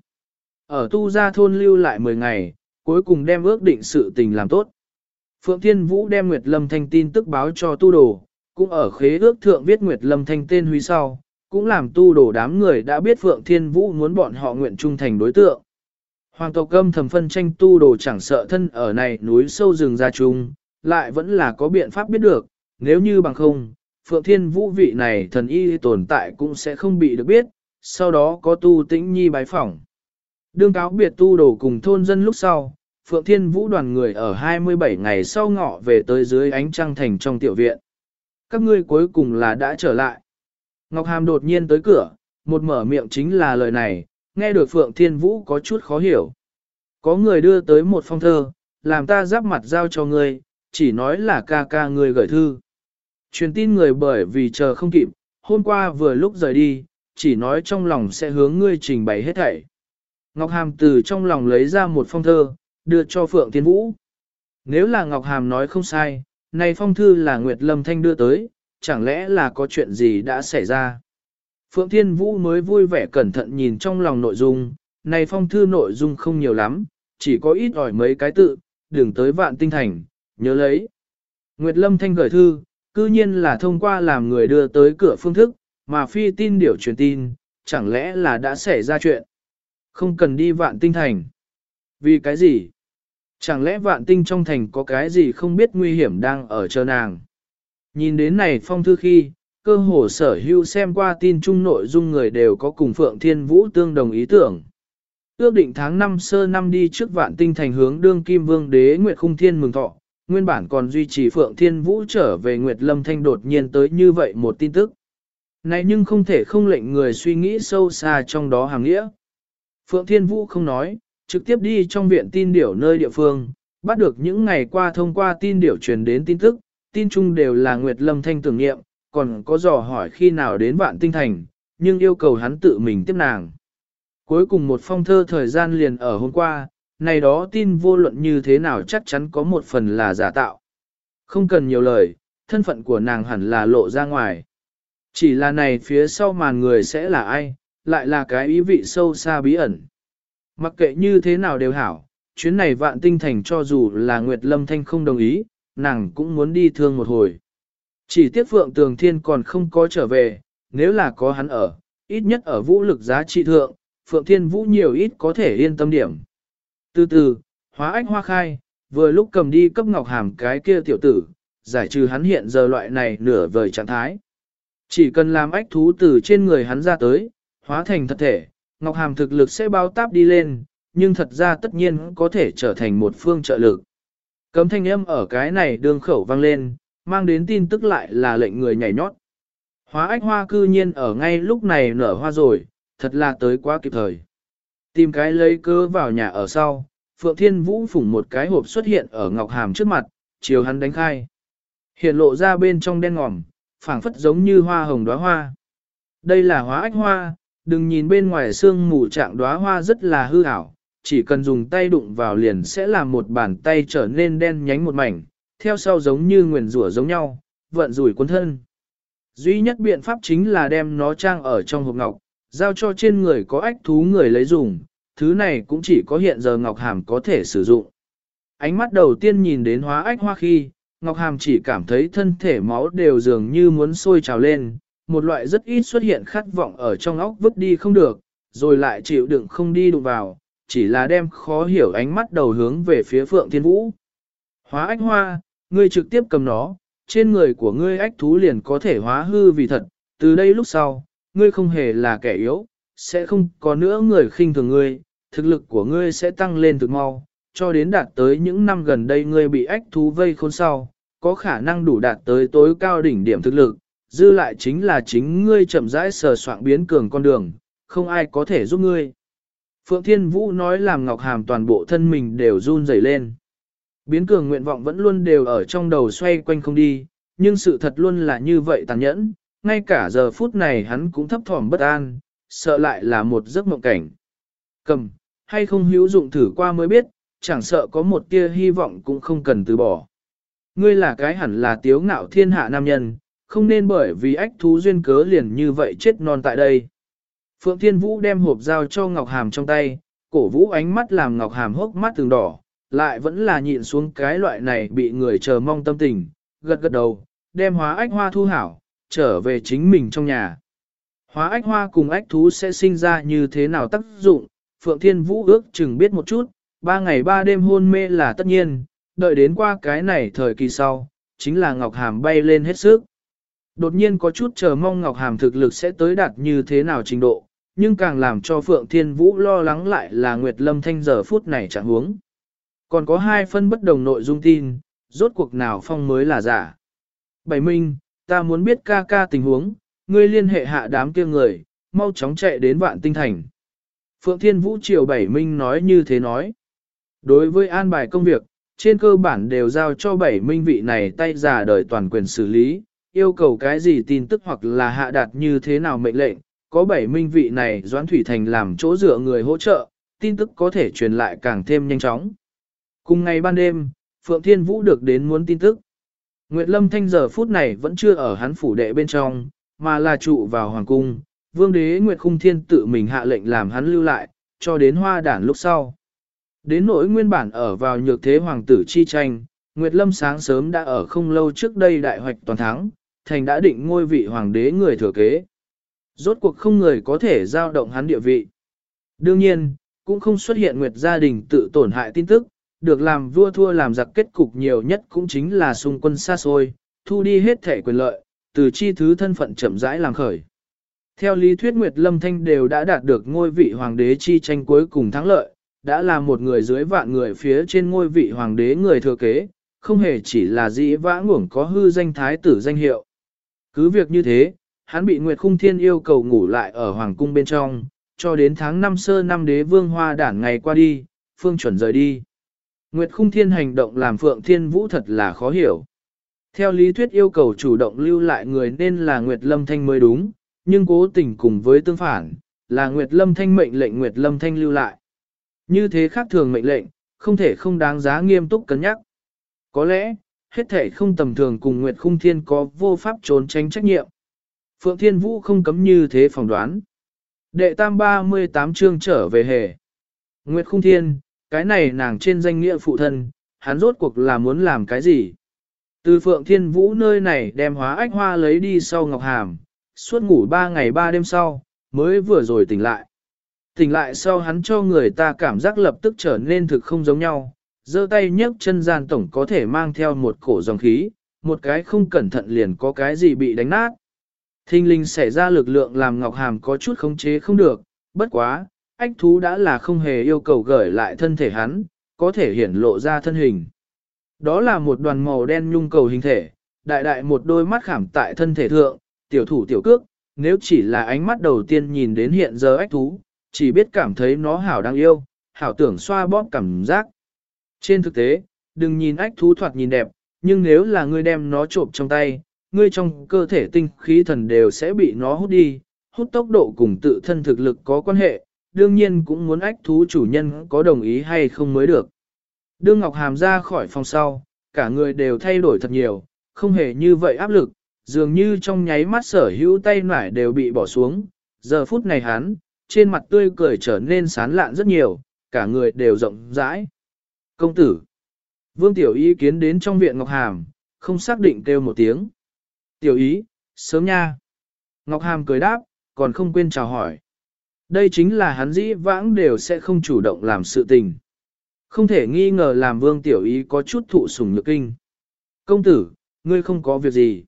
S1: Ở tu gia thôn lưu lại 10 ngày, cuối cùng đem ước định sự tình làm tốt. Phượng Thiên Vũ đem Nguyệt Lâm Thanh tin tức báo cho tu đồ, cũng ở khế ước thượng viết Nguyệt Lâm Thanh tên huy sau, cũng làm tu đồ đám người đã biết Phượng Thiên Vũ muốn bọn họ nguyện trung thành đối tượng. Hoàng tộc âm thầm phân tranh tu đồ chẳng sợ thân ở này núi sâu rừng ra chung, lại vẫn là có biện pháp biết được, nếu như bằng không, Phượng Thiên Vũ vị này thần y tồn tại cũng sẽ không bị được biết, sau đó có tu tĩnh nhi bái phỏng. Đương cáo biệt tu đồ cùng thôn dân lúc sau, Phượng Thiên Vũ đoàn người ở 27 ngày sau ngọ về tới dưới ánh trăng thành trong tiểu viện. Các ngươi cuối cùng là đã trở lại. Ngọc Hàm đột nhiên tới cửa, một mở miệng chính là lời này, nghe được Phượng Thiên Vũ có chút khó hiểu. Có người đưa tới một phong thơ, làm ta giáp mặt giao cho ngươi, chỉ nói là ca ca ngươi gửi thư. Truyền tin người bởi vì chờ không kịp, hôm qua vừa lúc rời đi, chỉ nói trong lòng sẽ hướng ngươi trình bày hết thảy. Ngọc Hàm từ trong lòng lấy ra một phong thơ, đưa cho Phượng Thiên Vũ. Nếu là Ngọc Hàm nói không sai, này phong thư là Nguyệt Lâm Thanh đưa tới, chẳng lẽ là có chuyện gì đã xảy ra? Phượng Thiên Vũ mới vui vẻ cẩn thận nhìn trong lòng nội dung, này phong thư nội dung không nhiều lắm, chỉ có ít ỏi mấy cái tự, đừng tới vạn tinh thành, nhớ lấy. Nguyệt Lâm Thanh gửi thư, cư nhiên là thông qua làm người đưa tới cửa phương thức, mà phi tin điều truyền tin, chẳng lẽ là đã xảy ra chuyện. Không cần đi vạn tinh thành. Vì cái gì? Chẳng lẽ vạn tinh trong thành có cái gì không biết nguy hiểm đang ở chờ nàng? Nhìn đến này phong thư khi, cơ hồ sở hữu xem qua tin chung nội dung người đều có cùng Phượng Thiên Vũ tương đồng ý tưởng. Ước định tháng 5 sơ năm đi trước vạn tinh thành hướng đương kim vương đế Nguyệt Khung Thiên mừng thọ, nguyên bản còn duy trì Phượng Thiên Vũ trở về Nguyệt Lâm Thanh đột nhiên tới như vậy một tin tức. Này nhưng không thể không lệnh người suy nghĩ sâu xa trong đó hàng nghĩa. Phượng Thiên Vũ không nói, trực tiếp đi trong viện tin điểu nơi địa phương, bắt được những ngày qua thông qua tin điểu truyền đến tin tức, tin chung đều là Nguyệt Lâm Thanh tưởng nghiệm, còn có dò hỏi khi nào đến vạn tinh thành, nhưng yêu cầu hắn tự mình tiếp nàng. Cuối cùng một phong thơ thời gian liền ở hôm qua, này đó tin vô luận như thế nào chắc chắn có một phần là giả tạo. Không cần nhiều lời, thân phận của nàng hẳn là lộ ra ngoài. Chỉ là này phía sau màn người sẽ là ai, lại là cái ý vị sâu xa bí ẩn. Mặc kệ như thế nào đều hảo, chuyến này vạn tinh thành cho dù là Nguyệt Lâm Thanh không đồng ý, nàng cũng muốn đi thương một hồi. Chỉ tiếc Phượng Tường Thiên còn không có trở về, nếu là có hắn ở, ít nhất ở vũ lực giá trị thượng, Phượng Thiên Vũ nhiều ít có thể yên tâm điểm. Từ từ, hóa ách hoa khai, vừa lúc cầm đi cấp ngọc hàm cái kia tiểu tử, giải trừ hắn hiện giờ loại này nửa vời trạng thái. Chỉ cần làm ách thú từ trên người hắn ra tới, hóa thành thật thể, ngọc hàm thực lực sẽ bao táp đi lên, nhưng thật ra tất nhiên có thể trở thành một phương trợ lực. Cấm thanh âm ở cái này đường khẩu vang lên, mang đến tin tức lại là lệnh người nhảy nhót. Hóa ách hoa cư nhiên ở ngay lúc này nở hoa rồi, thật là tới quá kịp thời. Tìm cái lấy cơ vào nhà ở sau, Phượng Thiên Vũ phủng một cái hộp xuất hiện ở Ngọc Hàm trước mặt, chiều hắn đánh khai. Hiện lộ ra bên trong đen ngòm, phảng phất giống như hoa hồng đóa hoa. Đây là hóa ách hoa, đừng nhìn bên ngoài xương mù trạng đóa hoa rất là hư ảo, chỉ cần dùng tay đụng vào liền sẽ làm một bàn tay trở nên đen nhánh một mảnh, theo sau giống như nguyền rủa giống nhau, vận rủi cuốn thân. Duy nhất biện pháp chính là đem nó trang ở trong hộp ngọc, giao cho trên người có ách thú người lấy dùng, thứ này cũng chỉ có hiện giờ Ngọc Hàm có thể sử dụng. Ánh mắt đầu tiên nhìn đến hóa ách hoa khi, Ngọc Hàm chỉ cảm thấy thân thể máu đều dường như muốn sôi trào lên, một loại rất ít xuất hiện khát vọng ở trong óc vứt đi không được, rồi lại chịu đựng không đi đụng vào, chỉ là đem khó hiểu ánh mắt đầu hướng về phía Phượng Thiên Vũ. Hóa ách hoa, ngươi trực tiếp cầm nó, trên người của ngươi ách thú liền có thể hóa hư vì thật, từ đây lúc sau, ngươi không hề là kẻ yếu, sẽ không có nữa người khinh thường ngươi, thực lực của ngươi sẽ tăng lên thực mau, cho đến đạt tới những năm gần đây ngươi bị ách thú vây khốn sau, có khả năng đủ đạt tới tối cao đỉnh điểm thực lực, dư lại chính là chính ngươi chậm rãi sờ soạn biến cường con đường, không ai có thể giúp ngươi. Phượng Thiên Vũ nói làm Ngọc Hàm toàn bộ thân mình đều run rẩy lên. Biến cường nguyện vọng vẫn luôn đều ở trong đầu xoay quanh không đi, nhưng sự thật luôn là như vậy tàn nhẫn, ngay cả giờ phút này hắn cũng thấp thỏm bất an, sợ lại là một giấc mộng cảnh. Cầm, hay không hữu dụng thử qua mới biết, chẳng sợ có một tia hy vọng cũng không cần từ bỏ. Ngươi là cái hẳn là tiếu ngạo thiên hạ nam nhân, không nên bởi vì ách thú duyên cớ liền như vậy chết non tại đây. Phượng Thiên Vũ đem hộp dao cho Ngọc Hàm trong tay, cổ vũ ánh mắt làm Ngọc Hàm hốc mắt từng đỏ, lại vẫn là nhịn xuống cái loại này bị người chờ mong tâm tình, gật gật đầu, đem hóa ách hoa thu hảo, trở về chính mình trong nhà. Hóa ách hoa cùng ách thú sẽ sinh ra như thế nào tác dụng, Phượng Thiên Vũ ước chừng biết một chút, ba ngày ba đêm hôn mê là tất nhiên, đợi đến qua cái này thời kỳ sau, chính là Ngọc Hàm bay lên hết sức. Đột nhiên có chút chờ mong Ngọc Hàm thực lực sẽ tới đạt như thế nào trình độ, nhưng càng làm cho Phượng Thiên Vũ lo lắng lại là Nguyệt Lâm Thanh giờ phút này chẳng huống. Còn có hai phân bất đồng nội dung tin, rốt cuộc nào phong mới là giả. Bảy Minh, ta muốn biết ca ca tình huống, ngươi liên hệ hạ đám kia người, mau chóng chạy đến vạn tinh thành. Phượng Thiên Vũ Triều Bảy Minh nói như thế nói. Đối với an bài công việc, trên cơ bản đều giao cho Bảy Minh vị này tay giả đời toàn quyền xử lý, yêu cầu cái gì tin tức hoặc là hạ đạt như thế nào mệnh lệnh, có Bảy Minh vị này Doãn Thủy Thành làm chỗ dựa người hỗ trợ, tin tức có thể truyền lại càng thêm nhanh chóng. Cùng ngày ban đêm, Phượng Thiên Vũ được đến muốn tin tức. Nguyệt Lâm Thanh giờ phút này vẫn chưa ở hắn phủ đệ bên trong, mà là trụ vào hoàng cung, vương đế Nguyệt Khung Thiên tự mình hạ lệnh làm hắn lưu lại, cho đến hoa đản lúc sau. Đến nỗi nguyên bản ở vào nhược thế hoàng tử chi tranh, Nguyệt Lâm sáng sớm đã ở không lâu trước đây đại hoạch toàn thắng, thành đã định ngôi vị hoàng đế người thừa kế. Rốt cuộc không người có thể giao động hắn địa vị. Đương nhiên, cũng không xuất hiện Nguyệt gia đình tự tổn hại tin tức, được làm vua thua làm giặc kết cục nhiều nhất cũng chính là xung quân xa xôi, thu đi hết thể quyền lợi, từ chi thứ thân phận chậm rãi làm khởi. Theo lý thuyết Nguyệt Lâm Thanh đều đã đạt được ngôi vị hoàng đế chi tranh cuối cùng thắng lợi, đã là một người dưới vạn người phía trên ngôi vị hoàng đế người thừa kế, không hề chỉ là dĩ vã ngủng có hư danh thái tử danh hiệu. Cứ việc như thế, hắn bị Nguyệt Khung Thiên yêu cầu ngủ lại ở hoàng cung bên trong, cho đến tháng năm sơ năm đế vương hoa đản ngày qua đi, phương chuẩn rời đi. Nguyệt Khung Thiên hành động làm Phượng Thiên Vũ thật là khó hiểu. Theo lý thuyết yêu cầu chủ động lưu lại người nên là Nguyệt Lâm Thanh mới đúng, nhưng cố tình cùng với tương phản, là Nguyệt Lâm Thanh mệnh lệnh Nguyệt Lâm Thanh lưu lại. Như thế khác thường mệnh lệnh, không thể không đáng giá nghiêm túc cân nhắc. Có lẽ, hết thể không tầm thường cùng Nguyệt Khung Thiên có vô pháp trốn tránh trách nhiệm. Phượng Thiên Vũ không cấm như thế phỏng đoán. Đệ tam 38 chương trở về hề. Nguyệt Khung Thiên, cái này nàng trên danh nghĩa phụ thân, hắn rốt cuộc là muốn làm cái gì? Từ Phượng Thiên Vũ nơi này đem hóa ách hoa lấy đi sau Ngọc Hàm, suốt ngủ ba ngày ba đêm sau, mới vừa rồi tỉnh lại. Tỉnh lại sau hắn cho người ta cảm giác lập tức trở nên thực không giống nhau, giơ tay nhấc chân gian tổng có thể mang theo một cổ dòng khí, một cái không cẩn thận liền có cái gì bị đánh nát. Thinh linh xảy ra lực lượng làm Ngọc Hàm có chút khống chế không được, bất quá, ách thú đã là không hề yêu cầu gửi lại thân thể hắn, có thể hiển lộ ra thân hình. Đó là một đoàn màu đen nhung cầu hình thể, đại đại một đôi mắt khảm tại thân thể thượng, tiểu thủ tiểu cước, nếu chỉ là ánh mắt đầu tiên nhìn đến hiện giờ ách thú, chỉ biết cảm thấy nó hảo đáng yêu, hảo tưởng xoa bóp cảm giác. Trên thực tế, đừng nhìn ách thú thoạt nhìn đẹp, nhưng nếu là ngươi đem nó trộm trong tay, ngươi trong cơ thể tinh khí thần đều sẽ bị nó hút đi, hút tốc độ cùng tự thân thực lực có quan hệ, đương nhiên cũng muốn ách thú chủ nhân có đồng ý hay không mới được. Đương Ngọc Hàm ra khỏi phòng sau, cả người đều thay đổi thật nhiều, không hề như vậy áp lực, dường như trong nháy mắt sở hữu tay nải đều bị bỏ xuống. Giờ phút này hắn, trên mặt tươi cười trở nên sán lạn rất nhiều, cả người đều rộng rãi. Công tử. Vương Tiểu Ý kiến đến trong viện Ngọc Hàm, không xác định kêu một tiếng. Tiểu Ý, sớm nha. Ngọc Hàm cười đáp, còn không quên chào hỏi. Đây chính là hắn dĩ vãng đều sẽ không chủ động làm sự tình. Không thể nghi ngờ làm vương tiểu ý có chút thụ sủng nhược kinh. Công tử, ngươi không có việc gì.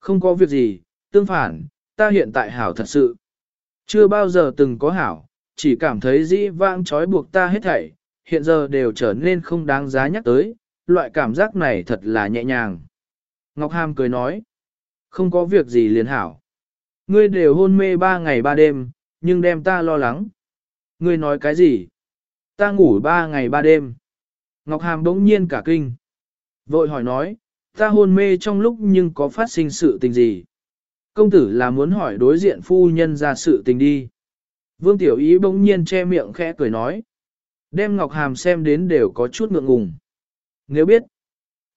S1: Không có việc gì, tương phản, ta hiện tại hảo thật sự. Chưa bao giờ từng có hảo, chỉ cảm thấy dĩ vãng trói buộc ta hết thảy, hiện giờ đều trở nên không đáng giá nhắc tới, loại cảm giác này thật là nhẹ nhàng. Ngọc Hàm cười nói, không có việc gì liền hảo. Ngươi đều hôn mê ba ngày ba đêm, nhưng đem ta lo lắng. Ngươi nói cái gì? Ta ngủ ba ngày ba đêm. Ngọc Hàm bỗng nhiên cả kinh. Vội hỏi nói, ta hôn mê trong lúc nhưng có phát sinh sự tình gì? Công tử là muốn hỏi đối diện phu nhân ra sự tình đi. Vương Tiểu Ý bỗng nhiên che miệng khẽ cười nói. Đem Ngọc Hàm xem đến đều có chút ngượng ngùng. Nếu biết,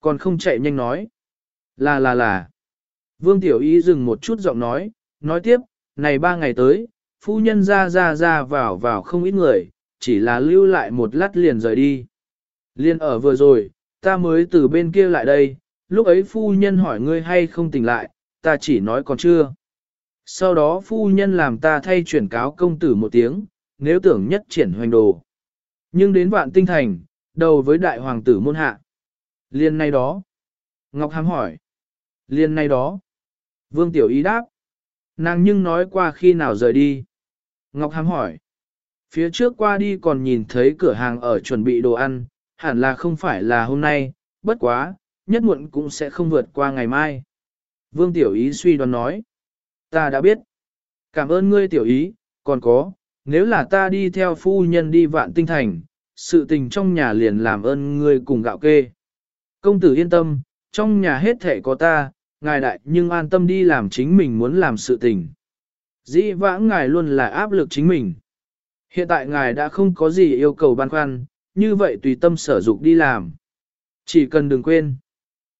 S1: còn không chạy nhanh nói. Là là là. Vương Tiểu Ý dừng một chút giọng nói, nói tiếp, này ba ngày tới, phu nhân ra ra ra vào vào không ít người, chỉ là lưu lại một lát liền rời đi. Liên ở vừa rồi, ta mới từ bên kia lại đây, lúc ấy phu nhân hỏi ngươi hay không tỉnh lại, ta chỉ nói còn chưa. Sau đó phu nhân làm ta thay chuyển cáo công tử một tiếng, nếu tưởng nhất triển hoành đồ. Nhưng đến vạn tinh thành, đầu với đại hoàng tử môn hạ. Liên nay đó. Ngọc Hàm hỏi. Liên nay đó. Vương Tiểu Ý đáp. Nàng nhưng nói qua khi nào rời đi. Ngọc Hàm hỏi. Phía trước qua đi còn nhìn thấy cửa hàng ở chuẩn bị đồ ăn, hẳn là không phải là hôm nay, bất quá, nhất muộn cũng sẽ không vượt qua ngày mai. Vương Tiểu Ý suy đoán nói. Ta đã biết. Cảm ơn ngươi Tiểu Ý, còn có, nếu là ta đi theo phu nhân đi vạn tinh thành, sự tình trong nhà liền làm ơn ngươi cùng gạo kê. Công tử yên tâm, trong nhà hết thể có ta, ngài đại nhưng an tâm đi làm chính mình muốn làm sự tình. Dĩ vãng ngài luôn là áp lực chính mình. Hiện tại ngài đã không có gì yêu cầu băn khoăn, như vậy tùy tâm sở dụng đi làm. Chỉ cần đừng quên.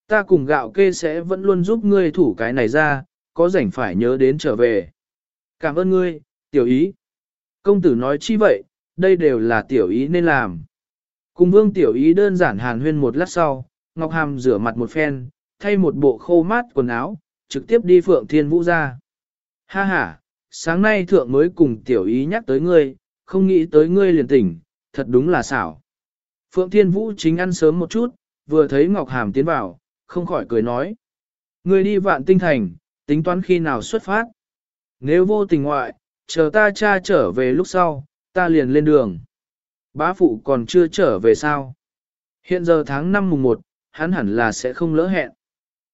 S1: Ta cùng gạo kê sẽ vẫn luôn giúp ngươi thủ cái này ra, có rảnh phải nhớ đến trở về. Cảm ơn ngươi, tiểu ý. Công tử nói chi vậy, đây đều là tiểu ý nên làm. Cùng vương tiểu ý đơn giản hàn huyên một lát sau, Ngọc Hàm rửa mặt một phen, thay một bộ khô mát quần áo, trực tiếp đi Phượng Thiên Vũ ra. Ha ha, sáng nay thượng mới cùng tiểu ý nhắc tới ngươi, không nghĩ tới ngươi liền tỉnh, thật đúng là xảo. Phượng Thiên Vũ chính ăn sớm một chút, vừa thấy Ngọc Hàm tiến vào, không khỏi cười nói. Ngươi đi vạn tinh thành, tính toán khi nào xuất phát. Nếu vô tình ngoại, chờ ta cha trở về lúc sau, ta liền lên đường. Bá phụ còn chưa trở về sao? Hiện giờ tháng 5 mùng 1, hắn hẳn là sẽ không lỡ hẹn.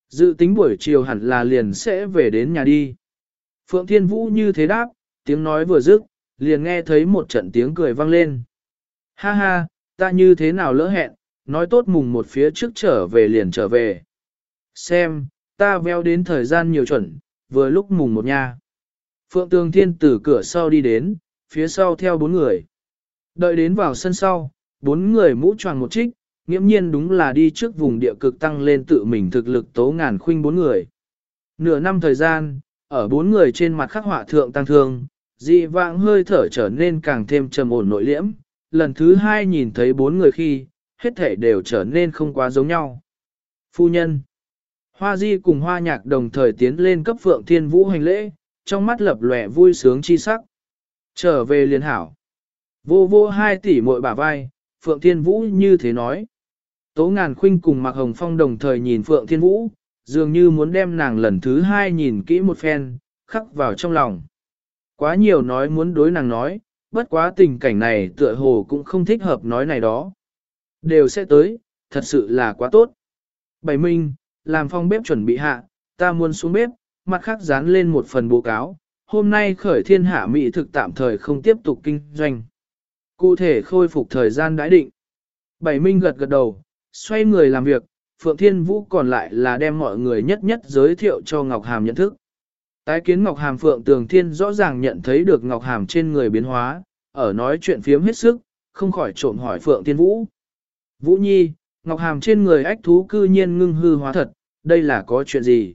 S1: Dự tính buổi chiều hẳn là liền sẽ về đến nhà đi. Phượng Thiên Vũ như thế đáp, tiếng nói vừa dứt, liền nghe thấy một trận tiếng cười vang lên. Ha ha, ta như thế nào lỡ hẹn, nói tốt mùng một phía trước trở về liền trở về. Xem, ta veo đến thời gian nhiều chuẩn, vừa lúc mùng một nha. Phượng Tường Thiên từ cửa sau đi đến, phía sau theo bốn người. Đợi đến vào sân sau, bốn người mũ tròn một trích, nghiễm nhiên đúng là đi trước vùng địa cực tăng lên tự mình thực lực tố ngàn khuynh bốn người. Nửa năm thời gian, ở bốn người trên mặt khắc họa thượng tăng thương, dị vãng hơi thở trở nên càng thêm trầm ổn nội liễm, lần thứ hai nhìn thấy bốn người khi, hết thể đều trở nên không quá giống nhau. Phu nhân Hoa di cùng hoa nhạc đồng thời tiến lên cấp phượng thiên vũ hành lễ, trong mắt lập lòe vui sướng chi sắc. Trở về liền hảo. Vô vô hai tỷ muội bả vai, phượng thiên vũ như thế nói. Tố ngàn khuynh cùng Mạc Hồng Phong đồng thời nhìn Phượng Thiên Vũ, dường như muốn đem nàng lần thứ hai nhìn kỹ một phen, khắc vào trong lòng. Quá nhiều nói muốn đối nàng nói, bất quá tình cảnh này tựa hồ cũng không thích hợp nói này đó. Đều sẽ tới, thật sự là quá tốt. Bảy Minh, làm phong bếp chuẩn bị hạ, ta muốn xuống bếp, mặt khác dán lên một phần báo cáo, hôm nay khởi thiên hạ mỹ thực tạm thời không tiếp tục kinh doanh. Cụ thể khôi phục thời gian đãi định. Bảy Minh gật gật đầu, xoay người làm việc, Phượng Thiên Vũ còn lại là đem mọi người nhất nhất giới thiệu cho Ngọc Hàm nhận thức. Tái kiến Ngọc Hàm Phượng Tường Thiên rõ ràng nhận thấy được Ngọc Hàm trên người biến hóa, ở nói chuyện phiếm hết sức, không khỏi trộm hỏi Phượng Thiên Vũ. Vũ Nhi, Ngọc Hàm trên người ách thú cư nhiên ngưng hư hóa thật, đây là có chuyện gì?